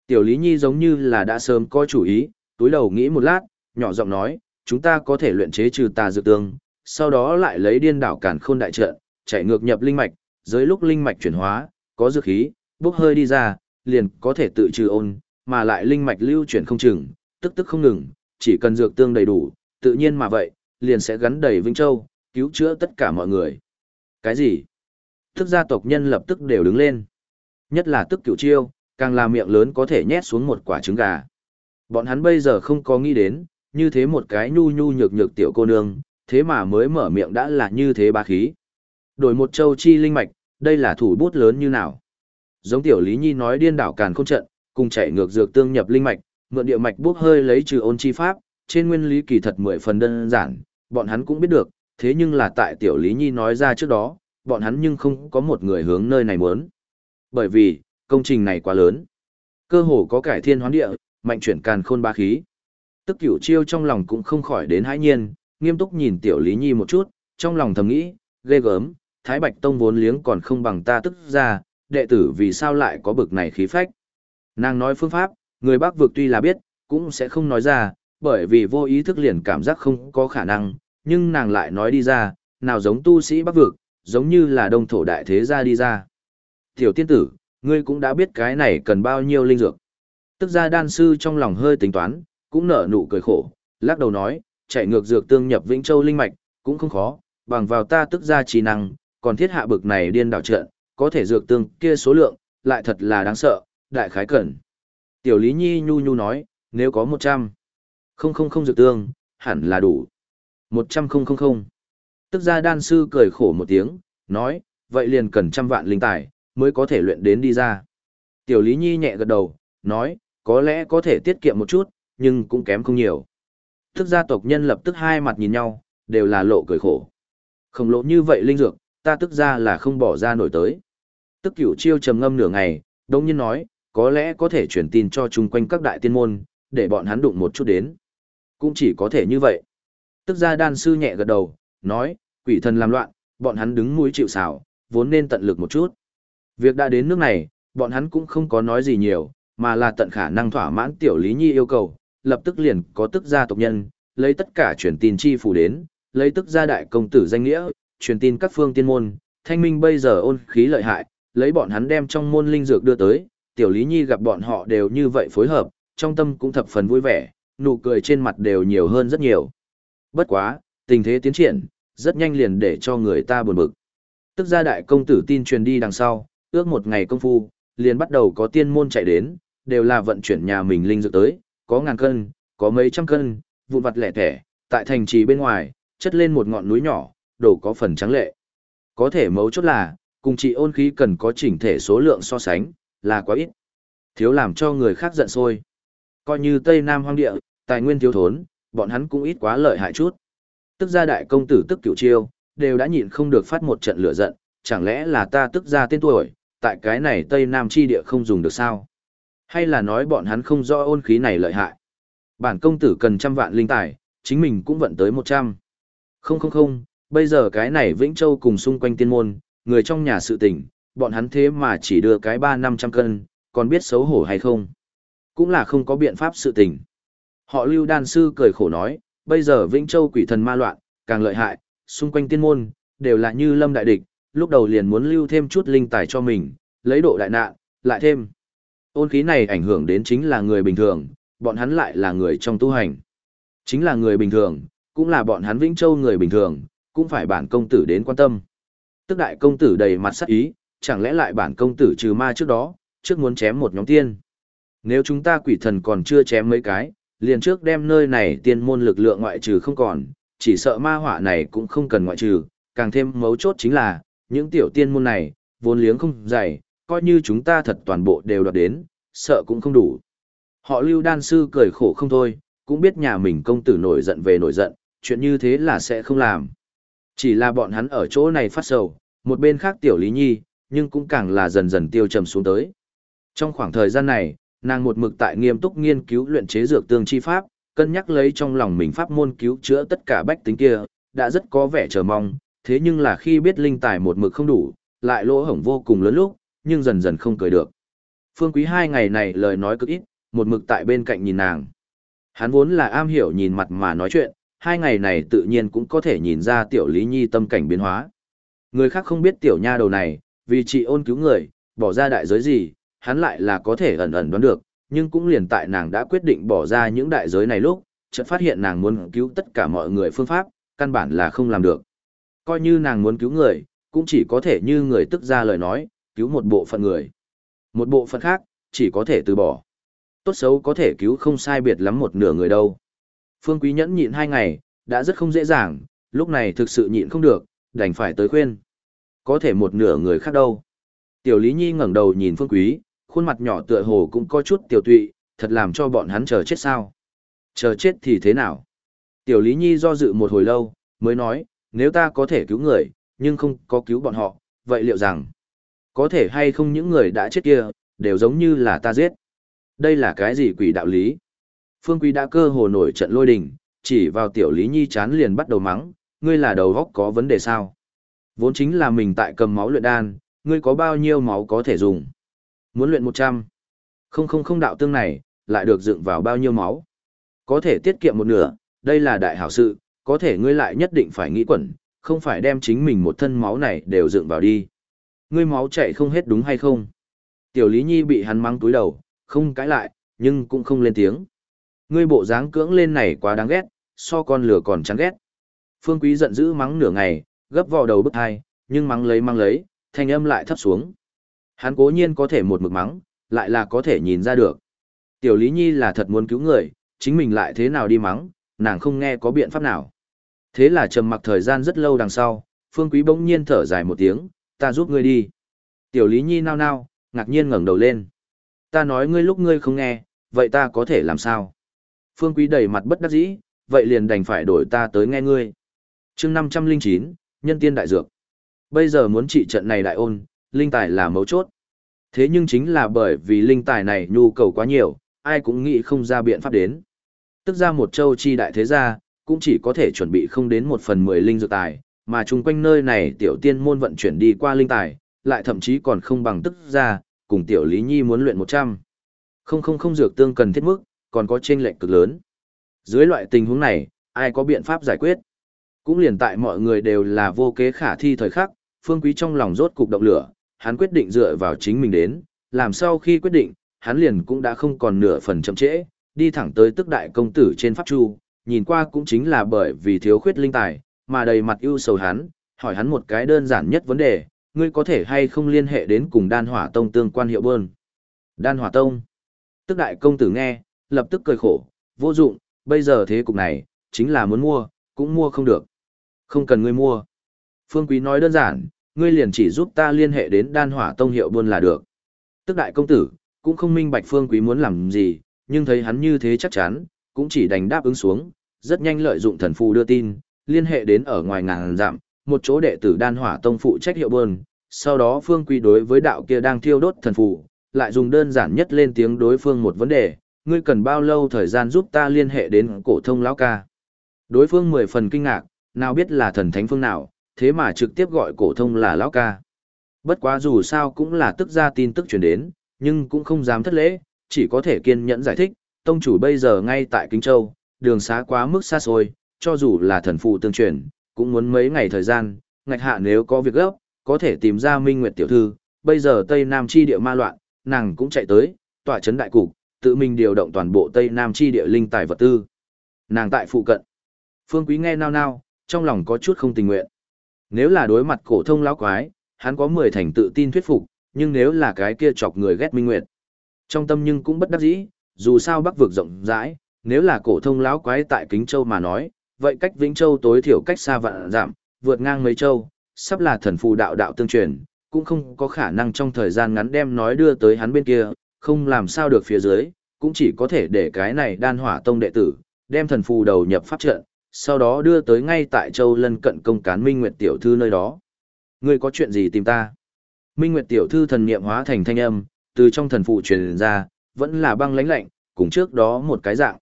Speaker 1: Tiểu Lý Nhi giống như là đã sớm có chủ ý, túi đầu nghĩ một lát, nhỏ giọng nói, chúng ta có thể luyện chế trừ tà dược tương, sau đó lại lấy điên đảo cản khôn đại trận, chạy ngược nhập linh mạch, dưới lúc linh mạch chuyển hóa, có dược khí, bốc hơi đi ra, liền có thể tự trừ ôn, mà lại linh mạch lưu chuyển không chừng, tức tức không ngừng, chỉ cần dược tương đầy đủ, tự nhiên mà vậy, liền sẽ gắn đầy Vĩnh Châu, cứu chữa tất cả mọi người. Cái gì? Thức gia tộc nhân lập tức đều đứng lên. Nhất là tức cựu chiêu, càng là miệng lớn có thể nhét xuống một quả trứng gà. Bọn hắn bây giờ không có nghĩ đến, như thế một cái nhu nhu nhược nhược tiểu cô nương, thế mà mới mở miệng đã là như thế ba khí. Đổi một châu chi linh mạch, đây là thủ bút lớn như nào. Giống tiểu Lý Nhi nói điên đảo càn không trận, cùng chạy ngược dược tương nhập linh mạch, mượn địa mạch bốc hơi lấy trừ ôn chi pháp, trên nguyên lý kỳ thật mười phần đơn giản, bọn hắn cũng biết được, thế nhưng là tại tiểu Lý Nhi nói ra trước đó, bọn hắn nhưng không có một người hướng nơi này muốn. Bởi vì, công trình này quá lớn. Cơ hồ có cải thiên hoán địa, mạnh chuyển càn khôn ba khí. Tức cửu chiêu trong lòng cũng không khỏi đến hãi nhiên, nghiêm túc nhìn tiểu Lý Nhi một chút, trong lòng thầm nghĩ, ghê gớm, Thái Bạch Tông vốn liếng còn không bằng ta tức ra, đệ tử vì sao lại có bực này khí phách. Nàng nói phương pháp, người bác vực tuy là biết, cũng sẽ không nói ra, bởi vì vô ý thức liền cảm giác không có khả năng, nhưng nàng lại nói đi ra, nào giống tu sĩ bác vực, giống như là đông thổ đại thế gia đi ra. Tiểu tiên tử, ngươi cũng đã biết cái này cần bao nhiêu linh dược. Tức ra đan sư trong lòng hơi tính toán, cũng nở nụ cười khổ, lắc đầu nói, chạy ngược dược tương nhập Vĩnh Châu linh mạch, cũng không khó, bằng vào ta tức ra trí năng, còn thiết hạ bực này điên đảo trận, có thể dược tương kia số lượng, lại thật là đáng sợ, đại khái cần. Tiểu Lý Nhi nhu nhu nói, nếu có 100, không không không dược tương, hẳn là đủ. 100 không không không. Tức ra đan sư cười khổ một tiếng, nói, vậy liền cần trăm vạn linh tài, mới có thể luyện đến đi ra. Tiểu Lý Nhi nhẹ gật đầu, nói, có lẽ có thể tiết kiệm một chút, nhưng cũng kém không nhiều. Tức gia tộc nhân lập tức hai mặt nhìn nhau, đều là lộ cười khổ. không lộ như vậy linh dược, ta tức ra là không bỏ ra nổi tới. Tức cửu chiêu trầm ngâm nửa ngày, đông nhiên nói, có lẽ có thể truyền tin cho chung quanh các đại tiên môn, để bọn hắn đụng một chút đến. Cũng chỉ có thể như vậy. Tức ra đan sư nhẹ gật đầu, nói, quỷ thần làm loạn, bọn hắn đứng mũi chịu xảo, vốn nên tận lực một chút. Việc đã đến nước này, bọn hắn cũng không có nói gì nhiều, mà là tận khả năng thỏa mãn tiểu lý nhi yêu cầu, lập tức liền có tức gia tộc nhân, lấy tất cả truyền tin chi phủ đến, lấy tức gia đại công tử danh nghĩa, truyền tin các phương tiên môn, thanh minh bây giờ ôn khí lợi hại, lấy bọn hắn đem trong môn linh dược đưa tới, tiểu lý nhi gặp bọn họ đều như vậy phối hợp, trong tâm cũng thập phần vui vẻ, nụ cười trên mặt đều nhiều hơn rất nhiều. Bất quá, tình thế tiến triển, rất nhanh liền để cho người ta buồn bực. Tức ra đại công tử tin truyền đi đằng sau, ước một ngày công phu, liền bắt đầu có tiên môn chạy đến, đều là vận chuyển nhà mình linh dược tới, có ngàn cân, có mấy trăm cân, vụn vặt lẻ tẻ, tại thành trì bên ngoài, chất lên một ngọn núi nhỏ, đổ có phần trắng lệ. Có thể mấu chốt là, cùng chị ôn khí cần có chỉnh thể số lượng so sánh, là quá ít. Thiếu làm cho người khác giận sôi Coi như Tây Nam hoang địa, tài nguyên thiếu thốn, bọn hắn cũng ít quá lợi hại chút. Tức gia đại công tử tức cửu chiêu, đều đã nhịn không được phát một trận lửa giận, chẳng lẽ là ta tức gia tên tuổi, tại cái này Tây Nam chi địa không dùng được sao? Hay là nói bọn hắn không rõ ôn khí này lợi hại? Bản công tử cần trăm vạn linh tài, chính mình cũng vận tới một trăm. Không không không, bây giờ cái này Vĩnh Châu cùng xung quanh tiên môn, người trong nhà sự tình, bọn hắn thế mà chỉ đưa cái ba năm trăm cân, còn biết xấu hổ hay không? Cũng là không có biện pháp sự tình. Họ lưu đan sư cười khổ nói, bây giờ Vĩnh Châu quỷ thần ma loạn, càng lợi hại, xung quanh tiên môn, đều là như lâm đại địch, lúc đầu liền muốn lưu thêm chút linh tài cho mình, lấy độ đại nạn, lại thêm. Ôn khí này ảnh hưởng đến chính là người bình thường, bọn hắn lại là người trong tu hành. Chính là người bình thường, cũng là bọn hắn Vĩnh Châu người bình thường, cũng phải bản công tử đến quan tâm. Tức đại công tử đầy mặt sắc ý, chẳng lẽ lại bản công tử trừ ma trước đó, trước muốn chém một nhóm tiên. Nếu chúng ta quỷ thần còn chưa chém mấy cái, liền trước đem nơi này tiên môn lực lượng ngoại trừ không còn, chỉ sợ ma họa này cũng không cần ngoại trừ, càng thêm mấu chốt chính là, những tiểu tiên môn này, vốn liếng không dày, coi như chúng ta thật toàn bộ đều đoạt đến, sợ cũng không đủ. Họ lưu đan sư cười khổ không thôi, cũng biết nhà mình công tử nổi giận về nổi giận, chuyện như thế là sẽ không làm. Chỉ là bọn hắn ở chỗ này phát sầu, một bên khác tiểu lý nhi, nhưng cũng càng là dần dần tiêu trầm xuống tới. Trong khoảng thời gian này, nàng một mực tại nghiêm túc nghiên cứu luyện chế dược tương chi pháp, cân nhắc lấy trong lòng mình pháp môn cứu chữa tất cả bách tính kia, đã rất có vẻ chờ mong, thế nhưng là khi biết linh tài một mực không đủ, lại lỗ hổng vô cùng lớn lúc, nhưng dần dần không cười được. Phương Quý hai ngày này lời nói cực ít, một mực tại bên cạnh nhìn nàng. Hắn vốn là am hiểu nhìn mặt mà nói chuyện, hai ngày này tự nhiên cũng có thể nhìn ra tiểu Lý Nhi tâm cảnh biến hóa. Người khác không biết tiểu nha đầu này, vì chị ôn cứu người, bỏ ra đại giới gì, hắn lại là có thể ẩn ẩn đoán được, nhưng cũng liền tại nàng đã quyết định bỏ ra những đại giới này lúc, chợt phát hiện nàng muốn cứu tất cả mọi người phương pháp, căn bản là không làm được. Coi như nàng muốn cứu người, cũng chỉ có thể như người tức ra lời nói, cứu một bộ phận người. Một bộ phận khác, chỉ có thể từ bỏ. Tốt xấu có thể cứu không sai biệt lắm một nửa người đâu. Phương Quý nhẫn nhịn hai ngày, đã rất không dễ dàng, lúc này thực sự nhịn không được, đành phải tới khuyên. Có thể một nửa người khác đâu. Tiểu Lý Nhi ngẩng đầu nhìn Phương Quý, khuôn mặt nhỏ tựa hồ cũng có chút tiểu tụy, thật làm cho bọn hắn chờ chết sao. Chờ chết thì thế nào? Tiểu Lý Nhi do dự một hồi lâu, mới nói, nếu ta có thể cứu người, nhưng không có cứu bọn họ, vậy liệu rằng, có thể hay không những người đã chết kia, đều giống như là ta giết. Đây là cái gì quỷ đạo lý? Phương Quý đã cơ hồ nổi trận lôi đình, chỉ vào tiểu Lý Nhi chán liền bắt đầu mắng, ngươi là đầu góc có vấn đề sao? Vốn chính là mình tại cầm máu luyện đan, ngươi có bao nhiêu máu có thể dùng? Muốn luyện 100. Không không không đạo tương này, lại được dựng vào bao nhiêu máu? Có thể tiết kiệm một nửa, đây là đại hảo sự, có thể ngươi lại nhất định phải nghĩ quẩn, không phải đem chính mình một thân máu này đều dựng vào đi. Ngươi máu chạy không hết đúng hay không? Tiểu Lý Nhi bị hắn mắng túi đầu, không cãi lại, nhưng cũng không lên tiếng. Ngươi bộ dáng cưỡng lên này quá đáng ghét, so con lửa còn chán ghét. Phương Quý giận dữ mắng nửa ngày, gấp vào đầu bức hai, nhưng mắng lấy mắng lấy, thanh âm lại thấp xuống. Hắn cố nhiên có thể một mực mắng, lại là có thể nhìn ra được. Tiểu Lý Nhi là thật muốn cứu người, chính mình lại thế nào đi mắng, nàng không nghe có biện pháp nào. Thế là trầm mặc thời gian rất lâu đằng sau, Phương Quý bỗng nhiên thở dài một tiếng, ta giúp ngươi đi. Tiểu Lý Nhi nao nao, ngạc nhiên ngẩng đầu lên. Ta nói ngươi lúc ngươi không nghe, vậy ta có thể làm sao? Phương Quý đầy mặt bất đắc dĩ, vậy liền đành phải đổi ta tới nghe ngươi. chương 509, Nhân tiên đại dược. Bây giờ muốn trị trận này đại ôn, linh tài là mấu chốt. Thế nhưng chính là bởi vì linh tài này nhu cầu quá nhiều, ai cũng nghĩ không ra biện pháp đến. Tức ra một châu chi đại thế gia, cũng chỉ có thể chuẩn bị không đến một phần mười linh dược tài, mà chung quanh nơi này tiểu tiên môn vận chuyển đi qua linh tài, lại thậm chí còn không bằng tức ra, cùng tiểu Lý Nhi muốn luyện 100. Không không không dược tương cần thiết mức, còn có chênh lệch cực lớn. Dưới loại tình huống này, ai có biện pháp giải quyết? Cũng liền tại mọi người đều là vô kế khả thi thời khắc, Phương Quý trong lòng rốt cục động lửa, hắn quyết định dựa vào chính mình đến, làm sau khi quyết định, hắn liền cũng đã không còn nửa phần chậm trễ, đi thẳng tới tức đại công tử trên pháp chu, nhìn qua cũng chính là bởi vì thiếu khuyết linh tài, mà đầy mặt ưu sầu hắn, hỏi hắn một cái đơn giản nhất vấn đề, ngươi có thể hay không liên hệ đến cùng đan hỏa tông tương quan hiệu bơn. Đan hỏa tông. Tức đại công tử nghe, lập tức cười khổ, vô dụng, bây giờ thế cục này, chính là muốn mua, cũng mua không được. Không cần ngươi mua. Phương Quý nói đơn giản, ngươi liền chỉ giúp ta liên hệ đến đan hỏa tông hiệu buôn là được. Tức đại công tử, cũng không minh bạch Phương Quý muốn làm gì, nhưng thấy hắn như thế chắc chắn, cũng chỉ đành đáp ứng xuống, rất nhanh lợi dụng thần phù đưa tin, liên hệ đến ở ngoài ngàn dặm, một chỗ đệ tử đan hỏa tông phụ trách hiệu buôn, sau đó Phương Quý đối với đạo kia đang thiêu đốt thần phù, lại dùng đơn giản nhất lên tiếng đối phương một vấn đề, ngươi cần bao lâu thời gian giúp ta liên hệ đến cổ thông lão ca. Đối phương mười phần kinh ngạc, nào biết là thần thánh phương nào, thế mà trực tiếp gọi cổ thông là lão ca. Bất quá dù sao cũng là tức ra tin tức truyền đến, nhưng cũng không dám thất lễ, chỉ có thể kiên nhẫn giải thích, tông chủ bây giờ ngay tại Kinh Châu, đường xá quá mức xa xôi, cho dù là thần phụ tương truyền, cũng muốn mấy ngày thời gian, ngạch hạ nếu có việc gấp, có thể tìm ra Minh Nguyệt tiểu thư, bây giờ Tây Nam chi địa ma loạn, nàng cũng chạy tới, tọa chấn đại cục, tự mình điều động toàn bộ Tây Nam chi địa linh tài vật tư. Nàng tại phụ cận. Phương Quý nghe nao nao, trong lòng có chút không tình nguyện. Nếu là đối mặt cổ thông lão quái, hắn có 10 thành tự tin thuyết phục, nhưng nếu là cái kia chọc người ghét Minh Nguyệt. Trong tâm nhưng cũng bất đắc dĩ, dù sao Bắc vực rộng rãi, nếu là cổ thông lão quái tại Kính Châu mà nói, vậy cách Vĩnh Châu tối thiểu cách xa vạn giảm, vượt ngang mấy châu, sắp là thần phù đạo đạo tương truyền, cũng không có khả năng trong thời gian ngắn đem nói đưa tới hắn bên kia, không làm sao được phía dưới, cũng chỉ có thể để cái này đan hỏa tông đệ tử, đem thần phù đầu nhập pháp trận, sau đó đưa tới ngay tại châu lân cận công cán Minh Nguyệt tiểu thư nơi đó. Ngươi có chuyện gì tìm ta? Minh Nguyệt tiểu thư thần niệm hóa thành thanh âm, từ trong thần phụ truyền ra, vẫn là băng lãnh lạnh, cùng trước đó một cái dạng.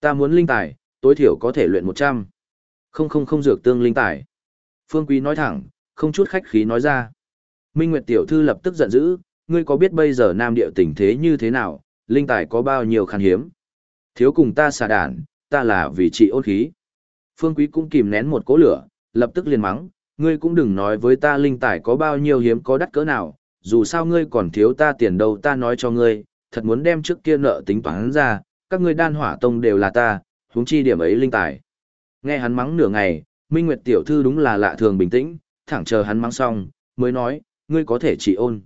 Speaker 1: Ta muốn linh tài, tối thiểu có thể luyện 100. Không không không dược tương linh tài. Phương Quý nói thẳng, không chút khách khí nói ra. Minh Nguyệt tiểu thư lập tức giận dữ, ngươi có biết bây giờ nam địa tình thế như thế nào, linh tài có bao nhiêu khan hiếm. Thiếu cùng ta xả đản, ta là vì trị ôn khí. Phương Quý cũng kìm nén một cỗ lửa, lập tức liền mắng, ngươi cũng đừng nói với ta linh tài có bao nhiêu hiếm có đắt cỡ nào, dù sao ngươi còn thiếu ta tiền đâu ta nói cho ngươi, thật muốn đem trước kia nợ tính toán ra, các ngươi đan hỏa tông đều là ta, huống chi điểm ấy linh tài. Nghe hắn mắng nửa ngày, Minh Nguyệt tiểu thư đúng là lạ thường bình tĩnh, thẳng chờ hắn mắng xong, mới nói, ngươi có thể chỉ ôn.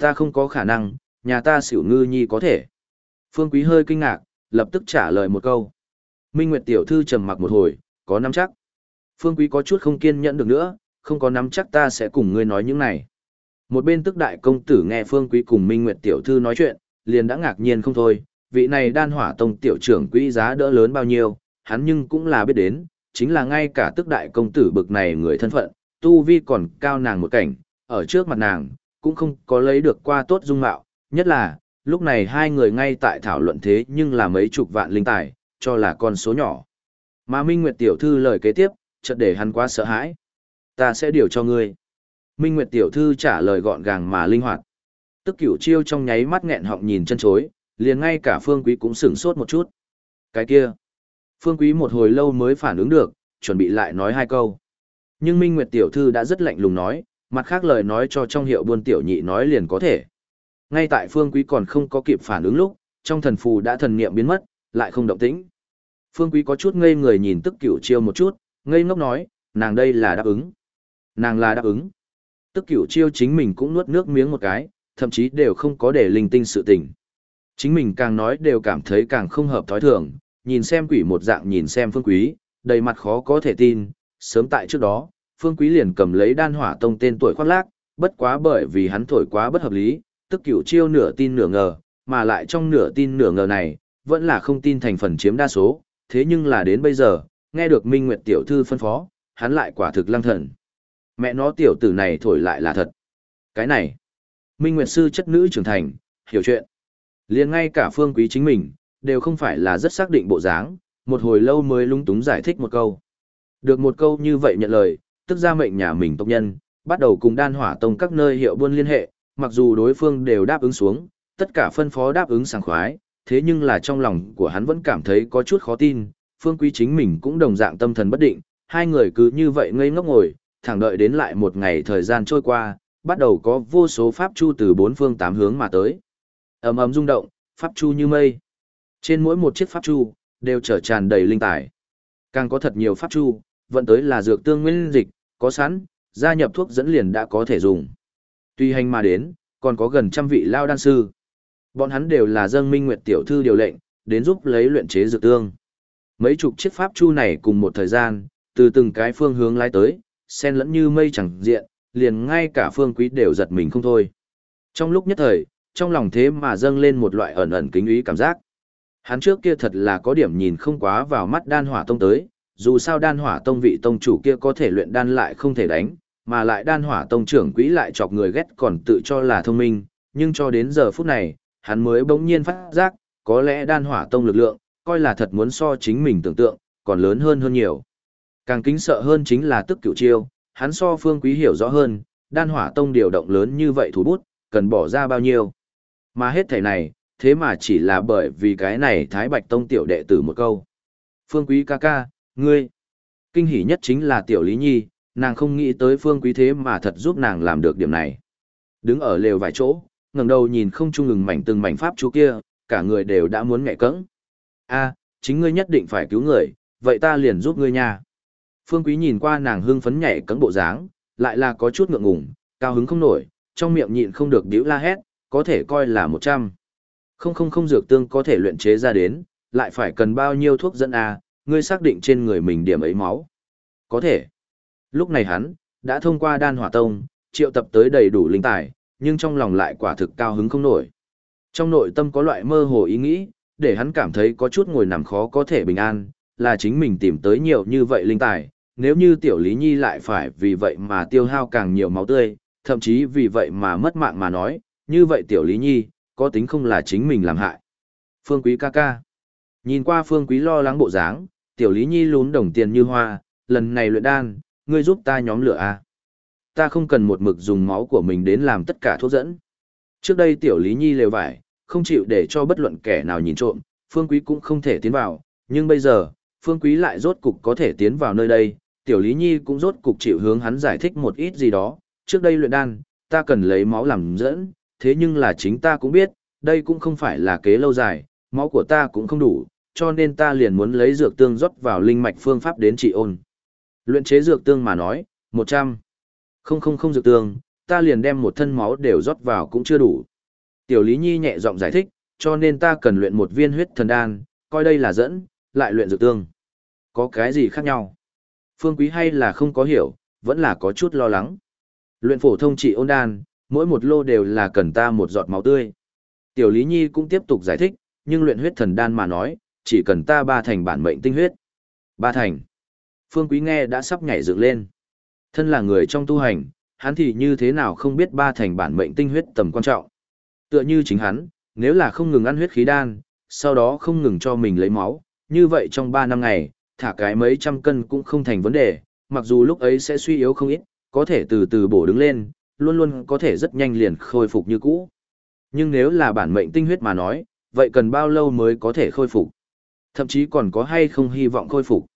Speaker 1: Ta không có khả năng, nhà ta xỉu ngư nhi có thể. Phương Quý hơi kinh ngạc, lập tức trả lời một câu. Minh Nguyệt tiểu thư trầm mặc một hồi, có nắm chắc. Phương Quý có chút không kiên nhẫn được nữa, không có nắm chắc ta sẽ cùng ngươi nói những này. Một bên tức đại công tử nghe Phương Quý cùng Minh Nguyệt tiểu thư nói chuyện, liền đã ngạc nhiên không thôi, vị này đan hỏa tông tiểu trưởng quý giá đỡ lớn bao nhiêu, hắn nhưng cũng là biết đến, chính là ngay cả tức đại công tử bực này người thân phận, tu vi còn cao nàng một cảnh, ở trước mặt nàng, cũng không có lấy được qua tốt dung mạo, nhất là, lúc này hai người ngay tại thảo luận thế nhưng là mấy chục vạn linh tài, cho là con số nhỏ. Mà Minh Nguyệt tiểu thư lời kế tiếp, chợt để hắn quá sợ hãi. Ta sẽ điều cho ngươi. Minh Nguyệt tiểu thư trả lời gọn gàng mà linh hoạt. Tức cửu chiêu trong nháy mắt nghẹn họng nhìn chân chối, liền ngay cả phương quý cũng sửng sốt một chút. Cái kia. Phương quý một hồi lâu mới phản ứng được, chuẩn bị lại nói hai câu. Nhưng Minh Nguyệt tiểu thư đã rất lạnh lùng nói, mặt khác lời nói cho trong hiệu buôn tiểu nhị nói liền có thể. Ngay tại phương quý còn không có kịp phản ứng lúc, trong thần phù đã thần niệm biến mất, lại không động tĩnh. Phương quý có chút ngây người nhìn tức cửu chiêu một chút, ngây ngốc nói, nàng đây là đáp ứng. Nàng là đáp ứng. Tức cửu chiêu chính mình cũng nuốt nước miếng một cái, thậm chí đều không có để linh tinh sự tình. Chính mình càng nói đều cảm thấy càng không hợp thói thường, nhìn xem quỷ một dạng nhìn xem phương quý, đầy mặt khó có thể tin, sớm tại trước đó, phương quý liền cầm lấy đan hỏa tông tên tuổi khoác lác, bất quá bởi vì hắn thổi quá bất hợp lý, tức cửu chiêu nửa tin nửa ngờ, mà lại trong nửa tin nửa ngờ này, vẫn là không tin thành phần chiếm đa số, thế nhưng là đến bây giờ, nghe được Minh Nguyệt tiểu thư phân phó, hắn lại quả thực lăng thần. Mẹ nó tiểu tử này thổi lại là thật. Cái này, Minh Nguyệt sư chất nữ trưởng thành, hiểu chuyện. liền ngay cả phương quý chính mình, đều không phải là rất xác định bộ dáng, một hồi lâu mới lung túng giải thích một câu. Được một câu như vậy nhận lời, tức ra mệnh nhà mình tộc nhân, bắt đầu cùng đan hỏa tông các nơi hiệu buôn liên hệ, mặc dù đối phương đều đáp ứng xuống, tất cả phân phó đáp ứng sảng khoái, thế nhưng là trong lòng của hắn vẫn cảm thấy có chút khó tin, phương quý chính mình cũng đồng dạng tâm thần bất định, hai người cứ như vậy ngây ngốc ngồi, thẳng đợi đến lại một ngày thời gian trôi qua, bắt đầu có vô số pháp chu từ bốn phương tám hướng mà tới. ầm ầm rung động, pháp chu như mây. Trên mỗi một chiếc pháp chu, đều trở tràn đầy linh tài. Càng có thật nhiều pháp chu, vận tới là dược tương nguyên dịch, có sẵn, gia nhập thuốc dẫn liền đã có thể dùng. Tuy hành mà đến, còn có gần trăm vị lao đan sư. Bọn hắn đều là dân minh nguyệt tiểu thư điều lệnh, đến giúp lấy luyện chế dược tương. Mấy chục chiếc pháp chu này cùng một thời gian, từ từng cái phương hướng lái tới, xen lẫn như mây chẳng diện, liền ngay cả phương quý đều giật mình không thôi. Trong lúc nhất thời, trong lòng thế mà dâng lên một loại ẩn ẩn kính ý cảm giác. Hắn trước kia thật là có điểm nhìn không quá vào mắt đan hỏa tông tới, dù sao đan hỏa tông vị tông chủ kia có thể luyện đan lại không thể đánh, mà lại đan hỏa tông trưởng quỹ lại chọc người ghét còn tự cho là thông minh, nhưng cho đến giờ phút này, hắn mới bỗng nhiên phát giác, có lẽ đan hỏa tông lực lượng, coi là thật muốn so chính mình tưởng tượng, còn lớn hơn hơn nhiều. Càng kính sợ hơn chính là tức cửu chiêu, hắn so phương quý hiểu rõ hơn, đan hỏa tông điều động lớn như vậy thủ bút, cần bỏ ra bao nhiêu. Mà hết thể này, thế mà chỉ là bởi vì cái này Thái Bạch Tông tiểu đệ tử một câu. Phương quý ca ca, ngươi. Kinh hỉ nhất chính là tiểu Lý Nhi, nàng không nghĩ tới phương quý thế mà thật giúp nàng làm được điểm này. Đứng ở lều vài chỗ, ngẩng đầu nhìn không trung ngừng mảnh từng mảnh pháp chú kia, cả người đều đã muốn ngại cẫng. A, chính ngươi nhất định phải cứu người, vậy ta liền giúp ngươi nha. Phương Quý nhìn qua nàng hưng phấn nhảy cẫng bộ dáng, lại là có chút ngượng ngùng, cao hứng không nổi, trong miệng nhịn không được điếu la hét, có thể coi là một trăm. Không không không dược tương có thể luyện chế ra đến, lại phải cần bao nhiêu thuốc dẫn a, ngươi xác định trên người mình điểm ấy máu. Có thể. Lúc này hắn, đã thông qua đan hỏa tông, triệu tập tới đầy đủ linh tài, nhưng trong lòng lại quả thực cao hứng không nổi. Trong nội tâm có loại mơ hồ ý nghĩ, để hắn cảm thấy có chút ngồi nằm khó có thể bình an, là chính mình tìm tới nhiều như vậy linh tài, nếu như tiểu Lý Nhi lại phải vì vậy mà tiêu hao càng nhiều máu tươi, thậm chí vì vậy mà mất mạng mà nói, như vậy tiểu Lý Nhi, có tính không là chính mình làm hại. Phương Quý ca ca. Nhìn qua Phương Quý lo lắng bộ dáng, Tiểu Lý Nhi lún đồng tiền như hoa, lần này luyện đan, ngươi giúp ta nhóm lửa a. À? Ta không cần một mực dùng máu của mình đến làm tất cả thuốc dẫn. Trước đây Tiểu Lý Nhi lều vải, không chịu để cho bất luận kẻ nào nhìn trộm, Phương Quý cũng không thể tiến vào, nhưng bây giờ, Phương Quý lại rốt cục có thể tiến vào nơi đây, Tiểu Lý Nhi cũng rốt cục chịu hướng hắn giải thích một ít gì đó, trước đây luyện đan, ta cần lấy máu làm dẫn, thế nhưng là chính ta cũng biết, đây cũng không phải là kế lâu dài, máu của ta cũng không đủ, cho nên ta liền muốn lấy dược tương rót vào linh mạch phương pháp đến trị ôn. Luyện chế dược tương mà nói, 100. Không không không dược tương, ta liền đem một thân máu đều rót vào cũng chưa đủ. Tiểu Lý Nhi nhẹ giọng giải thích, cho nên ta cần luyện một viên huyết thần đan, coi đây là dẫn, lại luyện dược tương. Có cái gì khác nhau? Phương Quý hay là không có hiểu, vẫn là có chút lo lắng. Luyện phổ thông trị ôn đan, mỗi một lô đều là cần ta một giọt máu tươi. Tiểu Lý Nhi cũng tiếp tục giải thích, nhưng luyện huyết thần đan mà nói, chỉ cần ta ba thành bản mệnh tinh huyết. Ba thành. Phương Quý nghe đã sắp nhảy dựng lên. Thân là người trong tu hành, hắn thì như thế nào không biết ba thành bản mệnh tinh huyết tầm quan trọng. Tựa như chính hắn, nếu là không ngừng ăn huyết khí đan, sau đó không ngừng cho mình lấy máu, như vậy trong ba năm ngày, thả cái mấy trăm cân cũng không thành vấn đề, mặc dù lúc ấy sẽ suy yếu không ít, có thể từ từ bổ đứng lên, luôn luôn có thể rất nhanh liền khôi phục như cũ. Nhưng nếu là bản mệnh tinh huyết mà nói, vậy cần bao lâu mới có thể khôi phục? Thậm chí còn có hay không hy vọng khôi phục?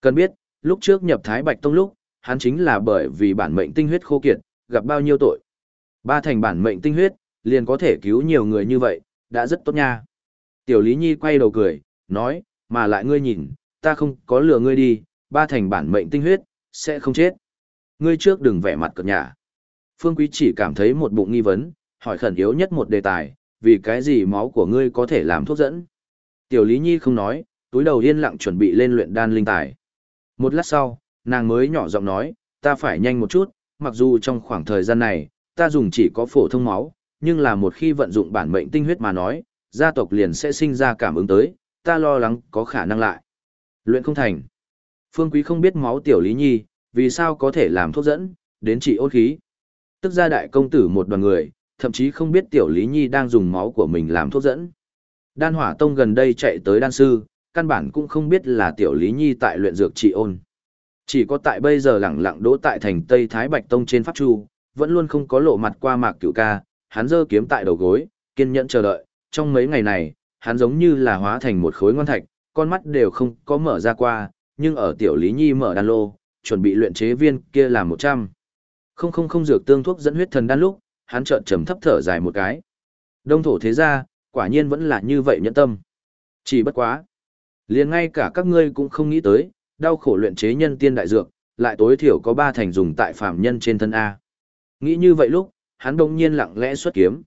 Speaker 1: Cần biết, lúc trước nhập Thái Bạch Tông lúc, hắn chính là bởi vì bản mệnh tinh huyết khô kiệt, gặp bao nhiêu tội. Ba thành bản mệnh tinh huyết, liền có thể cứu nhiều người như vậy, đã rất tốt nha. Tiểu Lý Nhi quay đầu cười, nói, mà lại ngươi nhìn, ta không có lừa ngươi đi, ba thành bản mệnh tinh huyết, sẽ không chết. Ngươi trước đừng vẻ mặt cợt nhả. Phương Quý chỉ cảm thấy một bụng nghi vấn, hỏi khẩn yếu nhất một đề tài, vì cái gì máu của ngươi có thể làm thuốc dẫn. Tiểu Lý Nhi không nói, túi đầu yên lặng chuẩn bị lên luyện đan linh tài. Một lát sau, nàng mới nhỏ giọng nói, ta phải nhanh một chút, mặc dù trong khoảng thời gian này, ta dùng chỉ có phổ thông máu, nhưng là một khi vận dụng bản mệnh tinh huyết mà nói, gia tộc liền sẽ sinh ra cảm ứng tới, ta lo lắng có khả năng lại. Luyện không thành. Phương Quý không biết máu tiểu Lý Nhi, vì sao có thể làm thuốc dẫn, đến trị ôn khí. Tức ra đại công tử một đoàn người, thậm chí không biết tiểu Lý Nhi đang dùng máu của mình làm thuốc dẫn. Đan hỏa tông gần đây chạy tới đan sư, căn bản cũng không biết là tiểu Lý Nhi tại luyện dược trị ôn. Chỉ có tại bây giờ lẳng lặng đỗ tại thành Tây Thái Bạch Tông trên pháp chu, vẫn luôn không có lộ mặt qua mạc cửu ca, hắn giơ kiếm tại đầu gối, kiên nhẫn chờ đợi, trong mấy ngày này, hắn giống như là hóa thành một khối ngon thạch, con mắt đều không có mở ra qua, nhưng ở tiểu Lý Nhi mở đan lô, chuẩn bị luyện chế viên kia là 100. Không không không dược tương thuốc dẫn huyết thần đan lúc, hắn chợt trầm thấp thở dài một cái. Đông thổ thế gia, quả nhiên vẫn là như vậy nhẫn tâm. Chỉ bất quá. liền ngay cả các ngươi cũng không nghĩ tới, đau khổ luyện chế nhân tiên đại dược, lại tối thiểu có ba thành dùng tại phạm nhân trên thân A. Nghĩ như vậy lúc, hắn đông nhiên lặng lẽ xuất kiếm.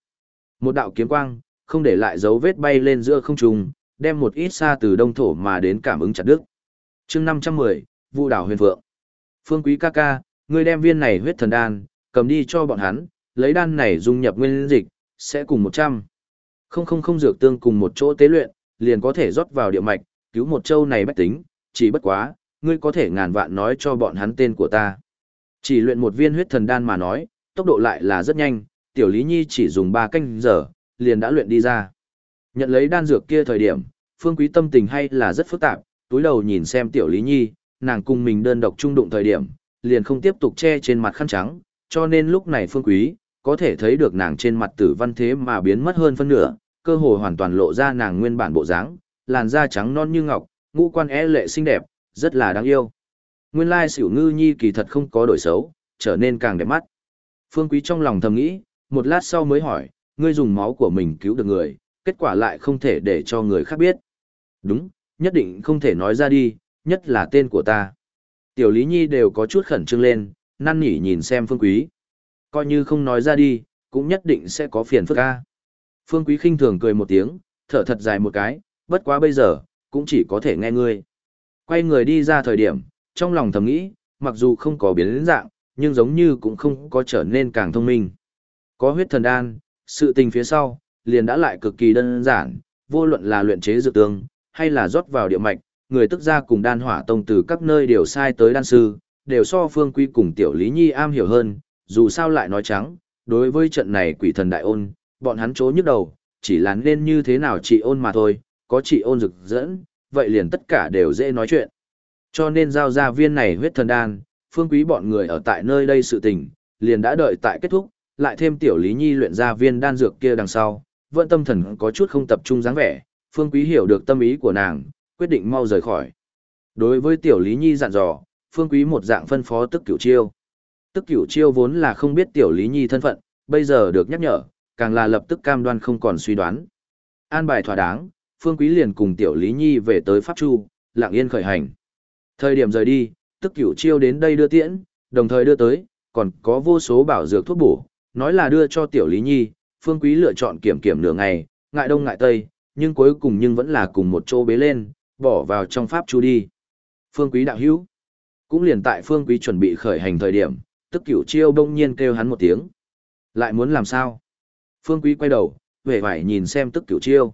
Speaker 1: Một đạo kiếm quang, không để lại dấu vết bay lên giữa không trung, đem một ít xa từ đông thổ mà đến cảm ứng chặt đứt. chương 510, Vũ đảo huyền vượng Phương quý ca ca, ngươi đem viên này huyết thần đan, cầm đi cho bọn hắn, lấy đan này dung nhập nguyên dịch, sẽ cùng 100. Không không không dược tương cùng một chỗ tế luyện, liền có thể rót vào địa mạch, cứu một châu này bách tính, chỉ bất quá, ngươi có thể ngàn vạn nói cho bọn hắn tên của ta. Chỉ luyện một viên huyết thần đan mà nói, tốc độ lại là rất nhanh, tiểu lý nhi chỉ dùng 3 canh giờ, liền đã luyện đi ra. Nhận lấy đan dược kia thời điểm, phương quý tâm tình hay là rất phức tạp, túi đầu nhìn xem tiểu lý nhi, nàng cùng mình đơn độc trung đụng thời điểm, liền không tiếp tục che trên mặt khăn trắng, cho nên lúc này phương quý, có thể thấy được nàng trên mặt tử văn thế mà biến mất hơn phân nửa, cơ hồ hoàn toàn lộ ra nàng nguyên bản bộ dáng, làn da trắng non như ngọc, ngũ quan é lệ xinh đẹp, rất là đáng yêu. Nguyên lai xỉu ngư nhi kỳ thật không có đổi xấu, trở nên càng đẹp mắt. Phương Quý trong lòng thầm nghĩ, một lát sau mới hỏi, ngươi dùng máu của mình cứu được người, kết quả lại không thể để cho người khác biết. Đúng, nhất định không thể nói ra đi, nhất là tên của ta. Tiểu Lý Nhi đều có chút khẩn trương lên, năn nỉ nhìn xem Phương Quý. Coi như không nói ra đi, cũng nhất định sẽ có phiền phức ca. Phương Quý khinh thường cười một tiếng, thở thật dài một cái, bất quá bây giờ, cũng chỉ có thể nghe ngươi. Quay người đi ra thời điểm, trong lòng thầm nghĩ, mặc dù không có biến dạng, nhưng giống như cũng không có trở nên càng thông minh. Có huyết thần đan, sự tình phía sau, liền đã lại cực kỳ đơn giản, vô luận là luyện chế dược tương, hay là rót vào địa mạch, người tức ra cùng đan hỏa tông từ các nơi đều sai tới đan sư, đều so phương quy cùng tiểu lý nhi am hiểu hơn, dù sao lại nói trắng, đối với trận này quỷ thần đại ôn, bọn hắn chố nhức đầu, chỉ là nên như thế nào trị ôn mà thôi, có trị ôn rực dẫn, vậy liền tất cả đều dễ nói chuyện. Cho nên giao ra viên này huyết thần đan, phương quý bọn người ở tại nơi đây sự tình, liền đã đợi tại kết thúc, lại thêm tiểu lý nhi luyện ra viên đan dược kia đằng sau, vẫn tâm thần có chút không tập trung dáng vẻ, phương quý hiểu được tâm ý của nàng, quyết định mau rời khỏi. Đối với tiểu lý nhi dặn dò, phương quý một dạng phân phó tức cửu chiêu. Tức cửu chiêu vốn là không biết tiểu lý nhi thân phận, bây giờ được nhắc nhở, càng là lập tức cam đoan không còn suy đoán. An bài thỏa đáng, phương quý liền cùng tiểu lý nhi về tới Pháp Chu, lặng yên khởi hành. Thời điểm rời đi, tức cửu chiêu đến đây đưa tiễn, đồng thời đưa tới, còn có vô số bảo dược thuốc bổ, nói là đưa cho tiểu lý nhi, phương quý lựa chọn kiểm kiểm nửa ngày, ngại đông ngại tây, nhưng cuối cùng nhưng vẫn là cùng một chỗ bế lên, bỏ vào trong Pháp Chu đi. Phương quý đạo hữu, cũng liền tại phương quý chuẩn bị khởi hành thời điểm, tức cửu chiêu đông nhiên kêu hắn một tiếng. Lại muốn làm sao? Phương quý quay đầu, vẻ vải nhìn xem tức cửu chiêu.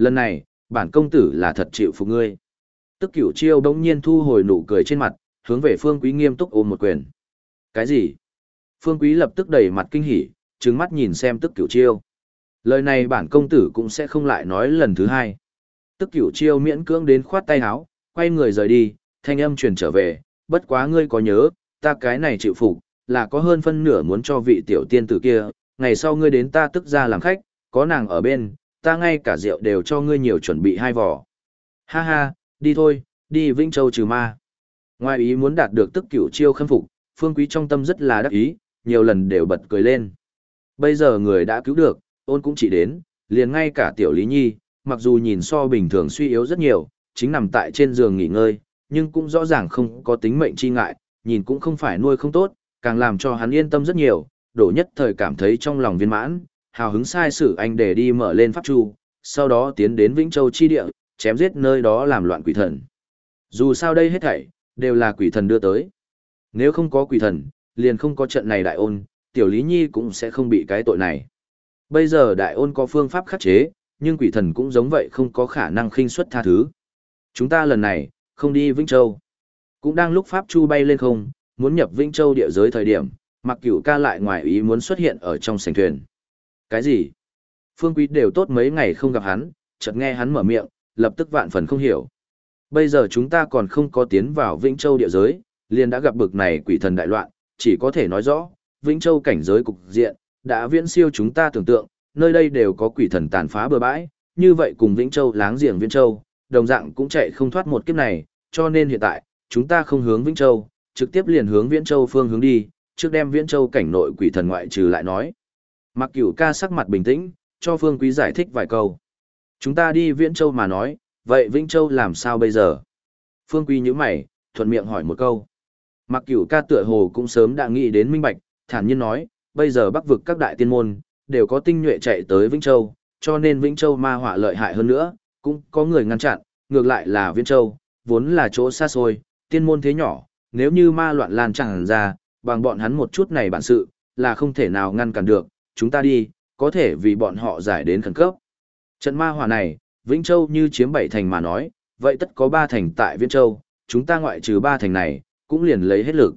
Speaker 1: Lần này, bản công tử là thật chịu phục ngươi. Tức cửu chiêu đông nhiên thu hồi nụ cười trên mặt, hướng về phương quý nghiêm túc ôm một quyền. Cái gì? Phương quý lập tức đẩy mặt kinh hỉ, trừng mắt nhìn xem tức cửu chiêu. Lời này bản công tử cũng sẽ không lại nói lần thứ hai. Tức cửu chiêu miễn cưỡng đến khoát tay áo, quay người rời đi, thanh âm truyền trở về, bất quá ngươi có nhớ, ta cái này chịu phục, là có hơn phân nửa muốn cho vị tiểu tiên tử kia, ngày sau ngươi đến ta tức ra làm khách, có nàng ở bên, ta ngay cả rượu đều cho ngươi nhiều chuẩn bị hai vỏ. Ha ha, đi thôi, đi Vĩnh Châu trừ ma. Ngoài ý muốn đạt được tức cửu chiêu khâm phục, phương quý trong tâm rất là đắc ý, nhiều lần đều bật cười lên. Bây giờ người đã cứu được, ôn cũng chỉ đến, liền ngay cả tiểu Lý Nhi, mặc dù nhìn so bình thường suy yếu rất nhiều, chính nằm tại trên giường nghỉ ngơi, nhưng cũng rõ ràng không có tính mệnh chi ngại, nhìn cũng không phải nuôi không tốt, càng làm cho hắn yên tâm rất nhiều, đổ nhất thời cảm thấy trong lòng viên mãn, hào hứng sai sử anh để đi mở lên pháp chu, sau đó tiến đến Vĩnh Châu chi địa, chém giết nơi đó làm loạn quỷ thần. Dù sao đây hết thảy, đều là quỷ thần đưa tới. Nếu không có quỷ thần, liền không có trận này đại ôn, tiểu lý nhi cũng sẽ không bị cái tội này. Bây giờ đại ôn có phương pháp khắc chế, nhưng quỷ thần cũng giống vậy không có khả năng khinh suất tha thứ. Chúng ta lần này, không đi Vĩnh Châu. Cũng đang lúc Pháp Chu bay lên không, muốn nhập Vĩnh Châu địa giới thời điểm, mặc cửu ca lại ngoài ý muốn xuất hiện ở trong sảnh thuyền. Cái gì? Phương Quý đều tốt mấy ngày không gặp hắn, chợt nghe hắn mở miệng, lập tức vạn phần không hiểu. Bây giờ chúng ta còn không có tiến vào Vĩnh Châu địa giới, liền đã gặp bực này quỷ thần đại loạn, chỉ có thể nói rõ, Vĩnh Châu cảnh giới cục diện, đã viễn siêu chúng ta tưởng tượng, nơi đây đều có quỷ thần tàn phá bừa bãi, như vậy cùng Vĩnh Châu láng giềng Viễn Châu, đồng dạng cũng chạy không thoát một kiếp này, cho nên hiện tại, chúng ta không hướng Vĩnh Châu, trực tiếp liền hướng Viễn Châu phương hướng đi, trước đem Viễn Châu cảnh nội quỷ thần ngoại trừ lại nói. Mặc Cửu ca sắc mặt bình tĩnh, cho Phương Quý giải thích vài câu. Chúng ta đi Viễn Châu mà nói, vậy Vĩnh Châu làm sao bây giờ? Phương Quý nhíu mày, thuận miệng hỏi một câu. Mặc Cửu ca tựa hồ cũng sớm đã nghĩ đến minh bạch, thản nhiên nói, bây giờ Bắc vực các đại tiên môn đều có tinh nhuệ chạy tới Vĩnh Châu, cho nên Vĩnh Châu ma họa lợi hại hơn nữa, cũng có người ngăn chặn, ngược lại là Viễn Châu, vốn là chỗ xa xôi, tiên môn thế nhỏ, nếu như ma loạn lan tràn ra, bằng bọn hắn một chút này bản sự, là không thể nào ngăn cản được, chúng ta đi, có thể vì bọn họ giải đến khẩn cấp. Trận ma hỏa này, Vĩnh Châu như chiếm bảy thành mà nói, vậy tất có ba thành tại Viễn Châu, chúng ta ngoại trừ ba thành này, cũng liền lấy hết lực.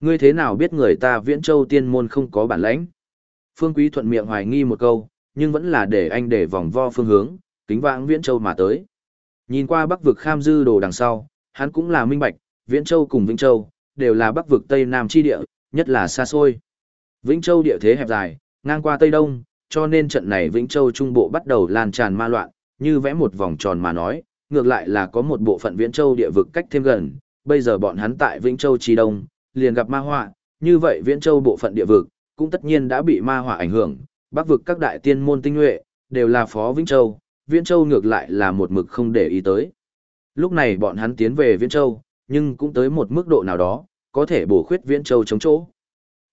Speaker 1: Ngươi thế nào biết người ta Viễn Châu tiên môn không có bản lãnh? Phương Quý thuận miệng hoài nghi một câu, nhưng vẫn là để anh để vòng vo phương hướng, kính vãng Viễn Châu mà tới. Nhìn qua bắc vực kham dư đồ đằng sau, hắn cũng là minh bạch, Viễn Châu cùng Vĩnh Châu, đều là bắc vực Tây Nam chi địa, nhất là xa xôi. Vĩnh Châu địa thế hẹp dài, ngang qua Tây Đông, cho nên trận này Vĩnh Châu Trung Bộ bắt đầu lan tràn ma loạn, như vẽ một vòng tròn mà nói, ngược lại là có một bộ phận Viễn Châu địa vực cách thêm gần, bây giờ bọn hắn tại Vĩnh Châu Chi Đông, liền gặp ma họa, như vậy Viễn Châu bộ phận địa vực, cũng tất nhiên đã bị ma họa ảnh hưởng, bắc vực các đại tiên môn tinh nhuệ, đều là phó Vĩnh Châu, Viễn Châu ngược lại là một mực không để ý tới. Lúc này bọn hắn tiến về Viễn Châu, nhưng cũng tới một mức độ nào đó, có thể bổ khuyết Viễn Châu chống chỗ.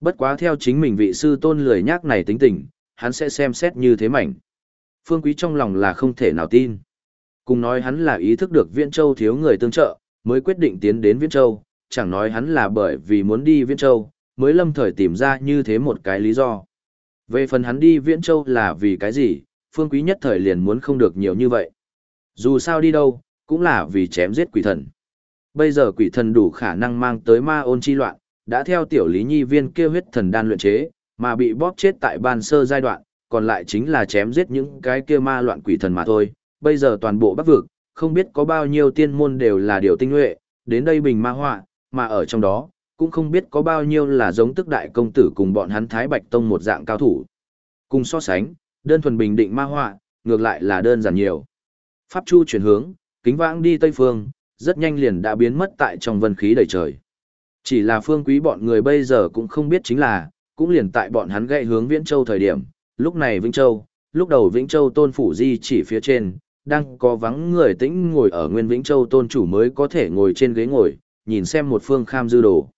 Speaker 1: Bất quá theo chính mình vị sư tôn lười nhác này tính tình, hắn sẽ xem xét như thế mảnh. Phương Quý trong lòng là không thể nào tin. Cùng nói hắn là ý thức được Viễn Châu thiếu người tương trợ, mới quyết định tiến đến Viễn Châu, chẳng nói hắn là bởi vì muốn đi Viễn Châu, mới lâm thời tìm ra như thế một cái lý do. Về phần hắn đi Viễn Châu là vì cái gì, Phương Quý nhất thời liền muốn không được nhiều như vậy. Dù sao đi đâu, cũng là vì chém giết quỷ thần. Bây giờ quỷ thần đủ khả năng mang tới ma ôn chi loạn, đã theo tiểu lý nhi viên kêu huyết thần đan luyện chế, mà bị bóp chết tại ban sơ giai đoạn, còn lại chính là chém giết những cái kia ma loạn quỷ thần mà thôi. bây giờ toàn bộ bắc vực, không biết có bao nhiêu tiên môn đều là điều tinh nhuệ, đến đây bình ma họa, mà ở trong đó, cũng không biết có bao nhiêu là giống tức đại công tử cùng bọn hắn Thái Bạch Tông một dạng cao thủ. Cùng so sánh, đơn thuần bình định ma họa, ngược lại là đơn giản nhiều. Pháp Chu chuyển hướng, kính vãng đi Tây Phương, rất nhanh liền đã biến mất tại trong vân khí đầy trời. Chỉ là phương quý bọn người bây giờ cũng không biết chính là, cũng liền tại bọn hắn gậy hướng Viễn Châu thời điểm, lúc này Vĩnh Châu, lúc đầu Vĩnh Châu tôn phủ di chỉ phía trên, đang có vắng người tĩnh ngồi ở nguyên Vĩnh Châu tôn chủ mới có thể ngồi trên ghế ngồi, nhìn xem một phương kham dư đồ.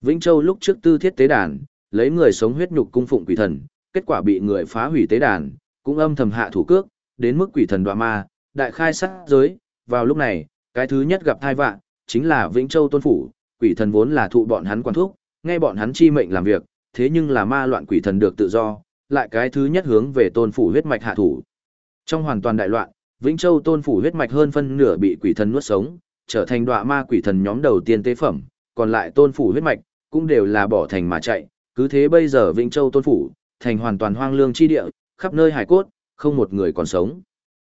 Speaker 1: Vĩnh Châu lúc trước tư thiết tế đàn, lấy người sống huyết nhục cung phụng quỷ thần, kết quả bị người phá hủy tế đàn, cũng âm thầm hạ thủ cước, đến mức quỷ thần đoạ ma, đại khai sát giới, vào lúc này, cái thứ nhất gặp thai vạn, chính là Vĩnh Châu tôn phủ, quỷ thần vốn là thụ bọn hắn quan thúc, nghe bọn hắn chi mệnh làm việc, thế nhưng là ma loạn quỷ thần được tự do, lại cái thứ nhất hướng về tôn phủ huyết mạch hạ thủ. Trong hoàn toàn đại loạn, Vĩnh Châu tôn phủ huyết mạch hơn phân nửa bị quỷ thần nuốt sống, trở thành đọa ma quỷ thần nhóm đầu tiên tế phẩm, còn lại tôn phủ huyết mạch, cũng đều là bỏ thành mà chạy, cứ thế bây giờ Vĩnh Châu tôn phủ, thành hoàn toàn hoang lương chi địa, khắp nơi hải cốt, không một người còn sống.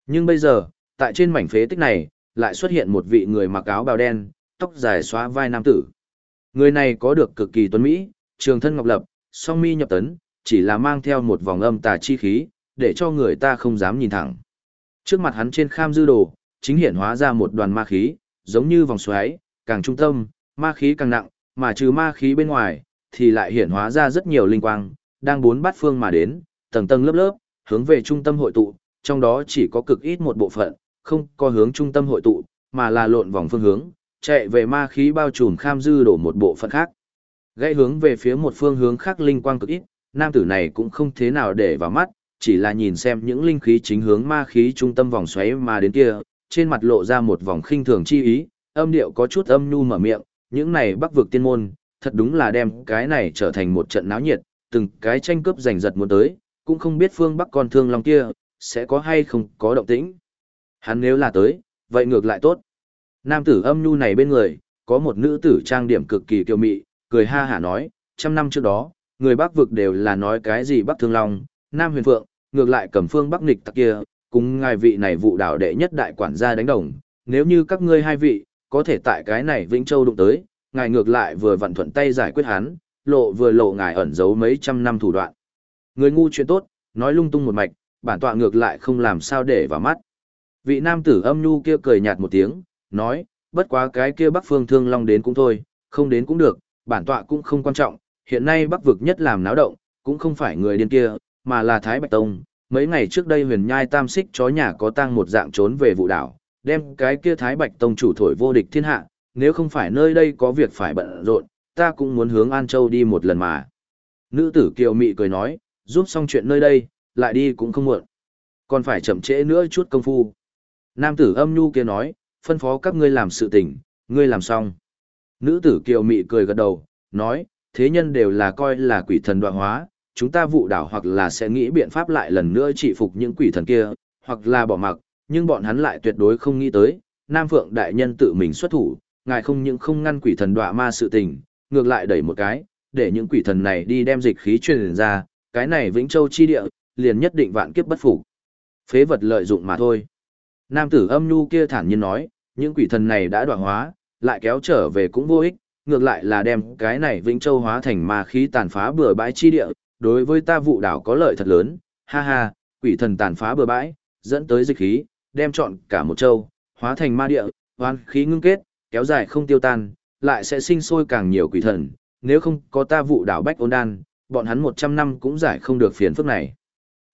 Speaker 1: Nhưng bây giờ, tại trên mảnh phế tích này, lại xuất hiện một vị người mặc áo bào đen, tóc dài xóa vai nam tử. Người này có được cực kỳ tuấn mỹ, trường thân ngọc lập, song mi nhập tấn, chỉ là mang theo một vòng âm tà chi khí, để cho người ta không dám nhìn thẳng. Trước mặt hắn trên kham dư đồ, chính hiện hóa ra một đoàn ma khí, giống như vòng xoáy, càng trung tâm, ma khí càng nặng, mà trừ ma khí bên ngoài, thì lại hiện hóa ra rất nhiều linh quang, đang bốn bát phương mà đến, tầng tầng lớp lớp, hướng về trung tâm hội tụ, trong đó chỉ có cực ít một bộ phận, không có hướng trung tâm hội tụ, mà là lộn vòng phương hướng, chạy về ma khí bao trùm kham dư đổ một bộ phận khác. Gãy hướng về phía một phương hướng khác linh quang cực ít, nam tử này cũng không thế nào để vào mắt, chỉ là nhìn xem những linh khí chính hướng ma khí trung tâm vòng xoáy mà đến kia, trên mặt lộ ra một vòng khinh thường chi ý, âm điệu có chút âm nhu mở miệng, những này bắc vực tiên môn, thật đúng là đem cái này trở thành một trận náo nhiệt, từng cái tranh cướp giành giật muốn tới, cũng không biết phương bắc con thương long kia, sẽ có hay không có động tĩnh. Hắn nếu là tới, vậy ngược lại tốt. Nam tử âm nhu này bên người, có một nữ tử trang điểm cực kỳ kiêu mị, cười ha hả nói, trăm năm trước đó, người Bắc vực đều là nói cái gì Bắc Thương Long, Nam Huyền Phượng, ngược lại cầm phương Bắc Nịch tặc kia, cùng ngài vị này vụ đảo đệ nhất đại quản gia đánh đồng, nếu như các ngươi hai vị, có thể tại cái này Vĩnh Châu đụng tới, ngài ngược lại vừa vặn thuận tay giải quyết hắn, lộ vừa lộ ngài ẩn giấu mấy trăm năm thủ đoạn. Người ngu chuyện tốt, nói lung tung một mạch, bản tọa ngược lại không làm sao để vào mắt. Vị nam tử âm nhu kia cười nhạt một tiếng, nói, bất quá cái kia Bắc Phương Thương Long đến cũng thôi, không đến cũng được, bản tọa cũng không quan trọng, hiện nay Bắc vực nhất làm náo động, cũng không phải người điên kia, mà là Thái Bạch Tông. Mấy ngày trước đây huyền nhai tam xích chó nhà có tang một dạng trốn về vụ đảo, đem cái kia Thái Bạch Tông chủ thổi vô địch thiên hạ, nếu không phải nơi đây có việc phải bận rộn, ta cũng muốn hướng An Châu đi một lần mà. Nữ tử kiều mị cười nói, giúp xong chuyện nơi đây, lại đi cũng không muộn. Còn phải chậm trễ nữa chút công phu. Nam tử âm nhu kia nói, phân phó các ngươi làm sự tình, ngươi làm xong. Nữ tử kiều mị cười gật đầu, nói, thế nhân đều là coi là quỷ thần đoạn hóa, chúng ta vụ đảo hoặc là sẽ nghĩ biện pháp lại lần nữa trị phục những quỷ thần kia, hoặc là bỏ mặc, nhưng bọn hắn lại tuyệt đối không nghĩ tới, Nam Phượng đại nhân tự mình xuất thủ, ngài không những không ngăn quỷ thần đọa ma sự tình, ngược lại đẩy một cái, để những quỷ thần này đi đem dịch khí truyền ra, cái này Vĩnh Châu chi địa, liền nhất định vạn kiếp bất phục. Phế vật lợi dụng mà thôi. Nam tử âm nhu kia thản nhiên nói, những quỷ thần này đã đoạn hóa, lại kéo trở về cũng vô ích, ngược lại là đem cái này Vĩnh Châu hóa thành ma khí tàn phá bừa bãi chi địa, đối với ta vụ đảo có lợi thật lớn, ha ha, quỷ thần tàn phá bừa bãi, dẫn tới dịch khí, đem chọn cả một châu, hóa thành ma địa, hoan khí ngưng kết, kéo dài không tiêu tan, lại sẽ sinh sôi càng nhiều quỷ thần, nếu không có ta vụ đảo Bách Ôn Đan, bọn hắn 100 năm cũng giải không được phiền phức này.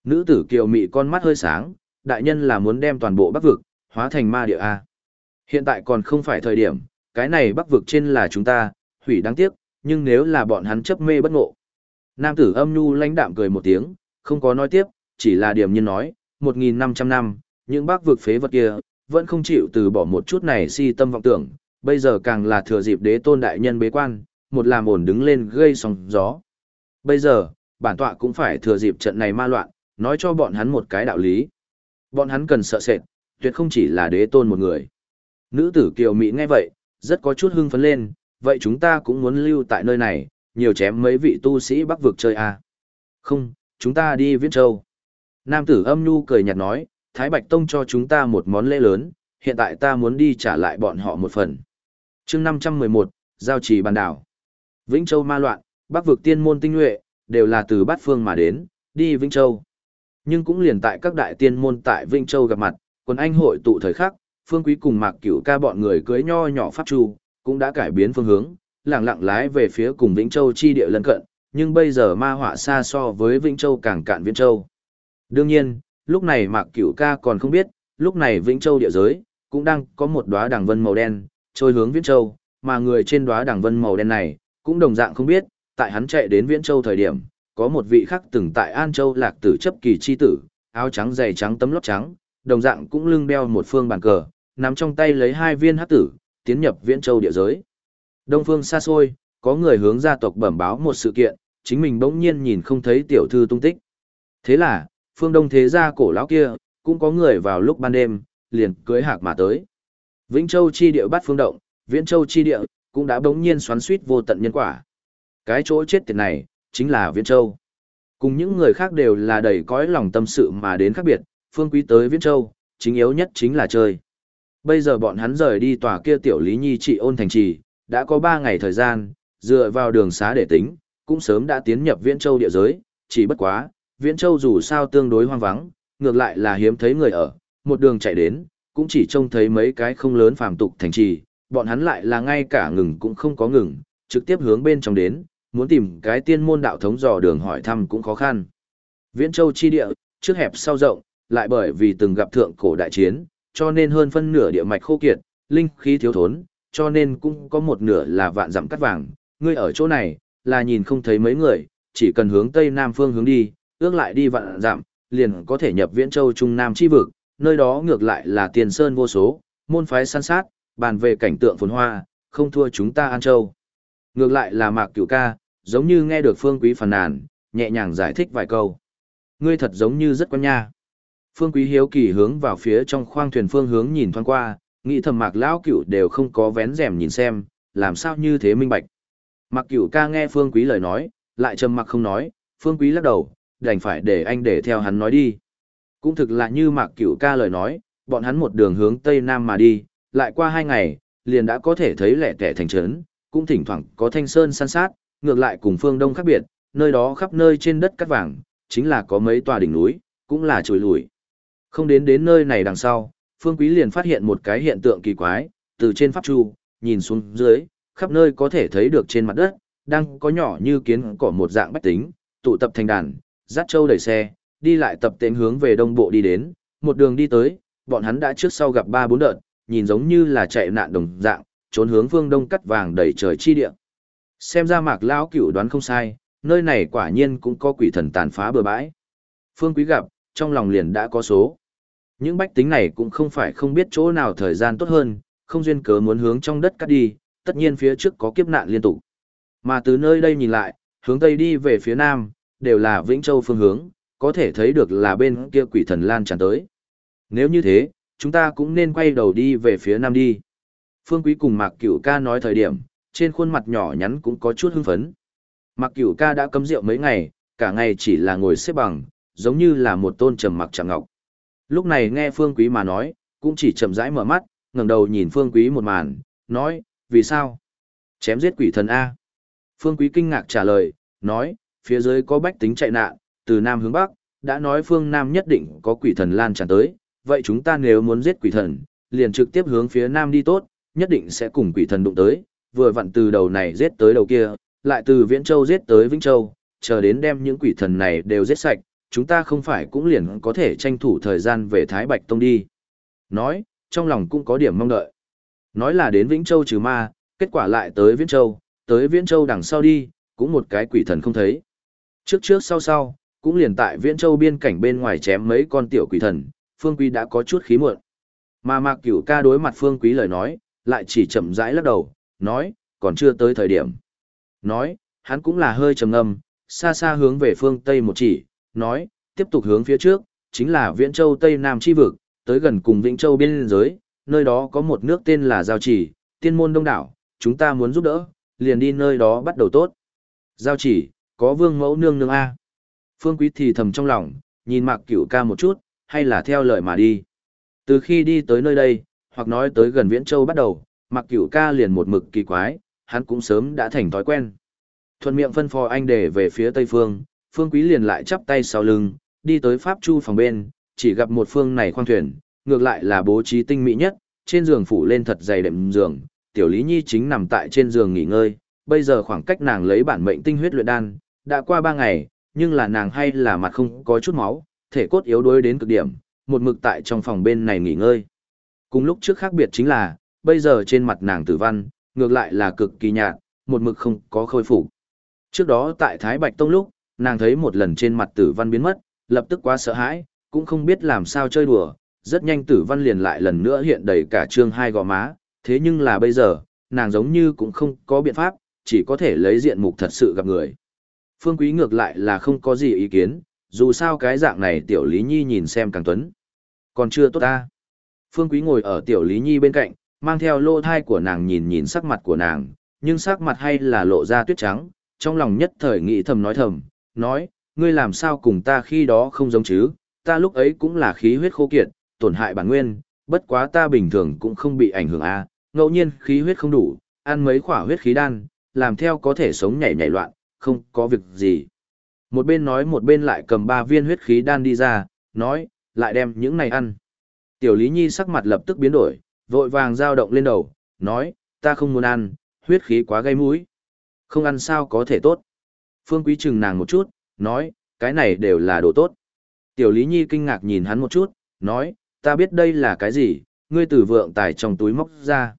Speaker 1: Nữ tử kiều mị con mắt hơi sáng, đại nhân là muốn đem toàn bộ bắc vực, hóa thành ma địa A. Hiện tại còn không phải thời điểm, cái này bắc vực trên là chúng ta, hủy đáng tiếc, nhưng nếu là bọn hắn chấp mê bất ngộ. Nam tử âm nhu lãnh đạm cười một tiếng, không có nói tiếp, chỉ là điểm nhiên nói, 1.500 năm, những bắc vực phế vật kia, vẫn không chịu từ bỏ một chút này si tâm vọng tưởng, bây giờ càng là thừa dịp đế tôn đại nhân bế quan, một làm ổn đứng lên gây sóng gió. Bây giờ, bản tọa cũng phải thừa dịp trận này ma loạn, nói cho bọn hắn một cái đạo lý. Bọn hắn cần sợ sệt, tuyệt không chỉ là đế tôn một người. Nữ tử kiều mỹ nghe vậy, rất có chút hưng phấn lên, vậy chúng ta cũng muốn lưu tại nơi này, nhiều chém mấy vị tu sĩ bắc vực chơi à. Không, chúng ta đi Viễn Châu. Nam tử âm nhu cười nhạt nói, Thái Bạch Tông cho chúng ta một món lễ lớn, hiện tại ta muốn đi trả lại bọn họ một phần. chương 511, Giao trì bàn đảo. Vĩnh Châu ma loạn, Bắc vực tiên môn tinh nhuệ, đều là từ bát phương mà đến, đi Vĩnh Châu. Nhưng cũng liền tại các đại tiên môn tại Vĩnh Châu gặp mặt, quân anh hội tụ thời khắc, phương quý cùng mạc cửu ca bọn người cưới nho nhỏ pháp chu, cũng đã cải biến phương hướng, lặng lặng lái về phía cùng Vĩnh Châu chi địa lân cận, nhưng bây giờ ma họa xa so với Vĩnh Châu càng cạn Viễn Châu. Đương nhiên, lúc này Mạc Cửu Ca còn không biết, lúc này Vĩnh Châu địa giới cũng đang có một đóa đằng vân màu đen trôi hướng Viễn Châu, mà người trên đóa đằng vân màu đen này cũng đồng dạng không biết, tại hắn chạy đến Viễn Châu thời điểm, có một vị khác từng tại An Châu lạc tử chấp kỳ chi tử, áo trắng dày trắng tấm lót trắng, đồng dạng cũng lưng đeo một phương bàn cờ, nắm trong tay lấy hai viên hắc tử, tiến nhập Viễn Châu địa giới. Đông phương xa xôi, có người hướng gia tộc bẩm báo một sự kiện, chính mình bỗng nhiên nhìn không thấy tiểu thư tung tích. Thế là, phương đông thế gia cổ lão kia, cũng có người vào lúc ban đêm, liền cưới hạc mà tới. Vĩnh Châu chi địa bắt phương động, Viễn Châu chi địa, cũng đã bỗng nhiên xoắn suýt vô tận nhân quả. Cái chỗ chết tiệt này, chính là Viễn Châu. Cùng những người khác đều là đầy cõi lòng tâm sự mà đến khác biệt, phương quý tới Viễn Châu, chính yếu nhất chính là chơi. Bây giờ bọn hắn rời đi tòa kia tiểu lý nhi trị ôn thành trì, đã có 3 ngày thời gian, dựa vào đường xá để tính, cũng sớm đã tiến nhập Viễn Châu địa giới, chỉ bất quá, Viễn Châu dù sao tương đối hoang vắng, ngược lại là hiếm thấy người ở, một đường chạy đến, cũng chỉ trông thấy mấy cái không lớn phàm tục thành trì, bọn hắn lại là ngay cả ngừng cũng không có ngừng, trực tiếp hướng bên trong đến, muốn tìm cái tiên môn đạo thống dò đường hỏi thăm cũng khó khăn. Viễn Châu chi địa, trước hẹp sau rộng, lại bởi vì từng gặp thượng cổ đại chiến, cho nên hơn phân nửa địa mạch khô kiệt, linh khí thiếu thốn, cho nên cũng có một nửa là vạn dặm cắt vàng. Ngươi ở chỗ này, là nhìn không thấy mấy người, chỉ cần hướng tây nam phương hướng đi, ước lại đi vạn dặm, liền có thể nhập Viễn Châu Trung Nam chi vực, nơi đó ngược lại là tiền sơn vô số, môn phái săn sát, bàn về cảnh tượng phồn hoa, không thua chúng ta An Châu. Ngược lại là Mạc Cửu Ca, giống như nghe được Phương Quý phàn nàn, nhẹ nhàng giải thích vài câu. Ngươi thật giống như rất quan nha. Phương Quý hiếu kỳ hướng vào phía trong khoang thuyền phương hướng nhìn thoáng qua, nghĩ thầm Mạc lão cửu đều không có vén rèm nhìn xem, làm sao như thế minh bạch. Mạc Cửu Ca nghe Phương Quý lời nói, lại trầm mặc không nói, Phương Quý lắc đầu, đành phải để anh để theo hắn nói đi. Cũng thực là như Mạc Cửu ca lời nói, bọn hắn một đường hướng Tây Nam mà đi, lại qua hai ngày, liền đã có thể thấy lẻ tẻ thành trấn, cũng thỉnh thoảng có thanh sơn san sát, ngược lại cùng phương Đông khác biệt, nơi đó khắp nơi trên đất cắt vàng, chính là có mấy tòa đỉnh núi, cũng là trồi lùi. Không đến đến nơi này đằng sau, Phương Quý liền phát hiện một cái hiện tượng kỳ quái, từ trên pháp chu, nhìn xuống dưới, khắp nơi có thể thấy được trên mặt đất, đang có nhỏ như kiến cỏ một dạng bách tính, tụ tập thành đàn, dắt châu đẩy xe, đi lại tập tên hướng về đông bộ đi đến, một đường đi tới, bọn hắn đã trước sau gặp ba bốn đợt, nhìn giống như là chạy nạn đồng dạng, trốn hướng phương đông cắt vàng đầy trời chi địa. Xem ra mạc lão cửu đoán không sai, nơi này quả nhiên cũng có quỷ thần tàn phá bừa bãi. Phương quý gặp, trong lòng liền đã có số. Những bách tính này cũng không phải không biết chỗ nào thời gian tốt hơn, không duyên cớ muốn hướng trong đất cắt đi, tất nhiên phía trước có kiếp nạn liên tục. Mà từ nơi đây nhìn lại, hướng tây đi về phía nam, đều là Vĩnh Châu phương hướng, có thể thấy được là bên kia quỷ thần lan tràn tới. Nếu như thế, chúng ta cũng nên quay đầu đi về phía nam đi. Phương Quý cùng Mạc Cửu ca nói thời điểm, trên khuôn mặt nhỏ nhắn cũng có chút hưng phấn. Mạc Cửu ca đã cấm rượu mấy ngày, cả ngày chỉ là ngồi xếp bằng, giống như là một tôn trầm mặc chẳng ngọc. Lúc này nghe Phương Quý mà nói, cũng chỉ chậm rãi mở mắt, ngẩng đầu nhìn Phương Quý một màn, nói, vì sao? Chém giết quỷ thần A. Phương Quý kinh ngạc trả lời, nói, phía dưới có bách tính chạy nạn, từ Nam hướng Bắc, đã nói phương Nam nhất định có quỷ thần lan tràn tới, vậy chúng ta nếu muốn giết quỷ thần, liền trực tiếp hướng phía Nam đi tốt, nhất định sẽ cùng quỷ thần đụng tới, vừa vặn từ đầu này giết tới đầu kia, lại từ Viễn Châu giết tới Vĩnh Châu, chờ đến đem những quỷ thần này đều giết sạch, chúng ta không phải cũng liền có thể tranh thủ thời gian về Thái Bạch Tông đi. Nói, trong lòng cũng có điểm mong đợi. Nói là đến Vĩnh Châu trừ ma, kết quả lại tới Viễn Châu, tới Viễn Châu đằng sau đi, cũng một cái quỷ thần không thấy. Trước trước sau sau, cũng liền tại Viễn Châu biên cảnh bên ngoài chém mấy con tiểu quỷ thần, Phương Quý đã có chút khí muộn. Mà Mạc Cửu ca đối mặt Phương Quý lời nói, lại chỉ chậm rãi lắc đầu, nói, còn chưa tới thời điểm. Nói, hắn cũng là hơi trầm ngâm, xa xa hướng về phương Tây một chỉ, nói, tiếp tục hướng phía trước, chính là Viễn Châu Tây Nam chi vực, tới gần cùng Vĩnh Châu biên giới, nơi đó có một nước tên là Giao Chỉ, tiên môn đông đảo, chúng ta muốn giúp đỡ, liền đi nơi đó bắt đầu tốt. Giao Chỉ, có vương mẫu nương nương A. Phương Quý thì thầm trong lòng, nhìn Mạc Cửu ca một chút, hay là theo lời mà đi. Từ khi đi tới nơi đây, hoặc nói tới gần Viễn Châu bắt đầu, mặc cửu ca liền một mực kỳ quái, hắn cũng sớm đã thành thói quen. Thuận miệng phân phò anh để về phía tây phương, phương quý liền lại chắp tay sau lưng, đi tới pháp chu phòng bên, chỉ gặp một phương này khoang thuyền, ngược lại là bố trí tinh mỹ nhất, trên giường phủ lên thật dày đệm giường, tiểu lý nhi chính nằm tại trên giường nghỉ ngơi, bây giờ khoảng cách nàng lấy bản mệnh tinh huyết luyện đan, đã qua ba ngày, nhưng là nàng hay là mặt không có chút máu, thể cốt yếu đuối đến cực điểm, một mực tại trong phòng bên này nghỉ ngơi. Cùng lúc trước khác biệt chính là, bây giờ trên mặt nàng tử văn, ngược lại là cực kỳ nhạt, một mực không có khôi phục. Trước đó tại Thái Bạch Tông lúc, nàng thấy một lần trên mặt tử văn biến mất, lập tức quá sợ hãi, cũng không biết làm sao chơi đùa, rất nhanh tử văn liền lại lần nữa hiện đầy cả trương hai gò má, thế nhưng là bây giờ, nàng giống như cũng không có biện pháp, chỉ có thể lấy diện mục thật sự gặp người. Phương Quý ngược lại là không có gì ý kiến, dù sao cái dạng này tiểu Lý Nhi nhìn xem càng tuấn. Còn chưa tốt ta. Phương Quý ngồi ở tiểu Lý Nhi bên cạnh, mang theo lô thai của nàng nhìn nhìn sắc mặt của nàng, nhưng sắc mặt hay là lộ ra tuyết trắng, trong lòng nhất thời nghĩ thầm nói thầm, nói, ngươi làm sao cùng ta khi đó không giống chứ, ta lúc ấy cũng là khí huyết khô kiệt, tổn hại bản nguyên, bất quá ta bình thường cũng không bị ảnh hưởng a, à, ngẫu nhiên khí huyết không đủ, ăn mấy khỏa huyết khí đan, làm theo có thể sống nhảy nhảy loạn, không có việc gì. Một bên nói một bên lại cầm ba viên huyết khí đan đi ra, nói, lại đem những này ăn. Tiểu Lý Nhi sắc mặt lập tức biến đổi, vội vàng dao động lên đầu, nói, ta không muốn ăn, huyết khí quá gây mũi. Không ăn sao có thể tốt. Phương Quý chừng nàng một chút, nói, cái này đều là đồ tốt. Tiểu Lý Nhi kinh ngạc nhìn hắn một chút, nói, ta biết đây là cái gì, ngươi từ vượng tài trong túi móc ra.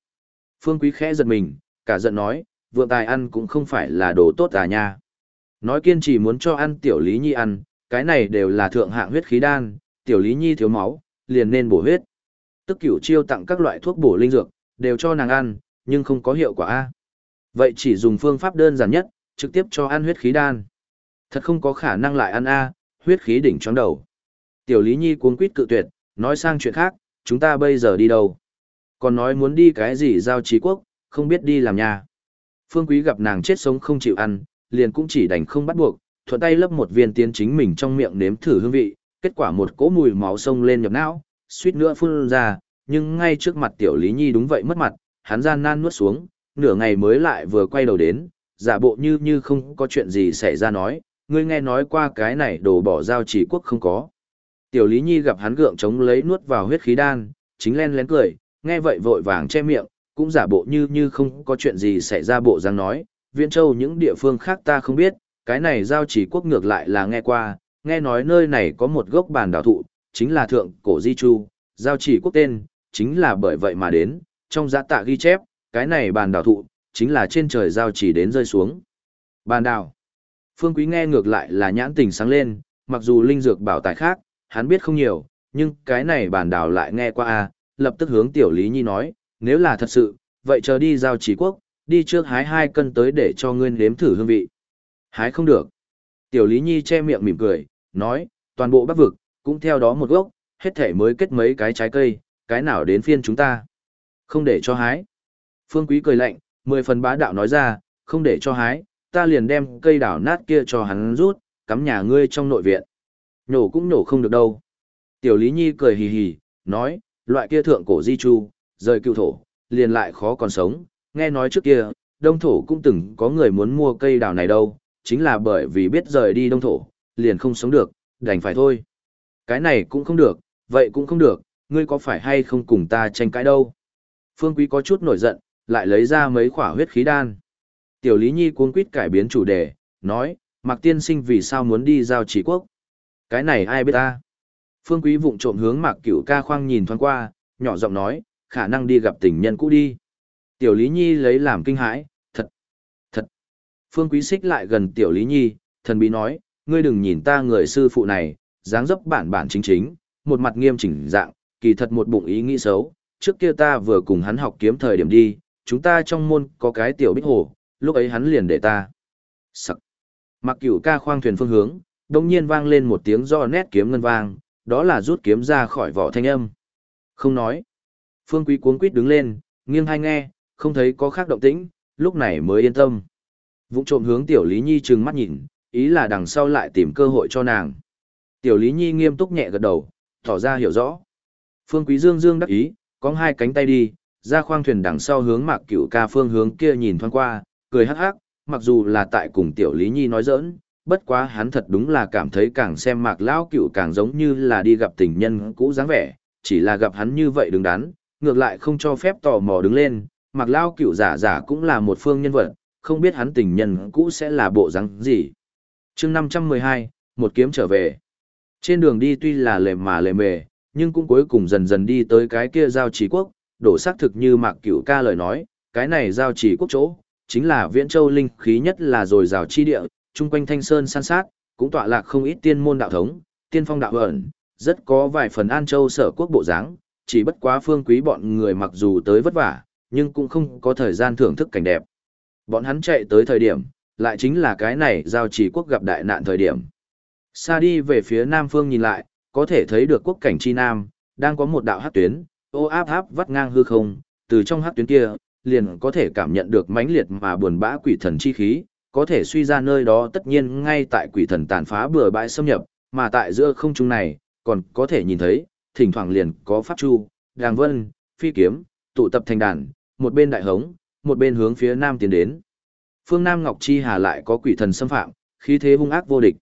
Speaker 1: Phương Quý khẽ giật mình, cả giận nói, vượng tài ăn cũng không phải là đồ tốt à nha. Nói kiên trì muốn cho ăn tiểu Lý Nhi ăn, cái này đều là thượng hạng huyết khí đan, tiểu Lý Nhi thiếu máu, liền nên bổ huyết. Tức cửu chiêu tặng các loại thuốc bổ linh dược, đều cho nàng ăn, nhưng không có hiệu quả a. Vậy chỉ dùng phương pháp đơn giản nhất, trực tiếp cho ăn huyết khí đan. Thật không có khả năng lại ăn a, huyết khí đỉnh chóng đầu. Tiểu Lý Nhi cuống quýt cự tuyệt, nói sang chuyện khác, chúng ta bây giờ đi đâu? Còn nói muốn đi cái gì giao trí quốc, không biết đi làm nhà. Phương Quý gặp nàng chết sống không chịu ăn, liền cũng chỉ đành không bắt buộc, thuận tay lấp một viên tiến chính mình trong miệng nếm thử hương vị, kết quả một cỗ mùi máu sông lên nhập não, suýt nữa phun ra, nhưng ngay trước mặt tiểu Lý Nhi đúng vậy mất mặt, hắn gian nan nuốt xuống, nửa ngày mới lại vừa quay đầu đến, giả bộ như như không có chuyện gì xảy ra nói, ngươi nghe nói qua cái này đồ bỏ giao chỉ quốc không có. Tiểu Lý Nhi gặp hắn gượng chống lấy nuốt vào huyết khí đan, chính len lén cười, nghe vậy vội vàng che miệng, cũng giả bộ như như không có chuyện gì xảy ra bộ giang nói, Viễn Châu những địa phương khác ta không biết, cái này giao chỉ quốc ngược lại là nghe qua, nghe nói nơi này có một gốc bàn đảo thụ, chính là thượng cổ di chu, giao chỉ quốc tên, chính là bởi vậy mà đến, trong giã tạ ghi chép, cái này bàn đảo thụ, chính là trên trời giao chỉ đến rơi xuống. Bàn đào. Phương Quý nghe ngược lại là nhãn tình sáng lên, mặc dù linh dược bảo tài khác, hắn biết không nhiều, nhưng cái này bàn đào lại nghe qua a, lập tức hướng tiểu Lý Nhi nói, nếu là thật sự, vậy chờ đi giao chỉ quốc, đi trước hái hai cân tới để cho ngươi nếm thử hương vị. Hái không được. Tiểu Lý Nhi che miệng mỉm cười, nói, toàn bộ bắc vực, cũng theo đó một gốc, hết thể mới kết mấy cái trái cây, cái nào đến phiên chúng ta. Không để cho hái. Phương Quý cười lạnh, mười phần bá đạo nói ra, không để cho hái, ta liền đem cây đảo nát kia cho hắn rút, cắm nhà ngươi trong nội viện. Nhổ cũng nhổ không được đâu. Tiểu Lý Nhi cười hì hì, nói, loại kia thượng cổ di chu, rời cựu thổ, liền lại khó còn sống. Nghe nói trước kia, đông thổ cũng từng có người muốn mua cây đào này đâu, chính là bởi vì biết rời đi đông thổ, liền không sống được, đành phải thôi. Cái này cũng không được, vậy cũng không được, ngươi có phải hay không cùng ta tranh cãi đâu. Phương Quý có chút nổi giận, lại lấy ra mấy khỏa huyết khí đan. Tiểu Lý Nhi cuống quýt cải biến chủ đề, nói, Mạc Tiên Sinh vì sao muốn đi giao chỉ quốc? Cái này ai biết ta? Phương Quý vụng trộm hướng Mạc Cửu Ca khoang nhìn thoáng qua, nhỏ giọng nói, khả năng đi gặp tình nhân cũ đi. Tiểu Lý Nhi lấy làm kinh hãi, thật, thật. Phương Quý xích lại gần Tiểu Lý Nhi, thần bí nói, ngươi đừng nhìn ta người sư phụ này, dáng dấp bản bản chính chính, một mặt nghiêm chỉnh dạng, kỳ thật một bụng ý nghĩ xấu. Trước kia ta vừa cùng hắn học kiếm thời điểm đi, chúng ta trong môn có cái tiểu bích hồ, lúc ấy hắn liền để ta. Sắc. Mặc cửu ca khoang thuyền phương hướng, đồng nhiên vang lên một tiếng do nét kiếm ngân vang, đó là rút kiếm ra khỏi vỏ thanh âm. Không nói. Phương Quý cuống quýt đứng lên, nghiêng hai nghe, không thấy có khác động tĩnh, lúc này mới yên tâm. Vụng trộm hướng Tiểu Lý Nhi trừng mắt nhìn, ý là đằng sau lại tìm cơ hội cho nàng. Tiểu Lý Nhi nghiêm túc nhẹ gật đầu, tỏ ra hiểu rõ. Phương Quý Dương Dương đắc ý, có hai cánh tay đi, ra khoang thuyền đằng sau hướng Mạc Cửu Ca phương hướng kia nhìn thoáng qua, cười hắc hắc, mặc dù là tại cùng Tiểu Lý Nhi nói giỡn, bất quá hắn thật đúng là cảm thấy càng xem Mạc lão cửu càng giống như là đi gặp tình nhân cũ dáng vẻ, chỉ là gặp hắn như vậy đứng đắn, ngược lại không cho phép tò mò đứng lên, Mạc lão cửu giả giả cũng là một phương nhân vật, không biết hắn tình nhân cũ sẽ là bộ dáng gì. Chương 512, một kiếm trở về. Trên đường đi tuy là lề mà lề mề, nhưng cũng cuối cùng dần dần đi tới cái kia giao trì quốc, đổ xác thực như Mạc Cửu ca lời nói, cái này giao chỉ quốc chỗ, chính là Viễn Châu linh khí nhất là dồi dào chi địa, chung quanh thanh sơn san sát, cũng tọa lạc không ít tiên môn đạo thống, tiên phong đạo ẩn, rất có vài phần An Châu sở quốc bộ dáng, chỉ bất quá phương quý bọn người mặc dù tới vất vả, nhưng cũng không có thời gian thưởng thức cảnh đẹp. Bọn hắn chạy tới thời điểm, lại chính là cái này giao chỉ quốc gặp đại nạn thời điểm. Xa đi về phía nam phương nhìn lại, có thể thấy được quốc cảnh chi nam, đang có một đạo hát tuyến, ô áp áp vắt ngang hư không, từ trong hát tuyến kia, liền có thể cảm nhận được mãnh liệt mà buồn bã quỷ thần chi khí, có thể suy ra nơi đó tất nhiên ngay tại quỷ thần tàn phá bừa bãi xâm nhập, mà tại giữa không trung này, còn có thể nhìn thấy, thỉnh thoảng liền có pháp chu, đàng vân, phi kiếm, tụ tập thành đàn, một bên đại hống, một bên hướng phía nam tiến đến. Phương Nam Ngọc Chi Hà lại có quỷ thần xâm phạm, khí thế hung ác vô địch.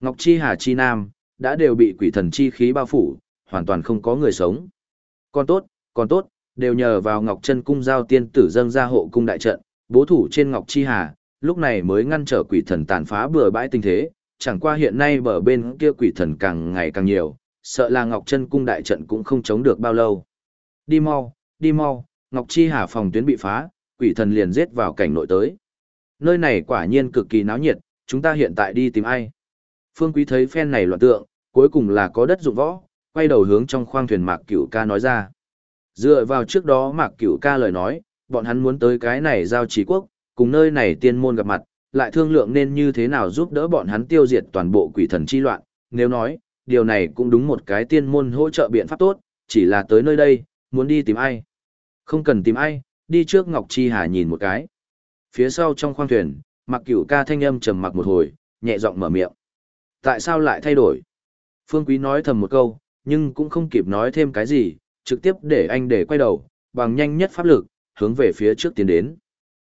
Speaker 1: Ngọc Chi Hà Chi Nam, đã đều bị quỷ thần chi khí bao phủ, hoàn toàn không có người sống. Còn tốt, còn tốt, đều nhờ vào Ngọc Chân cung giao tiên tử dâng ra hộ cung đại trận, bố thủ trên Ngọc Chi Hà, lúc này mới ngăn trở quỷ thần tàn phá bừa bãi tình thế, chẳng qua hiện nay bờ bên kia quỷ thần càng ngày càng nhiều, sợ là Ngọc Chân cung đại trận cũng không chống được bao lâu. Đi mau, đi mau, Ngọc Chi Hà phòng tuyến bị phá, quỷ thần liền giết vào cảnh nội tới. Nơi này quả nhiên cực kỳ náo nhiệt, chúng ta hiện tại đi tìm ai? Phương Quý thấy phen này loạn tượng, cuối cùng là có đất dụng võ, quay đầu hướng trong khoang thuyền Mạc Cửu ca nói ra. Dựa vào trước đó Mạc Cửu ca lời nói, bọn hắn muốn tới cái này giao trí quốc, cùng nơi này tiên môn gặp mặt, lại thương lượng nên như thế nào giúp đỡ bọn hắn tiêu diệt toàn bộ quỷ thần chi loạn, nếu nói, điều này cũng đúng một cái tiên môn hỗ trợ biện pháp tốt, chỉ là tới nơi đây, muốn đi tìm ai. Không cần tìm ai, đi trước Ngọc Chi Hà nhìn một cái. Phía sau trong khoang thuyền, Mạc Cửu ca thanh âm trầm mặc một hồi, nhẹ giọng mở miệng. Tại sao lại thay đổi? Phương Quý nói thầm một câu, nhưng cũng không kịp nói thêm cái gì, trực tiếp để anh để quay đầu, bằng nhanh nhất pháp lực, hướng về phía trước tiến đến.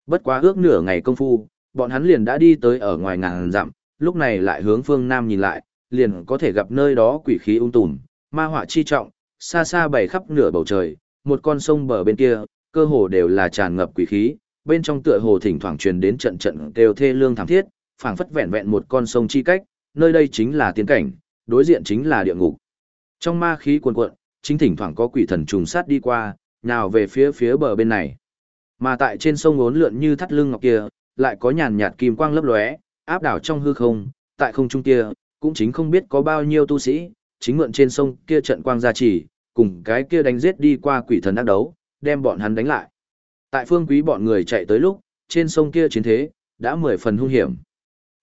Speaker 1: Bất quá ước nửa ngày công phu, bọn hắn liền đã đi tới ở ngoài ngàn dặm, lúc này lại hướng phương Nam nhìn lại, liền có thể gặp nơi đó quỷ khí ung tùm, ma họa chi trọng, xa xa bày khắp nửa bầu trời, một con sông bờ bên kia, cơ hồ đều là tràn ngập quỷ khí, bên trong tựa hồ thỉnh thoảng truyền đến trận trận kêu thê lương thảm thiết, phảng phất vẹn vẹn một con sông chi cách, nơi đây chính là tiên cảnh, đối diện chính là địa ngục. Trong ma khí cuồn cuộn, chính thỉnh thoảng có quỷ thần trùng sát đi qua, nào về phía phía bờ bên này. Mà tại trên sông ốn lượn như thắt lưng ngọc kia, lại có nhàn nhạt kim quang lấp lóe, áp đảo trong hư không, tại không trung kia, cũng chính không biết có bao nhiêu tu sĩ, chính mượn trên sông kia trận quang gia trì, cùng cái kia đánh giết đi qua quỷ thần ác đấu, đem bọn hắn đánh lại. Tại phương quý bọn người chạy tới lúc, trên sông kia chiến thế, đã mười phần hung hiểm.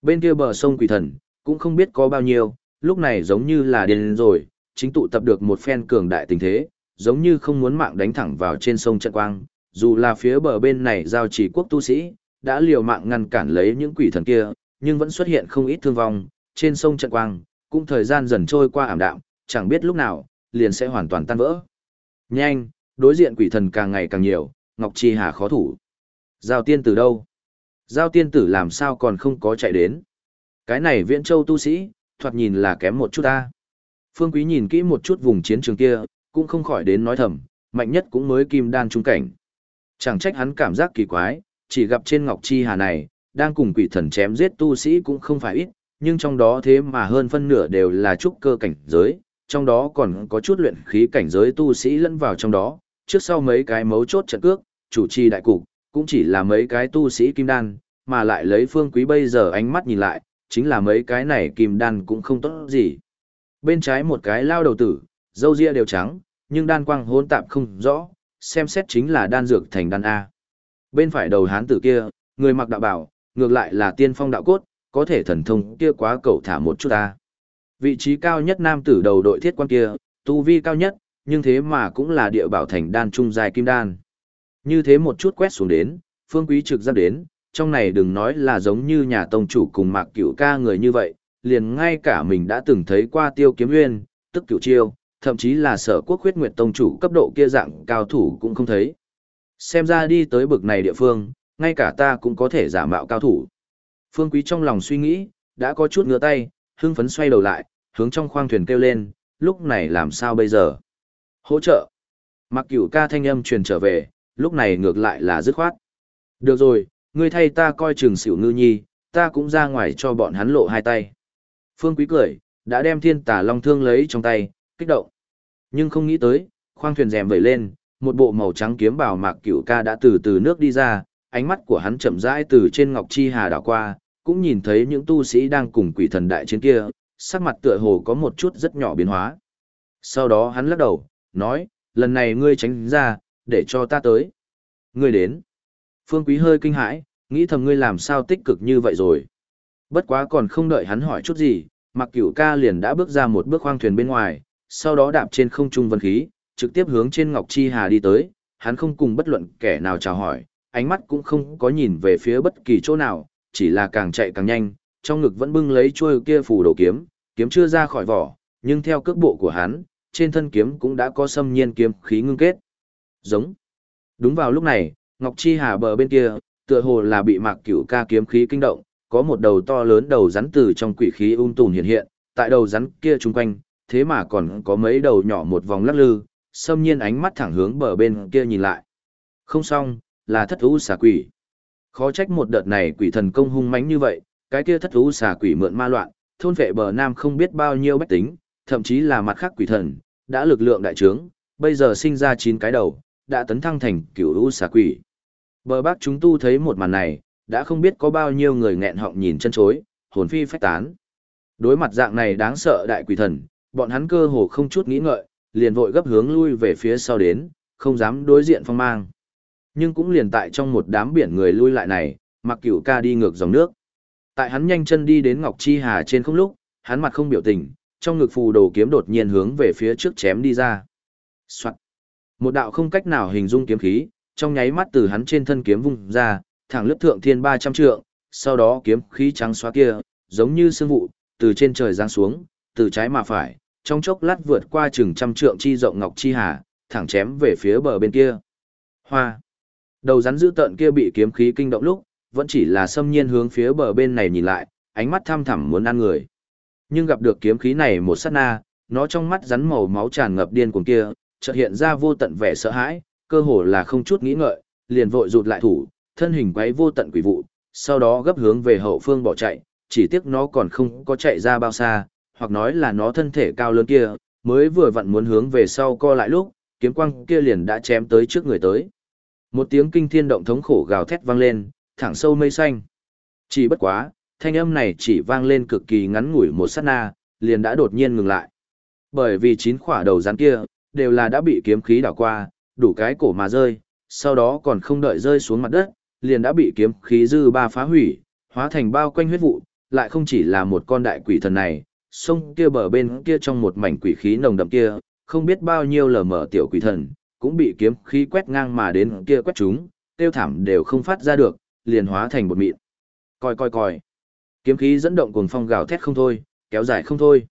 Speaker 1: Bên kia bờ sông quỷ thần, cũng không biết có bao nhiêu, lúc này giống như là điên rồi, chính tụ tập được một phen cường đại tình thế, giống như không muốn mạng đánh thẳng vào trên sông trận quang, dù là phía bờ bên này giao chỉ quốc tu sĩ, đã liều mạng ngăn cản lấy những quỷ thần kia, nhưng vẫn xuất hiện không ít thương vong, trên sông trận quang, cũng thời gian dần trôi qua ảm đạm, chẳng biết lúc nào, liền sẽ hoàn toàn tan vỡ. Nhanh, đối diện quỷ thần càng ngày càng nhiều, Ngọc Chi Hà khó thủ. Giao tiên tử đâu? Giao tiên tử làm sao còn không có chạy đến? Cái này viễn châu tu sĩ, thoạt nhìn là kém một chút ta. Phương Quý nhìn kỹ một chút vùng chiến trường kia, cũng không khỏi đến nói thầm, mạnh nhất cũng mới kim đan trung cảnh. Chẳng trách hắn cảm giác kỳ quái, chỉ gặp trên Ngọc Chi Hà này, đang cùng quỷ thần chém giết tu sĩ cũng không phải ít, nhưng trong đó thế mà hơn phân nửa đều là trúc cơ cảnh giới, trong đó còn có chút luyện khí cảnh giới tu sĩ lẫn vào trong đó, trước sau mấy cái mấu chốt trận cước, chủ trì đại cục, cũng chỉ là mấy cái tu sĩ kim đan, mà lại lấy phương quý bây giờ ánh mắt nhìn lại, chính là mấy cái này kim đan cũng không tốt gì. Bên trái một cái lao đầu tử, dâu ria đều trắng, nhưng đan quang hỗn tạp không rõ, xem xét chính là đan dược thành đan A. Bên phải đầu hán tử kia, người mặc đạo bảo, ngược lại là tiên phong đạo cốt, có thể thần thông kia quá cầu thả một chút ta. Vị trí cao nhất nam tử đầu đội thiết quan kia, tu vi cao nhất, nhưng thế mà cũng là địa bảo thành đan trung dài kim đan. Như thế một chút quét xuống đến, phương quý trực ra đến, trong này đừng nói là giống như nhà tông chủ cùng mạc cửu ca người như vậy, liền ngay cả mình đã từng thấy qua tiêu kiếm nguyên, tức cửu chiêu, thậm chí là sở quốc huyết nguyệt tông chủ cấp độ kia dạng cao thủ cũng không thấy. Xem ra đi tới bực này địa phương, ngay cả ta cũng có thể giả mạo cao thủ. Phương Quý trong lòng suy nghĩ, đã có chút ngửa tay, hưng phấn xoay đầu lại, hướng trong khoang thuyền kêu lên, lúc này làm sao bây giờ? Hỗ trợ. Mặc cửu ca thanh âm truyền trở về, lúc này ngược lại là dứt khoát. Được rồi, ngươi thay ta coi chừng xỉu ngư nhi, ta cũng ra ngoài cho bọn hắn lộ hai tay. Phương Quý cười, đã đem thiên tà long thương lấy trong tay, kích động. Nhưng không nghĩ tới, khoang thuyền rèm vẩy lên, một bộ màu trắng kiếm bào mạc cửu ca đã từ từ nước đi ra, ánh mắt của hắn chậm rãi từ trên ngọc chi hà đảo qua, cũng nhìn thấy những tu sĩ đang cùng quỷ thần đại chiến kia, sắc mặt tựa hồ có một chút rất nhỏ biến hóa. Sau đó hắn lắc đầu, nói, lần này ngươi tránh ra, để cho ta tới. Ngươi đến. Phương Quý hơi kinh hãi, nghĩ thầm ngươi làm sao tích cực như vậy rồi. Bất quá còn không đợi hắn hỏi chút gì, mặc cửu ca liền đã bước ra một bước khoang thuyền bên ngoài, sau đó đạp trên không trung vân khí, trực tiếp hướng trên Ngọc Chi Hà đi tới, hắn không cùng bất luận kẻ nào chào hỏi, ánh mắt cũng không có nhìn về phía bất kỳ chỗ nào, chỉ là càng chạy càng nhanh, trong ngực vẫn bưng lấy chuôi kia phù đồ kiếm, kiếm chưa ra khỏi vỏ, nhưng theo cước bộ của hắn, trên thân kiếm cũng đã có xâm nhiên kiếm khí ngưng kết. Giống. Đúng vào lúc này, Ngọc Chi Hà bờ bên kia, tựa hồ là bị Mạc Cửu ca kiếm khí kinh động, có một đầu to lớn đầu rắn từ trong quỷ khí ung tùn hiện hiện, tại đầu rắn kia chung quanh, thế mà còn có mấy đầu nhỏ một vòng lắc lư, xâm nhiên ánh mắt thẳng hướng bờ bên kia nhìn lại. Không xong, là thất thú xà quỷ. Khó trách một đợt này quỷ thần công hung mãnh như vậy, cái kia thất thú xà quỷ mượn ma loạn, thôn vệ bờ nam không biết bao nhiêu bách tính, thậm chí là mặt khác quỷ thần, đã lực lượng đại trướng, bây giờ sinh ra chín cái đầu, đã tấn thăng thành cửu u xà quỷ. Bờ bắc chúng tu thấy một màn này, đã không biết có bao nhiêu người nghẹn họng nhìn chân chối, hồn phi phách tán. Đối mặt dạng này đáng sợ đại quỷ thần, bọn hắn cơ hồ không chút nghĩ ngợi, liền vội gấp hướng lui về phía sau đến, không dám đối diện phong mang. Nhưng cũng liền tại trong một đám biển người lui lại này, mặc cửu ca đi ngược dòng nước. Tại hắn nhanh chân đi đến Ngọc Chi Hà trên không lúc, hắn mặt không biểu tình, trong ngực phù đồ kiếm đột nhiên hướng về phía trước chém đi ra. Soạn. Một đạo không cách nào hình dung kiếm khí, trong nháy mắt từ hắn trên thân kiếm vung ra, thẳng lướt thượng thiên 300 trượng, sau đó kiếm khí trắng xóa kia, giống như sương vụ, từ trên trời giáng xuống, từ trái mà phải, trong chốc lát vượt qua chừng trăm trượng chi rộng ngọc chi hà, thẳng chém về phía bờ bên kia. Hoa. Đầu rắn dữ tợn kia bị kiếm khí kinh động lúc, vẫn chỉ là xâm nhiên hướng phía bờ bên này nhìn lại, ánh mắt tham thẳm muốn ăn người. Nhưng gặp được kiếm khí này một sát na, nó trong mắt rắn màu máu tràn ngập điên cuồng kia, chợt hiện ra vô tận vẻ sợ hãi, cơ hồ là không chút nghĩ ngợi, liền vội rụt lại thủ, thân hình quấy vô tận quỷ vụ, sau đó gấp hướng về hậu phương bỏ chạy, chỉ tiếc nó còn không có chạy ra bao xa, hoặc nói là nó thân thể cao lớn kia, mới vừa vặn muốn hướng về sau co lại lúc, kiếm quang kia liền đã chém tới trước người tới. Một tiếng kinh thiên động thống khổ gào thét vang lên, thẳng sâu mây xanh. Chỉ bất quá, thanh âm này chỉ vang lên cực kỳ ngắn ngủi một sát na, liền đã đột nhiên ngừng lại. Bởi vì chín khỏa đầu rắn kia, đều là đã bị kiếm khí đảo qua, đủ cái cổ mà rơi, sau đó còn không đợi rơi xuống mặt đất, liền đã bị kiếm khí dư ba phá hủy, hóa thành bao quanh huyết vụ, lại không chỉ là một con đại quỷ thần này, sông kia bờ bên kia trong một mảnh quỷ khí nồng đậm kia, không biết bao nhiêu lờ mở tiểu quỷ thần, cũng bị kiếm khí quét ngang mà đến kia quét chúng, tiêu thảm đều không phát ra được, liền hóa thành một mịn. Coi coi coi. Kiếm khí dẫn động cuồng phong gào thét không thôi, kéo dài không thôi.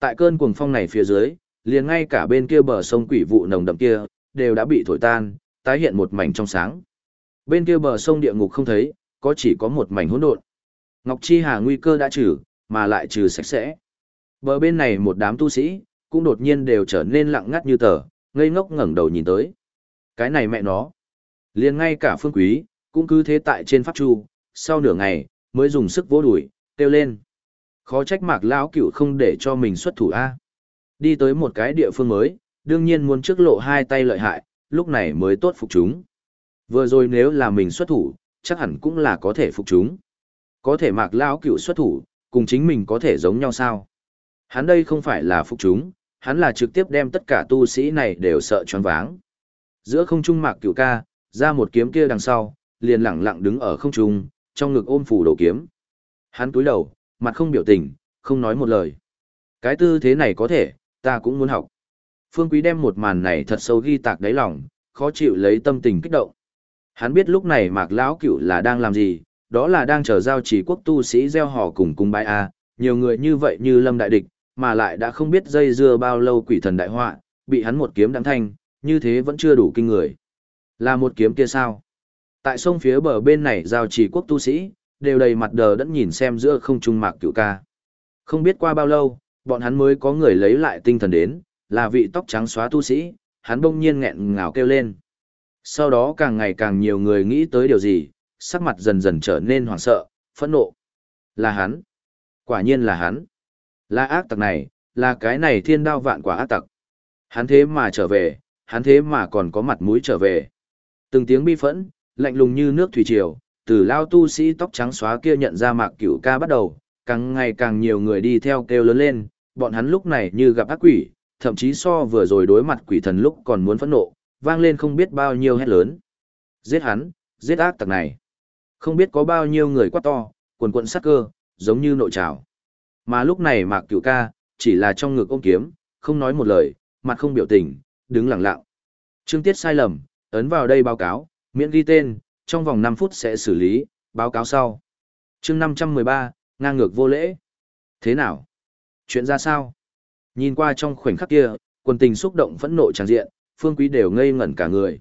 Speaker 1: Tại cơn cuồng phong này phía dưới, liền ngay cả bên kia bờ sông quỷ vụ nồng đậm kia, đều đã bị thổi tan, tái hiện một mảnh trong sáng. Bên kia bờ sông địa ngục không thấy, có chỉ có một mảnh hỗn độn. Ngọc Chi Hà nguy cơ đã trừ, mà lại trừ sạch sẽ. Bờ bên này một đám tu sĩ, cũng đột nhiên đều trở nên lặng ngắt như tờ, ngây ngốc ngẩng đầu nhìn tới. Cái này mẹ nó. liền ngay cả phương quý, cũng cứ thế tại trên pháp chu, sau nửa ngày, mới dùng sức vỗ đuổi, kêu lên. Khó trách mạc lão cửu không để cho mình xuất thủ A. Đi tới một cái địa phương mới, đương nhiên muốn trước lộ hai tay lợi hại, lúc này mới tốt phục chúng. Vừa rồi nếu là mình xuất thủ, chắc hẳn cũng là có thể phục chúng. Có thể mạc lão cựu xuất thủ, cùng chính mình có thể giống nhau sao? Hắn đây không phải là phục chúng, hắn là trực tiếp đem tất cả tu sĩ này đều sợ choáng váng. Giữa không trung mạc cựu ca, ra một kiếm kia đằng sau, liền lặng lặng đứng ở không trung, trong ngực ôm phủ đầu kiếm. Hắn túi đầu, mặt không biểu tình, không nói một lời. Cái tư thế này có thể, ta cũng muốn học. Phương Quý đem một màn này thật sâu ghi tạc đáy lòng, khó chịu lấy tâm tình kích động. Hắn biết lúc này Mạc lão cửu là đang làm gì, đó là đang chờ giao chỉ quốc tu sĩ gieo họ cùng cung bái a, nhiều người như vậy như Lâm đại địch, mà lại đã không biết dây dưa bao lâu quỷ thần đại họa, bị hắn một kiếm đắng thanh, như thế vẫn chưa đủ kinh người. Là một kiếm kia sao? Tại sông phía bờ bên này giao chỉ quốc tu sĩ, đều đầy mặt đờ đẫn nhìn xem giữa không trung mạc cửu ca. Không biết qua bao lâu, bọn hắn mới có người lấy lại tinh thần đến, là vị tóc trắng xóa tu sĩ, hắn bỗng nhiên nghẹn ngào kêu lên. Sau đó càng ngày càng nhiều người nghĩ tới điều gì, sắc mặt dần dần trở nên hoảng sợ, phẫn nộ. Là hắn. Quả nhiên là hắn. Là ác tặc này, là cái này thiên đao vạn quả ác tặc. Hắn thế mà trở về, hắn thế mà còn có mặt mũi trở về. Từng tiếng bi phẫn, lạnh lùng như nước thủy triều, từ lao tu sĩ tóc trắng xóa kia nhận ra mạc cửu ca bắt đầu, càng ngày càng nhiều người đi theo kêu lớn lên, bọn hắn lúc này như gặp ác quỷ, thậm chí so vừa rồi đối mặt quỷ thần lúc còn muốn phẫn nộ, vang lên không biết bao nhiêu hét lớn. Giết hắn, giết ác tặc này. Không biết có bao nhiêu người quát to, quần quận sắc cơ, giống như nội trào. Mà lúc này Mạc Cửu Ca, chỉ là trong ngực ôm kiếm, không nói một lời, mặt không biểu tình, đứng lặng lặng. Trương Tiết sai lầm, ấn vào đây báo cáo, miễn ghi tên, trong vòng 5 phút sẽ xử lý, báo cáo sau. chương 513, ngang ngược vô lễ. Thế nào? Chuyện ra sao? Nhìn qua trong khoảnh khắc kia, quần tình xúc động phẫn nộ tràn diện, phương quý đều ngây ngẩn cả người.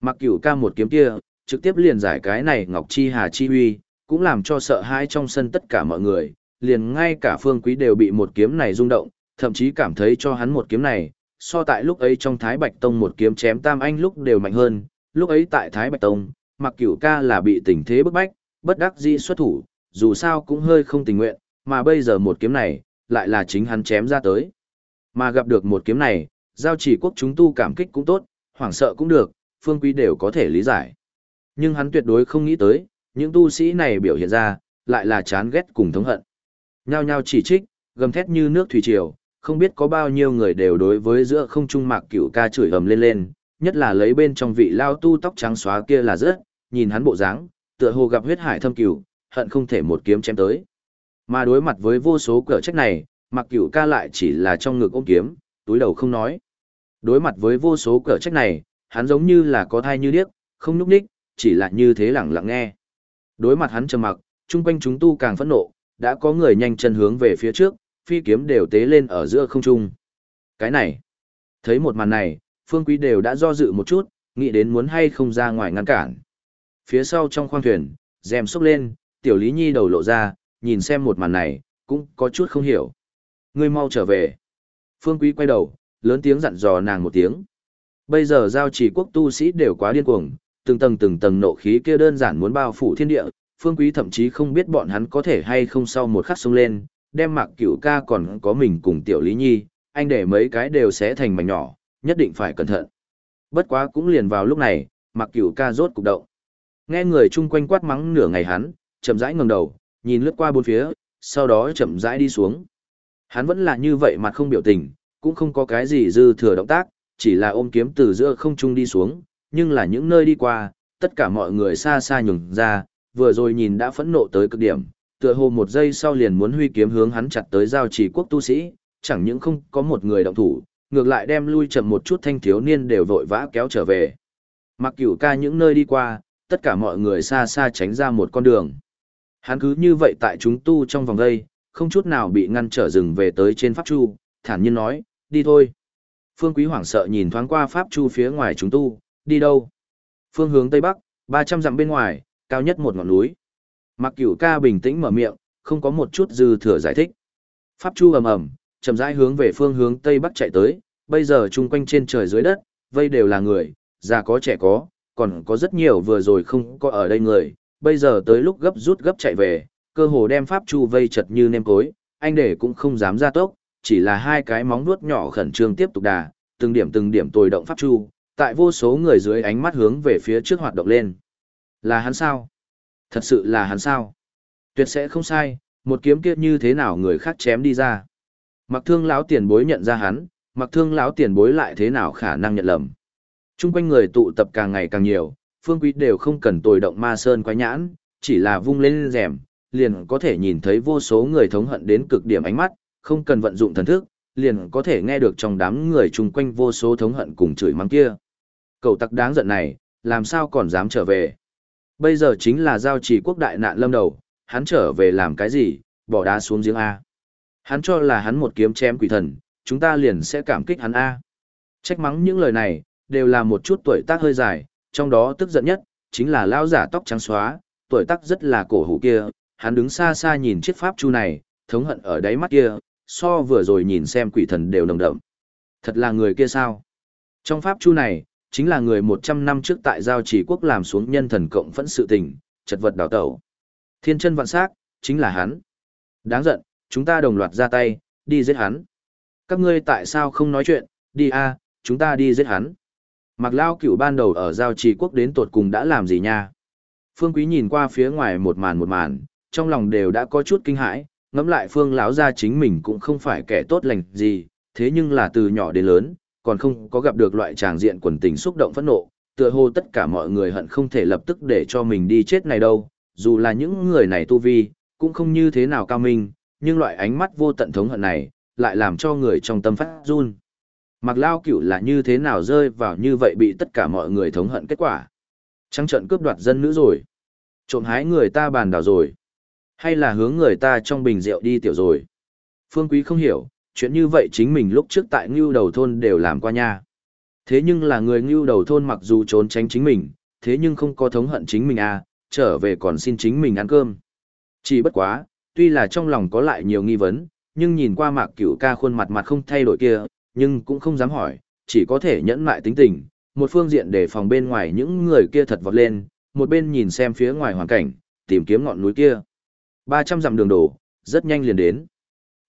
Speaker 1: Mặc cửu ca một kiếm kia, trực tiếp liền giải cái này Ngọc Chi Hà Chi Huy, cũng làm cho sợ hãi trong sân tất cả mọi người, liền ngay cả phương quý đều bị một kiếm này rung động, thậm chí cảm thấy cho hắn một kiếm này, so tại lúc ấy trong Thái Bạch Tông một kiếm chém Tam Anh lúc đều mạnh hơn, lúc ấy tại Thái Bạch Tông, mặc cửu ca là bị tình thế bức bách, bất đắc dĩ xuất thủ, dù sao cũng hơi không tình nguyện, mà bây giờ một kiếm này, lại là chính hắn chém ra tới. Mà gặp được một kiếm này, giao chỉ quốc chúng tu cảm kích cũng tốt, hoảng sợ cũng được, phương quý đều có thể lý giải. Nhưng hắn tuyệt đối không nghĩ tới, những tu sĩ này biểu hiện ra, lại là chán ghét cùng thống hận. Nhao nhao chỉ trích, gầm thét như nước thủy triều, không biết có bao nhiêu người đều đối với giữa không trung mạc cửu ca chửi ầm lên lên, nhất là lấy bên trong vị lao tu tóc trắng xóa kia là rớt, nhìn hắn bộ dáng, tựa hồ gặp huyết hải thâm cửu, hận không thể một kiếm chém tới. Mà đối mặt với vô số cửa trách này, mặc cửu ca lại chỉ là trong ngực ôm kiếm, túi đầu không nói. Đối mặt với vô số cỡ trách này, hắn giống như là có thai như điếc, không núp đích, chỉ là như thế lặng lặng nghe. Đối mặt hắn trầm mặc, chung quanh chúng tu càng phẫn nộ, đã có người nhanh chân hướng về phía trước, phi kiếm đều tế lên ở giữa không trung. Cái này, thấy một màn này, phương quý đều đã do dự một chút, nghĩ đến muốn hay không ra ngoài ngăn cản. Phía sau trong khoang thuyền, rèm xốc lên, tiểu lý nhi đầu lộ ra, nhìn xem một màn này, cũng có chút không hiểu. Ngươi mau trở về. Phương quý quay đầu, lớn tiếng dặn dò nàng một tiếng. Bây giờ giao chỉ quốc tu sĩ đều quá điên cuồng, từng tầng từng tầng nộ khí kia đơn giản muốn bao phủ thiên địa, phương quý thậm chí không biết bọn hắn có thể hay không sau một khắc xông lên, đem mạc cửu ca còn có mình cùng tiểu lý nhi, anh để mấy cái đều sẽ thành mảnh nhỏ, nhất định phải cẩn thận. Bất quá cũng liền vào lúc này, mạc cửu ca rốt cục động. Nghe người chung quanh quát mắng nửa ngày hắn, chậm rãi ngẩng đầu, nhìn lướt qua bốn phía, sau đó chậm rãi đi xuống. Hắn vẫn là như vậy mặt không biểu tình, cũng không có cái gì dư thừa động tác, chỉ là ôm kiếm từ giữa không trung đi xuống, nhưng là những nơi đi qua, tất cả mọi người xa xa nhường ra, vừa rồi nhìn đã phẫn nộ tới cực điểm, tựa hồ một giây sau liền muốn huy kiếm hướng hắn chặt tới giao chỉ quốc tu sĩ, chẳng những không có một người động thủ, ngược lại đem lui chậm một chút thanh thiếu niên đều vội vã kéo trở về. Mặc cửu ca những nơi đi qua, tất cả mọi người xa xa tránh ra một con đường. Hắn cứ như vậy tại chúng tu trong vòng đây, không chút nào bị ngăn trở dừng về tới trên pháp chu, thản nhiên nói, đi thôi. Phương Quý hoảng sợ nhìn thoáng qua pháp chu phía ngoài chúng tu, đi đâu? Phương hướng Tây Bắc, 300 dặm bên ngoài, cao nhất một ngọn núi. Mặc cửu ca bình tĩnh mở miệng, không có một chút dư thừa giải thích. Pháp chu ầm ầm, chậm rãi hướng về phương hướng Tây Bắc chạy tới, bây giờ chung quanh trên trời dưới đất, vây đều là người, già có trẻ có, còn có rất nhiều vừa rồi không có ở đây người, bây giờ tới lúc gấp rút gấp chạy về, cơ hồ đem pháp chu vây chật như nêm cối, anh để cũng không dám ra tốc, chỉ là hai cái móng nuốt nhỏ khẩn trương tiếp tục đà, từng điểm từng điểm tồi động pháp chu, tại vô số người dưới ánh mắt hướng về phía trước hoạt động lên. Là hắn sao? Thật sự là hắn sao? Tuyệt sẽ không sai, một kiếm kia như thế nào người khác chém đi ra. Mặc thương lão tiền bối nhận ra hắn, mặc thương lão tiền bối lại thế nào khả năng nhận lầm. Trung quanh người tụ tập càng ngày càng nhiều, phương quý đều không cần tồi động ma sơn quái nhãn, chỉ là vung lên rèm, liền có thể nhìn thấy vô số người thống hận đến cực điểm ánh mắt, không cần vận dụng thần thức, liền có thể nghe được trong đám người chung quanh vô số thống hận cùng chửi mắng kia. Cậu tặc đáng giận này, làm sao còn dám trở về. Bây giờ chính là giao trì quốc đại nạn lâm đầu, hắn trở về làm cái gì, bỏ đá xuống giếng A. Hắn cho là hắn một kiếm chém quỷ thần, chúng ta liền sẽ cảm kích hắn A. Trách mắng những lời này, đều là một chút tuổi tác hơi dài, trong đó tức giận nhất, chính là lao giả tóc trắng xóa, tuổi tác rất là cổ hủ kia, hắn đứng xa xa nhìn chiếc pháp chu này, thống hận ở đáy mắt kia, so vừa rồi nhìn xem quỷ thần đều nồng đậm. Thật là người kia sao? Trong pháp chu này, chính là người 100 năm trước tại giao chỉ quốc làm xuống nhân thần cộng phẫn sự tình, chật vật đào tẩu. Thiên chân vạn sắc, chính là hắn. Đáng giận, chúng ta đồng loạt ra tay, đi giết hắn. Các ngươi tại sao không nói chuyện, đi a, chúng ta đi giết hắn. Mặc lao cửu ban đầu ở giao trì quốc đến tột cùng đã làm gì nha? Phương Quý nhìn qua phía ngoài một màn một màn, trong lòng đều đã có chút kinh hãi, ngẫm lại Phương lão gia chính mình cũng không phải kẻ tốt lành gì, thế nhưng là từ nhỏ đến lớn, còn không có gặp được loại tràng diện quần tình xúc động phẫn nộ, tựa hồ tất cả mọi người hận không thể lập tức để cho mình đi chết này đâu, dù là những người này tu vi, cũng không như thế nào cao minh, nhưng loại ánh mắt vô tận thống hận này, lại làm cho người trong tâm phát run. Mặc lao cửu là như thế nào rơi vào như vậy bị tất cả mọi người thống hận kết quả. Trăng trận cướp đoạt dân nữ rồi. Trộm hái người ta bàn đảo rồi. Hay là hướng người ta trong bình rượu đi tiểu rồi. Phương Quý không hiểu, chuyện như vậy chính mình lúc trước tại ngưu đầu thôn đều làm qua nha. Thế nhưng là người ngưu đầu thôn mặc dù trốn tránh chính mình, thế nhưng không có thống hận chính mình à, trở về còn xin chính mình ăn cơm. Chỉ bất quá, tuy là trong lòng có lại nhiều nghi vấn, nhưng nhìn qua mạc cửu ca khuôn mặt mặt không thay đổi kia, nhưng cũng không dám hỏi, chỉ có thể nhẫn lại tính tình, một phương diện để phòng bên ngoài những người kia thật vọt lên, một bên nhìn xem phía ngoài hoàn cảnh, tìm kiếm ngọn núi kia. 300 dặm đường đổ, rất nhanh liền đến.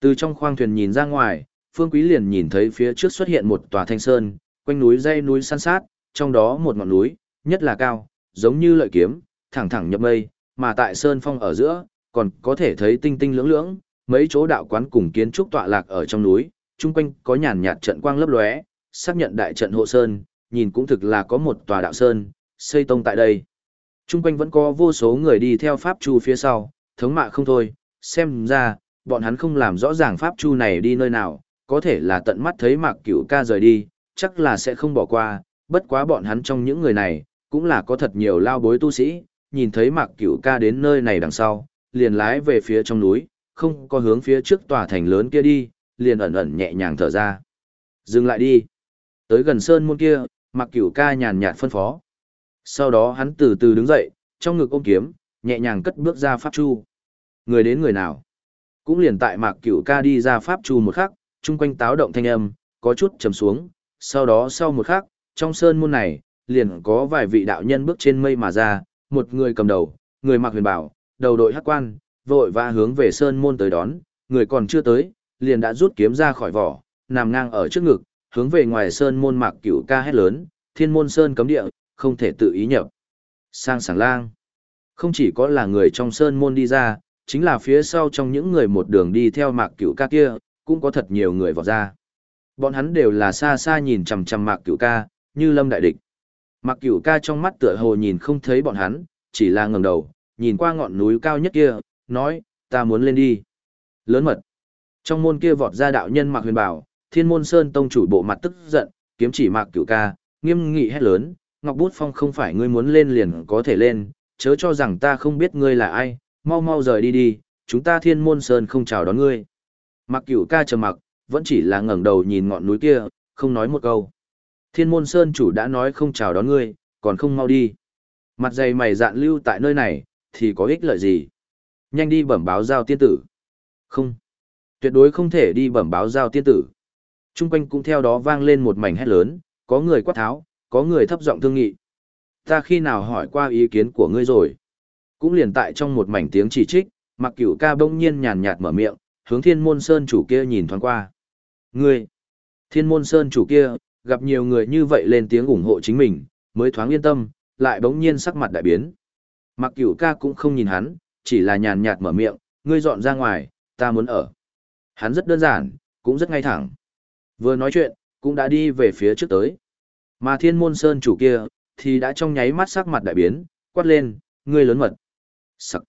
Speaker 1: Từ trong khoang thuyền nhìn ra ngoài, Phương Quý liền nhìn thấy phía trước xuất hiện một tòa thanh sơn, quanh núi dây núi san sát, trong đó một ngọn núi, nhất là cao, giống như lợi kiếm, thẳng thẳng nhập mây, mà tại sơn phong ở giữa, còn có thể thấy tinh tinh lưỡng lưỡng, mấy chỗ đạo quán cùng kiến trúc tọa lạc ở trong núi, chung quanh có nhàn nhạt trận quang lấp lóe, xác nhận đại trận hộ sơn, nhìn cũng thực là có một tòa đạo sơn, xây tông tại đây. Chung quanh vẫn có vô số người đi theo pháp chu phía sau, thống mạ không thôi, xem ra, bọn hắn không làm rõ ràng pháp chu này đi nơi nào, có thể là tận mắt thấy mạc cửu ca rời đi, chắc là sẽ không bỏ qua, bất quá bọn hắn trong những người này, cũng là có thật nhiều lao bối tu sĩ, nhìn thấy mạc cửu ca đến nơi này đằng sau, liền lái về phía trong núi, không có hướng phía trước tòa thành lớn kia đi, liền ẩn ẩn nhẹ nhàng thở ra. Dừng lại đi. Tới gần sơn môn kia, mạc cửu ca nhàn nhạt phân phó. Sau đó hắn từ từ đứng dậy, trong ngực ôm kiếm, nhẹ nhàng cất bước ra pháp chu. Người đến người nào? Cũng liền tại mạc cửu ca đi ra pháp chu một khắc, chung quanh táo động thanh âm, có chút trầm xuống, sau đó sau một khắc, trong sơn môn này, liền có vài vị đạo nhân bước trên mây mà ra, một người cầm đầu, người mặc huyền bảo, đầu đội hắc quan, vội và hướng về sơn môn tới đón, người còn chưa tới, liền đã rút kiếm ra khỏi vỏ, nằm ngang ở trước ngực, hướng về ngoài sơn môn mạc cửu ca hét lớn, thiên môn sơn cấm địa, không thể tự ý nhập. Sang sảng lang, không chỉ có là người trong sơn môn đi ra, chính là phía sau trong những người một đường đi theo mạc cửu ca kia, cũng có thật nhiều người vào ra. Bọn hắn đều là xa xa nhìn chằm chằm mạc cửu ca, như lâm đại địch. Mạc cửu ca trong mắt tựa hồ nhìn không thấy bọn hắn, chỉ là ngẩng đầu, nhìn qua ngọn núi cao nhất kia, nói, ta muốn lên đi. Lớn mật. Trong môn kia vọt ra đạo nhân mạc huyền bảo, thiên môn sơn tông chủ bộ mặt tức giận, kiếm chỉ mạc cửu ca, nghiêm nghị hét lớn, Ngọc Bút Phong không phải ngươi muốn lên liền có thể lên, chớ cho rằng ta không biết ngươi là ai, mau mau rời đi đi, chúng ta thiên môn sơn không chào đón ngươi. Mặc cửu ca trầm mặc, vẫn chỉ là ngẩng đầu nhìn ngọn núi kia, không nói một câu. Thiên môn sơn chủ đã nói không chào đón ngươi, còn không mau đi. Mặt dày mày dạn lưu tại nơi này, thì có ích lợi gì? Nhanh đi bẩm báo giao tiên tử. Không. Tuyệt đối không thể đi bẩm báo giao tiên tử. Trung quanh cũng theo đó vang lên một mảnh hét lớn, có người quát tháo, có người thấp giọng thương nghị. Ta khi nào hỏi qua ý kiến của ngươi rồi? Cũng liền tại trong một mảnh tiếng chỉ trích, mặc cửu ca bỗng nhiên nhàn nhạt mở miệng, hướng thiên môn sơn chủ kia nhìn thoáng qua. Ngươi! Thiên môn sơn chủ kia, gặp nhiều người như vậy lên tiếng ủng hộ chính mình, mới thoáng yên tâm, lại bỗng nhiên sắc mặt đại biến. Mặc cửu ca cũng không nhìn hắn, chỉ là nhàn nhạt mở miệng, ngươi dọn ra ngoài, ta muốn ở. Hắn rất đơn giản, cũng rất ngay thẳng. Vừa nói chuyện, cũng đã đi về phía trước tới. Mà thiên môn sơn chủ kia, thì đã trong nháy mắt sắc mặt đại biến, quát lên, ngươi lớn mật. Sắc.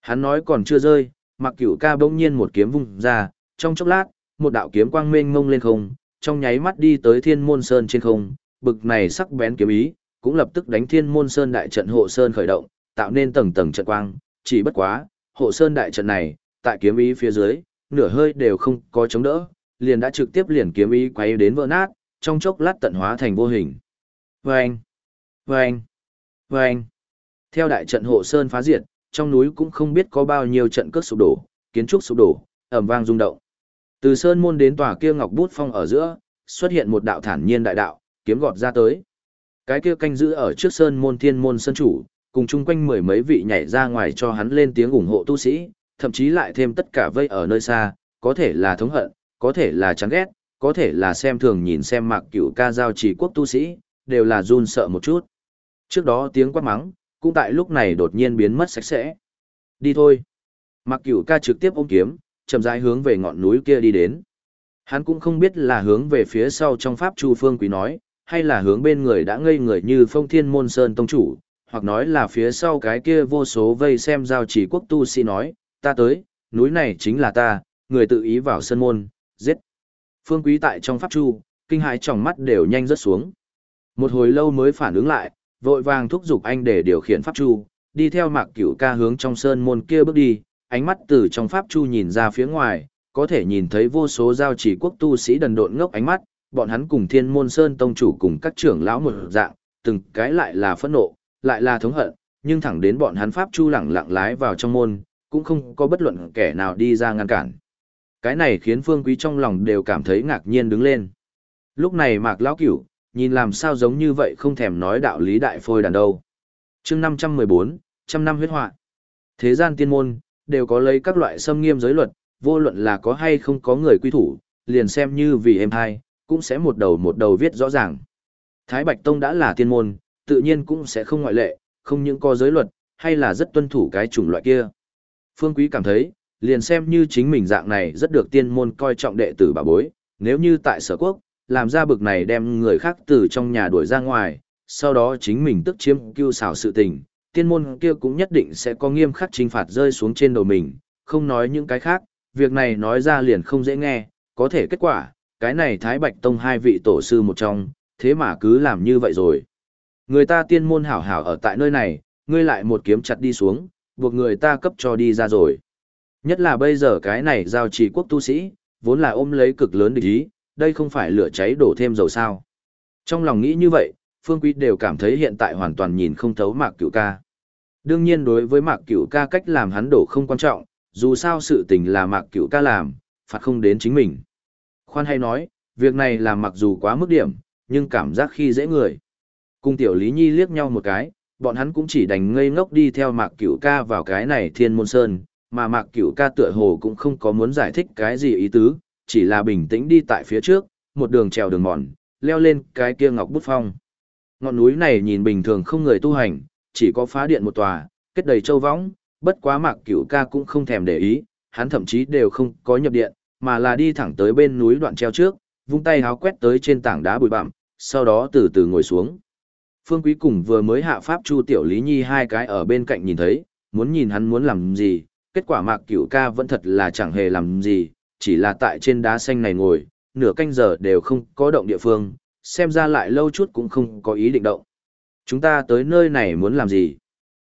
Speaker 1: Hắn nói còn chưa rơi, mặc cửu ca bỗng nhiên một kiếm vung ra, trong chốc lát, một đạo kiếm quang mênh mông lên không, trong nháy mắt đi tới thiên môn sơn trên không, bực này sắc bén kiếm ý, cũng lập tức đánh thiên môn sơn đại trận hộ sơn khởi động, tạo nên tầng tầng trận quang, chỉ bất quá, hộ sơn đại trận này, tại kiếm ý phía dưới, nửa hơi đều không có chống đỡ, liền đã trực tiếp liền kiếm ý quay đến vỡ nát, trong chốc lát tận hóa thành vô hình. Vâng! Vâng! Vâng! Theo đại trận hộ sơn phá diệt, trong núi cũng không biết có bao nhiêu trận cước sụp đổ, kiến trúc sụp đổ, ầm vang rung động. Từ sơn môn đến tòa kia ngọc bút phong ở giữa, xuất hiện một đạo thản nhiên đại đạo, kiếm gọt ra tới. Cái kia canh giữ ở trước sơn môn thiên môn sơn chủ, cùng chung quanh mười mấy vị nhảy ra ngoài cho hắn lên tiếng ủng hộ tu sĩ, thậm chí lại thêm tất cả vây ở nơi xa, có thể là thống hận, có thể là chán ghét, có thể là xem thường nhìn xem mạc cửu ca giao chỉ quốc tu sĩ, đều là run sợ một chút. Trước đó tiếng quát mắng, cũng tại lúc này đột nhiên biến mất sạch sẽ. Đi thôi. Mạc cửu ca trực tiếp ôm kiếm, chậm rãi hướng về ngọn núi kia đi đến. Hắn cũng không biết là hướng về phía sau trong pháp chu phương quý nói, hay là hướng bên người đã ngây người như phong thiên môn sơn tông chủ, hoặc nói là phía sau cái kia vô số vây xem giao chỉ quốc tu sĩ nói, ta tới, núi này chính là ta, người tự ý vào sân môn, giết. Phương quý tại trong pháp chu, kinh hãi trong mắt đều nhanh rớt xuống. Một hồi lâu mới phản ứng lại, vội vàng thúc giục anh để điều khiển pháp chu, đi theo mạc cửu ca hướng trong sơn môn kia bước đi, ánh mắt từ trong pháp chu nhìn ra phía ngoài, có thể nhìn thấy vô số giao chỉ quốc tu sĩ đần độn ngốc ánh mắt, bọn hắn cùng thiên môn sơn tông chủ cùng các trưởng lão một dạng, từng cái lại là phẫn nộ, lại là thống hận, nhưng thẳng đến bọn hắn pháp chu lẳng lặng lái vào trong môn, cũng không có bất luận kẻ nào đi ra ngăn cản. Cái này khiến phương quý trong lòng đều cảm thấy ngạc nhiên đứng lên. Lúc này mạc lão cửu, nhìn làm sao giống như vậy không thèm nói đạo lý đại phôi đàn đâu. chương 514, trăm năm huyết họa Thế gian tiên môn, đều có lấy các loại xâm nghiêm giới luật, vô luận là có hay không có người quy thủ, liền xem như vì em hai, cũng sẽ một đầu một đầu viết rõ ràng. Thái Bạch Tông đã là tiên môn, tự nhiên cũng sẽ không ngoại lệ, không những có giới luật, hay là rất tuân thủ cái chủng loại kia. Phương Quý cảm thấy, liền xem như chính mình dạng này rất được tiên môn coi trọng đệ tử bà bối, nếu như tại sở quốc, làm ra bực này đem người khác từ trong nhà đuổi ra ngoài, sau đó chính mình tức chiếm cưu xảo sự tình, tiên môn kia cũng nhất định sẽ có nghiêm khắc trinh phạt rơi xuống trên đầu mình, không nói những cái khác, việc này nói ra liền không dễ nghe, có thể kết quả, cái này Thái Bạch Tông hai vị tổ sư một trong, thế mà cứ làm như vậy rồi. Người ta tiên môn hảo hảo ở tại nơi này, ngươi lại một kiếm chặt đi xuống, buộc người ta cấp cho đi ra rồi. Nhất là bây giờ cái này giao trì quốc tu sĩ, vốn là ôm lấy cực lớn địch ý, đây không phải lửa cháy đổ thêm dầu sao. Trong lòng nghĩ như vậy, Phương Quý đều cảm thấy hiện tại hoàn toàn nhìn không thấu Mạc Cửu Ca. Đương nhiên đối với Mạc Cửu Ca cách làm hắn đổ không quan trọng, dù sao sự tình là Mạc Cửu Ca làm, phạt không đến chính mình. Khoan hay nói, việc này làm mặc dù quá mức điểm, nhưng cảm giác khi dễ người. Cung tiểu Lý Nhi liếc nhau một cái, bọn hắn cũng chỉ đành ngây ngốc đi theo Mạc Cửu Ca vào cái này Thiên Môn Sơn, mà Mạc Cửu Ca tựa hồ cũng không có muốn giải thích cái gì ý tứ, chỉ là bình tĩnh đi tại phía trước, một đường trèo đường mòn, leo lên cái kia ngọc bút phong. Ngọn núi này nhìn bình thường không người tu hành, chỉ có phá điện một tòa, kết đầy châu võng, bất quá Mạc Cửu Ca cũng không thèm để ý, hắn thậm chí đều không có nhập điện, mà là đi thẳng tới bên núi đoạn treo trước, vung tay háo quét tới trên tảng đá bụi bặm, sau đó từ từ ngồi xuống. Phương Quý cùng vừa mới hạ pháp Chu Tiểu Lý Nhi hai cái ở bên cạnh nhìn thấy, muốn nhìn hắn muốn làm gì, kết quả Mạc Cửu Ca vẫn thật là chẳng hề làm gì, chỉ là tại trên đá xanh này ngồi, nửa canh giờ đều không có động địa phương, xem ra lại lâu chút cũng không có ý định động. Chúng ta tới nơi này muốn làm gì?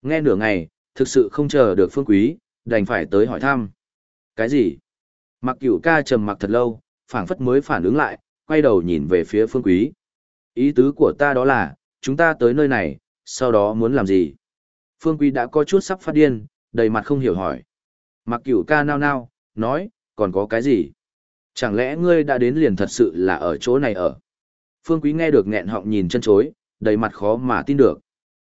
Speaker 1: Nghe nửa ngày, thực sự không chờ được Phương Quý, đành phải tới hỏi thăm. Cái gì? Mặc cửu ca trầm mặc thật lâu, phảng phất mới phản ứng lại, quay đầu nhìn về phía phương quý. Ý tứ của ta đó là, chúng ta tới nơi này, sau đó muốn làm gì? Phương quý đã có chút sắp phát điên, đầy mặt không hiểu hỏi. Mặc cửu ca nao nao, nói, còn có cái gì? Chẳng lẽ ngươi đã đến liền thật sự là ở chỗ này ở? Phương quý nghe được nghẹn họng nhìn chân chối, đầy mặt khó mà tin được.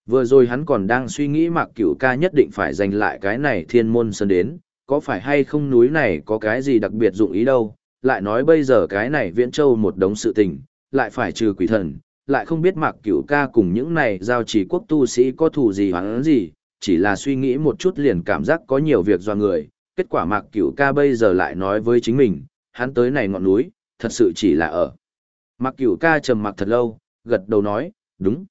Speaker 1: Vừa rồi hắn còn đang suy nghĩ Mạc Cửu Ca nhất định phải giành lại cái này thiên môn sơn đến, có phải hay không núi này có cái gì đặc biệt dụng ý đâu, lại nói bây giờ cái này viễn châu một đống sự tình, lại phải trừ quỷ thần, lại không biết mạc cửu ca cùng những này giao chỉ quốc tu sĩ có thù gì hoáng gì, chỉ là suy nghĩ một chút liền cảm giác có nhiều việc do người, kết quả mạc cửu ca bây giờ lại nói với chính mình, hắn tới này ngọn núi, thật sự chỉ là ở. Mạc cửu ca trầm mặc thật lâu, gật đầu nói, đúng.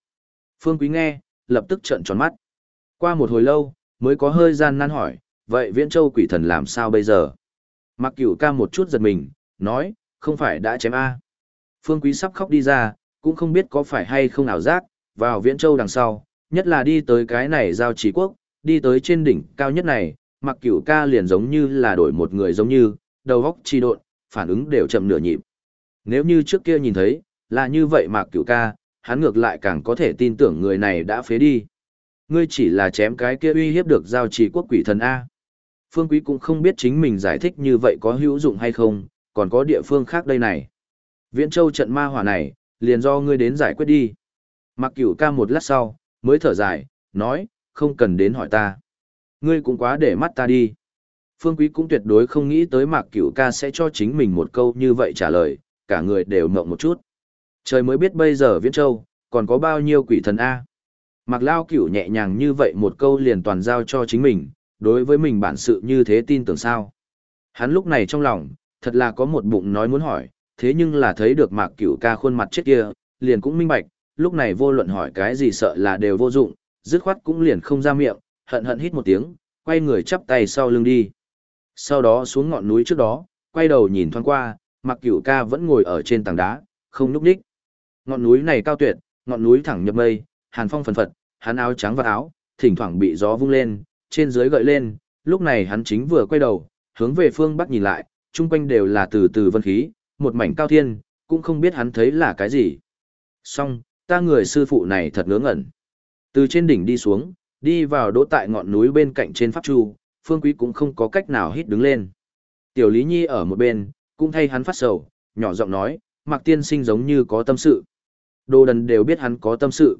Speaker 1: Phương Quý nghe, lập tức trợn tròn mắt. Qua một hồi lâu, mới có hơi gian nan hỏi, vậy viễn châu quỷ thần làm sao bây giờ? Mặc cửu ca một chút giật mình, nói, không phải đã chém A. Phương Quý sắp khóc đi ra, cũng không biết có phải hay không ảo giác, vào viễn châu đằng sau, nhất là đi tới cái này giao trí quốc, đi tới trên đỉnh cao nhất này, mặc cửu ca liền giống như là đổi một người giống như, đầu óc chi độn, phản ứng đều chậm nửa nhịp. Nếu như trước kia nhìn thấy, là như vậy Mạc Cửu ca, hắn ngược lại càng có thể tin tưởng người này đã phế đi. Ngươi chỉ là chém cái kia uy hiếp được giao trì quốc quỷ thần A. Phương Quý cũng không biết chính mình giải thích như vậy có hữu dụng hay không, còn có địa phương khác đây này. Viễn Châu trận ma hỏa này, liền do ngươi đến giải quyết đi. Mặc cửu ca một lát sau, mới thở dài, nói, không cần đến hỏi ta. Ngươi cũng quá để mắt ta đi. Phương Quý cũng tuyệt đối không nghĩ tới Mạc Cửu ca sẽ cho chính mình một câu như vậy trả lời, cả người đều mộng một chút. Trời mới biết bây giờ Viễn Châu, còn có bao nhiêu quỷ thần A. Mạc Lao Cửu nhẹ nhàng như vậy một câu liền toàn giao cho chính mình, đối với mình bản sự như thế tin tưởng sao. Hắn lúc này trong lòng, thật là có một bụng nói muốn hỏi, thế nhưng là thấy được Mạc Cửu ca khuôn mặt chết kia, liền cũng minh bạch, lúc này vô luận hỏi cái gì sợ là đều vô dụng, dứt khoát cũng liền không ra miệng, hận hận hít một tiếng, quay người chắp tay sau lưng đi. Sau đó xuống ngọn núi trước đó, quay đầu nhìn thoáng qua, mặc Cửu ca vẫn ngồi ở trên tảng đá, không núp đích. Ngọn núi này cao tuyệt, ngọn núi thẳng nhập mây, hàn phong phần phật, hắn áo trắng và áo, thỉnh thoảng bị gió vung lên, trên dưới gợi lên, lúc này hắn chính vừa quay đầu, hướng về phương bắc nhìn lại, chung quanh đều là từ từ vân khí, một mảnh cao thiên, cũng không biết hắn thấy là cái gì. Xong, ta người sư phụ này thật ngớ ngẩn. Từ trên đỉnh đi xuống, đi vào đỗ tại ngọn núi bên cạnh trên pháp chu, phương quý cũng không có cách nào hít đứng lên. Tiểu Lý Nhi ở một bên, cũng thay hắn phát sầu, nhỏ giọng nói, Mạc Tiên Sinh giống như có tâm sự. Đồ đần đều biết hắn có tâm sự.